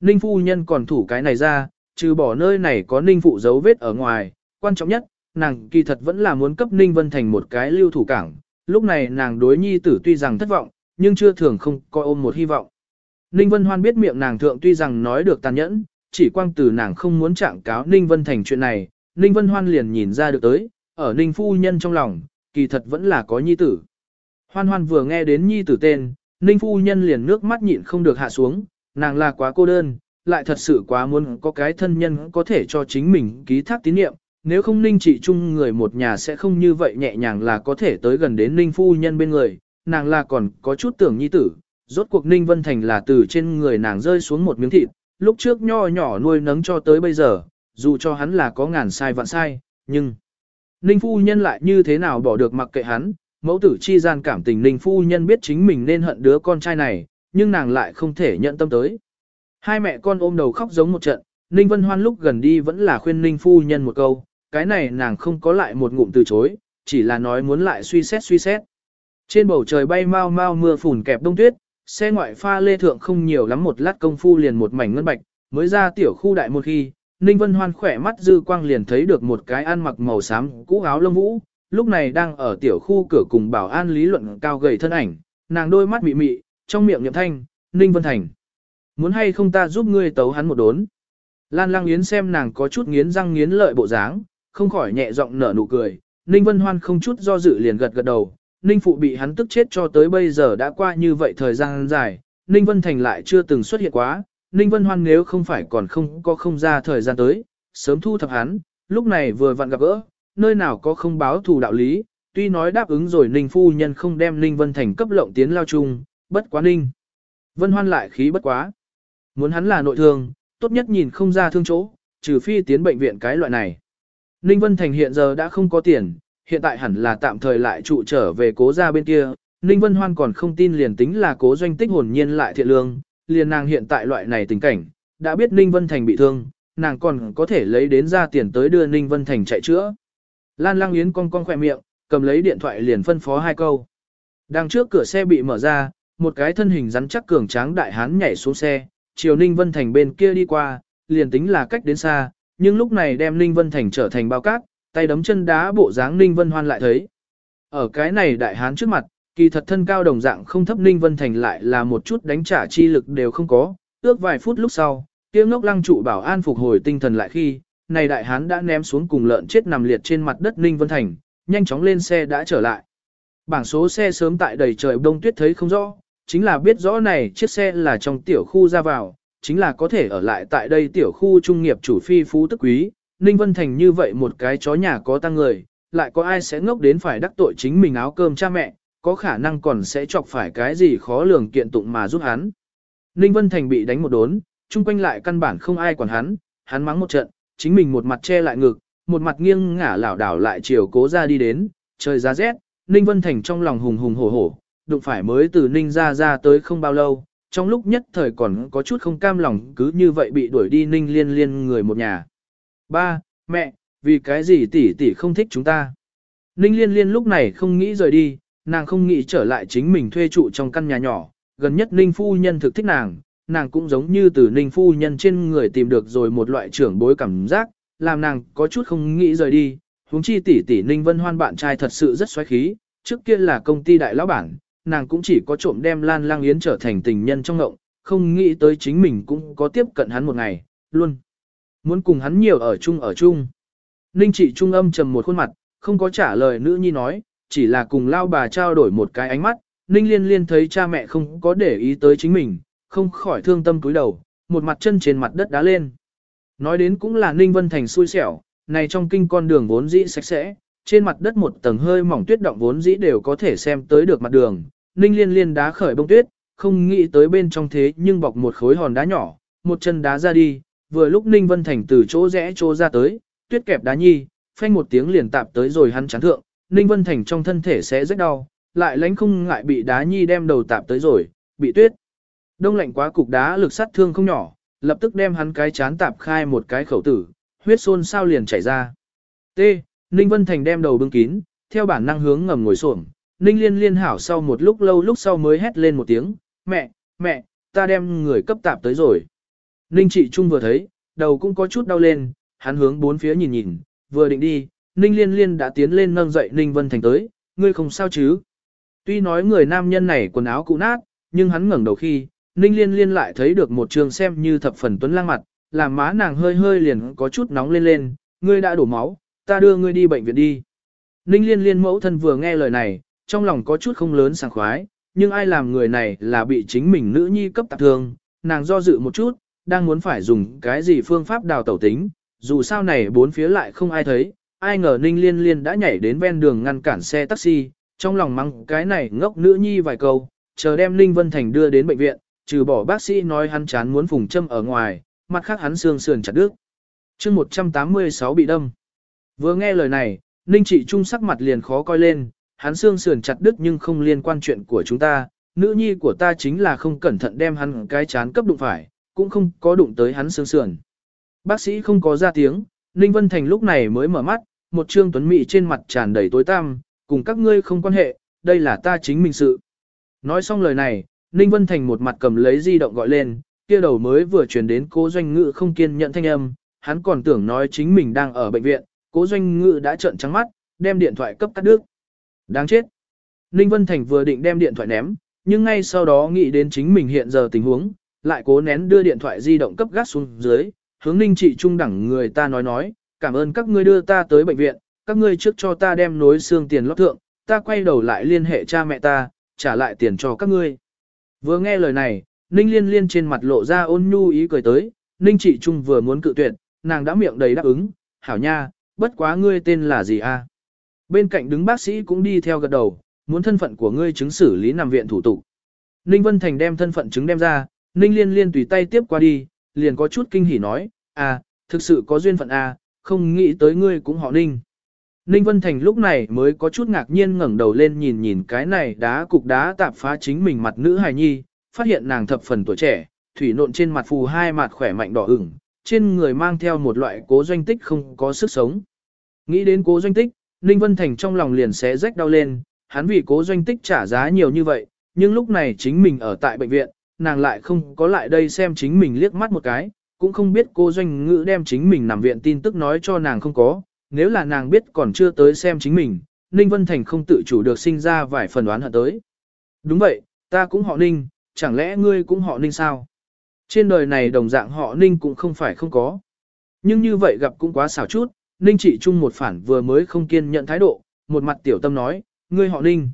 Ninh phu nhân còn thủ cái này ra, trừ bỏ nơi này có Ninh phụ dấu vết ở ngoài, quan trọng nhất, nàng kỳ thật vẫn là muốn cấp Ninh Vân Thành một cái lưu thủ cảng, lúc này nàng đối nhi tử tuy rằng thất vọng, nhưng chưa thường không coi ôm một hy vọng. Ninh Vân Hoan biết miệng nàng thượng tuy rằng nói được tàn nhẫn, chỉ quang từ nàng không muốn trạng cáo Ninh Vân Thành chuyện này, Ninh Vân Hoan liền nhìn ra được tới, ở Ninh phu nhân trong lòng, kỳ thật vẫn là có nhi tử. Hoan hoan vừa nghe đến nhi tử tên, Ninh phu nhân liền nước mắt nhịn không được hạ xuống, nàng là quá cô đơn, lại thật sự quá muốn có cái thân nhân có thể cho chính mình ký thác tín nhiệm, nếu không Ninh trị chung người một nhà sẽ không như vậy nhẹ nhàng là có thể tới gần đến Ninh phu nhân bên người, nàng là còn có chút tưởng nhi tử, Rốt cuộc Ninh Vân Thành là từ trên người nàng rơi xuống một miếng thịt, lúc trước nho nhỏ nuôi nấng cho tới bây giờ, dù cho hắn là có ngàn sai vạn sai, nhưng Ninh Phu Nhân lại như thế nào bỏ được mặc kệ hắn, mẫu tử chi gian cảm tình Ninh Phu Nhân biết chính mình nên hận đứa con trai này, nhưng nàng lại không thể nhận tâm tới. Hai mẹ con ôm đầu khóc giống một trận, Ninh Vân Hoan lúc gần đi vẫn là khuyên Ninh Phu Nhân một câu, cái này nàng không có lại một ngụm từ chối, chỉ là nói muốn lại suy xét suy xét. Trên bầu trời bay mau mau mưa phùn kẹp đông tuyết, xe ngoại pha lê thượng không nhiều lắm một lát công phu liền một mảnh ngân bạch, mới ra tiểu khu đại một khi, Ninh Vân Hoan khỏe mắt dư quang liền thấy được một cái ăn mặc màu xám cũ áo lông vũ, lúc này đang ở tiểu khu cửa cùng bảo an lý luận cao gầy thân ảnh, nàng đôi mắt mị mị, trong miệng nhậm thanh, Ninh Vân Thành. Muốn hay không ta giúp ngươi tấu hắn một đốn. Lan Lang Yến xem nàng có chút nghiến răng nghiến lợi bộ dáng, không khỏi nhẹ giọng nở nụ cười, Ninh Vân Hoan không chút do dự liền gật gật đầu, Ninh Phụ bị hắn tức chết cho tới bây giờ đã qua như vậy thời gian dài, Ninh Vân Thành lại chưa từng xuất hiện quá, Ninh Vân Hoan nếu không phải còn không có không ra thời gian tới, sớm thu thập hắn, lúc này vừa vặn gặp gỡ, nơi nào có không báo thù đạo lý, tuy nói đáp ứng rồi Ninh Phu Nhân không đem Ninh Vân Thành cấp lộng tiến lao chung, bất quá Ninh. Vân Hoan lại khí bất quá. Muốn hắn là nội thương, tốt nhất nhìn không ra thương chỗ, trừ phi tiến bệnh viện cái loại này. Ninh Vân Thành hiện giờ đã không có tiền, hiện tại hẳn là tạm thời lại trụ trở về cố gia bên kia. Ninh Vân Hoan còn không tin liền tính là cố doanh tích hồn nhiên lại thiện lương, liền nàng hiện tại loại này tình cảnh, đã biết Ninh Vân Thành bị thương, nàng còn có thể lấy đến ra tiền tới đưa Ninh Vân Thành chạy chữa. Lan Lang Yến cong cong khỏe miệng, cầm lấy điện thoại liền phân phó hai câu. Đằng trước cửa xe bị mở ra, một cái thân hình rắn chắc cường tráng đại hán nhảy xuống xe, chiều Ninh Vân Thành bên kia đi qua, liền tính là cách đến xa, nhưng lúc này đem Ninh Vân Thành trở thành bao cát, tay đấm chân đá bộ dáng Ninh Vân Hoan lại thấy. Ở cái này đại hán trước mặt, kỳ thật thân cao đồng dạng không thấp Ninh Vân Thành lại là một chút đánh trả chi lực đều không có, ước vài phút lúc sau, kia ngốc lăng trụ bảo an phục hồi tinh thần lại khi, này đại hán đã ném xuống cùng lợn chết nằm liệt trên mặt đất Ninh Vân Thành, nhanh chóng lên xe đã trở lại. Bảng số xe sớm tại đầy trời đông tuyết thấy không rõ, chính là biết rõ này chiếc xe là trong tiểu khu ra vào, chính là có thể ở lại tại đây tiểu khu trung nghiệp chủ phi phú tức quý, Ninh Vân Thành như vậy một cái chó nhà có tăng người, lại có ai sẽ ngốc đến phải đắc tội chính mình áo cơm cha mẹ, có khả năng còn sẽ chọc phải cái gì khó lường kiện tụng mà giúp hắn. Ninh Vân Thành bị đánh một đốn, chung quanh lại căn bản không ai quản hắn, hắn mắng một trận, chính mình một mặt che lại ngực, một mặt nghiêng ngả lảo đảo lại chiều cố ra đi đến, trời ra rét, Ninh Vân Thành trong lòng hùng hùng hổ hổ, đụng phải mới từ Ninh ra ra tới không bao lâu, trong lúc nhất thời còn có chút không cam lòng cứ như vậy bị đuổi đi Ninh liên liên người một nhà. Ba, mẹ, vì cái gì tỷ tỷ không thích chúng ta? Ninh liên liên lúc này không nghĩ rời đi, nàng không nghĩ trở lại chính mình thuê trụ trong căn nhà nhỏ, gần nhất Ninh phu nhân thực thích nàng, nàng cũng giống như từ Ninh phu nhân trên người tìm được rồi một loại trưởng bối cảm giác, làm nàng có chút không nghĩ rời đi. Huống chi tỷ tỷ Ninh Vân Hoan bạn trai thật sự rất xoáy khí, trước kia là công ty đại lão bản, nàng cũng chỉ có trộm đem Lan Lang Yến trở thành tình nhân trong ngộng, không nghĩ tới chính mình cũng có tiếp cận hắn một ngày, luôn. Muốn cùng hắn nhiều ở chung ở chung. Ninh trị trung âm trầm một khuôn mặt, không có trả lời nữ nhi nói, chỉ là cùng lao bà trao đổi một cái ánh mắt, Ninh liên liên thấy cha mẹ không có để ý tới chính mình, không khỏi thương tâm cúi đầu, một mặt chân trên mặt đất đá lên. Nói đến cũng là Ninh Vân Thành xui xẻo, này trong kinh con đường vốn dĩ sạch sẽ, trên mặt đất một tầng hơi mỏng tuyết động vốn dĩ đều có thể xem tới được mặt đường. Ninh liên liên đá khởi bông tuyết, không nghĩ tới bên trong thế nhưng bọc một khối hòn đá nhỏ, một chân đá ra đi, vừa lúc Ninh Vân Thành từ chỗ rẽ chỗ ra tới, tuyết kẹp đá nhi, phanh một tiếng liền tạp tới rồi hắn chán thượng, Ninh Vân Thành trong thân thể sẽ rất đau, lại lánh không ngại bị đá nhi đem đầu tạp tới rồi, bị tuyết. Đông lạnh quá cục đá lực sát thương không nhỏ, lập tức đem hắn cái chán tạp khai một cái khẩu tử, huyết xôn sao liền chảy ra. T. Ninh Vân Thành đem đầu bưng kín, theo bản năng hướng ngầm ngồi xổm. Ninh Liên liên hảo sau một lúc lâu lúc sau mới hét lên một tiếng, mẹ, mẹ, ta đem người cấp tạp tới rồi. Ninh trị trung vừa thấy, đầu cũng có chút đau lên, hắn hướng bốn phía nhìn nhìn, vừa định đi, Ninh Liên Liên đã tiến lên nâng dậy Ninh Vân Thành tới, ngươi không sao chứ. Tuy nói người nam nhân này quần áo cũ nát, nhưng hắn ngẩng đầu khi, Ninh Liên Liên lại thấy được một trường xem như thập phần tuấn lang mặt, làm má nàng hơi hơi liền có chút nóng lên lên, ngươi đã đổ máu, ta đưa ngươi đi bệnh viện đi. Ninh Liên Liên mẫu thân vừa nghe lời này, trong lòng có chút không lớn sảng khoái, nhưng ai làm người này là bị chính mình nữ nhi cấp tạp thương, nàng do dự một chút, đang muốn phải dùng cái gì phương pháp đào tẩu tính, dù sao này bốn phía lại không ai thấy, ai ngờ Ninh Liên Liên đã nhảy đến ven đường ngăn cản xe taxi, trong lòng mắng cái này ngốc nữ nhi vài câu, chờ đem Ninh Vân Thành đưa đến bệnh viện, trừ bỏ bác sĩ nói hắn chán muốn phùng châm ở ngoài, mặt khác hắn xương sườn chặt đứt. chương 186 bị đâm. Vừa nghe lời này, Ninh Trị Trung sắc mặt liền khó coi lên, hắn xương sườn chặt đứt nhưng không liên quan chuyện của chúng ta, nữ nhi của ta chính là không cẩn thận đem hắn cái chán cấp đụng phải, cũng không có đụng tới hắn xương sườn. Bác sĩ không có ra tiếng, Ninh Vân Thành lúc này mới mở mắt, một trương tuấn mỹ trên mặt tràn đầy tối tăm, cùng các ngươi không quan hệ, đây là ta chính mình sự. Nói xong lời này, Ninh Vân Thành một mặt cầm lấy di động gọi lên, kia đầu mới vừa truyền đến cố doanh ngự không kiên nhận thanh âm, hắn còn tưởng nói chính mình đang ở bệnh viện, cố doanh ngự đã trợn trắng mắt, đem điện thoại cấp cắt đứt. Đáng chết. Ninh Vân Thành vừa định đem điện thoại ném, nhưng ngay sau đó nghĩ đến chính mình hiện giờ tình huống, lại cố nén đưa điện thoại di động cấp gắt xuống dưới, hướng Ninh trị trung đẳng người ta nói nói, cảm ơn các ngươi đưa ta tới bệnh viện, các ngươi trước cho ta đem nối xương tiền lót thượng, ta quay đầu lại liên hệ cha mẹ ta, trả lại tiền cho các ngươi. Vừa nghe lời này, Ninh liên liên trên mặt lộ ra ôn nhu ý cười tới, Ninh trị trung vừa muốn cự tuyệt, nàng đã miệng đầy đáp ứng, hảo nha, bất quá ngươi tên là gì a? Bên cạnh đứng bác sĩ cũng đi theo gật đầu, muốn thân phận của ngươi chứng xử lý nằm viện thủ tục. Ninh Vân Thành đem thân phận chứng đem ra, Ninh Liên Liên tùy tay tiếp qua đi, liền có chút kinh hỉ nói, à, thực sự có duyên phận à, không nghĩ tới ngươi cũng họ Ninh. Ninh Vân Thành lúc này mới có chút ngạc nhiên ngẩng đầu lên nhìn nhìn cái này đá cục đá tạp phá chính mình mặt nữ hài nhi, phát hiện nàng thập phần tuổi trẻ, thủy nộn trên mặt phù hai mặt khỏe mạnh đỏ ửng, trên người mang theo một loại cố doanh tích không có sức sống. Nghĩ đến cố doanh tích, Ninh Vân Thành trong lòng liền xé rách đau lên, hắn vì cố doanh tích trả giá nhiều như vậy, nhưng lúc này chính mình ở tại bệnh viện, nàng lại không có lại đây xem chính mình liếc mắt một cái, cũng không biết cô doanh ngữ đem chính mình nằm viện tin tức nói cho nàng không có, nếu là nàng biết còn chưa tới xem chính mình, Ninh Vân Thành không tự chủ được sinh ra vài phần đoán hận tới. Đúng vậy, ta cũng họ Ninh, chẳng lẽ ngươi cũng họ Ninh sao? Trên đời này đồng dạng họ Ninh cũng không phải không có. Nhưng như vậy gặp cũng quá xảo chút, Ninh trị chung một phản vừa mới không kiên nhận thái độ, một mặt tiểu tâm nói, ngươi họ Ninh.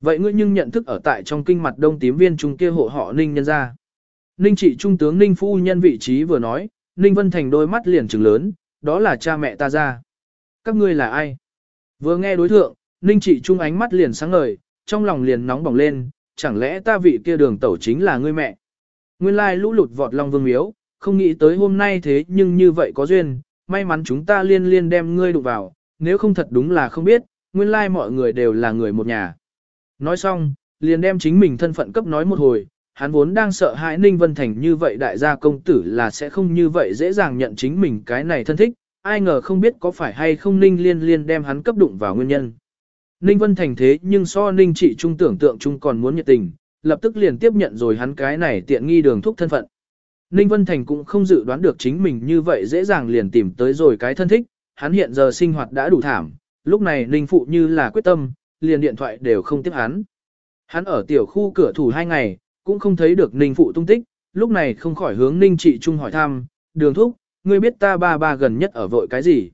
Vậy ngươi nhưng nhận thức ở tại trong kinh mặt đông tím viên trung kia hộ họ Ninh nhân ra. Ninh trị trung tướng Ninh phu nhân vị trí vừa nói, Ninh Vân Thành đôi mắt liền trừng lớn, đó là cha mẹ ta ra. Các ngươi là ai? Vừa nghe đối thượng, Ninh trị trung ánh mắt liền sáng ngời, trong lòng liền nóng bỏng lên, chẳng lẽ ta vị kia đường tẩu chính là ngươi mẹ? Nguyên lai lũ lụt vọt long vương miếu, không nghĩ tới hôm nay thế nhưng như vậy có duyên, may mắn chúng ta liên liên đem ngươi đụng vào, nếu không thật đúng là không biết, nguyên lai mọi người đều là người một nhà. Nói xong, liền đem chính mình thân phận cấp nói một hồi, hắn vốn đang sợ hãi Ninh Vân Thành như vậy đại gia công tử là sẽ không như vậy dễ dàng nhận chính mình cái này thân thích, ai ngờ không biết có phải hay không Ninh liên liên đem hắn cấp đụng vào nguyên nhân. Ninh Vân Thành thế nhưng so Ninh trị trung tưởng tượng trung còn muốn nhiệt tình, lập tức liền tiếp nhận rồi hắn cái này tiện nghi đường thúc thân phận. Ninh Vân Thành cũng không dự đoán được chính mình như vậy dễ dàng liền tìm tới rồi cái thân thích, hắn hiện giờ sinh hoạt đã đủ thảm, lúc này Ninh Phụ như là quyết tâm, liền điện thoại đều không tiếp hắn. Hắn ở tiểu khu cửa thủ hai ngày, cũng không thấy được Ninh Phụ tung tích, lúc này không khỏi hướng Ninh Trị Trung hỏi thăm, đường thúc, ngươi biết ta ba ba gần nhất ở vội cái gì?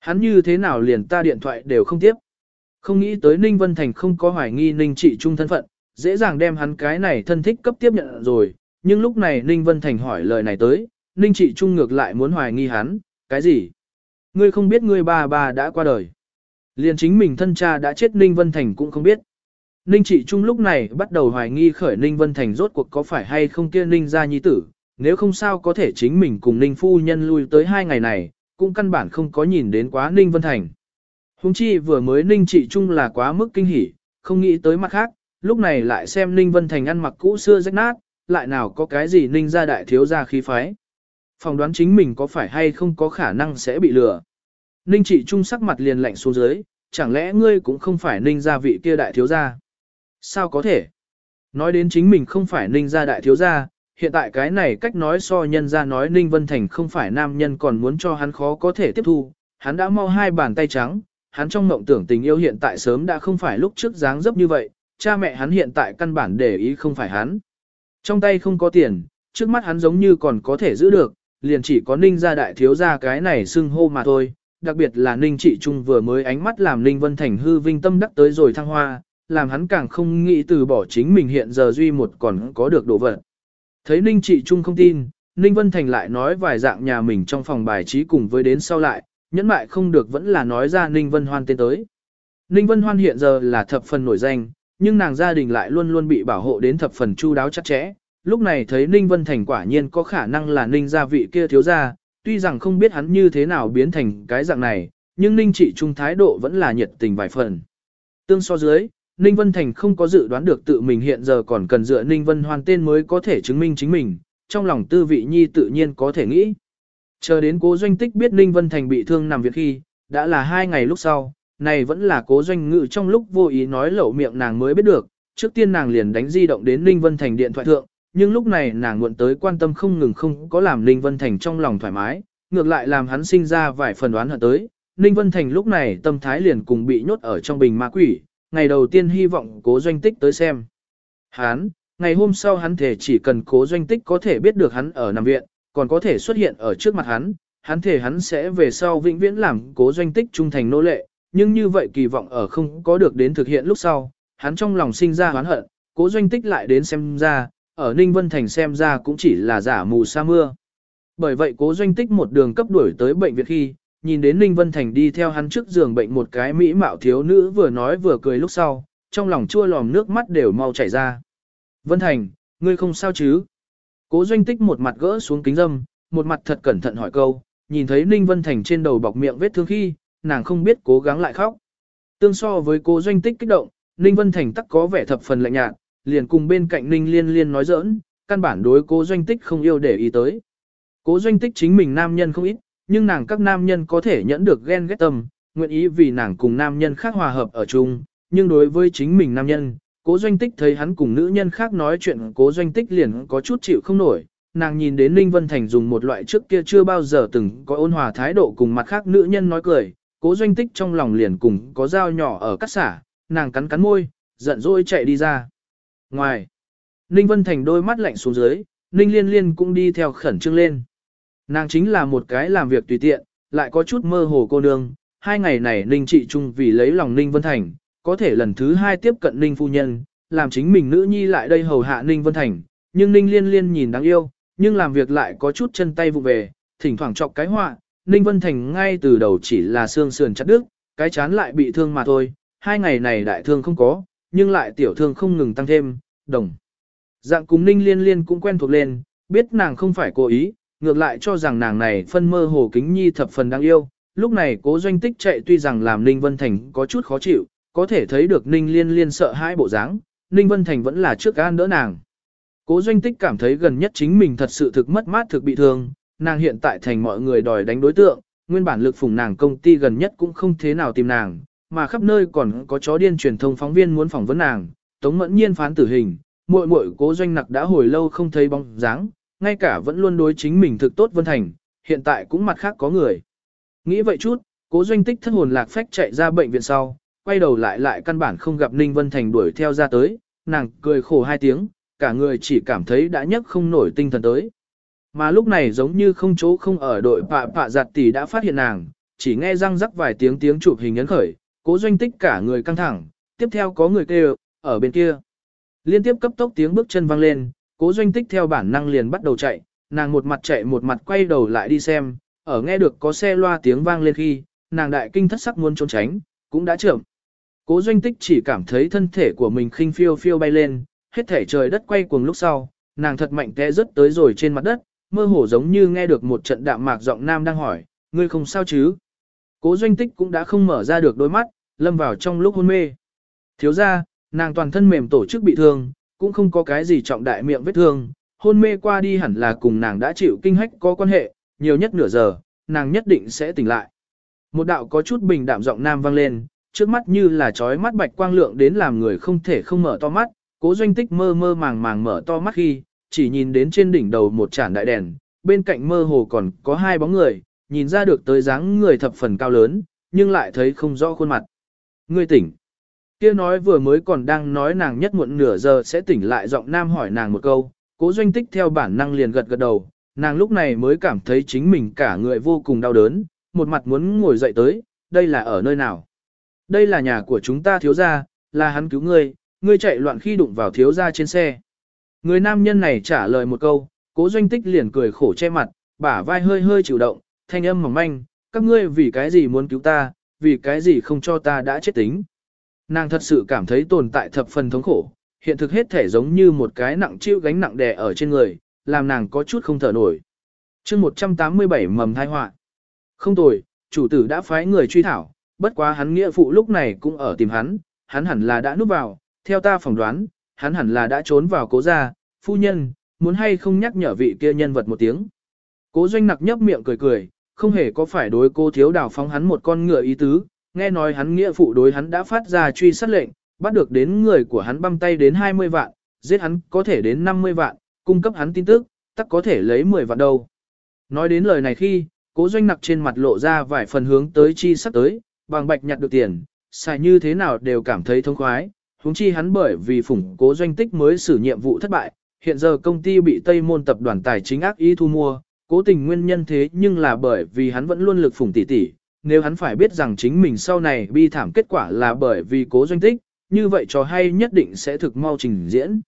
Hắn như thế nào liền ta điện thoại đều không tiếp. Không nghĩ tới Ninh Vân Thành không có hoài nghi Ninh Trị Trung thân phận, dễ dàng đem hắn cái này thân thích cấp tiếp nhận rồi, nhưng lúc này Ninh Vân Thành hỏi lời này tới, Ninh Trị Trung ngược lại muốn hoài nghi hắn, cái gì? Ngươi không biết ngươi ba ba đã qua đời. Liền chính mình thân cha đã chết Ninh Vân Thành cũng không biết. Ninh Trị Trung lúc này bắt đầu hoài nghi khởi Ninh Vân Thành rốt cuộc có phải hay không kia Ninh gia nhi tử, nếu không sao có thể chính mình cùng Ninh Phu Nhân lui tới hai ngày này, cũng căn bản không có nhìn đến quá Ninh Vân Thành. Hùng chi vừa mới Ninh Trị Trung là quá mức kinh hỉ, không nghĩ tới mặt khác, lúc này lại xem Ninh Vân Thành ăn mặc cũ xưa rách nát, lại nào có cái gì Ninh gia đại thiếu gia khí phái. Phòng đoán chính mình có phải hay không có khả năng sẽ bị lừa. Ninh trị trung sắc mặt liền lạnh xuống dưới, chẳng lẽ ngươi cũng không phải ninh gia vị kia đại thiếu gia? Sao có thể? Nói đến chính mình không phải ninh gia đại thiếu gia, hiện tại cái này cách nói so nhân ra nói ninh vân thành không phải nam nhân còn muốn cho hắn khó có thể tiếp thu, hắn đã mau hai bàn tay trắng, hắn trong mộng tưởng tình yêu hiện tại sớm đã không phải lúc trước dáng dấp như vậy, cha mẹ hắn hiện tại căn bản để ý không phải hắn. Trong tay không có tiền, trước mắt hắn giống như còn có thể giữ được, liền chỉ có ninh gia đại thiếu gia cái này xưng hô mà thôi, đặc biệt là Ninh Trị Trung vừa mới ánh mắt làm Ninh Vân Thành hư vinh tâm đắc tới rồi thăng hoa, làm hắn càng không nghĩ từ bỏ chính mình hiện giờ duy một còn có được đồ vật. Thấy Ninh Trị Trung không tin, Ninh Vân Thành lại nói vài dạng nhà mình trong phòng bài trí cùng với đến sau lại, nhẫn mại không được vẫn là nói ra Ninh Vân Hoan tên tới. Ninh Vân Hoan hiện giờ là thập phần nổi danh, nhưng nàng gia đình lại luôn luôn bị bảo hộ đến thập phần chu đáo chặt chẽ. Lúc này thấy Ninh Vân Thành quả nhiên có khả năng là Ninh gia vị kia thiếu gia, tuy rằng không biết hắn như thế nào biến thành cái dạng này, nhưng Ninh trị trung thái độ vẫn là nhiệt tình vài phần. Tương so dưới, Ninh Vân Thành không có dự đoán được tự mình hiện giờ còn cần dựa Ninh Vân Hoan tên mới có thể chứng minh chính mình, trong lòng tư vị nhi tự nhiên có thể nghĩ. Chờ đến cố doanh tích biết Ninh Vân Thành bị thương nằm việc khi, đã là hai ngày lúc sau, này vẫn là cố doanh ngự trong lúc vô ý nói lẩu miệng nàng mới biết được, trước tiên nàng liền đánh di động đến Ninh Vân Thành điện thoại thượng, nhưng lúc này nàng muộn tới quan tâm không ngừng không có làm Ninh Vân Thành trong lòng thoải mái, ngược lại làm hắn sinh ra vài phần đoán hận tới. Ninh Vân Thành lúc này tâm thái liền cùng bị nhốt ở trong bình ma quỷ, ngày đầu tiên hy vọng cố doanh tích tới xem. Hắn, ngày hôm sau hắn thể chỉ cần cố doanh tích có thể biết được hắn ở nằm viện, còn có thể xuất hiện ở trước mặt hắn, hắn thể hắn sẽ về sau vĩnh viễn làm cố doanh tích trung thành nô lệ, nhưng như vậy kỳ vọng ở không có được đến thực hiện lúc sau, hắn trong lòng sinh ra hoán hận, cố doanh tích lại đến xem ra, ở Ninh Vân Thành xem ra cũng chỉ là giả mù sa mưa. Bởi vậy cố doanh tích một đường cấp đuổi tới bệnh viện khi, nhìn đến Ninh Vân Thành đi theo hắn trước giường bệnh một cái mỹ mạo thiếu nữ vừa nói vừa cười lúc sau, trong lòng chua lòm nước mắt đều mau chảy ra. Vân Thành, ngươi không sao chứ? Cố doanh tích một mặt gỡ xuống kính dâm, một mặt thật cẩn thận hỏi câu, nhìn thấy Ninh Vân Thành trên đầu bọc miệng vết thương khi, nàng không biết cố gắng lại khóc. Tương so với cô doanh tích kích động, Ninh Vân Thành tắc có vẻ thập phần lạnh nhạt, liền cùng bên cạnh Ninh Liên Liên nói giỡn, căn bản đối cố doanh tích không yêu để ý tới. Cố doanh tích chính mình nam nhân không ít, nhưng nàng các nam nhân có thể nhẫn được ghen ghét tâm, nguyện ý vì nàng cùng nam nhân khác hòa hợp ở chung, nhưng đối với chính mình nam nhân, cố doanh tích thấy hắn cùng nữ nhân khác nói chuyện cố doanh tích liền có chút chịu không nổi. Nàng nhìn đến Ninh Vân Thành dùng một loại trước kia chưa bao giờ từng có ôn hòa thái độ cùng mặt khác nữ nhân nói cười, cố doanh tích trong lòng liền cùng có dao nhỏ ở cắt xả, nàng cắn cắn môi, giận dỗi chạy đi ra. Ngoài, Ninh Vân Thành đôi mắt lạnh xuống dưới, Ninh Liên Liên cũng đi theo khẩn trương lên. Nàng chính là một cái làm việc tùy tiện, lại có chút mơ hồ cô nương. Hai ngày này Ninh Trị Trung vì lấy lòng Ninh Vân Thành, có thể lần thứ hai tiếp cận Ninh Phu Nhân, làm chính mình nữ nhi lại đây hầu hạ Ninh Vân Thành. Nhưng Ninh Liên Liên nhìn đáng yêu, nhưng làm việc lại có chút chân tay vụ về, thỉnh thoảng chọc cái họa. Ninh Vân Thành ngay từ đầu chỉ là xương sườn chặt đứt, cái chán lại bị thương mà thôi. Hai ngày này đại thương không có, nhưng lại tiểu thương không ngừng tăng thêm, đồng. Dạng cùng Ninh Liên Liên cũng quen thuộc lên, biết nàng không phải cố ý, ngược lại cho rằng nàng này phân mơ hồ kính nhi thập phần đáng yêu. Lúc này cố doanh tích chạy tuy rằng làm Ninh Vân Thành có chút khó chịu, có thể thấy được Ninh Liên Liên sợ hai bộ dáng, Ninh Vân Thành vẫn là trước gan đỡ nàng. Cố doanh tích cảm thấy gần nhất chính mình thật sự thực mất mát thực bị thương, nàng hiện tại thành mọi người đòi đánh đối tượng, nguyên bản lực phủng nàng công ty gần nhất cũng không thế nào tìm nàng, mà khắp nơi còn có chó điên truyền thông phóng viên muốn phỏng vấn nàng, Tống Mẫn Nhiên phán tử hình, muội muội Cố Doanh Nặc đã hồi lâu không thấy bóng dáng, ngay cả vẫn luôn đối chính mình thực tốt Vân Thành, hiện tại cũng mặt khác có người. Nghĩ vậy chút, Cố Doanh Tích thất hồn lạc phách chạy ra bệnh viện sau, quay đầu lại lại căn bản không gặp Ninh Vân Thành đuổi theo ra tới, nàng cười khổ hai tiếng, cả người chỉ cảm thấy đã nhấc không nổi tinh thần tới. Mà lúc này giống như không chỗ không ở đội pạ pạ giặt tỷ đã phát hiện nàng, chỉ nghe răng rắc vài tiếng tiếng chụp hình ấn khởi, cố doanh tích cả người căng thẳng, tiếp theo có người kêu, ở bên kia. Liên tiếp cấp tốc tiếng bước chân vang lên, cố doanh tích theo bản năng liền bắt đầu chạy, nàng một mặt chạy một mặt quay đầu lại đi xem, ở nghe được có xe loa tiếng vang lên khi, nàng đại kinh thất sắc muốn trốn tránh, cũng đã chậm. Cố doanh tích chỉ cảm thấy thân thể của mình khinh phiêu phiêu bay lên, hết thể trời đất quay cuồng lúc sau, nàng thật mạnh té rớt tới rồi trên mặt đất, mơ hồ giống như nghe được một trận đạm mạc giọng nam đang hỏi, ngươi không sao chứ? Cố doanh tích cũng đã không mở ra được đôi mắt, lâm vào trong lúc hôn mê. Thiếu ra, nàng toàn thân mềm tổ chức bị thương, cũng không có cái gì trọng đại miệng vết thương, hôn mê qua đi hẳn là cùng nàng đã chịu kinh hách có quan hệ, nhiều nhất nửa giờ, nàng nhất định sẽ tỉnh lại. Một đạo có chút bình đạm giọng nam vang lên, trước mắt như là trói mắt bạch quang lượng đến làm người không thể không mở to mắt, cố doanh tích mơ mơ màng màng mở to mắt khi, chỉ nhìn đến trên đỉnh đầu một chản đại đèn, bên cạnh mơ hồ còn có hai bóng người, nhìn ra được tới dáng người thập phần cao lớn, nhưng lại thấy không rõ khuôn mặt. Ngươi tỉnh. Kia nói vừa mới còn đang nói nàng nhất muộn nửa giờ sẽ tỉnh lại giọng nam hỏi nàng một câu, cố doanh tích theo bản năng liền gật gật đầu, nàng lúc này mới cảm thấy chính mình cả người vô cùng đau đớn, một mặt muốn ngồi dậy tới, đây là ở nơi nào? Đây là nhà của chúng ta thiếu gia, là hắn cứu ngươi, ngươi chạy loạn khi đụng vào thiếu gia trên xe. Người nam nhân này trả lời một câu, cố doanh tích liền cười khổ che mặt, bả vai hơi hơi chịu động, thanh âm mỏng manh, các ngươi vì cái gì muốn cứu ta, vì cái gì không cho ta đã chết tính. Nàng thật sự cảm thấy tồn tại thập phần thống khổ, hiện thực hết thể giống như một cái nặng chịu gánh nặng đè ở trên người, làm nàng có chút không thở nổi. chương 187 mầm thai họa Không tồi, chủ tử đã phái người truy thảo, bất quá hắn nghĩa phụ lúc này cũng ở tìm hắn, hắn hẳn là đã núp vào, theo ta phỏng đoán, hắn hẳn là đã trốn vào cố gia, phu nhân, muốn hay không nhắc nhở vị kia nhân vật một tiếng. Cố doanh nặc nhấp miệng cười cười, không hề có phải đối cô thiếu đào phóng hắn một con ngựa ý tứ, nghe nói hắn nghĩa phụ đối hắn đã phát ra truy sát lệnh, bắt được đến người của hắn băm tay đến 20 vạn, giết hắn có thể đến 50 vạn, cung cấp hắn tin tức, tắc có thể lấy 10 vạn đâu. Nói đến lời này khi, cố doanh nặc trên mặt lộ ra vài phần hướng tới chi sắp tới, bằng bạch nhặt được tiền, xài như thế nào đều cảm thấy thông khoái, huống chi hắn bởi vì phủng cố doanh tích mới xử nhiệm vụ thất bại, hiện giờ công ty bị Tây Môn tập đoàn tài chính ác ý thu mua, cố tình nguyên nhân thế nhưng là bởi vì hắn vẫn luôn lực phủng tỷ tỷ, nếu hắn phải biết rằng chính mình sau này bi thảm kết quả là bởi vì cố doanh tích, như vậy trò hay nhất định sẽ thực mau trình diễn.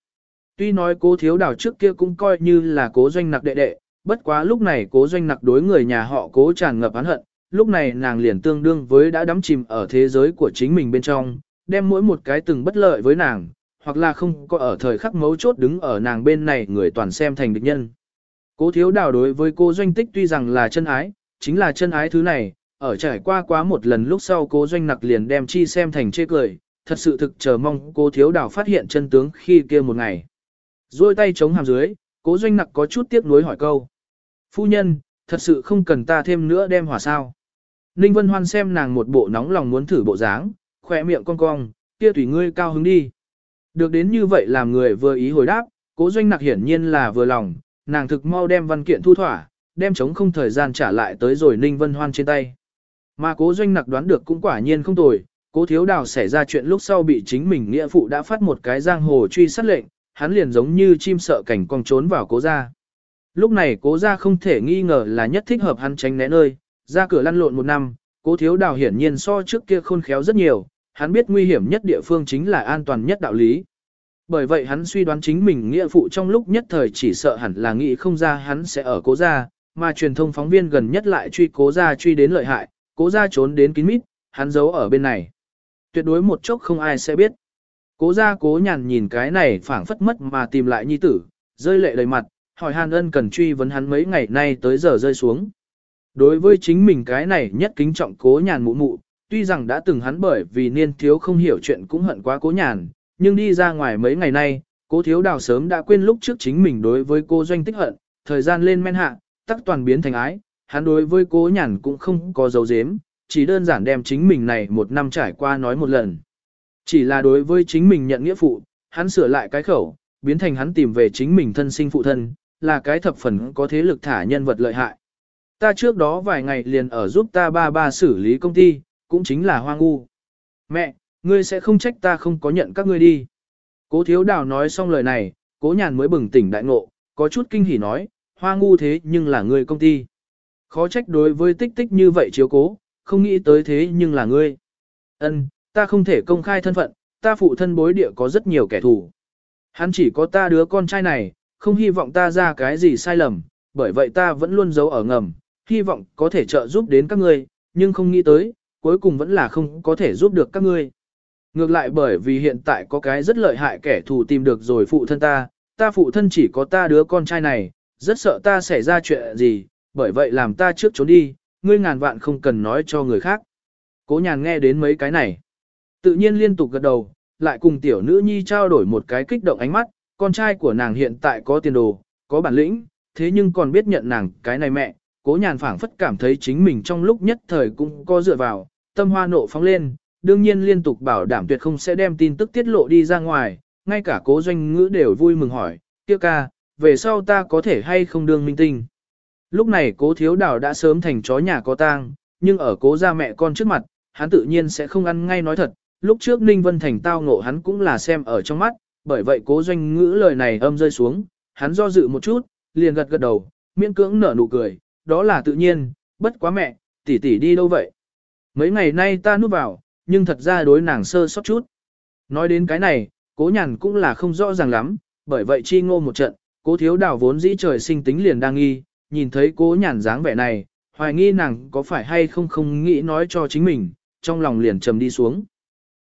Tuy nói cố thiếu đào trước kia cũng coi như là cố doanh nặc đệ đệ, bất quá lúc này cố doanh nặc đối người nhà họ cố tràn ngập oán hận, lúc này nàng liền tương đương với đã đắm chìm ở thế giới của chính mình bên trong, đem mỗi một cái từng bất lợi với nàng, hoặc là không có ở thời khắc mấu chốt đứng ở nàng bên này người toàn xem thành địch nhân. Cố thiếu đào đối với cô doanh tích tuy rằng là chân ái, chính là chân ái thứ này, ở trải qua quá một lần lúc sau cố doanh nặc liền đem chi xem thành chê cười, thật sự thực chờ mong cô thiếu đào phát hiện chân tướng khi kia một ngày. Rồi tay chống hàm dưới, cố doanh nặc có chút tiếc nuối hỏi câu. Phu nhân, thật sự không cần ta thêm nữa đem hỏa sao. Ninh Vân Hoan xem nàng một bộ nóng lòng muốn thử bộ dáng, khỏe miệng cong cong, kia tùy ngươi cao hứng đi. Được đến như vậy làm người vừa ý hồi đáp, cố doanh nặc hiển nhiên là vừa lòng, nàng thực mau đem văn kiện thu thỏa, đem chống không thời gian trả lại tới rồi Ninh Vân Hoan trên tay. Mà cố doanh nặc đoán được cũng quả nhiên không tồi, cố thiếu đào xảy ra chuyện lúc sau bị chính mình nghĩa phụ đã phát một cái giang hồ truy sát lệnh, hắn liền giống như chim sợ cảnh cong trốn vào cố gia. Lúc này cố gia không thể nghi ngờ là nhất thích hợp hắn tránh né nơi, ra cửa lăn lộn một năm, cố thiếu đào hiển nhiên so trước kia khôn khéo rất nhiều, hắn biết nguy hiểm nhất địa phương chính là an toàn nhất đạo lý. Bởi vậy hắn suy đoán chính mình nghĩa phụ trong lúc nhất thời chỉ sợ hẳn là nghĩ không ra hắn sẽ ở cố gia, mà truyền thông phóng viên gần nhất lại truy cố gia truy đến lợi hại, cố gia trốn đến kín mít, hắn giấu ở bên này. Tuyệt đối một chốc không ai sẽ biết. Cố gia cố nhàn nhìn cái này phảng phất mất mà tìm lại nhi tử, rơi lệ đầy mặt, hỏi Hàn ân cần truy vấn hắn mấy ngày nay tới giờ rơi xuống. Đối với chính mình cái này nhất kính trọng cố nhàn mụ mụ, tuy rằng đã từng hắn bởi vì niên thiếu không hiểu chuyện cũng hận quá cố nhàn, nhưng đi ra ngoài mấy ngày nay, cố thiếu đào sớm đã quên lúc trước chính mình đối với cô doanh tích hận, thời gian lên men hạ, tắc toàn biến thành ái, hắn đối với cố nhàn cũng không có dấu dếm, chỉ đơn giản đem chính mình này một năm trải qua nói một lần. Chỉ là đối với chính mình nhận nghĩa phụ, hắn sửa lại cái khẩu, biến thành hắn tìm về chính mình thân sinh phụ thân, là cái thập phần có thế lực thả nhân vật lợi hại. Ta trước đó vài ngày liền ở giúp ta ba ba xử lý công ty, cũng chính là hoang ngu. Mẹ, ngươi sẽ không trách ta không có nhận các ngươi đi. Cố thiếu đào nói xong lời này, cố nhàn mới bừng tỉnh đại ngộ, có chút kinh hỉ nói, hoa ngu thế nhưng là ngươi công ty. Khó trách đối với tích tích như vậy chiếu cố, không nghĩ tới thế nhưng là ngươi. Ân, ta không thể công khai thân phận, ta phụ thân bối địa có rất nhiều kẻ thù. Hắn chỉ có ta đứa con trai này, không hy vọng ta ra cái gì sai lầm, bởi vậy ta vẫn luôn giấu ở ngầm, hy vọng có thể trợ giúp đến các ngươi, nhưng không nghĩ tới, cuối cùng vẫn là không có thể giúp được các ngươi. Ngược lại bởi vì hiện tại có cái rất lợi hại kẻ thù tìm được rồi phụ thân ta, ta phụ thân chỉ có ta đứa con trai này, rất sợ ta xảy ra chuyện gì, bởi vậy làm ta trước trốn đi, ngươi ngàn vạn không cần nói cho người khác. Cố nhàn nghe đến mấy cái này. Tự nhiên liên tục gật đầu, lại cùng tiểu nữ nhi trao đổi một cái kích động ánh mắt, con trai của nàng hiện tại có tiền đồ, có bản lĩnh, thế nhưng còn biết nhận nàng cái này mẹ, cố nhàn phảng phất cảm thấy chính mình trong lúc nhất thời cũng có dựa vào, tâm hoa nộ phóng lên, đương nhiên liên tục bảo đảm tuyệt không sẽ đem tin tức tiết lộ đi ra ngoài, ngay cả cố doanh ngữ đều vui mừng hỏi, kia ca, về sau ta có thể hay không đương minh tinh. Lúc này cố thiếu đảo đã sớm thành chó nhà có tang, nhưng ở cố gia mẹ con trước mặt, hắn tự nhiên sẽ không ăn ngay nói thật, lúc trước Ninh Vân Thành tao ngộ hắn cũng là xem ở trong mắt, bởi vậy cố doanh ngữ lời này âm rơi xuống, hắn do dự một chút, liền gật gật đầu, miễn cưỡng nở nụ cười, đó là tự nhiên, bất quá mẹ, tỷ tỷ đi đâu vậy? Mấy ngày nay ta núp vào, nhưng thật ra đối nàng sơ sót chút. Nói đến cái này, cố nhàn cũng là không rõ ràng lắm, bởi vậy chi ngô một trận, cố thiếu đào vốn dĩ trời sinh tính liền đang nghi, nhìn thấy cố nhàn dáng vẻ này, hoài nghi nàng có phải hay không không nghĩ nói cho chính mình, trong lòng liền trầm đi xuống.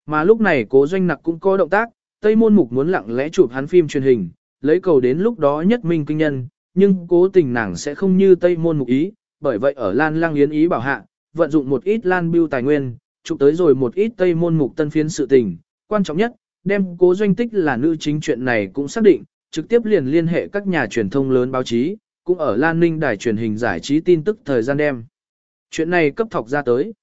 Mà lúc này cố doanh nặc cũng có động tác, Tây Môn Mục muốn lặng lẽ chụp hắn phim truyền hình, lấy cầu đến lúc đó nhất minh kinh nhân, nhưng cố tình nàng sẽ không như Tây Môn Mục ý, bởi vậy ở Lan Lang Yến ý bảo hạ, vận dụng một ít Lan Biêu tài nguyên, chụp tới rồi một ít Tây Môn Mục tân phiến sự tình, quan trọng nhất, đem cố doanh tích là nữ chính chuyện này cũng xác định, trực tiếp liền liên hệ các nhà truyền thông lớn báo chí, cũng ở Lan Ninh đài truyền hình giải trí tin tức thời gian đem. Chuyện này cấp thọc ra tới.